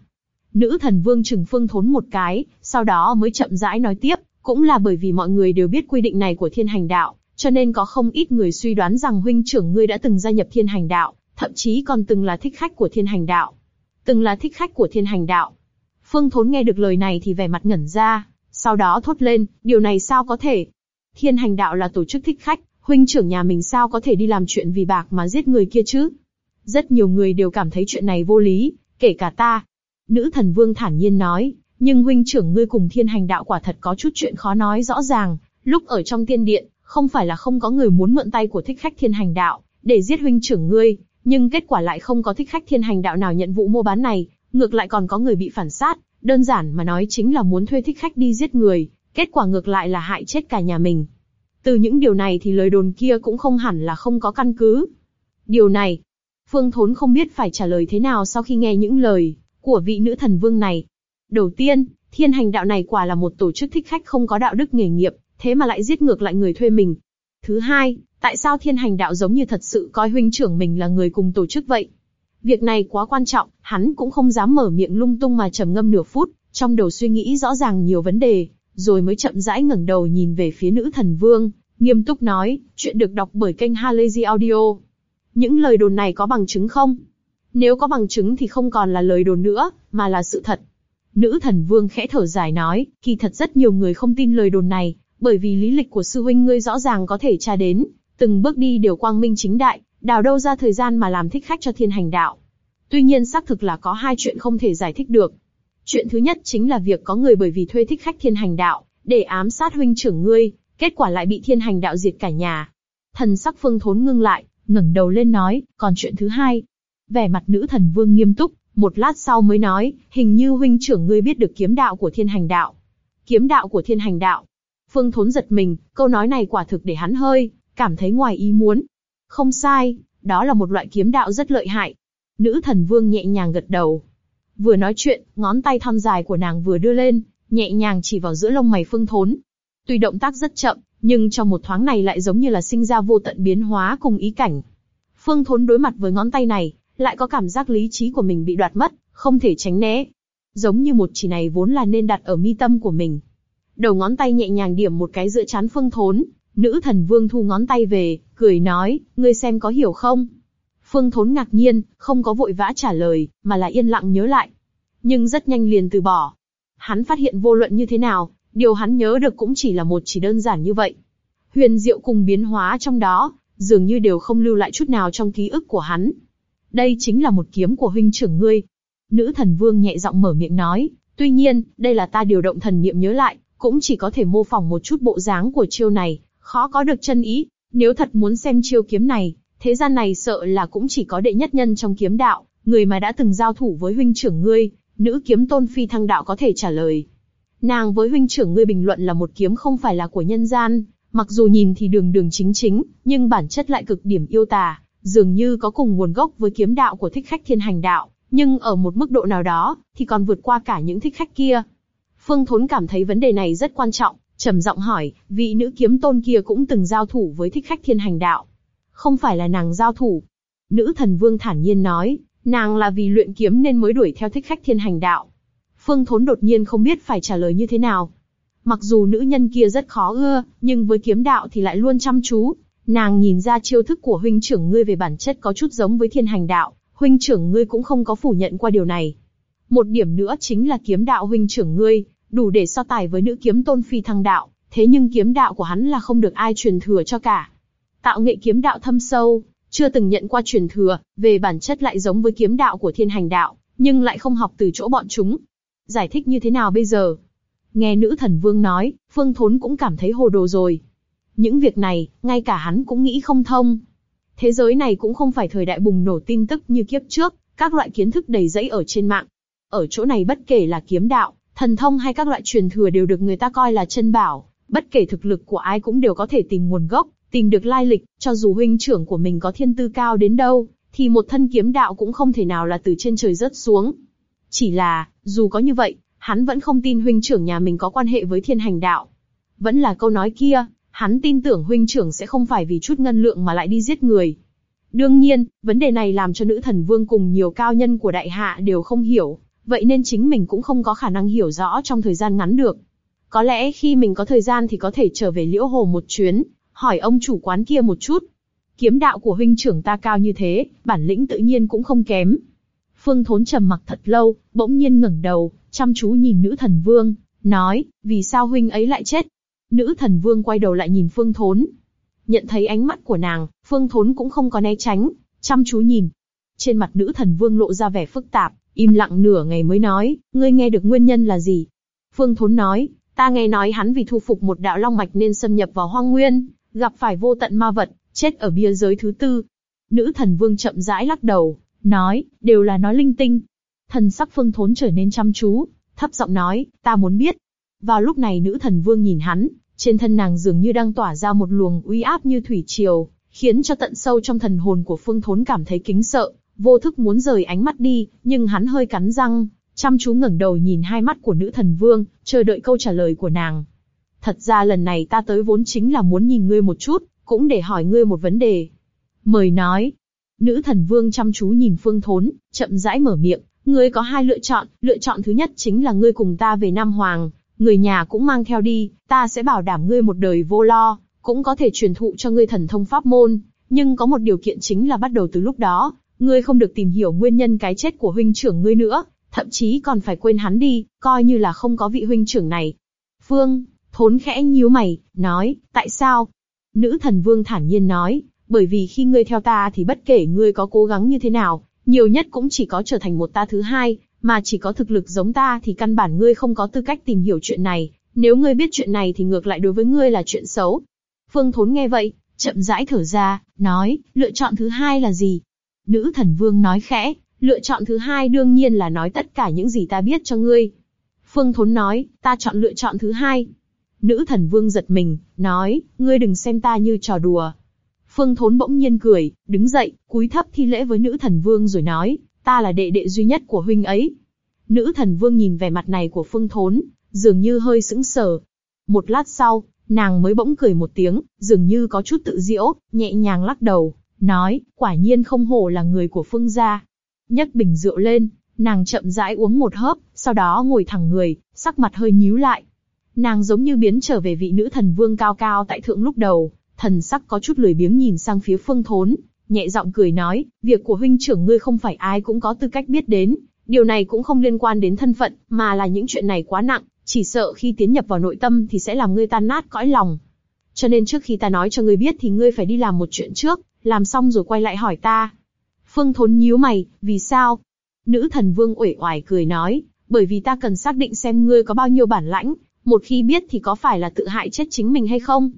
Nữ thần vương chừng Phương Thốn một cái, sau đó mới chậm rãi nói tiếp, cũng là bởi vì mọi người đều biết quy định này của Thiên Hành Đạo, cho nên có không ít người suy đoán rằng huynh trưởng ngươi đã từng gia nhập Thiên Hành Đạo, thậm chí còn từng là thích khách của Thiên Hành Đạo. Từng là thích khách của Thiên Hành Đạo. Phương Thốn nghe được lời này thì vẻ mặt ngẩn ra, sau đó thốt lên, điều này sao có thể? Thiên Hành Đạo là tổ chức thích khách, huynh trưởng nhà mình sao có thể đi làm chuyện vì bạc mà giết người kia chứ? Rất nhiều người đều cảm thấy chuyện này vô lý, kể cả ta. Nữ thần vương thản nhiên nói, nhưng huynh trưởng ngươi cùng thiên hành đạo quả thật có chút chuyện khó nói rõ ràng, lúc ở trong tiên điện, không phải là không có người muốn mượn tay của thích khách thiên hành đạo, để giết huynh trưởng ngươi, nhưng kết quả lại không có thích khách thiên hành đạo nào nhận vụ mua bán này, ngược lại còn có người bị phản sát, đơn giản mà nói chính là muốn thuê thích khách đi giết người, kết quả ngược lại là hại chết cả nhà mình. Từ những điều này thì lời đồn kia cũng không hẳn là không có căn cứ. Điều này, Phương Thốn không biết phải trả lời thế nào sau khi nghe những lời của vị nữ thần vương này. Đầu tiên, thiên hành đạo này quả là một tổ chức thích khách không có đạo đức nghề nghiệp, thế mà lại giết ngược lại người thuê mình. Thứ hai, tại sao thiên hành đạo giống như thật sự coi huynh trưởng mình là người cùng tổ chức vậy? Việc này quá quan trọng, hắn cũng không dám mở miệng lung tung mà trầm ngâm nửa phút, trong đầu suy nghĩ rõ ràng nhiều vấn đề, rồi mới chậm rãi ngẩng đầu nhìn về phía nữ thần vương, nghiêm túc nói, chuyện được đọc bởi kênh Halazy Audio. Những lời đồn này có bằng chứng không? Nếu có bằng chứng thì không còn là lời đồn nữa, mà là sự thật. Nữ thần vương khẽ thở dài nói, kỳ thật rất nhiều người không tin lời đồn này, bởi vì lý lịch của sư huynh ngươi rõ ràng có thể tra đến, từng bước đi đều quang minh chính đại, đào đâu ra thời gian mà làm thích khách cho thiên hành đạo. Tuy nhiên xác thực là có hai chuyện không thể giải thích được. Chuyện thứ nhất chính là việc có người bởi vì thuê thích khách thiên hành đạo, để ám sát huynh trưởng ngươi, kết quả lại bị thiên hành đạo diệt cả nhà. Thần sắc phương thốn ngưng lại, ngẩng đầu lên nói, còn chuyện thứ hai. Vẻ mặt nữ thần vương nghiêm túc, một lát sau mới nói, hình như huynh trưởng ngươi biết được kiếm đạo của thiên hành đạo. Kiếm đạo của thiên hành đạo. Phương thốn giật mình, câu nói này quả thực để hắn hơi, cảm thấy ngoài ý muốn. Không sai, đó là một loại kiếm đạo rất lợi hại. Nữ thần vương nhẹ nhàng gật đầu. Vừa nói chuyện, ngón tay thon dài của nàng vừa đưa lên, nhẹ nhàng chỉ vào giữa lông mày phương thốn. Tuy động tác rất chậm, nhưng trong một thoáng này lại giống như là sinh ra vô tận biến hóa cùng ý cảnh. Phương thốn đối mặt với ngón tay này, lại có cảm giác lý trí của mình bị đoạt mất, không thể tránh né. Giống như một chỉ này vốn là nên đặt ở mi tâm của mình. Đầu ngón tay nhẹ nhàng điểm một cái giữa chán phương thốn, Nữ thần vương thu ngón tay về, cười nói, ngươi xem có hiểu không? Phương Thốn ngạc nhiên, không có vội vã trả lời, mà là yên lặng nhớ lại. Nhưng rất nhanh liền từ bỏ. Hắn phát hiện vô luận như thế nào, điều hắn nhớ được cũng chỉ là một chỉ đơn giản như vậy. Huyền diệu cùng biến hóa trong đó, dường như đều không lưu lại chút nào trong ký ức của hắn. Đây chính là một kiếm của huynh trưởng ngươi. Nữ thần vương nhẹ giọng mở miệng nói, tuy nhiên, đây là ta điều động thần niệm nhớ lại, cũng chỉ có thể mô phỏng một chút bộ dáng của chiêu này, khó có được chân ý. Nếu thật muốn xem chiêu kiếm này, thế gian này sợ là cũng chỉ có đệ nhất nhân trong kiếm đạo, người mà đã từng giao thủ với huynh trưởng ngươi, nữ kiếm tôn phi thăng đạo có thể trả lời. Nàng với huynh trưởng ngươi bình luận là một kiếm không phải là của nhân gian, mặc dù nhìn thì đường đường chính chính, nhưng bản chất lại cực điểm yêu tà, dường như có cùng nguồn gốc với kiếm đạo của thích khách thiên hành đạo, nhưng ở một mức độ nào đó, thì còn vượt qua cả những thích khách kia. Phương Thốn cảm thấy vấn đề này rất quan trọng, trầm giọng hỏi, vị nữ kiếm tôn kia cũng từng giao thủ với thích khách thiên hành đạo. Không phải là nàng giao thủ. Nữ thần vương thản nhiên nói, nàng là vì luyện kiếm nên mới đuổi theo thích khách thiên hành đạo. Phương Thốn đột nhiên không biết phải trả lời như thế nào. Mặc dù nữ nhân kia rất khó ưa, nhưng với kiếm đạo thì lại luôn chăm chú. Nàng nhìn ra chiêu thức của huynh trưởng ngươi về bản chất có chút giống với thiên hành đạo, huynh trưởng ngươi cũng không có phủ nhận qua điều này. Một điểm nữa chính là kiếm đạo huynh trưởng ngươi, đủ để so tài với nữ kiếm tôn phi thăng đạo, thế nhưng kiếm đạo của hắn là không được ai truyền thừa cho cả. Tạo nghệ kiếm đạo thâm sâu, chưa từng nhận qua truyền thừa, về bản chất lại giống với kiếm đạo của thiên hành đạo, nhưng lại không học từ chỗ bọn chúng. Giải thích như thế nào bây giờ? Nghe nữ thần vương nói, Phương Thốn cũng cảm thấy hồ đồ rồi. Những việc này, ngay cả hắn cũng nghĩ không thông. Thế giới này cũng không phải thời đại bùng nổ tin tức như kiếp trước, các loại kiến thức đầy rẫy ở trên mạng. Ở chỗ này bất kể là kiếm đạo, thần thông hay các loại truyền thừa đều được người ta coi là chân bảo, bất kể thực lực của ai cũng đều có thể tìm nguồn gốc, tìm được lai lịch, cho dù huynh trưởng của mình có thiên tư cao đến đâu, thì một thân kiếm đạo cũng không thể nào là từ trên trời rớt xuống. Chỉ là, dù có như vậy, hắn vẫn không tin huynh trưởng nhà mình có quan hệ với thiên hành đạo. Vẫn là câu nói kia, hắn tin tưởng huynh trưởng sẽ không phải vì chút ngân lượng mà lại đi giết người. Đương nhiên, vấn đề này làm cho nữ thần vương cùng nhiều cao nhân của đại hạ đều không hiểu, vậy nên chính mình cũng không có khả năng hiểu rõ trong thời gian ngắn được. Có lẽ khi mình có thời gian thì có thể trở về liễu hồ một chuyến, hỏi ông chủ quán kia một chút. Kiếm đạo của huynh trưởng ta cao như thế, bản lĩnh tự nhiên cũng không kém. Phương Thốn trầm mặc thật lâu, bỗng nhiên ngẩng đầu, chăm chú nhìn nữ thần vương, nói, vì sao huynh ấy lại chết? Nữ thần vương quay đầu lại nhìn Phương Thốn. Nhận thấy ánh mắt của nàng, Phương Thốn cũng không có né tránh, chăm chú nhìn. trên mặt nữ thần vương lộ ra vẻ phức tạp, im lặng nửa ngày mới nói, ngươi nghe được nguyên nhân là gì? Phương Thốn nói, ta nghe nói hắn vì thu phục một đạo long mạch nên xâm nhập vào hoang nguyên, gặp phải vô tận ma vật, chết ở bia giới thứ tư. Nữ thần vương chậm rãi lắc đầu, nói, đều là nói linh tinh. Thần sắc Phương Thốn trở nên chăm chú, thấp giọng nói, ta muốn biết. Vào lúc này nữ thần vương nhìn hắn, trên thân nàng dường như đang tỏa ra một luồng uy áp như thủy triều, khiến cho tận sâu trong thần hồn của Phương Thốn cảm thấy kính sợ, vô thức muốn rời ánh mắt đi, nhưng hắn hơi cắn răng, chăm chú ngẩng đầu nhìn hai mắt của nữ thần vương, chờ đợi câu trả lời của nàng. Thật ra lần này ta tới vốn chính là muốn nhìn ngươi một chút, cũng để hỏi ngươi một vấn đề. Mời nói. Nữ thần vương chăm chú nhìn Phương Thốn, chậm rãi mở miệng. Ngươi có hai lựa chọn, lựa chọn thứ nhất chính là ngươi cùng ta về Nam Hoàng, người nhà cũng mang theo đi, ta sẽ bảo đảm ngươi một đời vô lo, cũng có thể truyền thụ cho ngươi thần thông pháp môn, nhưng có một điều kiện chính là bắt đầu từ lúc đó, ngươi không được tìm hiểu nguyên nhân cái chết của huynh trưởng ngươi nữa, thậm chí còn phải quên hắn đi, coi như là không có vị huynh trưởng này. Phương, thốn khẽ nhíu mày, nói, tại sao? Nữ thần vương thản nhiên nói, bởi vì khi ngươi theo ta thì bất kể ngươi có cố gắng như thế nào, nhiều nhất cũng chỉ có trở thành một ta thứ hai, mà chỉ có thực lực giống ta thì căn bản ngươi không có tư cách tìm hiểu chuyện này, nếu ngươi biết chuyện này thì ngược lại đối với ngươi là chuyện xấu. Phương Thốn nghe vậy, chậm rãi thở ra, nói, lựa chọn thứ hai là gì? Nữ thần vương nói khẽ, lựa chọn thứ hai đương nhiên là nói tất cả những gì ta biết cho ngươi. Phương Thốn nói, ta chọn lựa chọn thứ hai. Nữ thần vương giật mình, nói, ngươi đừng xem ta như trò đùa. Phương Thốn bỗng nhiên cười, đứng dậy, cúi thấp thi lễ với nữ thần vương rồi nói, ta là đệ đệ duy nhất của huynh ấy. Nữ thần vương nhìn vẻ mặt này của Phương Thốn, dường như hơi sững sờ. Một lát sau, nàng mới bỗng cười một tiếng, dường như có chút tự diễu, nhẹ nhàng lắc đầu, nói, quả nhiên không hổ là người của Phương gia. nhấc bình rượu lên, nàng chậm rãi uống một hớp, sau đó ngồi thẳng người, sắc mặt hơi nhíu lại. Nàng giống như biến trở về vị nữ thần vương cao cao tại thượng lúc đầu, thần sắc có chút lười biếng nhìn sang phía Phương Thốn, nhẹ giọng cười nói, việc của huynh trưởng ngươi không phải ai cũng có tư cách biết đến, điều này cũng không liên quan đến thân phận, mà là những chuyện này quá nặng, chỉ sợ khi tiến nhập vào nội tâm thì sẽ làm ngươi tan nát cõi lòng. Cho nên trước khi ta nói cho ngươi biết thì ngươi phải đi làm một chuyện trước, làm xong rồi quay lại hỏi ta. Phương Thốn nhíu mày, vì sao? Nữ thần vương uể oải cười nói, bởi vì ta cần xác định xem ngươi có bao nhiêu bản lãnh, một khi biết thì có phải là tự hại chết chính mình hay không.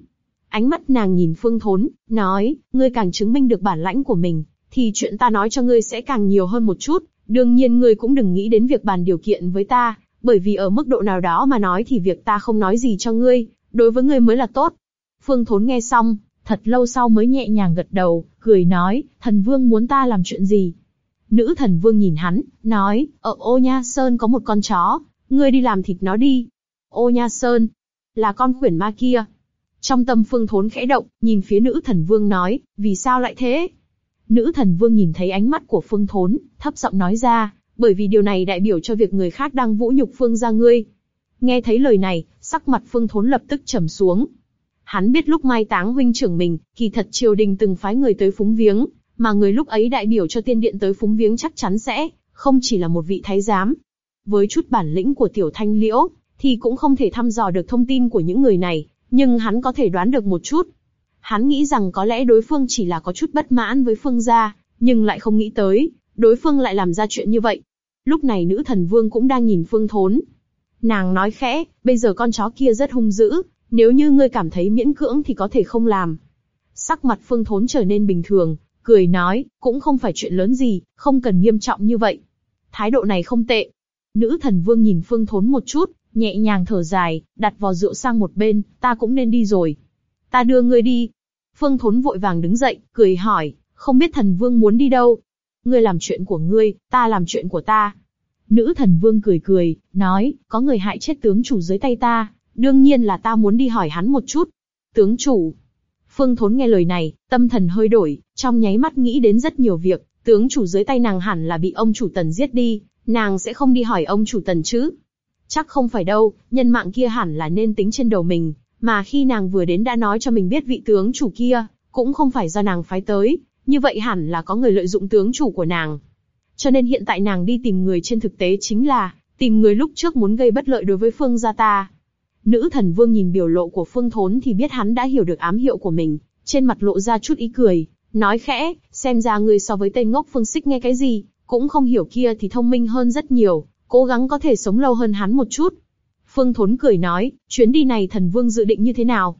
Ánh mắt nàng nhìn Phương Thốn, nói, ngươi càng chứng minh được bản lãnh của mình, thì chuyện ta nói cho ngươi sẽ càng nhiều hơn một chút. Đương nhiên ngươi cũng đừng nghĩ đến việc bàn điều kiện với ta, bởi vì ở mức độ nào đó mà nói thì việc ta không nói gì cho ngươi, đối với ngươi mới là tốt. Phương Thốn nghe xong, thật lâu sau mới nhẹ nhàng gật đầu, cười nói, thần vương muốn ta làm chuyện gì? Nữ thần vương nhìn hắn, nói, ở ô nha sơn có một con chó, ngươi đi làm thịt nó đi. Ô nha sơn, là con khuyển ma kia. Trong tâm phương thốn khẽ động, nhìn phía nữ thần vương nói, vì sao lại thế? Nữ thần vương nhìn thấy ánh mắt của phương thốn, thấp giọng nói ra, bởi vì điều này đại biểu cho việc người khác đang vũ nhục phương gia ngươi. Nghe thấy lời này, sắc mặt phương thốn lập tức trầm xuống. Hắn biết lúc mai táng huynh trưởng mình, kỳ thật triều đình từng phái người tới phúng viếng, mà người lúc ấy đại biểu cho tiên điện tới phúng viếng chắc chắn sẽ không chỉ là một vị thái giám. Với chút bản lĩnh của tiểu thanh liễu, thì cũng không thể thăm dò được thông tin của những người này, nhưng hắn có thể đoán được một chút. Hắn nghĩ rằng có lẽ đối phương chỉ là có chút bất mãn với phương gia, nhưng lại không nghĩ tới, đối phương lại làm ra chuyện như vậy. Lúc này nữ thần vương cũng đang nhìn phương thốn. Nàng nói khẽ, bây giờ con chó kia rất hung dữ, nếu như ngươi cảm thấy miễn cưỡng thì có thể không làm. Sắc mặt phương thốn trở nên bình thường, cười nói, cũng không phải chuyện lớn gì, không cần nghiêm trọng như vậy. Thái độ này không tệ. Nữ thần vương nhìn phương thốn một chút, nhẹ nhàng thở dài, đặt vò rượu sang một bên, ta cũng nên đi rồi. Ta đưa ngươi đi. Phương thốn vội vàng đứng dậy, cười hỏi, không biết thần vương muốn đi đâu. Ngươi làm chuyện của ngươi, ta làm chuyện của ta. Nữ thần vương cười cười, nói, có người hại chết tướng chủ dưới tay ta, đương nhiên là ta muốn đi hỏi hắn một chút. Tướng chủ. Phương Thốn nghe lời này, tâm thần hơi đổi, trong nháy mắt nghĩ đến rất nhiều việc, tướng chủ dưới tay nàng hẳn là bị ông chủ tần giết đi, nàng sẽ không đi hỏi ông chủ tần chứ. Chắc không phải đâu, nhân mạng kia hẳn là nên tính trên đầu mình, mà khi nàng vừa đến đã nói cho mình biết vị tướng chủ kia, cũng không phải do nàng phái tới, như vậy hẳn là có người lợi dụng tướng chủ của nàng. Cho nên hiện tại nàng đi tìm người trên thực tế chính là, tìm người lúc trước muốn gây bất lợi đối với Phương gia ta. Nữ thần vương nhìn biểu lộ của Phương Thốn thì biết hắn đã hiểu được ám hiệu của mình, trên mặt lộ ra chút ý cười, nói khẽ, xem ra ngươi so với tên ngốc Phương Sích nghe cái gì, cũng không hiểu kia thì thông minh hơn rất nhiều, cố gắng có thể sống lâu hơn hắn một chút. Phương Thốn cười nói, chuyến đi này thần vương dự định như thế nào?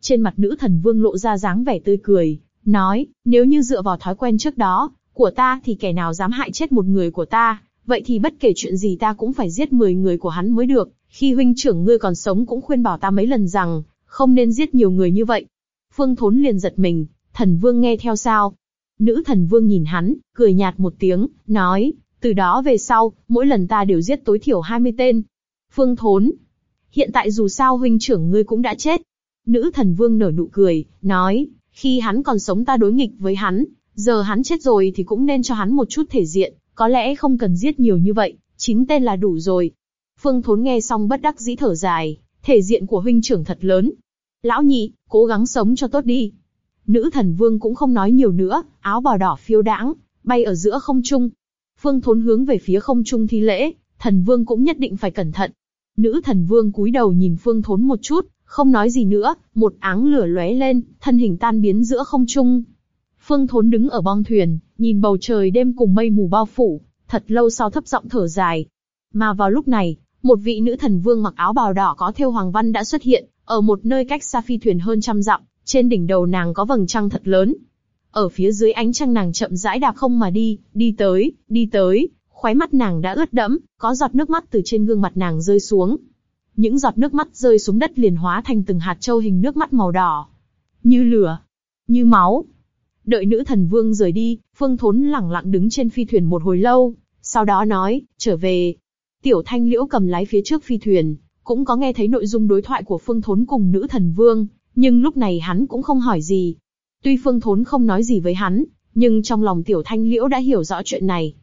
Trên mặt nữ thần vương lộ ra dáng vẻ tươi cười, nói, nếu như dựa vào thói quen trước đó, của ta thì kẻ nào dám hại chết một người của ta, vậy thì bất kể chuyện gì ta cũng phải giết 10 người của hắn mới được, khi huynh trưởng ngươi còn sống cũng khuyên bảo ta mấy lần rằng, không nên giết nhiều người như vậy. Phương Thốn liền giật mình, thần vương nghe theo sao? Nữ thần vương nhìn hắn, cười nhạt một tiếng, nói, từ đó về sau, mỗi lần ta đều giết tối thiểu 20 tên. Phương Thốn, hiện tại dù sao huynh trưởng ngươi cũng đã chết. Nữ thần vương nở nụ cười, nói, khi hắn còn sống ta đối nghịch với hắn, giờ hắn chết rồi thì cũng nên cho hắn một chút thể diện, có lẽ không cần giết nhiều như vậy, chín tên là đủ rồi. Phương Thốn nghe xong bất đắc dĩ thở dài, thể diện của huynh trưởng thật lớn. Lão nhị, cố gắng sống cho tốt đi. Nữ thần vương cũng không nói nhiều nữa, áo bào đỏ phiêu đãng, bay ở giữa không trung. Phương Thốn hướng về phía không trung thi lễ, thần vương cũng nhất định phải cẩn thận. Nữ thần vương cúi đầu nhìn Phương Thốn một chút, không nói gì nữa, một áng lửa lóe lên, thân hình tan biến giữa không trung. Phương Thốn đứng ở bong thuyền, nhìn bầu trời đêm cùng mây mù bao phủ, thật lâu sau thấp giọng thở dài. Mà vào lúc này, một vị nữ thần vương mặc áo bào đỏ có thêu hoàng văn đã xuất hiện, ở một nơi cách xa phi thuyền hơn trăm dặm, trên đỉnh đầu nàng có vầng trăng thật lớn. Ở phía dưới ánh trăng nàng chậm rãi đạp không mà đi, đi tới, đi tới, khóe mắt nàng đã ướt đẫm, có giọt nước mắt từ trên gương mặt nàng rơi xuống. Những giọt nước mắt rơi xuống đất liền hóa thành từng hạt châu hình nước mắt màu đỏ, như lửa, như máu. Đợi nữ thần vương rời đi, Phương Thốn lẳng lặng đứng trên phi thuyền một hồi lâu, sau đó nói, trở về. Tiểu Thanh Liễu cầm lái phía trước phi thuyền, cũng có nghe thấy nội dung đối thoại của Phương Thốn cùng nữ thần vương, nhưng lúc này hắn cũng không hỏi gì. Tuy Phương Thốn không nói gì với hắn, nhưng trong lòng Tiểu Thanh Liễu đã hiểu rõ chuyện này.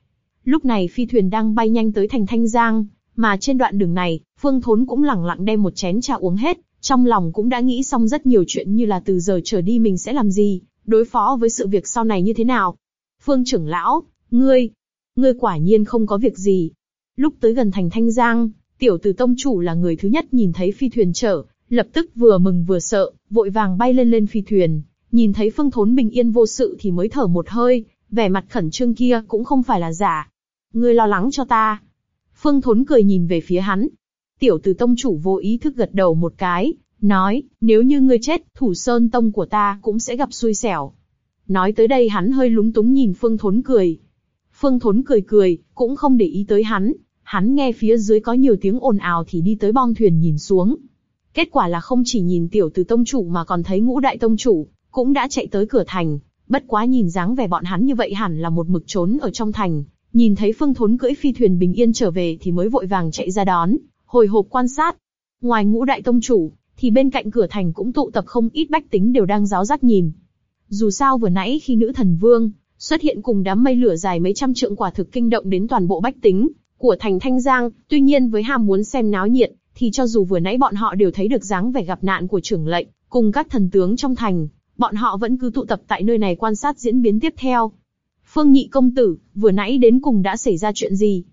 Lúc này phi thuyền đang bay nhanh tới thành Thanh Giang, mà trên đoạn đường này, Phương Thốn cũng lẳng lặng đem một chén trà uống hết, trong lòng cũng đã nghĩ xong rất nhiều chuyện như là từ giờ trở đi mình sẽ làm gì, đối phó với sự việc sau này như thế nào. Phương trưởng lão, ngươi, ngươi quả nhiên không có việc gì. Lúc tới gần thành Thanh Giang, tiểu tử tông chủ là người thứ nhất nhìn thấy phi thuyền chở, lập tức vừa mừng vừa sợ, vội vàng bay lên lên phi thuyền, nhìn thấy Phương Thốn bình yên vô sự thì mới thở một hơi, vẻ mặt khẩn trương kia cũng không phải là giả. Ngươi lo lắng cho ta. Phương Thốn cười nhìn về phía hắn. Tiểu tử tông chủ vô ý thức gật đầu một cái, nói, nếu như ngươi chết, thủ sơn tông của ta cũng sẽ gặp xui xẻo. Nói tới đây hắn hơi lúng túng nhìn Phương Thốn cười. Phương Thốn cười cười, cũng không để ý tới hắn. Hắn nghe phía dưới có nhiều tiếng ồn ào thì đi tới bong thuyền nhìn xuống. Kết quả là không chỉ nhìn tiểu từ tông chủ mà còn thấy ngũ đại tông chủ, cũng đã chạy tới cửa thành. Bất quá nhìn dáng vẻ bọn hắn như vậy hẳn là một mực trốn ở trong thành. Nhìn thấy Phương Thốn cưỡi phi thuyền bình yên trở về thì mới vội vàng chạy ra đón, hồi hộp quan sát. Ngoài ngũ đại tông chủ, thì bên cạnh cửa thành cũng tụ tập không ít bách tính đều đang giáo giác nhìn. Dù sao vừa nãy khi nữ thần vương xuất hiện cùng đám mây lửa dài mấy trăm trượng quả thực kinh động đến toàn bộ bách tính của thành Thanh Giang, tuy nhiên với ham muốn xem náo nhiệt, thì cho dù vừa nãy bọn họ đều thấy được dáng vẻ gặp nạn của trưởng lệnh cùng các thần tướng trong thành, bọn họ vẫn cứ tụ tập tại nơi này quan sát diễn biến tiếp theo. Phương Nhị công tử, vừa nãy đến cùng đã xảy ra chuyện gì?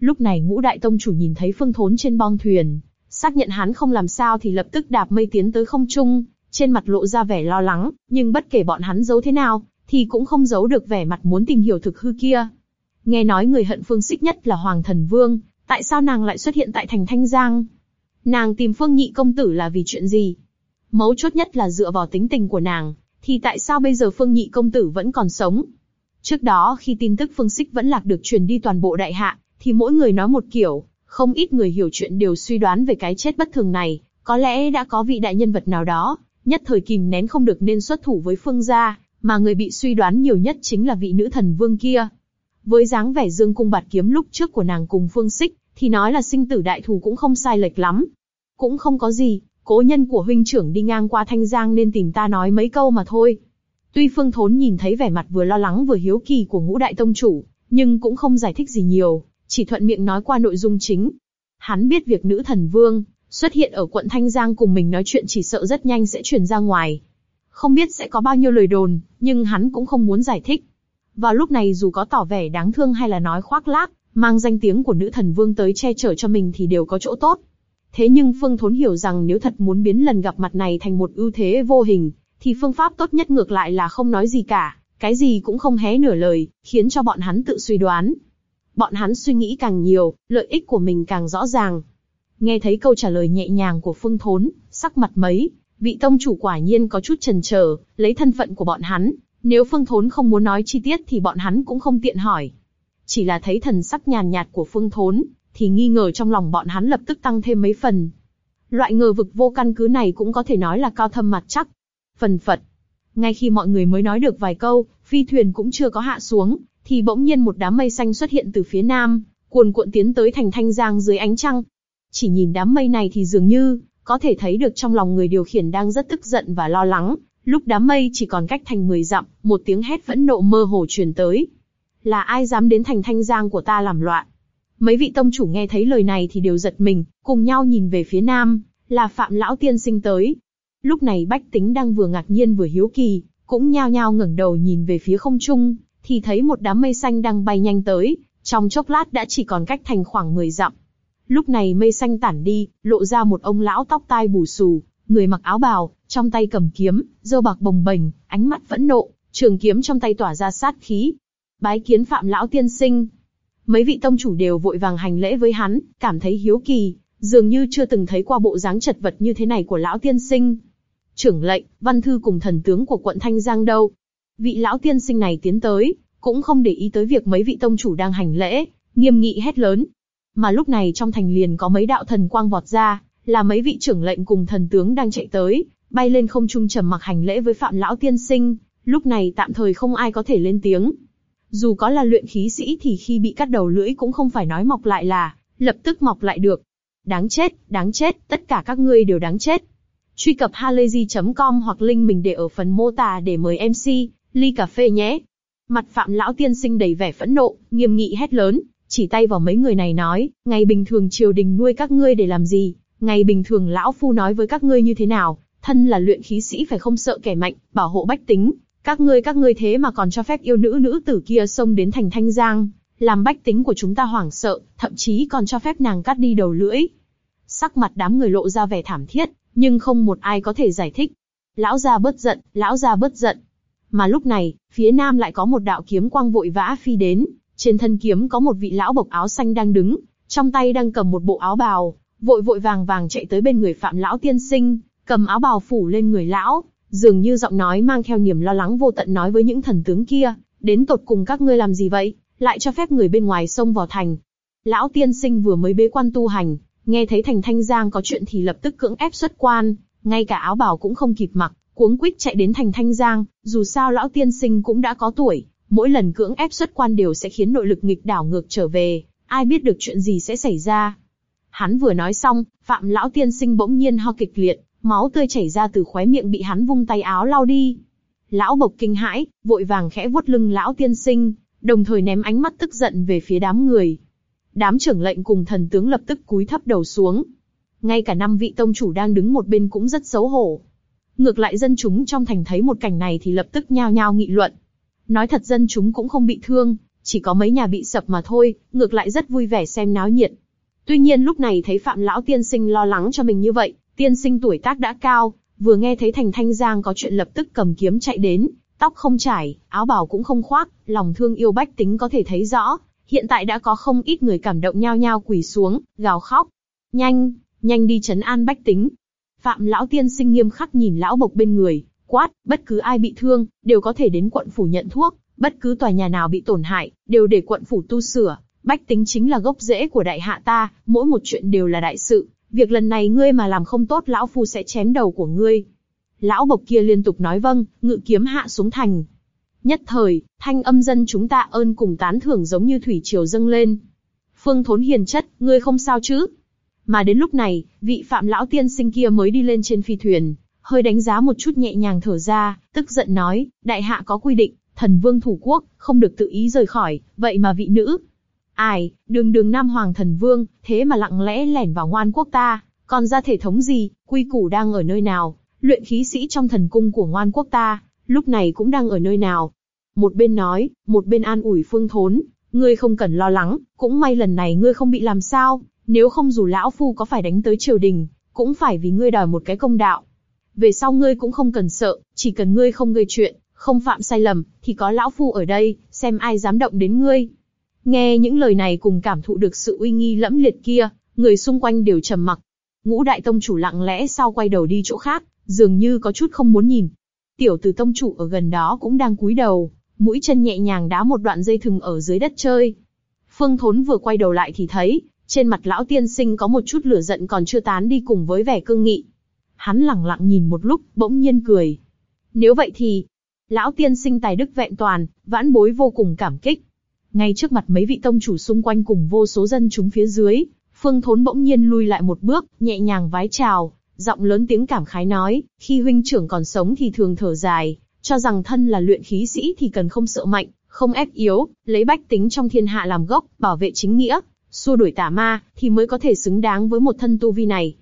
Lúc này ngũ đại tông chủ nhìn thấy Phương Thốn trên bong thuyền, xác nhận hắn không làm sao thì lập tức đạp mây tiến tới không trung, trên mặt lộ ra vẻ lo lắng, nhưng bất kể bọn hắn giấu thế nào, thì cũng không giấu được vẻ mặt muốn tìm hiểu thực hư kia. Nghe nói người hận Phương Xích nhất là Hoàng Thần Vương, tại sao nàng lại xuất hiện tại thành Thanh Giang? Nàng tìm Phương Nhị công tử là vì chuyện gì? Mấu chốt nhất là dựa vào tính tình của nàng, thì tại sao bây giờ Phương Nhị công tử vẫn còn sống? Trước đó khi tin tức Phương Xích vẫn lạc được truyền đi toàn bộ đại hạ, thì mỗi người nói một kiểu, không ít người hiểu chuyện đều suy đoán về cái chết bất thường này, có lẽ đã có vị đại nhân vật nào đó, nhất thời kìm nén không được nên xuất thủ với Phương gia, mà người bị suy đoán nhiều nhất chính là vị nữ thần vương kia. Với dáng vẻ dương cung bạt kiếm lúc trước của nàng cùng Phương Xích, thì nói là sinh tử đại thù cũng không sai lệch lắm. Cũng không có gì, cố nhân của huynh trưởng đi ngang qua Thanh Giang nên tìm ta nói mấy câu mà thôi. Tuy Phương Thốn nhìn thấy vẻ mặt vừa lo lắng vừa hiếu kỳ của ngũ đại tông chủ, nhưng cũng không giải thích gì nhiều, chỉ thuận miệng nói qua nội dung chính. Hắn biết việc nữ thần vương xuất hiện ở quận Thanh Giang cùng mình nói chuyện chỉ sợ rất nhanh sẽ truyền ra ngoài. Không biết sẽ có bao nhiêu lời đồn, nhưng hắn cũng không muốn giải thích. Vào lúc này dù có tỏ vẻ đáng thương hay là nói khoác lác, mang danh tiếng của nữ thần vương tới che chở cho mình thì đều có chỗ tốt. Thế nhưng Phương Thốn hiểu rằng nếu thật muốn biến lần gặp mặt này thành một ưu thế vô hình, thì phương pháp tốt nhất ngược lại là không nói gì cả, cái gì cũng không hé nửa lời, khiến cho bọn hắn tự suy đoán. Bọn hắn suy nghĩ càng nhiều, lợi ích của mình càng rõ ràng. Nghe thấy câu trả lời nhẹ nhàng của Phương Thốn, sắc mặt mấy, vị tông chủ quả nhiên có chút chần chờ, lấy thân phận của bọn hắn, nếu Phương Thốn không muốn nói chi tiết thì bọn hắn cũng không tiện hỏi. Chỉ là thấy thần sắc nhàn nhạt của Phương Thốn, thì nghi ngờ trong lòng bọn hắn lập tức tăng thêm mấy phần. Loại ngờ vực vô căn cứ này cũng có thể nói là cao thâm mặt chắc. Phần phật. Ngay khi mọi người mới nói được vài câu, phi thuyền cũng chưa có hạ xuống, thì bỗng nhiên một đám mây xanh xuất hiện từ phía nam, cuồn cuộn tiến tới thành thanh giang dưới ánh trăng. Chỉ nhìn đám mây này thì dường như, có thể thấy được trong lòng người điều khiển đang rất tức giận và lo lắng. Lúc đám mây chỉ còn cách thành 10 dặm, một tiếng hét phẫn nộ mơ hồ truyền tới. Là ai dám đến thành thanh giang của ta làm loạn? Mấy vị tông chủ nghe thấy lời này thì đều giật mình, cùng nhau nhìn về phía nam, là Phạm Lão Tiên Sinh tới. Lúc này Bách Tính đang vừa ngạc nhiên vừa hiếu kỳ, cũng nhao nhao ngẩng đầu nhìn về phía không trung, thì thấy một đám mây xanh đang bay nhanh tới, trong chốc lát đã chỉ còn cách thành khoảng 10 dặm. Lúc này mây xanh tản đi, lộ ra một ông lão tóc tai bù xù, người mặc áo bào, trong tay cầm kiếm, dâu bạc bồng bềnh, ánh mắt vẫn nộ, trường kiếm trong tay tỏa ra sát khí. Bái kiến Phạm lão tiên sinh. Mấy vị tông chủ đều vội vàng hành lễ với hắn, cảm thấy hiếu kỳ, dường như chưa từng thấy qua bộ dáng chật vật như thế này của lão tiên sinh. Trưởng lệnh, văn thư cùng thần tướng của quận Thanh Giang đâu? Vị lão tiên sinh này tiến tới, cũng không để ý tới việc mấy vị tông chủ đang hành lễ, nghiêm nghị hét lớn. Mà lúc này trong thành liền có mấy đạo thần quang vọt ra, là mấy vị trưởng lệnh cùng thần tướng đang chạy tới, bay lên không trung trầm mặc hành lễ với phạm lão tiên sinh. Lúc này tạm thời không ai có thể lên tiếng. Dù có là luyện khí sĩ thì khi bị cắt đầu lưỡi cũng không phải nói mọc lại là, lập tức mọc lại được. Đáng chết, đáng chết, tất cả các ngươi đều đáng chết. Truy cập halayzi.com hoặc link mình để ở phần mô tả để mời MC, ly cà phê nhé. Mặt phạm lão tiên sinh đầy vẻ phẫn nộ, nghiêm nghị hét lớn, chỉ tay vào mấy người này nói, ngày bình thường triều đình nuôi các ngươi để làm gì, ngày bình thường lão phu nói với các ngươi như thế nào, thân là luyện khí sĩ phải không sợ kẻ mạnh, bảo hộ bách tính, các ngươi các ngươi thế mà còn cho phép yêu nữ nữ tử kia xông đến thành thanh giang, làm bách tính của chúng ta hoảng sợ, thậm chí còn cho phép nàng cắt đi đầu lưỡi. Sắc mặt đám người lộ ra vẻ thảm thiết, nhưng không một ai có thể giải thích. Lão gia bớt giận, lão gia bớt giận. Mà lúc này, phía nam lại có một đạo kiếm quang vội vã phi đến, trên thân kiếm có một vị lão bộc áo xanh đang đứng, trong tay đang cầm một bộ áo bào, vội vội vàng vàng chạy tới bên người phạm lão tiên sinh, cầm áo bào phủ lên người lão, dường như giọng nói mang theo niềm lo lắng vô tận nói với những thần tướng kia, đến tột cùng các ngươi làm gì vậy, lại cho phép người bên ngoài xông vào thành. Lão tiên sinh vừa mới bế quan tu hành, nghe thấy thành thanh giang có chuyện thì lập tức cưỡng ép xuất quan, ngay cả áo bào cũng không kịp mặc, cuống quýt chạy đến thành thanh giang, dù sao lão tiên sinh cũng đã có tuổi, mỗi lần cưỡng ép xuất quan đều sẽ khiến nội lực nghịch đảo ngược trở về, ai biết được chuyện gì sẽ xảy ra. Hắn vừa nói xong, phạm lão tiên sinh bỗng nhiên ho kịch liệt, máu tươi chảy ra từ khóe miệng bị hắn vung tay áo lau đi. Lão bộc kinh hãi, vội vàng khẽ vuốt lưng lão tiên sinh, đồng thời ném ánh mắt tức giận về phía đám người. Đám trưởng lệnh cùng thần tướng lập tức cúi thấp đầu xuống. Ngay cả năm vị tông chủ đang đứng một bên cũng rất xấu hổ. Ngược lại dân chúng trong thành thấy một cảnh này thì lập tức nhao nhao nghị luận. Nói thật dân chúng cũng không bị thương, chỉ có mấy nhà bị sập mà thôi, ngược lại rất vui vẻ xem náo nhiệt. Tuy nhiên lúc này thấy Phạm Lão Tiên Sinh lo lắng cho mình như vậy, Tiên Sinh tuổi tác đã cao, vừa nghe thấy Thành Thanh Giang có chuyện lập tức cầm kiếm chạy đến, tóc không trải, áo bào cũng không khoác, lòng thương yêu bách tính có thể thấy rõ. Hiện tại đã có không ít người cảm động nhao nhao quỳ xuống, gào khóc. Nhanh, nhanh đi chấn an bách tính. Phạm Lão Tiên Sinh nghiêm khắc nhìn lão bộc bên người, quát, bất cứ ai bị thương, đều có thể đến quận phủ nhận thuốc, bất cứ tòa nhà nào bị tổn hại, đều để quận phủ tu sửa. Bách tính chính là gốc rễ của đại hạ ta, mỗi một chuyện đều là đại sự, việc lần này ngươi mà làm không tốt lão phu sẽ chém đầu của ngươi. Lão bộc kia liên tục nói vâng, ngự kiếm hạ xuống thành. Nhất thời, thanh âm dân chúng ta ơn cùng tán thưởng giống như thủy triều dâng lên. Phương Thốn hiền chất, ngươi không sao chứ? Mà đến lúc này, vị phạm lão tiên sinh kia mới đi lên trên phi thuyền, hơi đánh giá một chút nhẹ nhàng thở ra, tức giận nói, đại hạ có quy định, thần vương thủ quốc, không được tự ý rời khỏi, vậy mà vị nữ. Ai, đường đường nam hoàng thần vương, thế mà lặng lẽ lẻn vào ngoan quốc ta, còn ra thể thống gì, quy củ đang ở nơi nào, luyện khí sĩ trong thần cung của ngoan quốc ta, lúc này cũng đang ở nơi nào. Một bên nói, một bên an ủi phương thốn, ngươi không cần lo lắng, cũng may lần này ngươi không bị làm sao, nếu không dù lão phu có phải đánh tới triều đình, cũng phải vì ngươi đòi một cái công đạo. Về sau ngươi cũng không cần sợ, chỉ cần ngươi không gây chuyện, không phạm sai lầm, thì có lão phu ở đây, xem ai dám động đến ngươi. Nghe những lời này cùng cảm thụ được sự uy nghi lẫm liệt kia, người xung quanh đều trầm mặc. Ngũ đại tông chủ lặng lẽ sau quay đầu đi chỗ khác, dường như có chút không muốn nhìn. Tiểu tử tông chủ ở gần đó cũng đang cúi đầu, mũi chân nhẹ nhàng đá một đoạn dây thừng ở dưới đất chơi. Phương Thốn vừa quay đầu lại thì thấy, trên mặt lão tiên sinh có một chút lửa giận còn chưa tán đi cùng với vẻ cương nghị. Hắn lặng lặng nhìn một lúc, bỗng nhiên cười. Nếu vậy thì, lão tiên sinh tài đức vẹn toàn, vãn bối vô cùng cảm kích. Ngay trước mặt mấy vị tông chủ xung quanh cùng vô số dân chúng phía dưới, Phương Thốn bỗng nhiên lui lại một bước, nhẹ nhàng vái chào, giọng lớn tiếng cảm khái nói, khi huynh trưởng còn sống thì thường thở dài, cho rằng thân là luyện khí sĩ thì cần không sợ mạnh, không ép yếu, lấy bách tính trong thiên hạ làm gốc, bảo vệ chính nghĩa, xua đuổi tà ma, thì mới có thể xứng đáng với một thân tu vi này.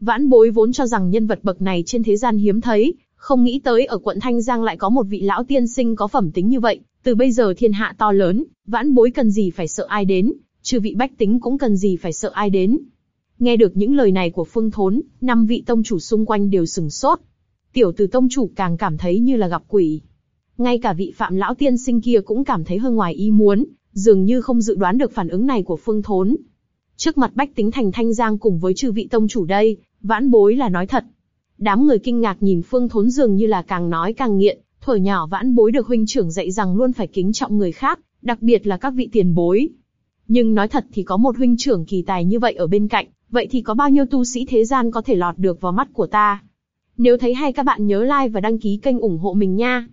Vãn bối vốn cho rằng nhân vật bậc này trên thế gian hiếm thấy, không nghĩ tới ở quận Thanh Giang lại có một vị lão tiên sinh có phẩm tính như vậy. Từ bây giờ thiên hạ to lớn, vãn bối cần gì phải sợ ai đến, trừ vị bách tính cũng cần gì phải sợ ai đến. Nghe được những lời này của Phương Thốn, năm vị tông chủ xung quanh đều sừng sốt. Tiểu tử tông chủ càng cảm thấy như là gặp quỷ. Ngay cả vị phạm lão tiên sinh kia cũng cảm thấy hơi ngoài ý muốn, dường như không dự đoán được phản ứng này của Phương Thốn. Trước mặt bách tính thành thanh giang cùng với chư vị tông chủ đây, vãn bối là nói thật. Đám người kinh ngạc nhìn Phương Thốn dường như là càng nói càng nghiện, thuở nhỏ vãn bối được huynh trưởng dạy rằng luôn phải kính trọng người khác, đặc biệt là các vị tiền bối. Nhưng nói thật thì có một huynh trưởng kỳ tài như vậy ở bên cạnh, vậy thì có bao nhiêu tu sĩ thế gian có thể lọt được vào mắt của ta. Nếu thấy hay các bạn nhớ like và đăng ký kênh ủng hộ mình nha.